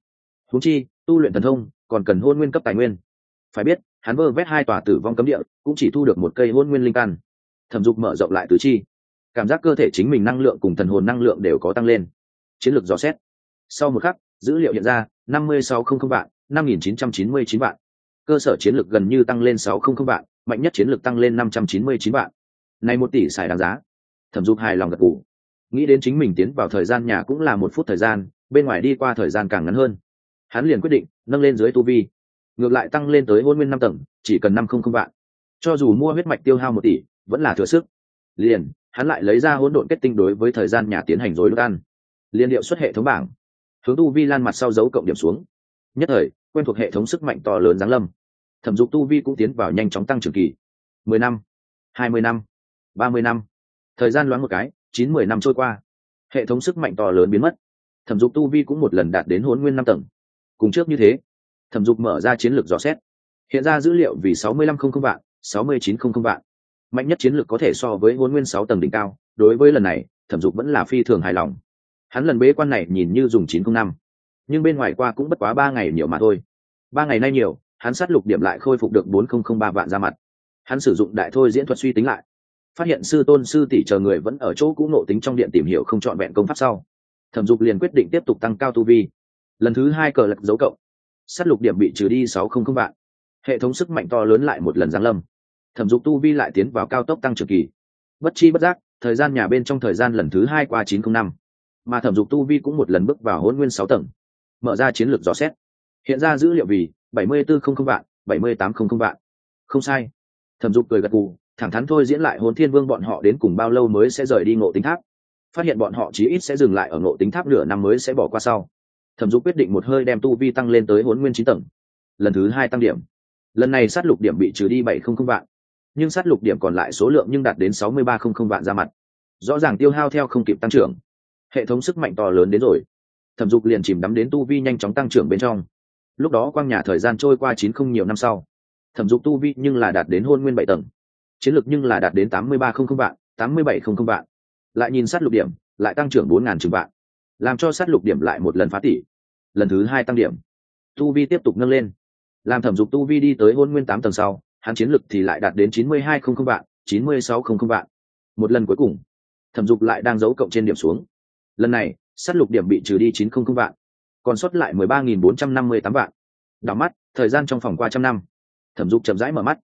Húng chi, tu luyện thần thông còn cần hôn nguyên cấp tài nguyên. Phải biết, hắn vơ vét hai tòa tử vong cấm địa, cũng chỉ thu được một cây hôn nguyên linh căn. Thẩm dục mở rộng lại tứ chi. Cảm giác cơ thể chính mình năng lượng cùng thần hồn năng lượng đều có tăng lên. Chiến lược dò xét. Sau một khắc, dữ liệu hiện ra, năm mươi sáu không không vạn, năm nghìn chín trăm chín mươi chín vạn. Cơ sở chiến lược gần như tăng lên sáu không không vạn, mạnh nhất chiến lược tăng lên năm trăm chín mươi chín vạn. Này một tỷ xài đáng giá thẩm dục hài lòng gật g ủ nghĩ đến chính mình tiến vào thời gian nhà cũng là một phút thời gian, bên ngoài đi qua thời gian càng ngắn hơn. Hắn liền quyết định nâng lên dưới tu vi. Ngược lại tăng lên tới hôn nguyên năm tầng, chỉ cần năm không không vạn. Cho dù mua huyết mạch tiêu hao một tỷ, vẫn là thừa sức. Liền, hắn lại lấy ra hỗn độn kết tinh đối với thời gian nhà tiến hành dối đốt ăn. Liên điệu xuất hệ thống bảng. Hướng tu vi lan mặt sau dấu cộng điểm xuống. Nhất thời, quen thuộc hệ thống sức mạnh to lớn giáng lâm. Thẩm dục tu vi cũng tiến vào nhanh chóng tăng trưởng kỳ. Mười năm, hai mươi năm, ba mươi năm thời gian loáng một cái, chín mười năm trôi qua. Hệ thống sức mạnh to lớn biến mất. Thẩm dục tu vi cũng một lần đạt đến hôn nguyên năm tầng. Cùng trước như thế, thẩm dục mở ra chiến lược dò xét. Hiện ra dữ liệu vì sáu mươi lăm không không vạn, sáu mươi chín không không vạn. Mạnh nhất chiến lược có thể so với hôn nguyên sáu tầng đỉnh cao. Đối với lần này, thẩm dục vẫn là phi thường hài lòng. Hắn lần bế quan này nhìn như dùng chín không năm. Nhưng bên ngoài qua cũng bất quá ba ngày nhiều mà thôi. Ba ngày nay nhiều, hắn sát lục điểm lại khôi phục được bốn không không ba vạn ra mặt. Hắn sử dụng đại thôi diễn thuật suy tính lại phát hiện sư tôn sư tỷ chờ người vẫn ở chỗ cũ nộ tính trong điện tìm hiểu không trọn vẹn công pháp sau. Thẩm dục liền quyết định tiếp tục tăng cao tu vi. Lần thứ hai cờ lật dấu cộng. Sát lục điểm bị trừ đi sáu không không vạn. Hệ thống sức mạnh to lớn lại một lần giáng lâm. Thẩm dục tu vi lại tiến vào cao tốc tăng trưởng kỳ. Bất chi bất giác, thời gian nhà bên trong thời gian lần thứ hai qua chín không năm. Mà thẩm dục tu vi cũng một lần bước vào hôn nguyên sáu tầng. Mở ra chiến lược dò xét. Hiện ra dữ liệu vì bảy mươi bốn không không vạn, bảy mươi tám không không vạn. Không sai. Thẩm dục cười gật gù thẳng thắn thôi diễn lại hồn thiên vương bọn họ đến cùng bao lâu mới sẽ rời đi ngộ tính tháp. Phát hiện bọn họ chí ít sẽ dừng lại ở ngộ tính tháp nửa năm mới sẽ bỏ qua sau. Thẩm dục quyết định một hơi đem tu vi tăng lên tới hồn nguyên chín tầng. Lần thứ hai tăng điểm. Lần này sát lục điểm bị trừ đi bảy không không vạn. Nhưng sát lục điểm còn lại số lượng nhưng đạt đến sáu mươi ba không không vạn ra mặt. Rõ ràng tiêu hao theo không kịp tăng trưởng. Hệ thống sức mạnh to lớn đến rồi. Thẩm dục liền chìm đắm đến tu vi nhanh chóng tăng trưởng bên trong. Lúc đó quang nhà thời gian trôi qua chín không nhiều năm sau. Thẩm dục tu vi nhưng là đạt đến hôn nguyên bảy tầng chiến lược nhưng là đạt đến tám mươi ba không không vạn, tám mươi bảy không không vạn. Lại nhìn sát lục điểm, lại tăng trưởng bốn ngàn chừng vạn. Làm cho sát lục điểm lại một lần phá tỷ. Lần thứ hai tăng điểm. Tu vi tiếp tục nâng lên. Làm thẩm dục tu vi đi tới hôn nguyên tám tầng sau, hắn chiến lực thì lại đạt đến chín mươi hai không không vạn, chín mươi sáu không không vạn. Một lần cuối cùng, thẩm dục lại đang giấu cộng trên điểm xuống. Lần này, sát lục điểm bị trừ đi chín không không vạn, còn sót lại mười ba nghìn bốn trăm năm mươi tám vạn. Đảo mắt, thời gian trong phòng qua trăm năm. Thẩm dục chậm rãi mở mắt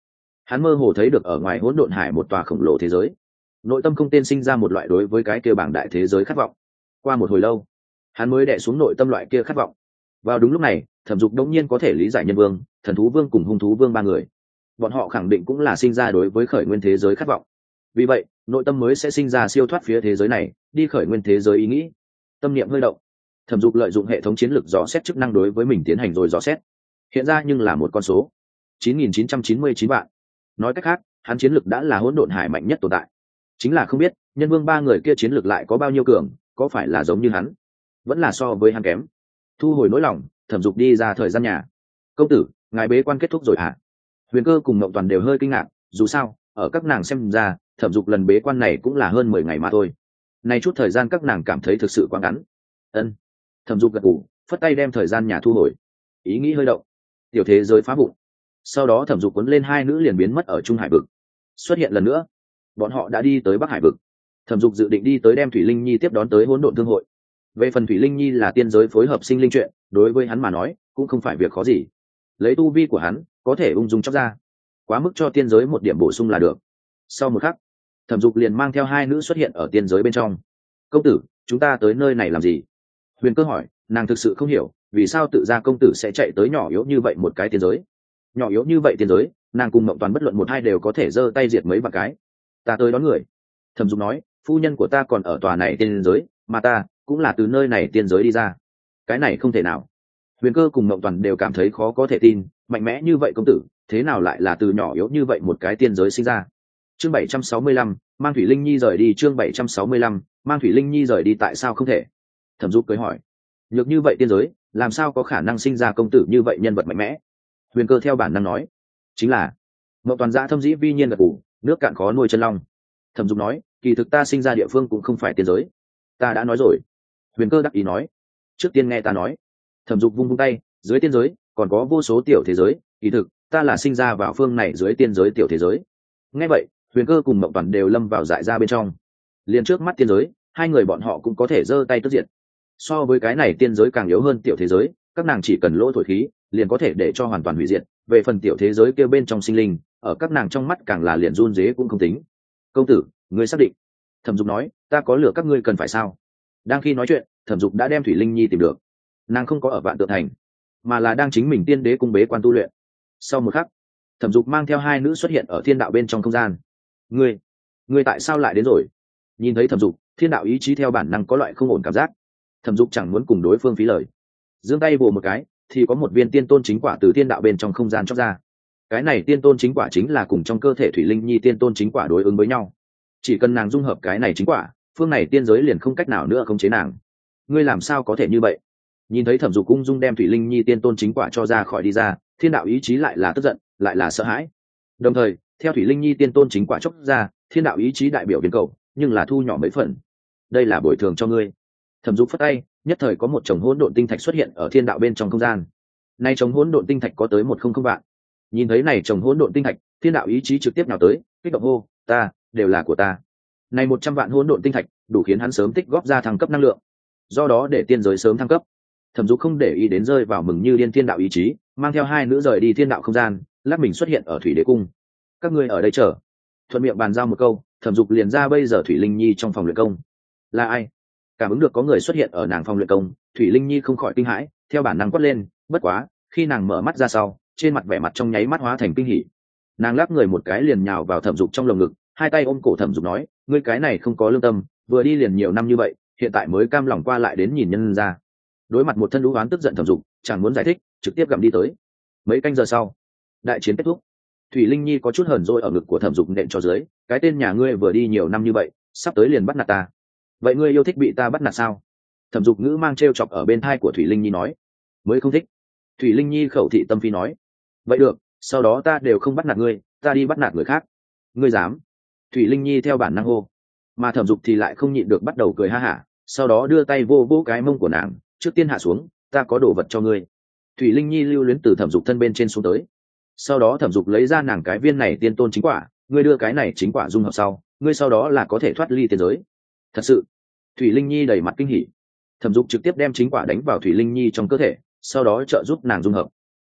hắn mơ hồ thấy được ở ngoài hỗn độn hải một tòa khổng lồ thế giới. Nội tâm không tên sinh ra một loại đối với cái kia bảng đại thế giới khát vọng. Qua một hồi lâu, hắn mới đẻ xuống nội tâm loại kia khát vọng. Vào đúng lúc này, thẩm dục đông nhiên có thể lý giải nhân vương, thần thú vương cùng hung thú vương ba người. Bọn họ khẳng định cũng là sinh ra đối với khởi nguyên thế giới khát vọng. Vì vậy, nội tâm mới sẽ sinh ra siêu thoát phía thế giới này, đi khởi nguyên thế giới ý nghĩ. Tâm niệm hơi động. Thẩm dục lợi dụng hệ thống chiến lược dò xét chức năng đối với mình tiến hành rồi dò xét. Hiện ra nhưng là một con số. 9.999 vạn nói cách khác, hắn chiến lực đã là hỗn độn hải mạnh nhất tồn tại. Chính là không biết, nhân vương ba người kia chiến lực lại có bao nhiêu cường, có phải là giống như hắn? Vẫn là so với hắn kém. Thu hồi nỗi lòng, thẩm dục đi ra thời gian nhà. Công tử, ngài bế quan kết thúc rồi à? huyền cơ cùng mậu toàn đều hơi kinh ngạc, dù sao, ở các nàng xem ra, thẩm dục lần bế quan này cũng là hơn mười ngày mà thôi. Nay chút thời gian các nàng cảm thấy thực sự quá ngắn. Ân. Thẩm dục gật ngủ phất tay đem thời gian nhà thu hồi. Ý nghĩ hơi động. Tiểu thế giới phá bụng sau đó thẩm dục quấn lên hai nữ liền biến mất ở trung hải vực. Xuất hiện lần nữa, bọn họ đã đi tới bắc hải vực. Thẩm dục dự định đi tới đem thủy linh nhi tiếp đón tới hỗn độn thương hội. Về phần thủy linh nhi là tiên giới phối hợp sinh linh chuyện, đối với hắn mà nói, cũng không phải việc khó gì. Lấy tu vi của hắn, có thể ung dung chóc ra. Quá mức cho tiên giới một điểm bổ sung là được. Sau một khắc, thẩm dục liền mang theo hai nữ xuất hiện ở tiên giới bên trong. Công tử, chúng ta tới nơi này làm gì? Huyền cơ hỏi, nàng thực sự không hiểu, vì sao tự ra công tử sẽ chạy tới nhỏ yếu như vậy một cái tiên giới? Nhỏ yếu như vậy tiên giới, nàng cùng mộng toàn bất luận một hai đều có thể giơ tay diệt mấy bạn cái. Ta tới đón người. Thẩm dục nói, phu nhân của ta còn ở tòa này tiên giới, mà ta cũng là từ nơi này tiên giới đi ra. Cái này không thể nào. Huyền cơ cùng mộng toàn đều cảm thấy khó có thể tin, mạnh mẽ như vậy công tử, thế nào lại là từ nhỏ yếu như vậy một cái tiên giới sinh ra? Chương bảy trăm sáu mươi lăm, mang thủy linh nhi rời đi chương bảy trăm sáu mươi lăm, mang thủy linh nhi rời đi tại sao không thể? Thẩm dục cưới hỏi. Nhược như vậy tiên giới, làm sao có khả năng sinh ra công tử như vậy nhân vật mạnh mẽ? Huyền cơ theo bản năng nói, chính là, mậu toàn giã thâm dĩ vi nhiên gật ngủ nước cạn khó nuôi chân long. Thẩm dục nói, kỳ thực ta sinh ra địa phương cũng không phải tiên giới. Ta đã nói rồi. Huyền cơ đắc ý nói, trước tiên nghe ta nói. Thẩm dục vung vung tay, dưới tiên giới, còn có vô số tiểu thế giới, kỳ thực, ta là sinh ra vào phương này dưới tiên giới tiểu thế giới. Nghe vậy, huyền cơ cùng mậu toàn đều lâm vào dại ra bên trong. Liền trước mắt tiên giới, hai người bọn họ cũng có thể giơ tay tức diện so với cái này tiên giới càng yếu hơn tiểu thế giới, các nàng chỉ cần lỗ thổi khí liền có thể để cho hoàn toàn hủy diệt. Về phần tiểu thế giới kêu bên trong sinh linh, ở các nàng trong mắt càng là liền run dế cũng không tính. Công tử, ngươi xác định? Thẩm dục nói, ta có lửa các ngươi cần phải sao? Đang khi nói chuyện, thẩm dục đã đem thủy linh nhi tìm được. Nàng không có ở vạn tượng thành, mà là đang chính mình tiên đế cung bế quan tu luyện. Sau một khắc, thẩm dục mang theo hai nữ xuất hiện ở thiên đạo bên trong không gian. Ngươi ngươi tại sao lại đến rồi? Nhìn thấy thẩm dục, thiên đạo ý chí theo bản năng có loại không ổn cảm giác. Thẩm dục chẳng muốn cùng đối phương phí lời. Giương tay vồ một cái thì có một viên tiên tôn chính quả từ thiên đạo bên trong không gian chóc ra. Cái này tiên tôn chính quả chính là cùng trong cơ thể thủy linh nhi tiên tôn chính quả đối ứng với nhau. Chỉ cần nàng dung hợp cái này chính quả, phương này tiên giới liền không cách nào nữa không chế nàng. Ngươi làm sao có thể như vậy? Nhìn thấy thẩm dục cung dung đem thủy linh nhi tiên tôn chính quả cho ra khỏi đi ra, thiên đạo ý chí lại là tức giận, lại là sợ hãi. Đồng thời, theo thủy linh nhi tiên tôn chính quả chốc ra, thiên đạo ý chí đại biểu viên cầu, nhưng là thu nhỏ mấy phần. Đây là bồi thường cho ngươi. Thẩm dục phất tay nhất thời có một chồng hỗn độn tinh thạch xuất hiện ở thiên đạo bên trong không gian. Nay chồng hỗn độn tinh thạch có tới một không không vạn. Nhìn thấy này chồng hỗn độn tinh thạch, thiên đạo ý chí trực tiếp nào tới, kích động hô, ta, đều là của ta. Này một trăm vạn hỗn độn tinh thạch, đủ khiến hắn sớm tích góp ra thăng cấp năng lượng. Do đó để tiên giới sớm thăng cấp. Thẩm dục không để ý đến rơi vào mừng như điên thiên đạo ý chí, mang theo hai nữ rời đi thiên đạo không gian, lát mình xuất hiện ở thủy đế cung. Các ngươi ở đây chờ. Thuận miệng bàn giao một câu, thẩm dục liền ra bây giờ thủy linh nhi trong phòng luyện công. Là ai? Cảm ứng được có người xuất hiện ở nàng phòng luyện công, thủy linh nhi không khỏi kinh hãi, theo bản năng quất lên, bất quá, khi nàng mở mắt ra sau, trên mặt vẻ mặt trong nháy mắt hóa thành kinh hỉ. Nàng lắp người một cái liền nhào vào thẩm dục trong lồng ngực, hai tay ôm cổ thẩm dục nói, ngươi cái này không có lương tâm, vừa đi liền nhiều năm như vậy, hiện tại mới cam lòng qua lại đến nhìn nhân ra. Đối mặt một thân đũ oán tức giận thẩm dục, chẳng muốn giải thích, trực tiếp gặm đi tới. Mấy canh giờ sau, đại chiến kết thúc. Thủy linh nhi có chút hờn dỗi ở ngực của thẩm dục nện cho dưới, cái tên nhà ngươi vừa đi nhiều năm như vậy, sắp tới liền bắt nạt ta vậy ngươi yêu thích bị ta bắt nạt sao? Thẩm dục ngữ mang t r e o chọc ở bên thai của thủy linh nhi nói. Mới không thích. Thủy linh nhi khẩu thị tâm phi nói. Vậy được, sau đó ta đều không bắt nạt ngươi, ta đi bắt nạt người khác. Ngươi dám? Thủy linh nhi theo bản năng hô. Mà thẩm dục thì lại không nhịn được bắt đầu cười ha hả, sau đó đưa tay vô vô cái mông của nàng, trước tiên hạ xuống, ta có đồ vật cho ngươi. Thủy linh nhi lưu luyến từ thẩm dục thân bên trên xuống tới. Sau đó thẩm dục lấy ra nàng cái viên này tiên tôn chính quả, ngươi đưa cái này chính quả dung hợp sau, ngươi sau đó là có thể thoát ly tiên giới thật sự, thủy linh nhi đầy mặt kinh hỉ. Thẩm dục trực tiếp đem chính quả đánh vào thủy linh nhi trong cơ thể, sau đó trợ giúp nàng dung hợp.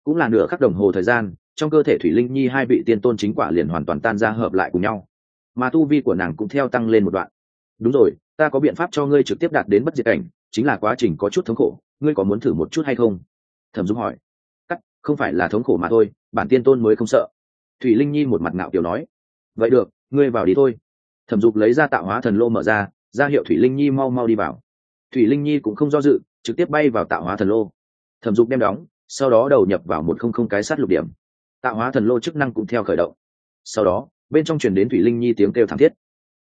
Cũng là nửa khắc đồng hồ thời gian, trong cơ thể thủy linh nhi hai vị tiên tôn chính quả liền hoàn toàn tan ra hợp lại cùng nhau. Mà tu vi của nàng cũng theo tăng lên một đoạn. Đúng rồi, ta có biện pháp cho ngươi trực tiếp đạt đến bất diệt cảnh, chính là quá trình có chút thống khổ, ngươi có muốn thử một chút hay không? Thẩm dung hỏi. Cắt, không phải là thống khổ mà thôi, bản tiên tôn mới không sợ. Thủy linh nhi một mặt ngạo kiểu nói. Vậy được, ngươi vào đi thôi. Thẩm dục lấy ra tạo hóa thần lô mở ra ra hiệu thủy linh nhi mau mau đi vào. Thủy linh nhi cũng không do dự, trực tiếp bay vào tạo hóa thần lô. Thẩm dục đem đóng, sau đó đầu nhập vào một không không cái sát lục điểm. Tạo hóa thần lô chức năng cũng theo khởi động. Sau đó, bên trong truyền đến thủy linh nhi tiếng kêu thảm thiết.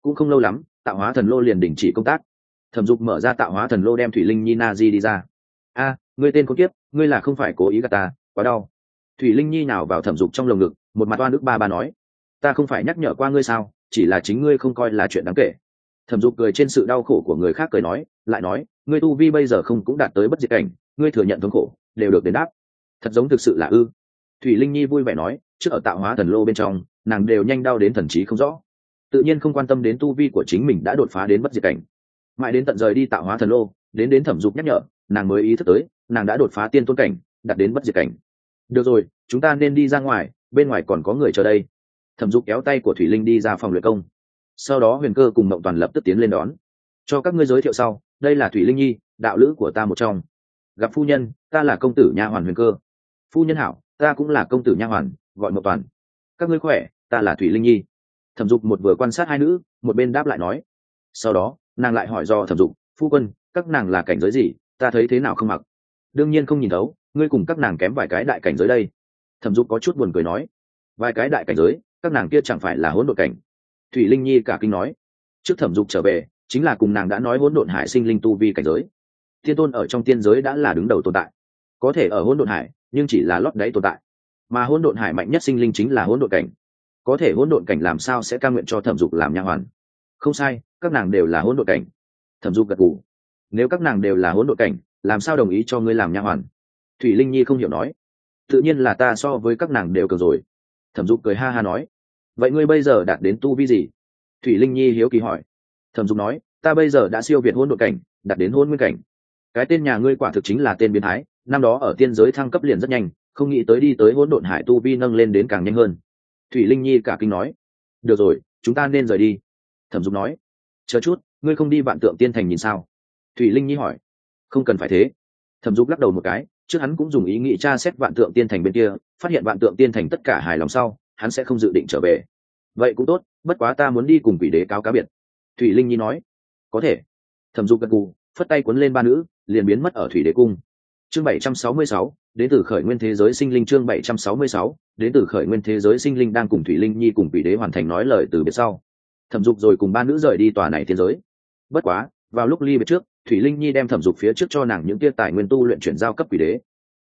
Cũng không lâu lắm, tạo hóa thần lô liền đình chỉ công tác. Thẩm dục mở ra tạo hóa thần lô đem thủy linh nhi na di đi ra. A, ngươi tên có kiếp, ngươi là không phải cố ý gà ta, quá đau. Thủy linh nhi nào vào thẩm dục trong lồng ngực, một mặt oan ức ba ba nói, ta không phải nhắc nhở qua ngươi sao, chỉ là chính ngươi không coi là chuyện đáng kể thẩm dục cười trên sự đau khổ của người khác cười nói, lại nói, ngươi tu vi bây giờ không cũng đạt tới bất diệt cảnh, ngươi thừa nhận thống khổ, đều được đền đáp. Thật giống thực sự là ư. Thủy linh nhi vui vẻ nói, trước ở tạo hóa thần lô bên trong, nàng đều nhanh đau đến thần trí không rõ. Tự nhiên không quan tâm đến tu vi của chính mình đã đột phá đến bất diệt cảnh. Mãi đến tận rời đi tạo hóa thần lô, đến đến thẩm dục nhắc nhở, nàng mới ý thức tới, nàng đã đột phá tiên tôn cảnh đặt đến bất diệt cảnh. Được rồi, chúng ta nên đi ra ngoài, bên ngoài còn có người chờ đây. Thẩm dục kéo tay của thủy linh đi ra phòng luyện công sau đó huyền cơ cùng mộng toàn lập tức tiến lên đón. Cho các ngươi giới thiệu sau, đây là thủy linh nhi, đạo lữ của ta một trong. Gặp phu nhân, ta là công tử nha hoàn huyền cơ. Phu nhân hảo, ta cũng là công tử nha hoàn, gọi mộng toàn. Các ngươi khỏe, ta là thủy linh nhi. Thẩm dục một vừa quan sát hai nữ, một bên đáp lại nói. Sau đó, nàng lại hỏi do thẩm dục, phu quân, các nàng là cảnh giới gì? Ta thấy thế nào không mặc? Đương nhiên không nhìn thấu, ngươi cùng các nàng kém vài cái đại cảnh giới đây. Thẩm dục có chút buồn cười nói. Vài cái đại cảnh giới, các nàng kia chẳng phải là hỗn độn cảnh thủy linh nhi cả kinh nói, trước thẩm dục trở về, chính là cùng nàng đã nói hỗn độn hải sinh linh tu vi cảnh giới. Thiên tôn ở trong tiên giới đã là đứng đầu tồn tại. Có thể ở hỗn độn hải, nhưng chỉ là lót đáy tồn tại. Mà hỗn độn hải mạnh nhất sinh linh chính là hỗn độn cảnh. Có thể hỗn độn cảnh làm sao sẽ ca nguyện cho thẩm dục làm nha hoàn? Không sai, các nàng đều là hỗn độn cảnh. Thẩm dục gật gù, nếu các nàng đều là hỗn độn cảnh, làm sao đồng ý cho ngươi làm nha hoàn? Thủy linh nhi không hiểu nói, tự nhiên là ta so với các nàng đều cờ rồi. Thẩm dục cười ha ha nói vậy ngươi bây giờ đạt đến tu vi gì? Thủy linh nhi hiếu kỳ hỏi. Thẩm dục nói, ta bây giờ đã siêu việt hôn đội cảnh, đạt đến hôn nguyên cảnh. Cái tên nhà ngươi quả thực chính là tên biến thái, năm đó ở tiên giới thăng cấp liền rất nhanh, không nghĩ tới đi tới hỗn độn hải tu vi nâng lên đến càng nhanh hơn. Thủy linh nhi cả kinh nói. Được rồi, chúng ta nên rời đi. Thẩm dục nói. Chờ chút, ngươi không đi vạn tượng tiên thành nhìn sao? Thủy linh nhi hỏi. Không cần phải thế. Thẩm dục lắc đầu một cái, trước hắn cũng dùng ý nghĩ tra xét vạn tượng tiên thành bên kia, phát hiện vạn tượng tiên thành tất cả hài lòng sau, hắn sẽ không dự định trở về vậy cũng tốt, bất quá ta muốn đi cùng quỷ đế cáo cá biệt. Thủy linh nhi nói. Có thể. Thẩm dục gật gù, phất tay cuốn lên ba nữ, liền biến mất ở thủy đế cung. Chương bảy trăm sáu mươi sáu, đến từ khởi nguyên thế giới sinh linh chương bảy trăm sáu mươi sáu, đến từ khởi nguyên thế giới sinh linh đang cùng thủy linh nhi cùng quỷ đế hoàn thành nói lời từ biệt sau. Thẩm dục rồi cùng ba nữ rời đi tòa này thiên giới. Bất quá, vào lúc ly biệt trước, thủy linh nhi đem thẩm dục phía trước cho nàng những tia tài nguyên tu luyện chuyển giao cấp quỷ đế.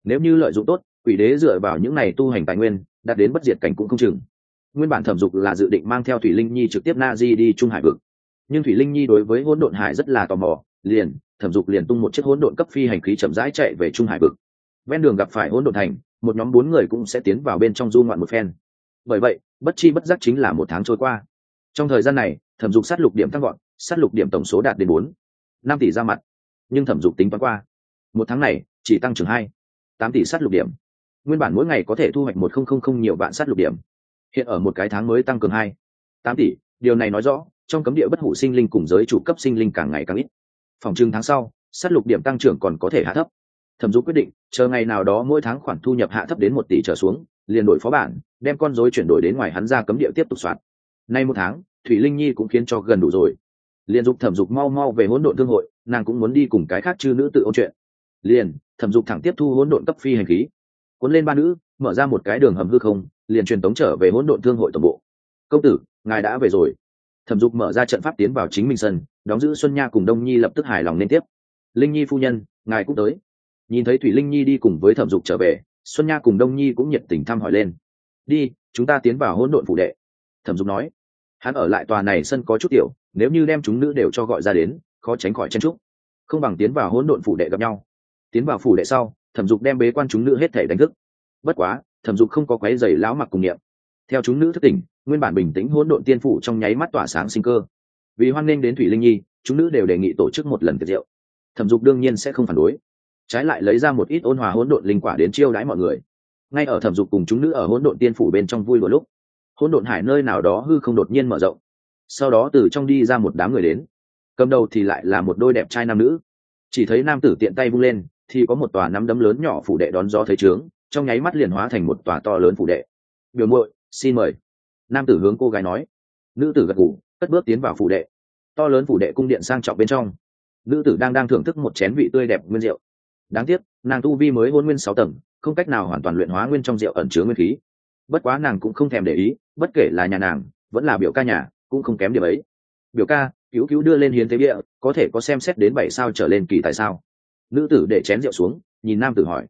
Nếu như lợi dụng tốt, quỷ đế dựa vào những này tu hành tài nguyên, đạt đến bất diệt cảnh cũng không chừng nguyên bản thẩm dục là dự định mang theo thủy linh nhi trực tiếp na di đi trung hải vực. Nhưng thủy linh nhi đối với hỗn độn hải rất là tò mò, liền, thẩm dục liền tung một chiếc hỗn độn cấp phi hành khí chậm rãi chạy về trung hải vực. Ven đường gặp phải hỗn độn thành, một nhóm bốn người cũng sẽ tiến vào bên trong du ngoạn một phen. Bởi vậy, bất chi bất giác chính là một tháng trôi qua. Trong thời gian này, thẩm dục sát lục điểm tăng gọn sát lục điểm tổng số đạt đến bốn, năm tỷ ra mặt. Nhưng thẩm dục tính toán qua, một tháng này, chỉ tăng trưởng hai, tám tỷ sát lục điểm. Nguyên bản mỗi ngày có thể thu hoạch một không không không nhiều vạn sát lục điểm hiện ở một cái tháng mới tăng cường hai, tám tỷ. Điều này nói rõ, trong cấm địa bất hủ sinh linh cùng giới chủ cấp sinh linh càng ngày càng ít. Phòng trưng tháng sau, sát lục điểm tăng trưởng còn có thể hạ thấp. Thẩm dụ quyết định, chờ ngày nào đó mỗi tháng khoản thu nhập hạ thấp đến một tỷ trở xuống, liền đổi phó bản, đem con dối chuyển đổi đến ngoài hắn ra cấm địa tiếp tục soạn. nay một tháng, thủy linh nhi cũng khiến cho gần đủ rồi. Liền dục thẩm dục mau mau về hỗn độn thương hội, nàng cũng muốn đi cùng cái khác chư nữ tự ôn chuyện. Liền, thẩm dục thẳng tiếp thu hỗn độn cấp phi hành khí. Cuốn lên ba nữ, mở ra một cái đường hầm hư không liền truyền tống trở về hỗn độn thương hội tổng bộ. Công tử, ngài đã về rồi. Thẩm dục mở ra trận pháp tiến vào chính minh sân, đóng giữ xuân nha cùng đông nhi lập tức hài lòng liên tiếp. Linh nhi phu nhân, ngài cũng tới. Nhìn thấy thủy linh nhi đi cùng với thẩm dục trở về, xuân nha cùng đông nhi cũng nhiệt tình thăm hỏi lên. Đi, chúng ta tiến vào hỗn độn phủ đệ. Thẩm dục nói. Hắn ở lại tòa này sân có chút tiểu, nếu như đem chúng nữ đều cho gọi ra đến, khó tránh khỏi chen trúc không bằng tiến vào hỗn độn phủ đệ gặp nhau. Tiến vào phủ đệ sau, thẩm dục đem bế quan chúng nữ hết thể đánh thức. Bất quá thẩm dục không có quái giày lão mặc cùng niệm. Theo chúng nữ thức tỉnh, nguyên bản bình tĩnh hỗn độn tiên phủ trong nháy mắt tỏa sáng sinh cơ. Vì hoan nghênh đến thủy linh nhi, chúng nữ đều đề nghị tổ chức một lần tiệc rượu. Thẩm dục đương nhiên sẽ không phản đối. Trái lại lấy ra một ít ôn hòa hỗn độn linh quả đến chiêu đãi mọi người. Ngay ở thẩm dục cùng chúng nữ ở hỗn độn tiên phủ bên trong vui một lúc, hỗn độn hải nơi nào đó hư không đột nhiên mở rộng. Sau đó từ trong đi ra một đám người đến. Cầm đầu thì lại là một đôi đẹp trai nam nữ. Chỉ thấy nam tử tiện tay vung lên, thì có một tòa nắm đấm lớn nhỏ phủ đệ đón gió thấy trướng trong nháy mắt liền hóa thành một tòa to lớn phủ đệ. Biểu muội, xin mời. Nam tử hướng cô gái nói. Nữ tử gật ngủ cất bước tiến vào phủ đệ. To lớn phủ đệ cung điện sang trọng bên trong. Nữ tử đang đang thưởng thức một chén vị tươi đẹp nguyên rượu. Đáng tiếc, nàng tu vi mới hôn nguyên sáu tầng, không cách nào hoàn toàn luyện hóa nguyên trong rượu ẩn chứa nguyên khí. Bất quá nàng cũng không thèm để ý, bất kể là nhà nàng, vẫn là biểu ca nhà, cũng không kém điểm ấy. Biểu ca, cứu cứu đưa lên hiến thế bia, có thể có xem xét đến bảy sao trở lên kỳ tại sao? Nữ tử để chén rượu xuống, nhìn nam tử hỏi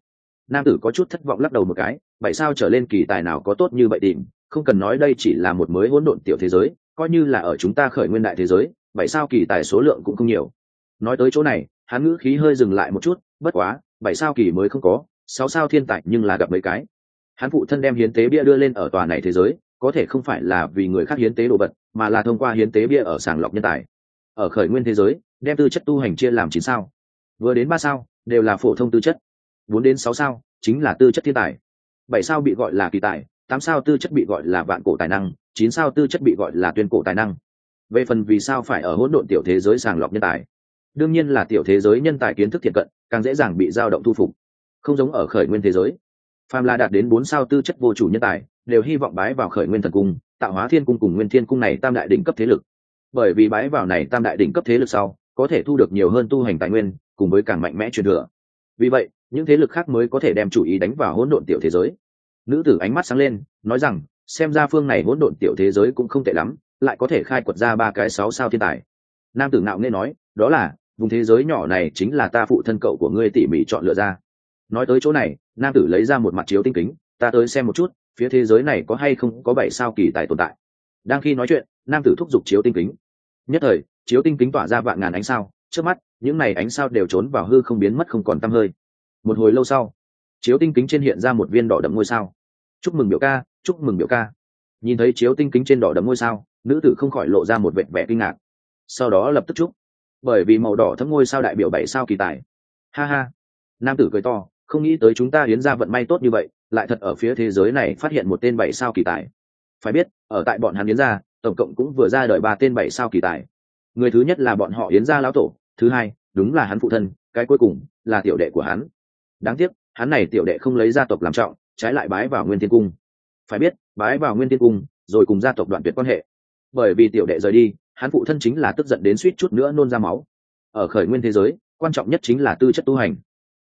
nam tử có chút thất vọng lắc đầu một cái, vậy sao trở lên kỳ tài nào có tốt như vậy tìm không cần nói đây chỉ là một mới hỗn độn tiểu thế giới, coi như là ở chúng ta khởi nguyên đại thế giới, vậy sao kỳ tài số lượng cũng không nhiều? Nói tới chỗ này, hắn ngữ khí hơi dừng lại một chút, bất quá bảy sao kỳ mới không có? Sáu sao thiên tài nhưng là gặp mấy cái. Hắn phụ thân đem hiến tế bia đưa lên ở tòa này thế giới, có thể không phải là vì người khác hiến tế đồ vật, mà là thông qua hiến tế bia ở sàng lọc nhân tài. Ở khởi nguyên thế giới, đem tư chất tu hành chia làm chín sao. Vừa đến ba sao, đều là phổ thông tư chất bốn đến sáu sao, chính là tư chất thiên tài. Bảy sao bị gọi là kỳ tài, tám sao tư chất bị gọi là vạn cổ tài năng, chín sao tư chất bị gọi là tuyên cổ tài năng. Về phần vì sao phải ở hỗn độn tiểu thế giới sàng lọc nhân tài, đương nhiên là tiểu thế giới nhân tài kiến thức thiện cận, càng dễ dàng bị dao động thu phục. Không giống ở khởi nguyên thế giới. Phàm là đạt đến bốn sao tư chất vô chủ nhân tài, đều hy vọng bái vào khởi nguyên thần cung, tạo hóa thiên cung cùng nguyên thiên cung này tam đại đỉnh cấp thế lực. Bởi vì bái vào này tam đại đỉnh cấp thế lực sau, có thể thu được nhiều hơn tu hành tài nguyên, cùng với càng mạnh mẽ truyền thừa. Vì vậy những thế lực khác mới có thể đem chủ ý đánh vào hỗn độn tiểu thế giới. Nữ tử ánh mắt sáng lên, nói rằng, xem ra phương này hỗn độn tiểu thế giới cũng không tệ lắm, lại có thể khai quật ra ba cái sáu sao thiên tài. Nam tử ngạo nghe nói, đó là, vùng thế giới nhỏ này chính là ta phụ thân cậu của ngươi tỉ mỉ chọn lựa ra. Nói tới chỗ này, nam tử lấy ra một mặt chiếu tinh kính, ta tới xem một chút, phía thế giới này có hay không có bảy sao kỳ tài tồn tại. Đang khi nói chuyện, nam tử thúc giục chiếu tinh kính. Nhất thời, chiếu tinh kính tỏa ra vạn ngàn ánh sao, trước mắt, những này ánh sao đều trốn vào hư không biến mất không còn tăm hơi một hồi lâu sau, chiếu tinh kính trên hiện ra một viên đỏ đậm ngôi sao. Chúc mừng biểu ca, chúc mừng biểu ca. Nhìn thấy chiếu tinh kính trên đỏ đậm ngôi sao, nữ tử không khỏi lộ ra một vẹn vẻ kinh ngạc. Sau đó lập tức chúc. Bởi vì màu đỏ thấm ngôi sao đại biểu bảy sao kỳ tài. Ha ha. Nam tử cười to, không nghĩ tới chúng ta hiến ra vận may tốt như vậy, lại thật ở phía thế giới này phát hiện một tên bảy sao kỳ tài. Phải biết, ở tại bọn hắn hiến ra, tổng cộng cũng vừa ra đời ba tên bảy sao kỳ tài. Người thứ nhất là bọn họ hiến ra lão tổ, thứ hai, đúng là hắn phụ thân, cái cuối cùng là tiểu đệ của hắn đáng tiếc, hắn này tiểu đệ không lấy gia tộc làm trọng, trái lại bái vào nguyên thiên cung. Phải biết, bái vào nguyên thiên cung, rồi cùng gia tộc đoạn tuyệt quan hệ. Bởi vì tiểu đệ rời đi, hắn phụ thân chính là tức giận đến suýt chút nữa nôn ra máu. Ở khởi nguyên thế giới, quan trọng nhất chính là tư chất tu hành.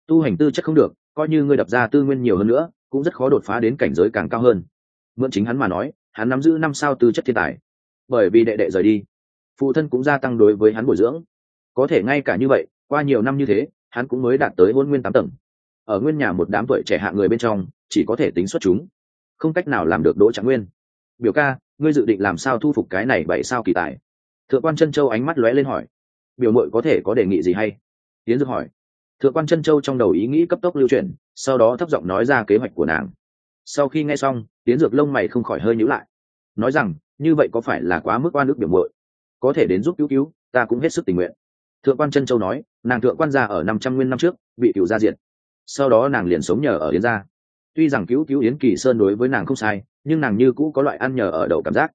Tu hành tư chất không được, coi như ngươi đập ra tư nguyên nhiều hơn nữa, cũng rất khó đột phá đến cảnh giới càng cao hơn. Mượn chính hắn mà nói, hắn nắm giữ năm sao tư chất thiên tài. Bởi vì đệ đệ rời đi, phụ thân cũng gia tăng đối với hắn bồi dưỡng. Có thể ngay cả như vậy, qua nhiều năm như thế, hắn cũng mới đạt tới hôn nguyên tám tầng ở nguyên nhà một đám tuổi trẻ hạ người bên trong, chỉ có thể tính xuất chúng. Không cách nào làm được đỗ trạng nguyên. Biểu ca, ngươi dự định làm sao thu phục cái này bảy sao kỳ tài? Thượng quan chân châu ánh mắt lóe lên hỏi. Biểu mội có thể có đề nghị gì hay? Tiến dược hỏi. Thượng quan chân châu trong đầu ý nghĩ cấp tốc lưu chuyển, sau đó thấp giọng nói ra kế hoạch của nàng. Sau khi nghe xong, tiến dược lông mày không khỏi hơi nhữ lại. Nói rằng, như vậy có phải là quá mức oan ức biểu mội có thể đến giúp cứu cứu, ta cũng hết sức tình nguyện. Thượng quan chân châu nói, nàng thượng quan gia ở năm trăm nguyên năm trước, bị cựu gia diệt sau đó nàng liền sống nhờ ở yến gia. Tuy rằng cứu cứu yến kỳ sơn đối với nàng không sai, nhưng nàng như cũ có loại ăn nhờ ở đậu cảm giác.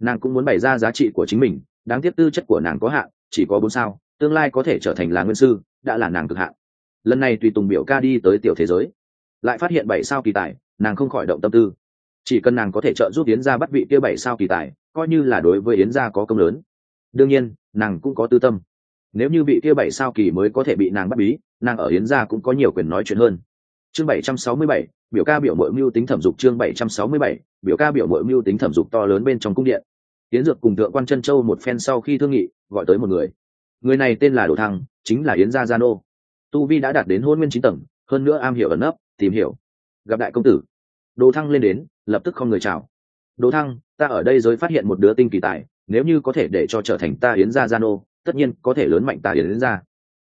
Nàng cũng muốn bày ra giá trị của chính mình, đáng tiếc tư chất của nàng có hạn, chỉ có bốn sao, tương lai có thể trở thành là nguyên sư, đã là nàng cực hạn. Lần này tùy tùng biểu ca đi tới tiểu thế giới, lại phát hiện bảy sao kỳ tài, nàng không khỏi động tâm tư. Chỉ cần nàng có thể trợ giúp yến gia bắt vị kia bảy sao kỳ tài, coi như là đối với yến gia có công lớn. Đương nhiên, nàng cũng có tư tâm. Nếu như vị kia bảy sao kỳ mới có thể bị nàng bắt bí nàng ở yến gia cũng có nhiều quyền nói chuyện hơn. Chương bảy trăm sáu mươi bảy, biểu ca biểu mội mưu tính thẩm dục chương bảy trăm sáu mươi bảy, biểu ca biểu mội mưu tính thẩm dục to lớn bên trong cung điện. Yến dược cùng thượng quan chân châu một phen sau khi thương nghị, gọi tới một người. Người này tên là đồ thăng, chính là yến gia gia nô. Tu vi đã đạt đến hôn nguyên chín tầng, hơn nữa am hiểu ẩn nấp, tìm hiểu. Gặp đại công tử. Đồ thăng lên đến, lập tức không người chào. Đồ thăng, ta ở đây giới phát hiện một đứa tinh kỳ tài, nếu như có thể để cho trở thành ta yến gia gia nô, tất nhiên có thể lớn mạnh ta yến gia.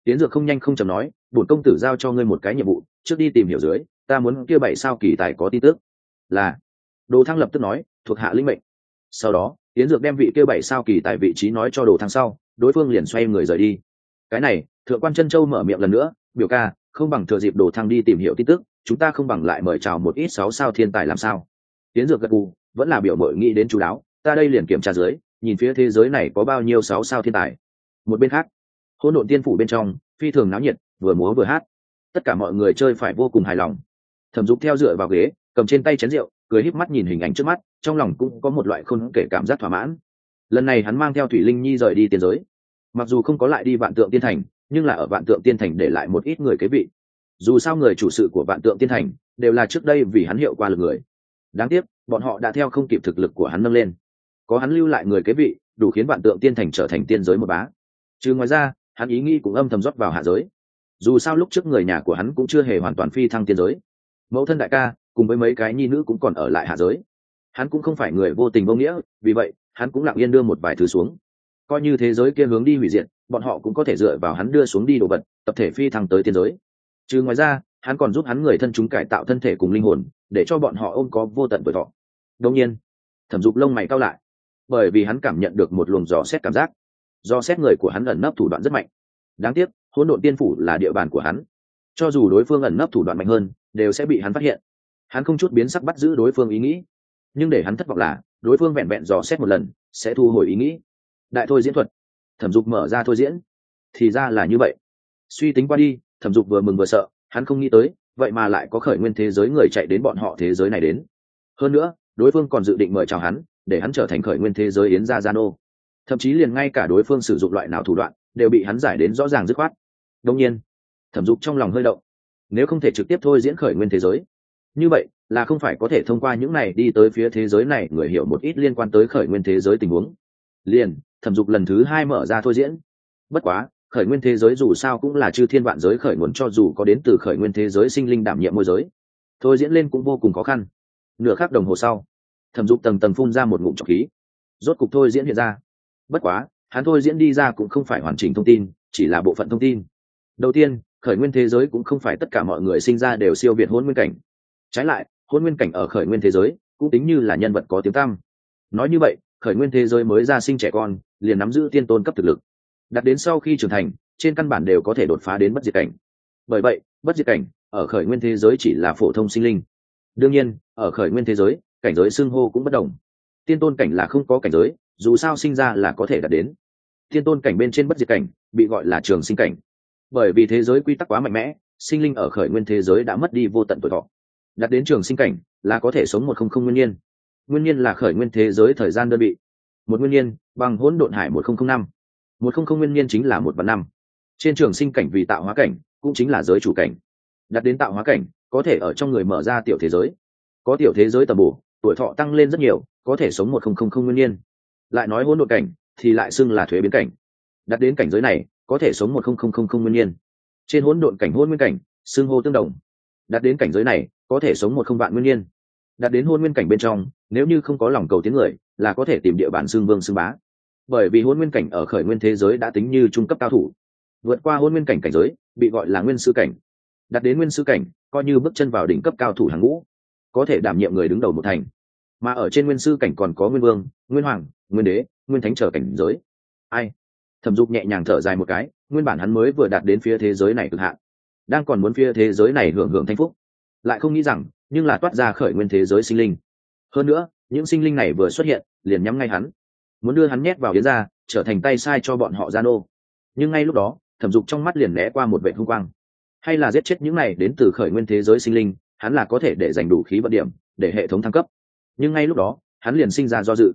Tiến dược không nhanh không chầm nói, bổn công tử giao cho ngươi một cái nhiệm vụ, trước đi tìm hiểu dưới, ta muốn kia bảy sao kỳ tài có tin tức. Là. Đồ thăng lập tức nói, thuộc hạ linh mệnh. Sau đó tiến dược đem vị kia bảy sao kỳ tài vị trí nói cho đồ thăng sau, đối phương liền xoay người rời đi. Cái này, thượng quan chân châu mở miệng lần nữa, biểu ca, không bằng thừa dịp đồ thăng đi tìm hiểu tin tức, chúng ta không bằng lại mời chào một ít sáu sao thiên tài làm sao. Tiến dược gật gù, vẫn là biểu mội nghĩ đến chú đáo, ta đây liền kiểm tra dưới, nhìn phía thế giới này có bao nhiêu sáu sao thiên tài. Một bên khác hỗn độn tiên phủ bên trong, phi thường náo nhiệt, vừa múa vừa hát. Tất cả mọi người chơi phải vô cùng hài lòng. Thẩm dục theo dựa vào ghế, cầm trên tay chén rượu, cười híp mắt nhìn hình ảnh trước mắt, trong lòng cũng có một loại không kể cảm giác thỏa mãn. Lần này hắn mang theo thủy linh nhi rời đi tiền giới. Mặc dù không có lại đi vạn tượng tiên thành, nhưng là ở vạn tượng tiên thành để lại một ít người kế vị. Dù sao người chủ sự của vạn tượng tiên thành đều là trước đây vì hắn hiệu qua lực người. Đáng tiếc, bọn họ đã theo không kịp thực lực của hắn nâng lên. Có hắn lưu lại người kế vị, đủ khiến vạn tượng tiên thành trở thành tiên giới một bá. Trừ ngoài ra hắn ý nghĩ cũng âm thầm rót vào hạ giới. Dù sao lúc trước người nhà của hắn cũng chưa hề hoàn toàn phi thăng tiên giới. Mẫu thân đại ca, cùng với mấy cái nhi nữ cũng còn ở lại hạ giới. Hắn cũng không phải người vô tình vô nghĩa, vì vậy, hắn cũng lặng yên đưa một vài thứ xuống. Coi như thế giới kia hướng đi hủy diệt, bọn họ cũng có thể dựa vào hắn đưa xuống đi đồ vật, tập thể phi thăng tới tiên giới. Chứ ngoài ra, hắn còn giúp hắn người thân chúng cải tạo thân thể cùng linh hồn, để cho bọn họ ôm có vô tận tuổi thọ. Đông nhiên, thẩm dục lông mày cao lại, bởi vì hắn cảm nhận được một luồng dò xét cảm giác do xét người của hắn ẩn nấp thủ đoạn rất mạnh. Đáng tiếc, hỗn độn tiên phủ là địa bàn của hắn. Cho dù đối phương ẩn nấp thủ đoạn mạnh hơn, đều sẽ bị hắn phát hiện. Hắn không chút biến sắc bắt giữ đối phương ý nghĩ. Nhưng để hắn thất vọng là, đối phương vẹn vẹn dò xét một lần, sẽ thu hồi ý nghĩ. Đại thôi diễn thuật. Thẩm dục mở ra thôi diễn. Thì ra là như vậy. Suy tính qua đi, thẩm dục vừa mừng vừa sợ, hắn không nghĩ tới, vậy mà lại có khởi nguyên thế giới người chạy đến bọn họ thế giới này đến. Hơn nữa, đối phương còn dự định mời chào hắn, để hắn trở thành khởi nguyên thế giới yến gia gia nô thậm chí liền ngay cả đối phương sử dụng loại nào thủ đoạn đều bị hắn giải đến rõ ràng dứt khoát. Đông nhiên, thẩm dục trong lòng hơi động. Nếu không thể trực tiếp thôi diễn khởi nguyên thế giới, như vậy là không phải có thể thông qua những này đi tới phía thế giới này người hiểu một ít liên quan tới khởi nguyên thế giới tình huống. Liền, thẩm dục lần thứ hai mở ra thôi diễn. Bất quá, khởi nguyên thế giới dù sao cũng là chư thiên vạn giới khởi nguồn cho dù có đến từ khởi nguyên thế giới sinh linh đảm nhiệm môi giới, thôi diễn lên cũng vô cùng khó khăn. Nửa khắc đồng hồ sau, thẩm dục tầng tầng phun ra một ngụm trọc khí. Rốt cục thôi diễn hiện ra bất quá, hắn thôi diễn đi ra cũng không phải hoàn chỉnh thông tin, chỉ là bộ phận thông tin. Đầu tiên, khởi nguyên thế giới cũng không phải tất cả mọi người sinh ra đều siêu việt hôn nguyên cảnh. Trái lại, hôn nguyên cảnh ở khởi nguyên thế giới cũng tính như là nhân vật có tiếng tăm. Nói như vậy, khởi nguyên thế giới mới ra sinh trẻ con, liền nắm giữ tiên tôn cấp thực lực. Đặt đến sau khi trưởng thành, trên căn bản đều có thể đột phá đến bất diệt cảnh. Bởi vậy, bất diệt cảnh ở khởi nguyên thế giới chỉ là phổ thông sinh linh. Đương nhiên, ở khởi nguyên thế giới, cảnh giới xưng hô cũng bất đồng. Tiên tôn cảnh là không có cảnh giới dù sao sinh ra là có thể đạt đến. Thiên tôn cảnh bên trên bất diệt cảnh, bị gọi là trường sinh cảnh. Bởi vì thế giới quy tắc quá mạnh mẽ, sinh linh ở khởi nguyên thế giới đã mất đi vô tận tuổi thọ. Đạt đến trường sinh cảnh là có thể sống một không không nguyên nhiên. Nguyên nhiên là khởi nguyên thế giới thời gian đơn vị. Một nguyên nhiên, bằng hỗn độn hải một không năm. Một không không nguyên nhiên chính là một vạn năm. Trên trường sinh cảnh vì tạo hóa cảnh, cũng chính là giới chủ cảnh. Đặt đến tạo hóa cảnh, có thể ở trong người mở ra tiểu thế giới. Có tiểu thế giới tầm bổ, tuổi thọ tăng lên rất nhiều, có thể sống một không không không nguyên nhiên lại nói hỗn độn cảnh, thì lại xưng là thuế biến cảnh. Đặt đến cảnh giới này, có thể sống một không không không không nguyên nhiên. Trên hỗn độn cảnh hôn nguyên cảnh, xưng hô tương đồng. Đặt đến cảnh giới này, có thể sống một không vạn nguyên nhiên. Đặt đến hôn nguyên cảnh bên trong, nếu như không có lòng cầu tiếng người, là có thể tìm địa bàn xương vương xương bá. Bởi vì hôn nguyên cảnh ở khởi nguyên thế giới đã tính như trung cấp cao thủ. Vượt qua hôn nguyên cảnh cảnh giới, bị gọi là nguyên sư cảnh. Đặt đến nguyên sư cảnh, coi như bước chân vào đỉnh cấp cao thủ hàng ngũ, có thể đảm nhiệm người đứng đầu một thành mà ở trên nguyên sư cảnh còn có nguyên vương, nguyên hoàng, nguyên đế, nguyên thánh trở cảnh giới. Ai? Thẩm dục nhẹ nhàng thở dài một cái, nguyên bản hắn mới vừa đạt đến phía thế giới này cực hạn, đang còn muốn phía thế giới này hưởng hưởng thanh phúc. Lại không nghĩ rằng, nhưng là toát ra khởi nguyên thế giới sinh linh. Hơn nữa, những sinh linh này vừa xuất hiện, liền nhắm ngay hắn. Muốn đưa hắn nhét vào yến ra trở thành tay sai cho bọn họ gian ô nhưng ngay lúc đó, thẩm dục trong mắt liền né qua một vệ hung quang. Hay là giết chết những này đến từ khởi nguyên thế giới sinh linh, hắn là có thể để giành đủ khí vận điểm, để hệ thống thăng cấp nhưng ngay lúc đó, hắn liền sinh ra do dự.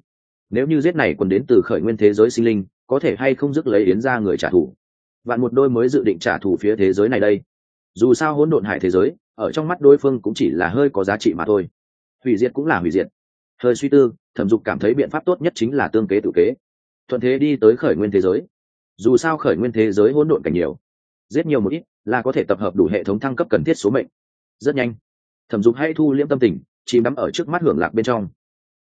Nếu như giết này còn đến từ khởi nguyên thế giới sinh linh, có thể hay không dứt lấy yến ra người trả thù? Vạn một đôi mới dự định trả thù phía thế giới này đây. Dù sao hỗn độn hải thế giới, ở trong mắt đối phương cũng chỉ là hơi có giá trị mà thôi. Hủy diệt cũng là hủy diệt. Hơi suy tư, thẩm dục cảm thấy biện pháp tốt nhất chính là tương kế tự kế. Thuận thế đi tới khởi nguyên thế giới. Dù sao khởi nguyên thế giới hỗn độn cảnh nhiều, giết nhiều một ít là có thể tập hợp đủ hệ thống thăng cấp cần thiết số mệnh. Rất nhanh, thẩm dục hãy thu liễm tâm tình chìm đắm ở trước mắt hưởng lạc bên trong.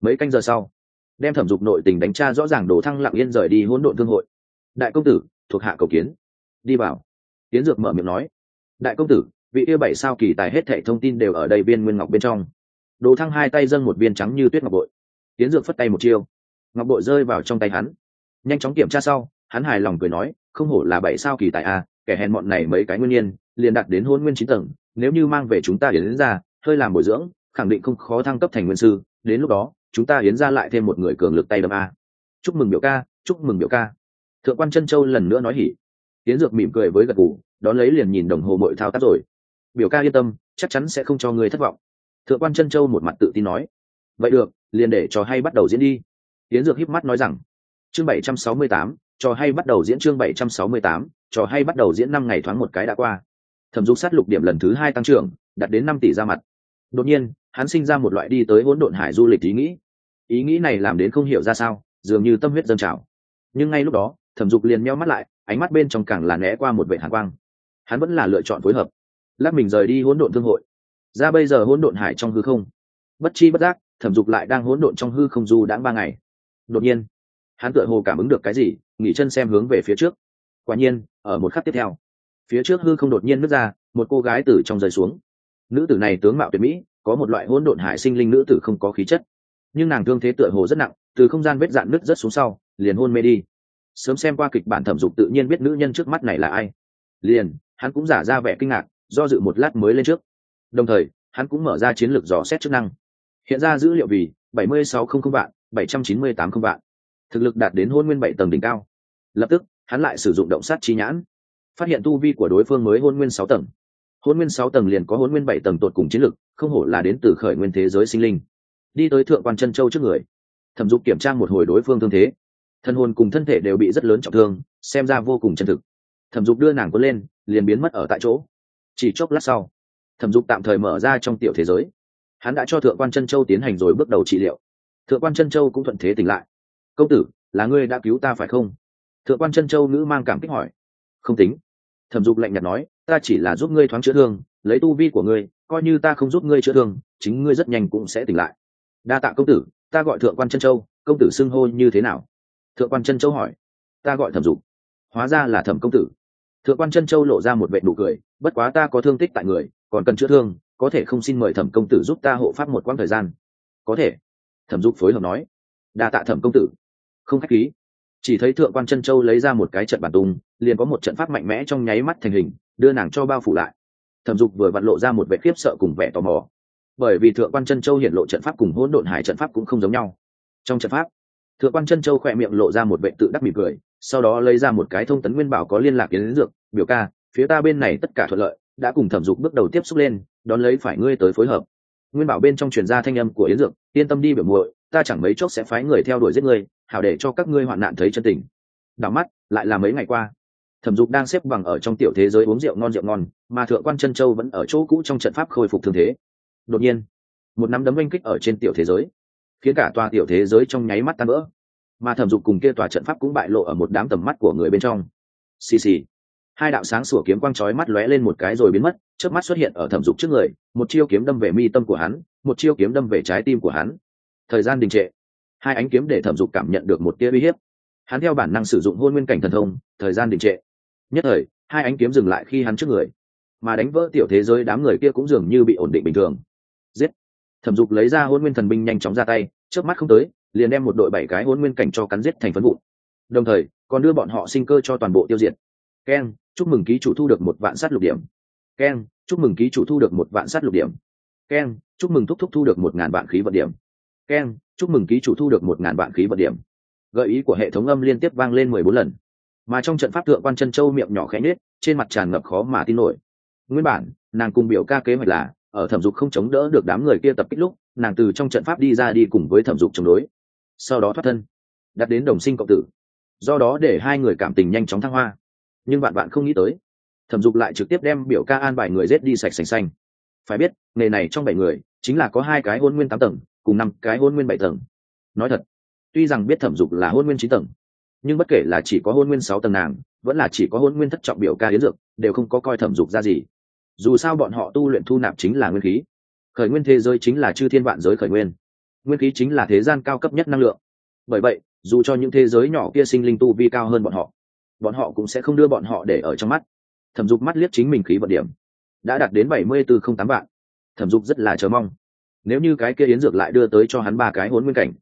Mấy canh giờ sau đem thẩm dục nội tình đánh tra rõ ràng đồ thăng lặng yên rời đi hỗn độn thương hội. Đại công tử thuộc hạ cầu kiến. Đi vào. Tiến dược mở miệng nói. Đại công tử vị yêu bảy sao kỳ tài hết thệ thông tin đều ở đây viên nguyên ngọc bên trong. Đồ thăng hai tay dâng một viên trắng như tuyết ngọc bội. Tiến dược phất tay một chiêu. Ngọc bội rơi vào trong tay hắn. Nhanh chóng kiểm tra sau hắn hài lòng cười nói không hổ là bảy sao kỳ tài a à, kẻ hèn mọn này mấy cái nguyên nhiên liền đạt đến hôn nguyên chín tầng nếu như mang về chúng ta để đến ra hơi làm bồi dưỡng khẳng định không khó thăng cấp thành nguyên sư, đến lúc đó, chúng ta hiến ra lại thêm một người cường lực tay đâm a. Chúc mừng biểu ca, chúc mừng biểu ca. Thượng quan chân châu lần nữa nói hỉ. Hiến dược mỉm cười với gật gù, đón lấy liền nhìn đồng hồ mội thao tác rồi. Biểu ca yên tâm, chắc chắn sẽ không cho người thất vọng. Thượng quan chân châu một mặt tự tin nói. Vậy được, liền để trò hay bắt đầu diễn đi. Hiến dược híp mắt nói rằng, chương bảy trăm sáu mươi tám, trò hay bắt đầu diễn chương bảy trăm sáu mươi tám, trò hay bắt đầu diễn năm ngày thoáng một cái đã qua. Thẩm dục sát lục điểm lần thứ hai tăng trưởng, đạt đến năm tỷ ra mặt. Đột nhiên hắn sinh ra một loại đi tới hỗn độn hải du lịch ý nghĩ. Ý nghĩ này làm đến không hiểu ra sao, dường như tâm huyết dâng trào. Nhưng ngay lúc đó, thẩm dục liền meo mắt lại, ánh mắt bên trong càng là né qua một vệ hàn quang. Hắn vẫn là lựa chọn phối hợp. Lát mình rời đi hỗn độn thương hội. Ra bây giờ hỗn độn hải trong hư không. Bất chi bất giác, thẩm dục lại đang hỗn độn trong hư không du đãng ba ngày. Đột nhiên, hắn tựa hồ cảm ứng được cái gì, nghỉ chân xem hướng về phía trước. Quả nhiên, ở một khắc tiếp theo, phía trước hư không đột nhiên nứt ra, một cô gái từ trong rơi xuống. Nữ tử này tướng mạo tuyệt mỹ có một loại hỗn độn hải sinh linh nữ tử không có khí chất. Nhưng nàng thương thế tựa hồ rất nặng, từ không gian vết dạn nứt rất xuống sau, liền hôn mê đi. Sớm xem qua kịch bản thẩm dục tự nhiên biết nữ nhân trước mắt này là ai. Liền, hắn cũng giả ra vẻ kinh ngạc, do dự một lát mới lên trước. Đồng thời, hắn cũng mở ra chiến lược dò xét chức năng. Hiện ra dữ liệu vì bảy mươi sáu không không vạn, bảy trăm chín mươi tám không vạn. Thực lực đạt đến hôn nguyên bảy tầng đỉnh cao. Lập tức, hắn lại sử dụng động sát chi nhãn. Phát hiện tu vi của đối phương mới hôn nguyên sáu tầng hôn nguyên sáu tầng liền có hôn nguyên bảy tầng tột cùng chiến lực không hổ là đến từ khởi nguyên thế giới sinh linh. Đi tới thượng quan chân châu trước người, thẩm dục kiểm tra một hồi đối phương thương thế. Thân hồn cùng thân thể đều bị rất lớn trọng thương, xem ra vô cùng chân thực. Thẩm dục đưa nàng quân lên, liền biến mất ở tại chỗ. Chỉ chốc lát sau, thẩm dục tạm thời mở ra trong tiểu thế giới. Hắn đã cho thượng quan chân châu tiến hành rồi bước đầu trị liệu. Thượng quan chân châu cũng thuận thế tỉnh lại. Công tử, là ngươi đã cứu ta phải không? Thượng quan chân châu nữ mang cảm kích hỏi. Không tính. Thẩm dục lạnh nhạt nói ta chỉ là giúp ngươi thoáng chữa thương, lấy tu vi của ngươi, coi như ta không giúp ngươi chữa thương, chính ngươi rất nhanh cũng sẽ tỉnh lại. Đa tạ công tử, ta gọi thượng quan chân châu, công tử xưng hô như thế nào? Thượng quan chân châu hỏi. Ta gọi thẩm dục, hóa ra là thẩm công tử. Thượng quan chân châu lộ ra một vệ nụ cười, bất quá ta có thương tích tại người, còn cần chữa thương, có thể không xin mời thẩm công tử giúp ta hộ pháp một quãng thời gian. Có thể. Thẩm dục phối hợp nói. Đa tạ thẩm công tử. Không khách khí. Chỉ thấy thượng quan chân châu lấy ra một cái trận bản tung, liền có một trận pháp mạnh mẽ trong nháy mắt thành hình đưa nàng cho bao phủ lại. Thẩm dục vừa vặn lộ ra một vẻ khiếp sợ cùng vẻ tò mò. Bởi vì thượng quan chân châu hiện lộ trận pháp cùng hỗn độn hải trận pháp cũng không giống nhau. Trong trận pháp, thượng quan chân châu khỏe miệng lộ ra một vệ tự đắc mỉm cười, sau đó lấy ra một cái thông tấn nguyên bảo có liên lạc đến dược, biểu ca, phía ta bên này tất cả thuận lợi, đã cùng thẩm dục bước đầu tiếp xúc lên, đón lấy phải ngươi tới phối hợp. Nguyên bảo bên trong truyền ra thanh âm của yến dược, yên tâm đi biểu muội, ta chẳng mấy chốc sẽ phái người theo đuổi giết ngươi, hảo để cho các ngươi hoạn nạn thấy chân tình. Đảo mắt, lại là mấy ngày qua thẩm dục đang xếp bằng ở trong tiểu thế giới uống rượu ngon rượu ngon, mà thượng quan chân châu vẫn ở chỗ cũ trong trận pháp khôi phục thương thế. Đột nhiên, một nắm đấm oanh kích ở trên tiểu thế giới, khiến cả tòa tiểu thế giới trong nháy mắt tan vỡ. Mà thẩm dục cùng kia tòa trận pháp cũng bại lộ ở một đám tầm mắt của người bên trong. Xì xì, hai đạo sáng sủa kiếm quang chói mắt lóe lên một cái rồi biến mất trước mắt xuất hiện ở thẩm dục trước người, một chiêu kiếm đâm về mi tâm của hắn, một chiêu kiếm đâm về trái tim của hắn. Thời gian đình trệ, hai ánh kiếm để thẩm dục cảm nhận được một tia uy hiếp. Hắn theo bản năng sử dụng hôn nguyên cảnh thần thông, thời gian đình trệ nhất thời, hai ánh kiếm dừng lại khi hắn trước người, mà đánh vỡ tiểu thế giới đám người kia cũng dường như bị ổn định bình thường. Giết! Thẩm dục lấy ra hôn nguyên thần binh nhanh chóng ra tay, trước mắt không tới, liền đem một đội bảy cái hôn nguyên cảnh cho cắn giết thành phân vụn. Đồng thời, còn đưa bọn họ sinh cơ cho toàn bộ tiêu diệt. Keng chúc mừng ký chủ thu được một vạn sát lục điểm. Keng chúc mừng ký chủ thu được một vạn sát lục điểm. Keng chúc mừng thúc thúc thu được một ngàn vạn khí vận điểm. Keng chúc mừng ký chủ thu được một ngàn vạn khí vận điểm. Gợi ý của hệ thống âm liên tiếp vang lên mười bốn lần mà trong trận pháp thượng quan chân châu miệng nhỏ khẽ nết trên mặt tràn ngập khó mà tin nổi. Nguyên bản, nàng cùng biểu ca kế hoạch là, ở thẩm dục không chống đỡ được đám người kia tập kích lúc, nàng từ trong trận pháp đi ra đi cùng với thẩm dục chống đối. Sau đó thoát thân, đặt đến đồng sinh cộng tử. Do đó để hai người cảm tình nhanh chóng thăng hoa. Nhưng bạn bạn không nghĩ tới, thẩm dục lại trực tiếp đem biểu ca an bài người rết đi sạch sành xanh. Phải biết, nghề này trong bảy người, chính là có hai cái hôn nguyên tám tầng, cùng năm cái hôn nguyên bảy tầng. Nói thật, tuy rằng biết thẩm dục là hôn nguyên chín tầng nhưng bất kể là chỉ có hôn nguyên sáu tầng nàng, vẫn là chỉ có hôn nguyên thất trọng biểu ca hiến dược, đều không có coi thẩm dục ra gì. Dù sao bọn họ tu luyện thu nạp chính là nguyên khí. Khởi nguyên thế giới chính là chư thiên vạn giới khởi nguyên. Nguyên khí chính là thế gian cao cấp nhất năng lượng. Bởi vậy, dù cho những thế giới nhỏ kia sinh linh tu vi cao hơn bọn họ bọn họ cũng sẽ không đưa bọn họ để ở trong mắt. Thẩm dục mắt liếc chính mình khí vận điểm. Đã đạt đến bảy mươi bốn không tám vạn. Thẩm dục rất là chờ mong. Nếu như cái kia yến dược lại đưa tới cho hắn ba cái hốn nguyên cảnh,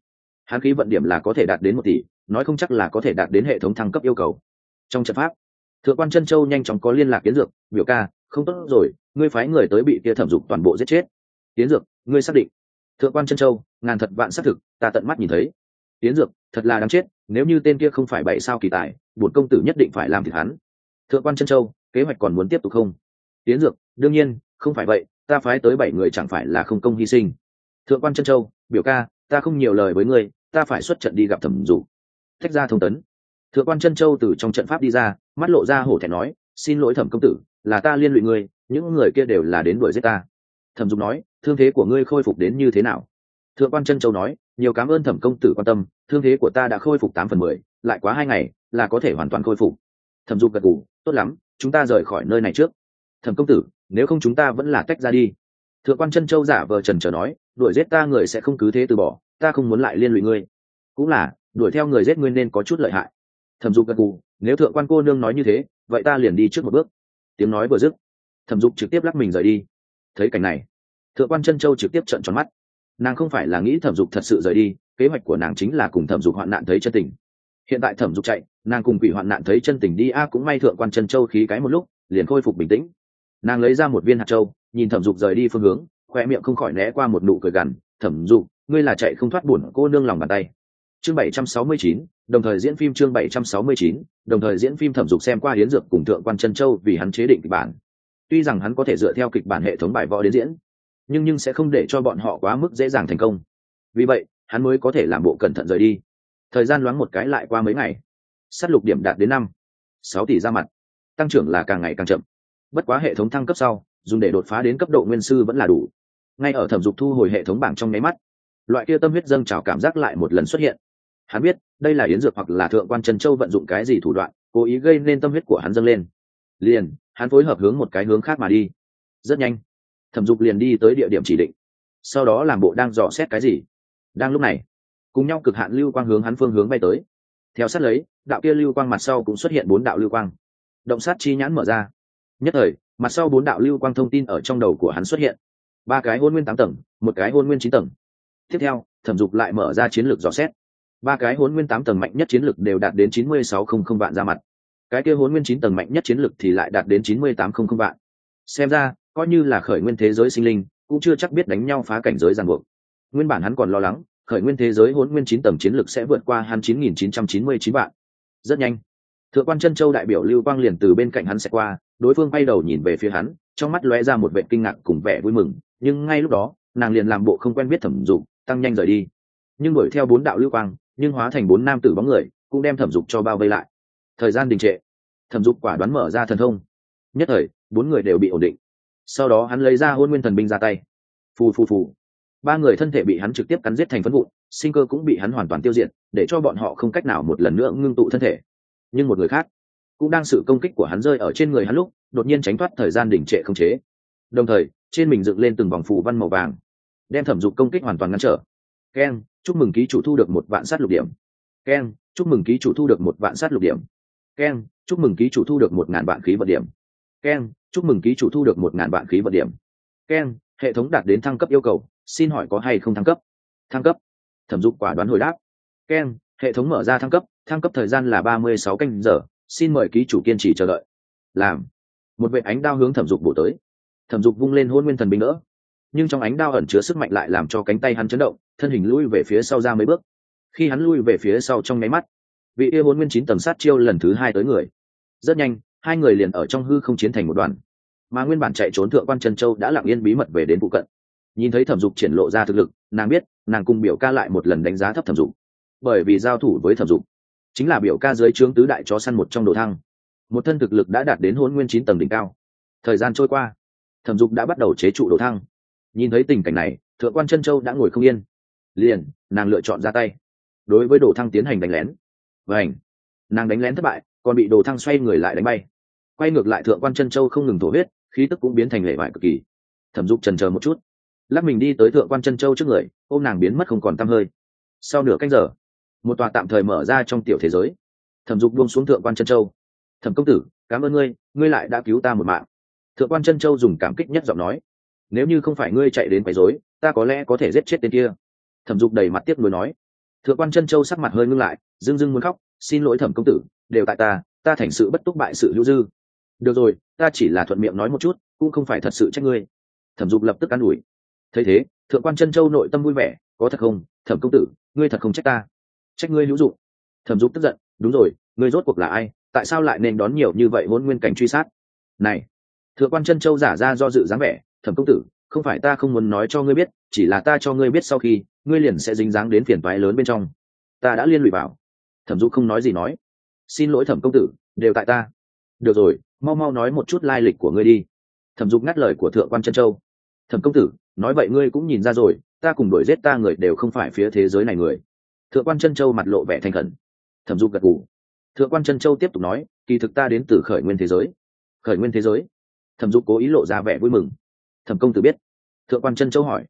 hắn khí vận điểm là có thể đạt đến một tỷ nói không chắc là có thể đạt đến hệ thống thăng cấp yêu cầu. Trong trận pháp, thượng quan chân châu nhanh chóng có liên lạc yến dược, biểu ca, không tốt rồi, ngươi phái người tới bị kia thẩm dục toàn bộ giết chết. Yến dược, ngươi xác định? Thượng quan chân châu, ngàn thật vạn xác thực, ta tận mắt nhìn thấy. Yến dược, thật là đáng chết, nếu như tên kia không phải bảy sao kỳ tài, bổn công tử nhất định phải làm thịt hắn. Thượng quan chân châu, kế hoạch còn muốn tiếp tục không? Tiến dược, đương nhiên, không phải vậy, ta phái tới bảy người chẳng phải là không công hy sinh. Thượng quan chân châu, biểu ca, ta không nhiều lời với ngươi, ta phải xuất trận đi gặp thẩm dục tách ra thông tấn. Thượng quan chân châu từ trong trận pháp đi ra, mắt lộ ra hổ thẹn nói, xin lỗi thẩm công tử, là ta liên lụy ngươi, những người kia đều là đến đuổi giết ta. Thẩm dục nói, thương thế của ngươi khôi phục đến như thế nào? Thượng quan chân châu nói, nhiều cảm ơn thẩm công tử quan tâm, thương thế của ta đã khôi phục tám phần mười, lại quá hai ngày, là có thể hoàn toàn khôi phục. Thẩm dục gật g ủ tốt lắm, chúng ta rời khỏi nơi này trước. Thẩm công tử, nếu không chúng ta vẫn là tách ra đi. Thượng quan chân châu giả vờ trần trờ nói, đuổi giết ta người sẽ không cứ thế từ bỏ, ta không muốn lại liên lụy ngươi. Cũng là đuổi theo người giết ngươi nên có chút lợi hại. Thẩm dục gật gù, nếu thượng quan cô nương nói như thế, vậy ta liền đi trước một bước. Tiếng nói vừa dứt, thẩm dục trực tiếp lắc mình rời đi. Thấy cảnh này, thượng quan chân châu trực tiếp trận tròn mắt. Nàng không phải là nghĩ thẩm dục thật sự rời đi, kế hoạch của nàng chính là cùng thẩm dục hoạn nạn thấy chân tình. Hiện tại thẩm dục chạy, nàng cùng quỷ hoạn nạn thấy chân tình đi a cũng may thượng quan chân châu khí cái một lúc, liền khôi phục bình tĩnh. Nàng lấy ra một viên hạt châu, nhìn thẩm dục rời đi phương hướng, khoe miệng không khỏi né qua một nụ cười gằn, thẩm dục, ngươi là chạy không thoát buồn cô nương lòng bàn tay chương bảy trăm sáu mươi chín, đồng thời diễn phim chương bảy trăm sáu mươi chín, đồng thời diễn phim thẩm dục xem qua hiến dược cùng thượng quan chân châu vì hắn chế định kịch bản. Tuy rằng hắn có thể dựa theo kịch bản hệ thống bài võ đến diễn, nhưng nhưng sẽ không để cho bọn họ quá mức dễ dàng thành công. Vì vậy, hắn mới có thể làm bộ cẩn thận rời đi. Thời gian loáng một cái lại qua mấy ngày. Sát lục điểm đạt đến năm, sáu tỷ ra mặt. Tăng trưởng là càng ngày càng chậm. Bất quá hệ thống thăng cấp sau, dùng để đột phá đến cấp độ nguyên sư vẫn là đủ. Ngay ở thẩm dục thu hồi hệ thống bảng trong nháy mắt, loại kia tâm huyết dâng trào cảm giác lại một lần xuất hiện hắn biết, đây là yến dược hoặc là thượng quan trần châu vận dụng cái gì thủ đoạn, cố ý gây nên tâm huyết của hắn dâng lên. Liền, hắn phối hợp hướng một cái hướng khác mà đi. Rất nhanh, thẩm dục liền đi tới địa điểm chỉ định. Sau đó làm bộ đang dò xét cái gì. Đang lúc này, cùng nhau cực hạn lưu quang hướng hắn phương hướng bay tới. Theo sát lấy, đạo kia lưu quang mặt sau cũng xuất hiện bốn đạo lưu quang. Động sát chi nhãn mở ra. Nhất thời, mặt sau bốn đạo lưu quang thông tin ở trong đầu của hắn xuất hiện. Ba cái hôn nguyên tám tầng, một cái hôn nguyên chín tầng. Tiếp theo, thẩm dục lại mở ra chiến lược dò xét ba cái hôn nguyên tám tầng mạnh nhất chiến lược đều đạt đến chín mươi sáu không không vạn ra mặt. Cái kia hôn nguyên chín tầng mạnh nhất chiến lược thì lại đạt đến chín mươi tám không không vạn. Xem ra, coi như là khởi nguyên thế giới sinh linh, cũng chưa chắc biết đánh nhau phá cảnh giới ràng buộc. Nguyên bản hắn còn lo lắng, khởi nguyên thế giới hôn nguyên chín tầng chiến lược sẽ vượt qua hắn chín nghìn chín trăm chín mươi chín vạn. Rất nhanh, thượng quan chân châu đại biểu lưu quang liền từ bên cạnh hắn sẽ qua, đối phương bay đầu nhìn về phía hắn, trong mắt lóe ra một vệ kinh ngạc cùng vẻ vui mừng, nhưng ngay lúc đó, nàng liền làm bộ không quen biết thẩm dụng tăng nhanh rời đi. Nhưng đuổi theo bốn đạo lưu quang nhưng hóa thành bốn nam tử bóng người, cũng đem thẩm dục cho bao vây lại. Thời gian đình trệ, thẩm dục quả đoán mở ra thần thông. Nhất thời, bốn người đều bị ổn định. Sau đó hắn lấy ra hôn nguyên thần binh ra tay. Phù phù phù. Ba người thân thể bị hắn trực tiếp cắn giết thành phân vụn, sinh cơ cũng bị hắn hoàn toàn tiêu diệt, để cho bọn họ không cách nào một lần nữa ngưng tụ thân thể. Nhưng một người khác, cũng đang sự công kích của hắn rơi ở trên người hắn lúc, đột nhiên tránh thoát thời gian đình trệ không chế. Đồng thời, trên mình dựng lên từng vòng phù văn màu vàng, đem thẩm dục công kích hoàn toàn ngăn trở. Keng chúc mừng ký chủ thu được một vạn sát lục điểm. Keng chúc mừng ký chủ thu được một vạn sát lục điểm. Keng chúc mừng ký chủ thu được một ngàn vạn khí vận điểm. Keng chúc mừng ký chủ thu được một ngàn vạn khí vận điểm. Keng hệ thống đạt đến thăng cấp yêu cầu, xin hỏi có hay không thăng cấp? Thăng cấp. Thẩm dục quả đoán hồi đáp. Keng hệ thống mở ra thăng cấp thăng cấp thời gian là ba mươi sáu canh giờ, xin mời ký chủ kiên trì chờ đợi. Làm. Một vệ ánh đao hướng thẩm dục bổ tới. Thẩm dục vung lên hôn nguyên thần binh nữa nhưng trong ánh đao ẩn chứa sức mạnh lại làm cho cánh tay hắn chấn động, thân hình lui về phía sau ra mấy bước. Khi hắn lui về phía sau trong nháy mắt, vị yêu bốn nguyên chín tầng sát chiêu lần thứ hai tới người. Rất nhanh, hai người liền ở trong hư không chiến thành một đoàn. Mà nguyên bản chạy trốn thượng quan trần châu đã lặng yên bí mật về đến vụ cận. Nhìn thấy thẩm dục triển lộ ra thực lực, nàng biết, nàng cùng biểu ca lại một lần đánh giá thấp thẩm dục. Bởi vì giao thủ với thẩm dục, chính là biểu ca dưới trướng tứ đại chó săn một trong đồ thăng. Một thân thực lực đã đạt đến hôn nguyên chín tầng đỉnh cao. Thời gian trôi qua, thẩm dục đã bắt đầu chế trụ đồ thăng nhìn thấy tình cảnh này, thượng quan chân châu đã ngồi không yên. Liền, nàng lựa chọn ra tay. Đối với đồ thăng tiến hành đánh lén. Và ảnh nàng đánh lén thất bại, còn bị đồ thăng xoay người lại đánh bay. Quay ngược lại thượng quan chân châu không ngừng thổ huyết, khí tức cũng biến thành lệ vải cực kỳ. Thẩm dục trần chờ một chút. Lắc mình đi tới thượng quan chân châu trước người, ôm nàng biến mất không còn t hơi. Sau nửa canh giờ, một tòa tạm thời mở ra trong tiểu thế giới. Thẩm dục buông xuống thượng quan chân châu. Thẩm công tử, cảm ơn ngươi ngươi lại đã cứu ta một mạng. Thượng quan chân châu dùng cảm kích nhất giọng nói nếu như không phải ngươi chạy đến quấy rối, ta có lẽ có thể giết chết tên kia. Thẩm dục đầy mặt tiếc nuối nói. Thượng quan chân châu sắc mặt hơi ngưng lại, dưng dưng muốn khóc, xin lỗi thẩm công tử, đều tại ta ta thành sự bất túc bại sự hữu dư. Được rồi, ta chỉ là thuận miệng nói một chút, cũng không phải thật sự trách ngươi. Thẩm dục lập tức an ủi. Thấy thế, thượng quan chân châu nội tâm vui vẻ, có thật không, thẩm công tử, ngươi thật không trách ta. Trách ngươi hữu dụng. Thẩm dục tức giận, đúng rồi, ngươi rốt cuộc là ai, tại sao lại nên đón nhiều như vậy hôn nguyên cảnh truy sát? Này. Thượng quan chân châu giả ra do dự dáng vẻ thẩm công tử, không phải ta không muốn nói cho ngươi biết, chỉ là ta cho ngươi biết sau khi, ngươi liền sẽ dính dáng đến phiền toái lớn bên trong. Ta đã liên lụy vào. Thẩm Dụ không nói gì nói. Xin lỗi thẩm công tử, đều tại ta. Được rồi, mau mau nói một chút lai lịch của ngươi đi. Thẩm dục ngắt lời của thượng quan chân châu. Thẩm công tử, nói vậy ngươi cũng nhìn ra rồi, ta cùng đuổi giết ta người đều không phải phía thế giới này người. Thượng quan chân châu mặt lộ vẻ thành khẩn. Thẩm dục gật g ủ thượng quan chân châu tiếp tục nói, kỳ thực ta đến từ khởi nguyên thế giới. Khởi nguyên thế giới. Thẩm dục cố ý lộ ra vẻ vui mừng thẩm công tử biết. Thượng quan chân châu hỏi.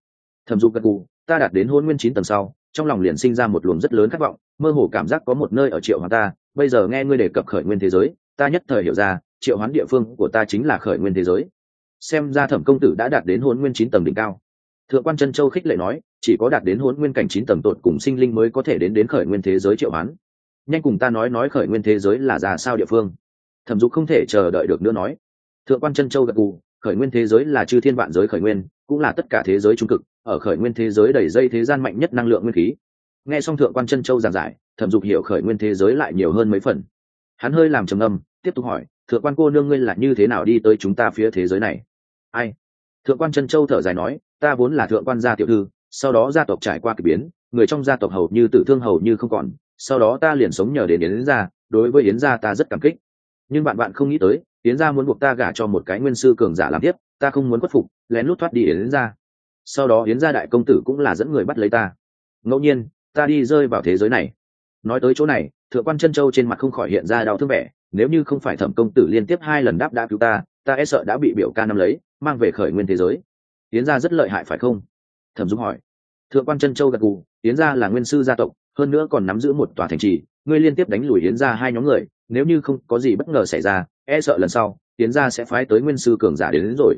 Thẩm dục gật gù, ta đạt đến hôn nguyên chín tầng sau, trong lòng liền sinh ra một luồng rất lớn khát vọng, mơ hồ cảm giác có một nơi ở triệu hoàng ta, bây giờ nghe ngươi đề cập khởi nguyên thế giới, ta nhất thời hiểu ra, triệu hoán địa phương của ta chính là khởi nguyên thế giới. Xem ra thẩm công tử đã đạt đến hôn nguyên chín tầng đỉnh cao. Thượng quan chân châu khích lệ nói, chỉ có đạt đến hôn nguyên cảnh chín tầng tột cùng sinh linh mới có thể đến đến khởi nguyên thế giới triệu hoán. Nhanh cùng ta nói nói khởi nguyên thế giới là ra sao địa phương. Thẩm dục không thể chờ đợi được nữa nói. Thượng quan chân châu gật gù khởi nguyên thế giới là chư thiên vạn giới khởi nguyên, cũng là tất cả thế giới trung cực, ở khởi nguyên thế giới đầy dây thế gian mạnh nhất năng lượng nguyên khí. Nghe xong thượng quan chân châu giảng giải, thẩm dục hiểu khởi nguyên thế giới lại nhiều hơn mấy phần. Hắn hơi làm trầm âm tiếp tục hỏi, thượng quan cô nương ngươi là như thế nào đi tới chúng ta phía thế giới này? Ai? Thượng quan chân châu thở dài nói, ta vốn là thượng quan gia tiểu thư, sau đó gia tộc trải qua k ỳ biến, người trong gia tộc hầu như tử thương hầu như không còn, sau đó ta liền sống nhờ đến yến gia, đối với yến gia ta rất cảm kích. Nhưng bạn bạn không nghĩ tới yến gia muốn buộc ta gả cho một cái nguyên sư cường giả làm tiếp, ta không muốn khuất phục, lén lút thoát đi yến gia. Sau đó yến gia đại công tử cũng là dẫn người bắt lấy ta. Ngẫu nhiên, ta đi rơi vào thế giới này. Nói tới chỗ này, thượng quan chân châu trên mặt không khỏi hiện ra đau thương vẻ, nếu như không phải thẩm công tử liên tiếp hai lần đáp đã cứu ta ta e sợ đã bị biểu ca năm lấy, mang về khởi nguyên thế giới. Yến gia rất lợi hại phải không? Thẩm dung hỏi. Thượng quan chân châu gật gù, yến gia là nguyên sư gia tộc, hơn nữa còn nắm giữ một tòa thành trì, ngươi liên tiếp đánh lùi yến gia hai nhóm người, nếu như không có gì bất ngờ xảy ra e sợ lần sau yến gia sẽ phái tới nguyên sư cường giả đến, đến rồi.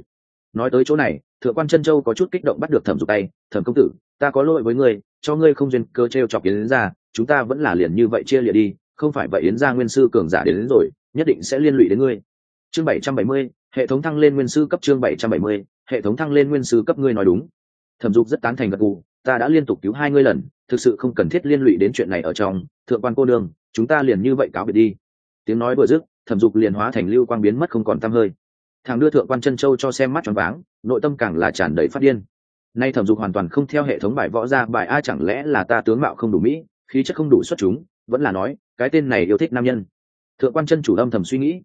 Nói tới chỗ này thượng quan chân châu có chút kích động bắt được thẩm dục tay thẩm công tử ta có lỗi với ngươi cho ngươi không duyên cơ t r e o chọc yến gia chúng ta vẫn là liền như vậy chia lịa đi không phải vậy yến gia nguyên sư cường giả đến, đến rồi nhất định sẽ liên lụy đến ngươi. Chương bảy trăm bảy mươi hệ thống thăng lên nguyên sư cấp chương bảy trăm bảy mươi hệ thống thăng lên nguyên sư cấp ngươi nói đúng. Thẩm dục rất tán thành gật gù ta đã liên tục cứu hai ngươi lần thực sự không cần thiết liên lụy đến chuyện này ở trong thượng quan cô đương chúng ta liền như vậy cáo biệt đi. Tiếng nói vừa dứt thẩm dục liền hóa thành lưu quang biến mất không còn t hơi. Thằng đưa thượng quan chân châu cho xem mắt tròn váng, nội tâm càng là tràn đầy phát điên. Nay thẩm dục hoàn toàn không theo hệ thống bài võ ra, bài a chẳng lẽ là ta tướng mạo không đủ mỹ, khí chất không đủ xuất chúng, vẫn là nói, cái tên này yêu thích nam nhân. Thượng quan chân chủ âm thầm suy nghĩ.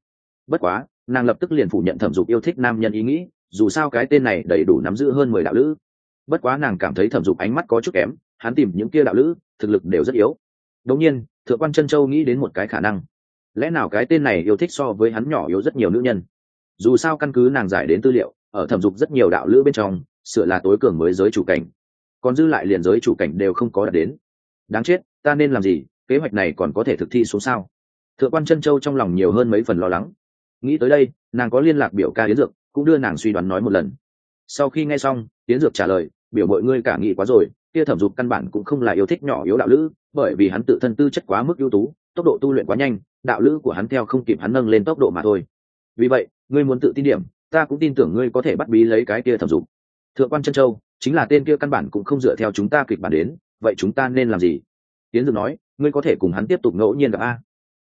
Bất quá, nàng lập tức liền phủ nhận thẩm dục yêu thích nam nhân ý nghĩ, dù sao cái tên này đầy đủ nắm giữ hơn mười đạo lữ. Bất quá nàng cảm thấy thẩm dục ánh mắt có chút kém, hắn tìm những kia đạo lữ, thực lực đều rất yếu. Đống nhiên, thượng quan chân châu nghĩ đến một cái khả năng lẽ nào cái tên này yêu thích so với hắn nhỏ yếu rất nhiều nữ nhân? Dù sao căn cứ nàng giải đến tư liệu, ở thẩm dục rất nhiều đạo lữ bên trong, sửa là tối cường mới giới chủ cảnh. Còn dư lại liền giới chủ cảnh đều không có đạt đến. Đáng chết, ta nên làm gì? Kế hoạch này còn có thể thực thi xuống sao? Thượng quan chân châu trong lòng nhiều hơn mấy phần lo lắng. Nghĩ tới đây, nàng có liên lạc biểu ca yến dược, cũng đưa nàng suy đoán nói một lần. Sau khi nghe xong, yến dược trả lời, biểu mọi ngươi cả nghĩ quá rồi, kia thẩm dục căn bản cũng không là yêu thích nhỏ yếu đạo lữ, bởi vì hắn tự thân tư chất quá mức ưu tú tốc độ tu luyện quá nhanh, đạo lữ của hắn theo không kịp hắn nâng lên tốc độ mà thôi. Vì vậy, ngươi muốn tự tin điểm, ta cũng tin tưởng ngươi có thể bắt bí lấy cái kia thẩm dục. Thượng quan chân châu, chính là tên kia căn bản cũng không dựa theo chúng ta kịch bản đến, vậy chúng ta nên làm gì? Tiến dược nói, ngươi có thể cùng hắn tiếp tục ngẫu nhiên gặp a.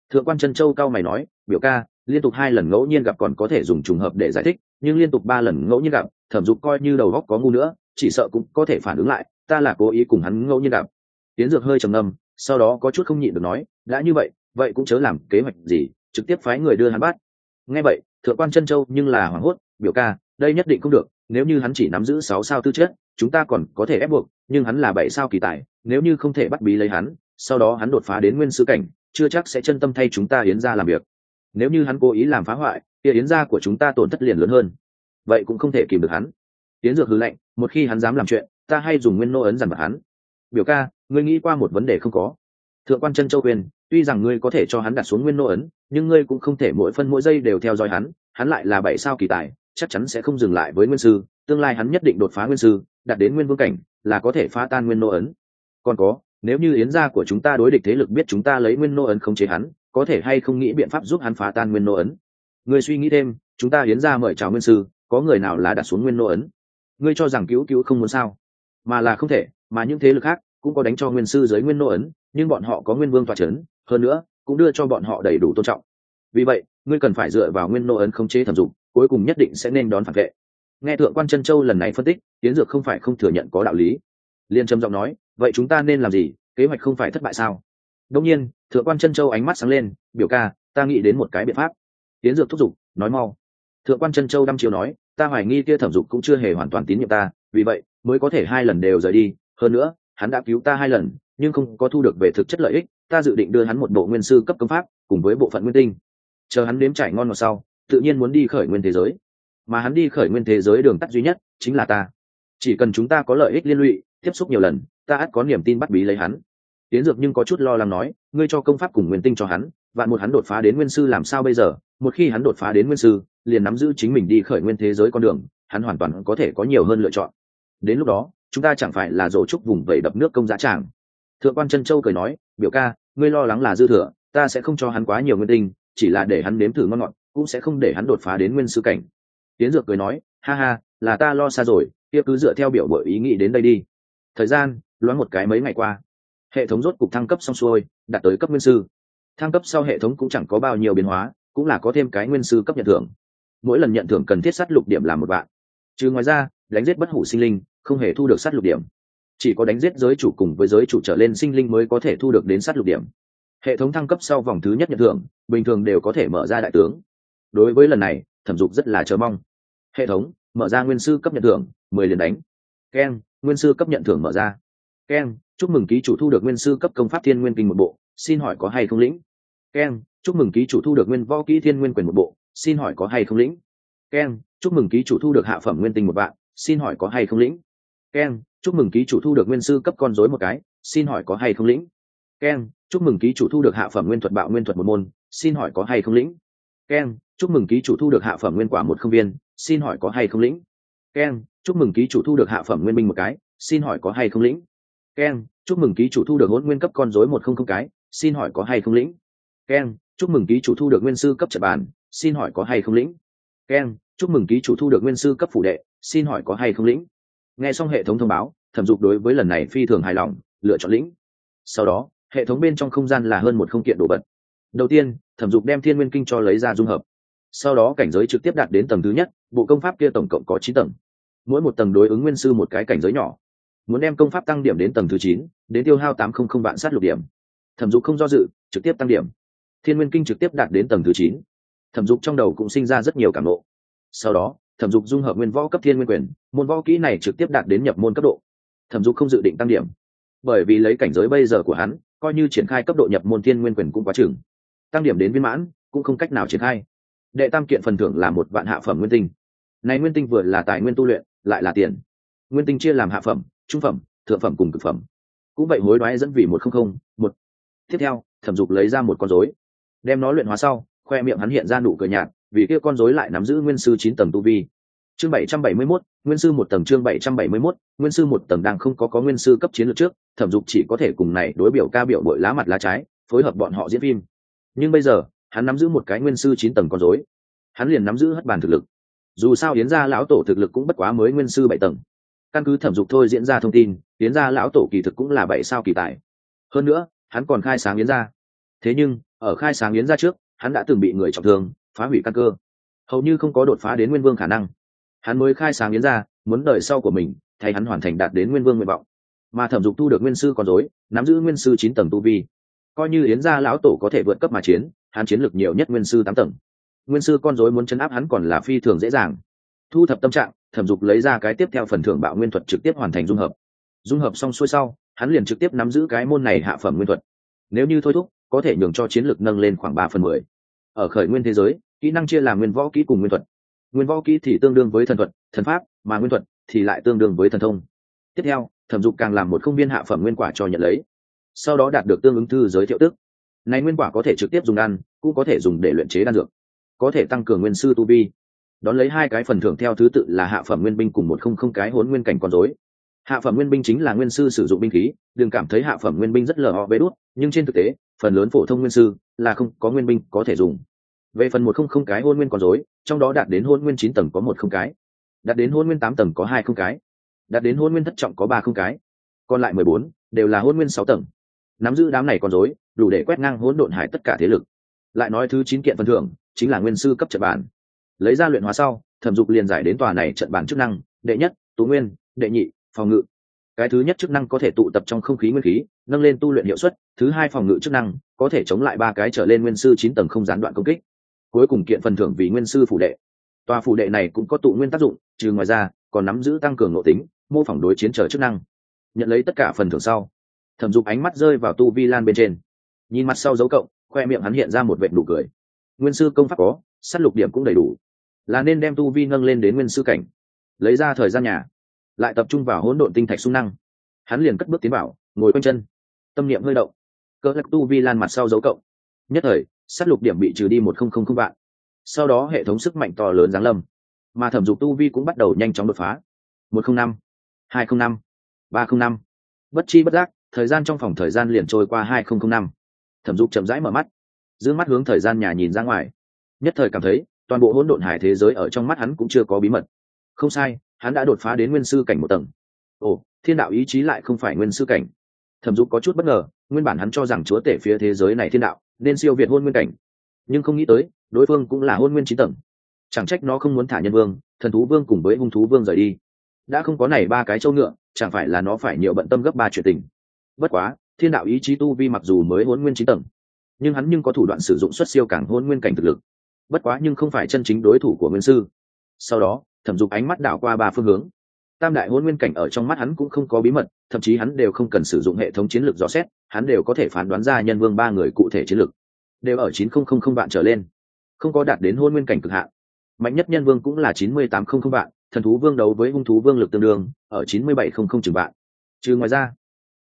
Thượng quan chân châu cao mày nói, biểu ca, liên tục hai lần ngẫu nhiên gặp còn có thể dùng trùng hợp để giải thích, nhưng liên tục ba lần ngẫu nhiên gặp, thẩm dục coi như đầu góc có ngu nữa, chỉ sợ cũng có thể phản ứng lại, ta là cố ý cùng hắn ngẫu nhiên gặp. Tiến dược hơi trầm ngâm, sau đó có chút không nhịn được nói đã như vậy vậy cũng chớ làm kế hoạch gì, trực tiếp phái người đưa hắn bắt. Nghe vậy, thượng quan chân châu nhưng là hoảng hốt, biểu ca, đây nhất định không được, nếu như hắn chỉ nắm giữ sáu sao tư chất, chúng ta còn có thể ép buộc, nhưng hắn là bảy sao kỳ tài, nếu như không thể bắt bí lấy hắn, sau đó hắn đột phá đến nguyên sư cảnh, chưa chắc sẽ chân tâm thay chúng ta yến ra làm việc. Nếu như hắn cố ý làm phá hoại thì yến gia của chúng ta tổn thất liền lớn hơn. Vậy cũng không thể kìm được hắn. Yến dược hư lệnh một khi hắn dám làm chuyện, ta hay dùng nguyên nô ấn dằn vặt hắn. Biểu ca, ngươi nghĩ qua một vấn đề không có thượng quan chân châu quyền tuy rằng ngươi có thể cho hắn đặt xuống nguyên nô ấn, nhưng ngươi cũng không thể mỗi phân mỗi giây đều theo dõi hắn hắn lại là bảy sao kỳ tài, chắc chắn sẽ không dừng lại với nguyên sư, tương lai hắn nhất định đột phá nguyên sư, đạt đến nguyên vương cảnh, là có thể phá tan nguyên nô ấn. Còn có, nếu như yến gia của chúng ta đối địch thế lực biết chúng ta lấy nguyên nô ấn không chế hắn, có thể hay không nghĩ biện pháp giúp hắn phá tan nguyên nô ấn? Ngươi suy nghĩ thêm, chúng ta yến gia mời chào nguyên sư, có người nào là đặt xuống nguyên nô ấn? Ngươi cho rằng cứu cứu không muốn sao? Mà là không thể, mà những thế lực khác cũng có đánh cho nguyên sư giới nguyên nô ấn nhưng bọn họ có nguyên vương tòa c h ấ n hơn nữa, cũng đưa cho bọn họ đầy đủ tôn trọng. Vì vậy, ngươi cần phải dựa vào nguyên nô ấn không chế thẩm dụng, cuối cùng nhất định sẽ nên đón phản vệ. Nghe thượng quan chân châu lần này phân tích tiến dược không phải không thừa nhận có đạo lý. Liên trầm giọng nói, vậy chúng ta nên làm gì? Kế hoạch không phải thất bại sao? Đông nhiên, thượng quan chân châu ánh mắt sáng lên, biểu ca, ta nghĩ đến một cái biện pháp. Tiến dược thúc giục, nói mau. Thượng quan chân châu đăm chiều nói, ta hoài nghi kia thẩm dục cũng chưa hề hoàn toàn tín nhiệm ta, vì vậy, mới có thể hai lần đều rời đi. Hơn nữa, hắn đã cứu ta hai lần nhưng không có thu được về thực chất lợi ích, ta dự định đưa hắn một bộ nguyên sư cấp công pháp, cùng với bộ phận nguyên tinh. Chờ hắn nếm trải ngon ngọt sau, tự nhiên muốn đi khởi nguyên thế giới. Mà hắn đi khởi nguyên thế giới đường tắt duy nhất chính là ta. Chỉ cần chúng ta có lợi ích liên lụy, tiếp xúc nhiều lần, ta ắt có niềm tin bắt bí lấy hắn. Tiến dược nhưng có chút lo lắng nói, ngươi cho công pháp cùng nguyên tinh cho hắn, vạn một hắn đột phá đến nguyên sư làm sao bây giờ? Một khi hắn đột phá đến nguyên sư, liền nắm giữ chính mình đi khởi nguyên thế giới con đường, hắn hoàn toàn có thể có nhiều hơn lựa chọn. Đến lúc đó, chúng ta chẳng phải là rổ trúc vùng vẩy đập nước công giá tràng thượng quan chân châu cười nói, biểu ca, ngươi lo lắng là dư thừa, ta sẽ không cho hắn quá nhiều nguyên tinh, chỉ là để hắn nếm thử ngon ngọt, cũng sẽ không để hắn đột phá đến nguyên sư cảnh. Tiến dược cười nói, ha ha, là ta lo xa rồi, kia cứ dựa theo biểu bội ý nghĩ đến đây đi. Thời gian, loáng một cái mấy ngày qua, hệ thống rốt cục thăng cấp xong xuôi, đạt tới cấp nguyên sư. Thăng cấp sau hệ thống cũng chẳng có bao nhiêu biến hóa, cũng là có thêm cái nguyên sư cấp nhận thưởng. Mỗi lần nhận thưởng cần thiết sát lục điểm là một bạn chứ ngoài ra, đánh giết bất hủ sinh linh, không hề thu được sát lục điểm chỉ có đánh giết giới chủ cùng với giới chủ trở lên sinh linh mới có thể thu được đến sát lục điểm. Hệ thống thăng cấp sau vòng thứ nhất nhận thưởng, bình thường đều có thể mở ra đại tướng. Đối với lần này, thẩm dục rất là chờ mong. Hệ thống, mở ra nguyên sư cấp nhận thưởng, mười liền đánh. Keng nguyên sư cấp nhận thưởng mở ra. Keng chúc mừng ký chủ thu được nguyên sư cấp công pháp thiên nguyên kinh một bộ, xin hỏi có hay không lĩnh? Keng chúc mừng ký chủ thu được nguyên võ kỹ thiên nguyên quyền một bộ, xin hỏi có hay không lĩnh? Keng chúc mừng ký chủ thu được hạ phẩm nguyên tinh một vạn, xin hỏi có hay không lĩnh? Keng chúc mừng ký chủ thu được nguyên sư cấp con dối một cái, xin hỏi có hay không lĩnh? Keng chúc mừng ký chủ thu được hạ phẩm nguyên thuật bạo nguyên thuật một môn, xin hỏi có hay không lĩnh? Keng chúc mừng ký chủ thu được hạ phẩm nguyên quả một không viên, xin hỏi có hay không lĩnh? Keng chúc mừng ký chủ thu được hạ phẩm nguyên minh một cái, xin hỏi có hay không lĩnh? Keng chúc mừng ký chủ thu được hôn nguyên cấp con dối một không không cái, xin hỏi có hay không lĩnh? Keng chúc mừng ký chủ thu được nguyên sư cấp trật bàn, xin hỏi có hay không lĩnh? Keng chúc mừng ký chủ thu được nguyên sư cấp phủ đệ, xin hỏi có hay không lĩnh? Nghe xong hệ thống thông báo, thẩm dục đối với lần này phi thường hài lòng, lựa chọn lĩnh. Sau đó, hệ thống bên trong không gian là hơn một không kiện đồ vật. Đầu tiên, thẩm dục đem thiên nguyên kinh cho lấy ra dung hợp. Sau đó cảnh giới trực tiếp đạt đến tầng thứ nhất, bộ công pháp kia tổng cộng có chín tầng. Mỗi một tầng đối ứng nguyên sư một cái cảnh giới nhỏ. Muốn đem công pháp tăng điểm đến tầng thứ chín, đến tiêu hao tám không không vạn sát lục điểm. Thẩm dục không do dự, trực tiếp tăng điểm. Thiên nguyên kinh trực tiếp đạt đến tầng thứ chín. Thẩm dục trong đầu cũng sinh ra rất nhiều cảm lộ sau đó thẩm dục dung hợp nguyên võ cấp thiên nguyên quyền, môn võ kỹ này trực tiếp đạt đến nhập môn cấp độ. Thẩm dục không dự định tăng điểm, bởi vì lấy cảnh giới bây giờ của hắn, coi như triển khai cấp độ nhập môn thiên nguyên quyền cũng quá chừng. Tăng điểm đến viên mãn, cũng không cách nào triển khai. Đệ tam kiện phần thưởng là một vạn hạ phẩm nguyên tinh. Này nguyên tinh vừa là tài nguyên tu luyện, lại là tiền. Nguyên tinh chia làm hạ phẩm, trung phẩm, thượng phẩm cùng cực phẩm. Cũng vậy hối đoái dẫn vì một không không, một. Tiếp theo, thẩm dục lấy ra một con rối. Đem nó luyện hóa sau, khoe miệng hắn hiện ra nụ cười nhạt vì kia con rối lại nắm giữ nguyên sư chín tầng tu vi. Chương bảy trăm bảy mươi 771, nguyên sư một tầng chương bảy trăm bảy mươi 771, nguyên sư một tầng đang không có có nguyên sư cấp chiến lược trước thẩm dục chỉ có thể cùng này đối biểu ca biểu bội lá mặt lá trái phối hợp bọn họ diễn phim. Nhưng bây giờ hắn nắm giữ một cái nguyên sư chín tầng con rối. Hắn liền nắm giữ hất bàn thực lực. Dù sao yến gia lão tổ thực lực cũng bất quá mới nguyên sư bảy tầng. Căn cứ thẩm dục thôi diễn ra thông tin yến gia lão tổ kỳ thực cũng là bảy sao kỳ tài. Hơn nữa hắn còn khai sáng yến gia. Thế nhưng ở khai sáng yến gia trước hắn đã từng bị người trọng thương phá hủy căn cơ. Hầu như không có đột phá đến nguyên vương khả năng. Hắn mới khai sáng yến gia muốn đời sau của mình, thay hắn hoàn thành đạt đến nguyên vương nguyện vọng. Mà thẩm dục thu được nguyên sư còn dối nắm giữ nguyên sư chín tầng tu vi. Coi như yến gia lão tổ có thể vượt cấp mà chiến, hắn chiến lược nhiều nhất nguyên sư tám tầng. Nguyên sư con dối muốn chấn áp hắn còn là phi thường dễ dàng. Thu thập tâm trạng, thẩm dục lấy ra cái tiếp theo phần thưởng bạo nguyên thuật trực tiếp hoàn thành dung hợp. Dung hợp xong xuôi sau, hắn liền trực tiếp nắm giữ cái môn này hạ phẩm nguyên thuật. Nếu như thôi thúc, có thể nhường cho chiến lược nâng lên khoảng ba phần mười ở khởi nguyên thế giới kỹ năng chia làm nguyên võ kỹ cùng nguyên thuật. Nguyên võ kỹ thì tương đương với thần thuật thần pháp mà nguyên thuật thì lại tương đương với thần thông. Tiếp theo thẩm dục càng làm một không viên hạ phẩm nguyên quả cho nhận lấy. Sau đó đạt được tương ứng thư giới thiệu tức. Này nguyên quả có thể trực tiếp dùng đan, cũng có thể dùng để luyện chế đan dược. Có thể tăng cường nguyên sư tu vi. Đón lấy hai cái phần thưởng theo thứ tự là hạ phẩm nguyên binh cùng một không không cái hốn nguyên cảnh con dối hạ phẩm nguyên binh chính là nguyên sư sử dụng binh khí, đừng cảm thấy hạ phẩm nguyên binh rất lờ ho bê đốt nhưng trên thực tế, phần lớn phổ thông nguyên sư là không có nguyên binh có thể dùng. Về phần một không không cái hôn nguyên còn dối trong đó đạt đến hôn nguyên chín tầng có một không cái, đạt đến hôn nguyên tám tầng có hai không cái, đạt đến hôn nguyên thất trọng có ba không cái, còn lại mười bốn đều là hôn nguyên sáu tầng. Nắm giữ đám này còn dối đủ để quét ngang hỗn độn hải tất cả thế lực. Lại nói thứ chín kiện phần thưởng, chính là nguyên sư cấp trận bản lấy ra luyện hóa sau, thẩm dục liền giải đến tòa này trận bản chức năng, đệ nhất, tú nguyên, đệ nhị phòng ngự. Cái thứ nhất chức năng có thể tụ tập trong không khí nguyên khí, nâng lên tu luyện hiệu suất, thứ hai phòng ngự chức năng có thể chống lại ba cái trở lên nguyên sư chín tầng không gián đoạn công kích. Cuối cùng kiện phần thưởng vì nguyên sư phủ đệ. Tòa phủ đệ này cũng có tụ nguyên tác dụng, trừ ngoài ra, còn nắm giữ tăng cường nội tính, mô phỏng đối chiến trở chức năng. Nhận lấy tất cả phần thưởng sau, thẩm dục ánh mắt rơi vào tu vi lan bên trên. Nhìn mặt sau dấu cộng, khoe miệng hắn hiện ra một vệ nụ cười. Nguyên sư công pháp có s á t lục điểm cũng đầy đủ. Là nên đem tu vi nâng lên đến nguyên sư cảnh. Lấy ra thời gian nhà lại tập trung vào hỗn độn tinh thạch xung năng. Hắn liền cất bước tiến vào, ngồi quanh chân. Tâm niệm hơi động. Cơ lắc tu vi lan mặt sau dấu cộng. Nhất thời s á t lục điểm bị trừ đi một không không không vạn. Sau đó hệ thống sức mạnh to lớn giáng lâm. Mà thẩm dục tu vi cũng bắt đầu nhanh chóng đột phá. một không năm, hai không năm, ba không năm. Bất chi bất giác, thời gian trong phòng thời gian liền trôi qua hai không không năm. Thẩm dục chậm rãi mở mắt. D ư ơ n g mắt hướng thời gian nhà nhìn ra ngoài. Nhất thời cảm thấy, toàn bộ hỗn độn hải thế giới ở trong mắt hắn cũng chưa có bí mật. Không sai hắn đã đột phá đến nguyên sư cảnh một tầng. Ồ, thiên đạo ý chí lại không phải nguyên sư cảnh. Thẩm dục có chút bất ngờ, nguyên bản hắn cho rằng chúa tể phía thế giới này thiên đạo, nên siêu việt hôn nguyên cảnh. Nhưng không nghĩ tới, đối phương cũng là hôn nguyên trí tầng. Chẳng trách nó không muốn thả nhân vương, thần thú vương cùng với hung thú vương rời đi. Đã không có này ba cái châu ngựa, chẳng phải là nó phải nhiều bận tâm gấp ba chuyện tình. Bất quá, thiên đạo ý chí tu vi mặc dù mới hôn nguyên trí tầng, nhưng hắn nhưng có thủ đoạn sử dụng xuất siêu cảng hôn nguyên cảnh thực lực. Bất quá nhưng không phải chân chính đối thủ của nguyên sư. Sau đó thẩm dục ánh mắt đảo qua ba phương hướng. Tam đại hôn nguyên cảnh ở trong mắt hắn cũng không có bí mật, thậm chí hắn đều không cần sử dụng hệ thống chiến lược dò xét, hắn đều có thể phán đoán ra nhân vương ba người cụ thể chiến lược. Đều ở chín không không không vạn trở lên. Không có đạt đến hôn nguyên cảnh cực hạn. Mạnh nhất nhân vương cũng là chín mươi tám không không vạn, thần thú vương đấu với hung thú vương lực tương đương, ở chín mươi bảy không không chừng vạn. Trừ ngoài ra,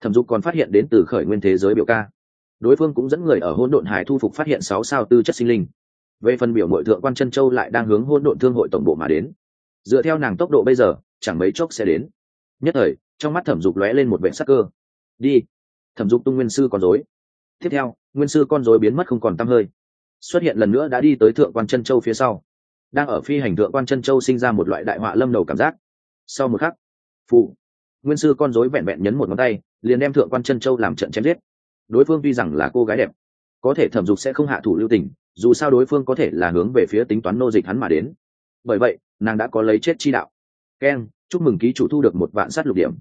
thẩm dục còn phát hiện đến từ khởi nguyên thế giới biểu ca. Đối phương cũng dẫn người ở hôn độn hải thu phục phát hiện sáu sao tư chất sinh linh. Về phần biểu mội thượng quan chân châu lại đang hướng hôn độn thương hội tổng bộ mà đến dựa theo nàng tốc độ bây giờ, chẳng mấy chốc sẽ đến. Nhất thời, trong mắt thẩm dục lóe lên một vệ sắc cơ. Đi. Thẩm dục tung nguyên sư con dối tiếp theo, nguyên sư con dối biến mất không còn t hơi. Xuất hiện lần nữa đã đi tới thượng quan chân châu phía sau. Đang ở phi hành thượng quan chân châu sinh ra một loại đại họa lâm đầu cảm giác. Sau một khắc, phụ, nguyên sư con dối vẹn vẹn nhấn một ngón tay, liền đem thượng quan chân châu làm trận chém giết. Đối phương tuy rằng là cô gái đẹp, có thể thẩm dục sẽ không hạ thủ lưu tình, dù sao đối phương có thể là hướng về phía tính toán nô dịch hắn mà đến. Bởi vậy nàng đã có lấy chết chi đạo. Keng chúc mừng ký chủ thu được một vạn sát lục điểm.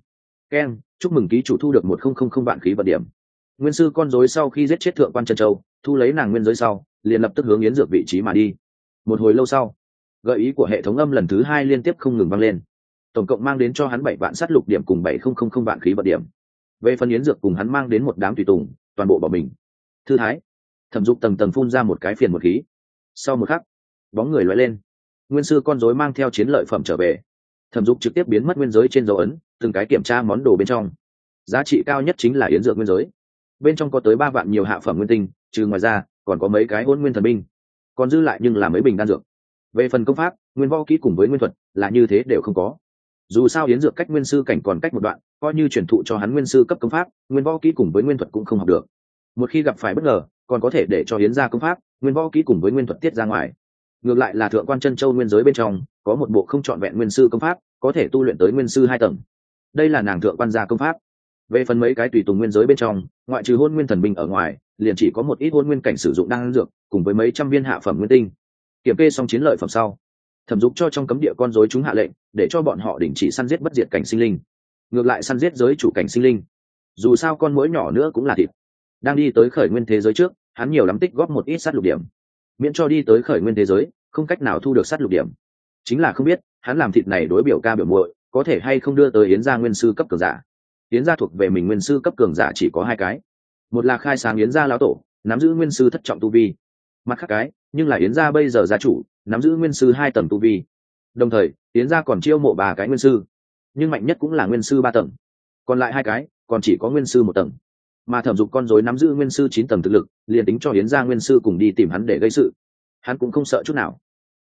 Keng chúc mừng ký chủ thu được một không không không vạn khí vật điểm. Nguyên sư con dối sau khi giết chết thượng quan chân châu, thu lấy nàng nguyên giới sau, liền lập tức hướng yến dược vị trí mà đi. Một hồi lâu sau, gợi ý của hệ thống âm lần thứ hai liên tiếp không ngừng vang lên. Tổng cộng mang đến cho hắn bảy vạn sát lục điểm cùng bảy không không không vạn khí vật điểm. Về phần yến dược cùng hắn mang đến một đám tùy tùng, toàn bộ bỏ mình. Thư thái. Thẩm dục tầng tầng phun ra một cái phiền một khí. Sau một khắc, bóng người loay lên nguyên sư con dối mang theo chiến lợi phẩm trở về. Thẩm dục trực tiếp biến mất nguyên giới trên dấu ấn, từng cái kiểm tra món đồ bên trong. Giá trị cao nhất chính là yến dược nguyên giới. Bên trong có tới ba vạn nhiều hạ phẩm nguyên tinh, trừ ngoài ra, còn có mấy cái hôn nguyên thần binh. Còn dư lại nhưng là mấy bình đan dược. Về phần công pháp, nguyên võ kỹ cùng với nguyên thuật, là như thế đều không có. Dù sao yến dược cách nguyên sư cảnh còn cách một đoạn, coi như truyền thụ cho hắn nguyên sư cấp công pháp, nguyên võ kỹ cùng với nguyên thuật cũng không học được. Một khi gặp phải bất ngờ, còn có thể để cho yến ra công pháp, nguyên võ kỹ cùng với nguyên thuật tiết ra ngoài ngược lại là thượng quan chân châu nguyên giới bên trong, có một bộ không trọn vẹn nguyên sư công pháp, có thể tu luyện tới nguyên sư hai tầng. Đây là nàng thượng quan gia công pháp. Về phần mấy cái tùy tùng nguyên giới bên trong, ngoại trừ hôn nguyên thần binh ở ngoài, liền chỉ có một ít hôn nguyên cảnh sử dụng đan dược, cùng với mấy trăm viên hạ phẩm nguyên tinh. Kiểm kê xong chiến lợi phẩm sau, thẩm dục cho trong cấm địa con dối chúng hạ lệnh, để cho bọn họ đình chỉ săn giết bất diệt cảnh sinh linh. Ngược lại săn giết giới chủ cảnh sinh linh. Dù sao con mũi nhỏ nữa cũng là thịt. Đang đi tới khởi nguyên thế giới trước, hắn nhiều lắm tích góp một ít sát lục điểm miễn cho đi tới khởi nguyên thế giới, không cách nào thu được sát lục điểm. Chính là không biết, hắn làm thịt này đối biểu ca biểu muội, có thể hay không đưa tới yến gia nguyên sư cấp cường giả. Yến gia thuộc về mình nguyên sư cấp cường giả chỉ có hai cái. Một là khai sáng yến gia lão tổ, nắm giữ nguyên sư thất trọng tu vi. Mặt khác cái, nhưng là yến gia bây giờ gia chủ, nắm giữ nguyên sư hai tầng tu vi. Đồng thời, yến gia còn chiêu mộ ba cái nguyên sư. Nhưng mạnh nhất cũng là nguyên sư ba tầng. Còn lại hai cái, còn chỉ có nguyên sư một tầng mà thẩm dục con dối nắm giữ nguyên sư chín tầng thực lực, liền tính cho hiến ra nguyên sư cùng đi tìm hắn để gây sự, hắn cũng không sợ chút nào.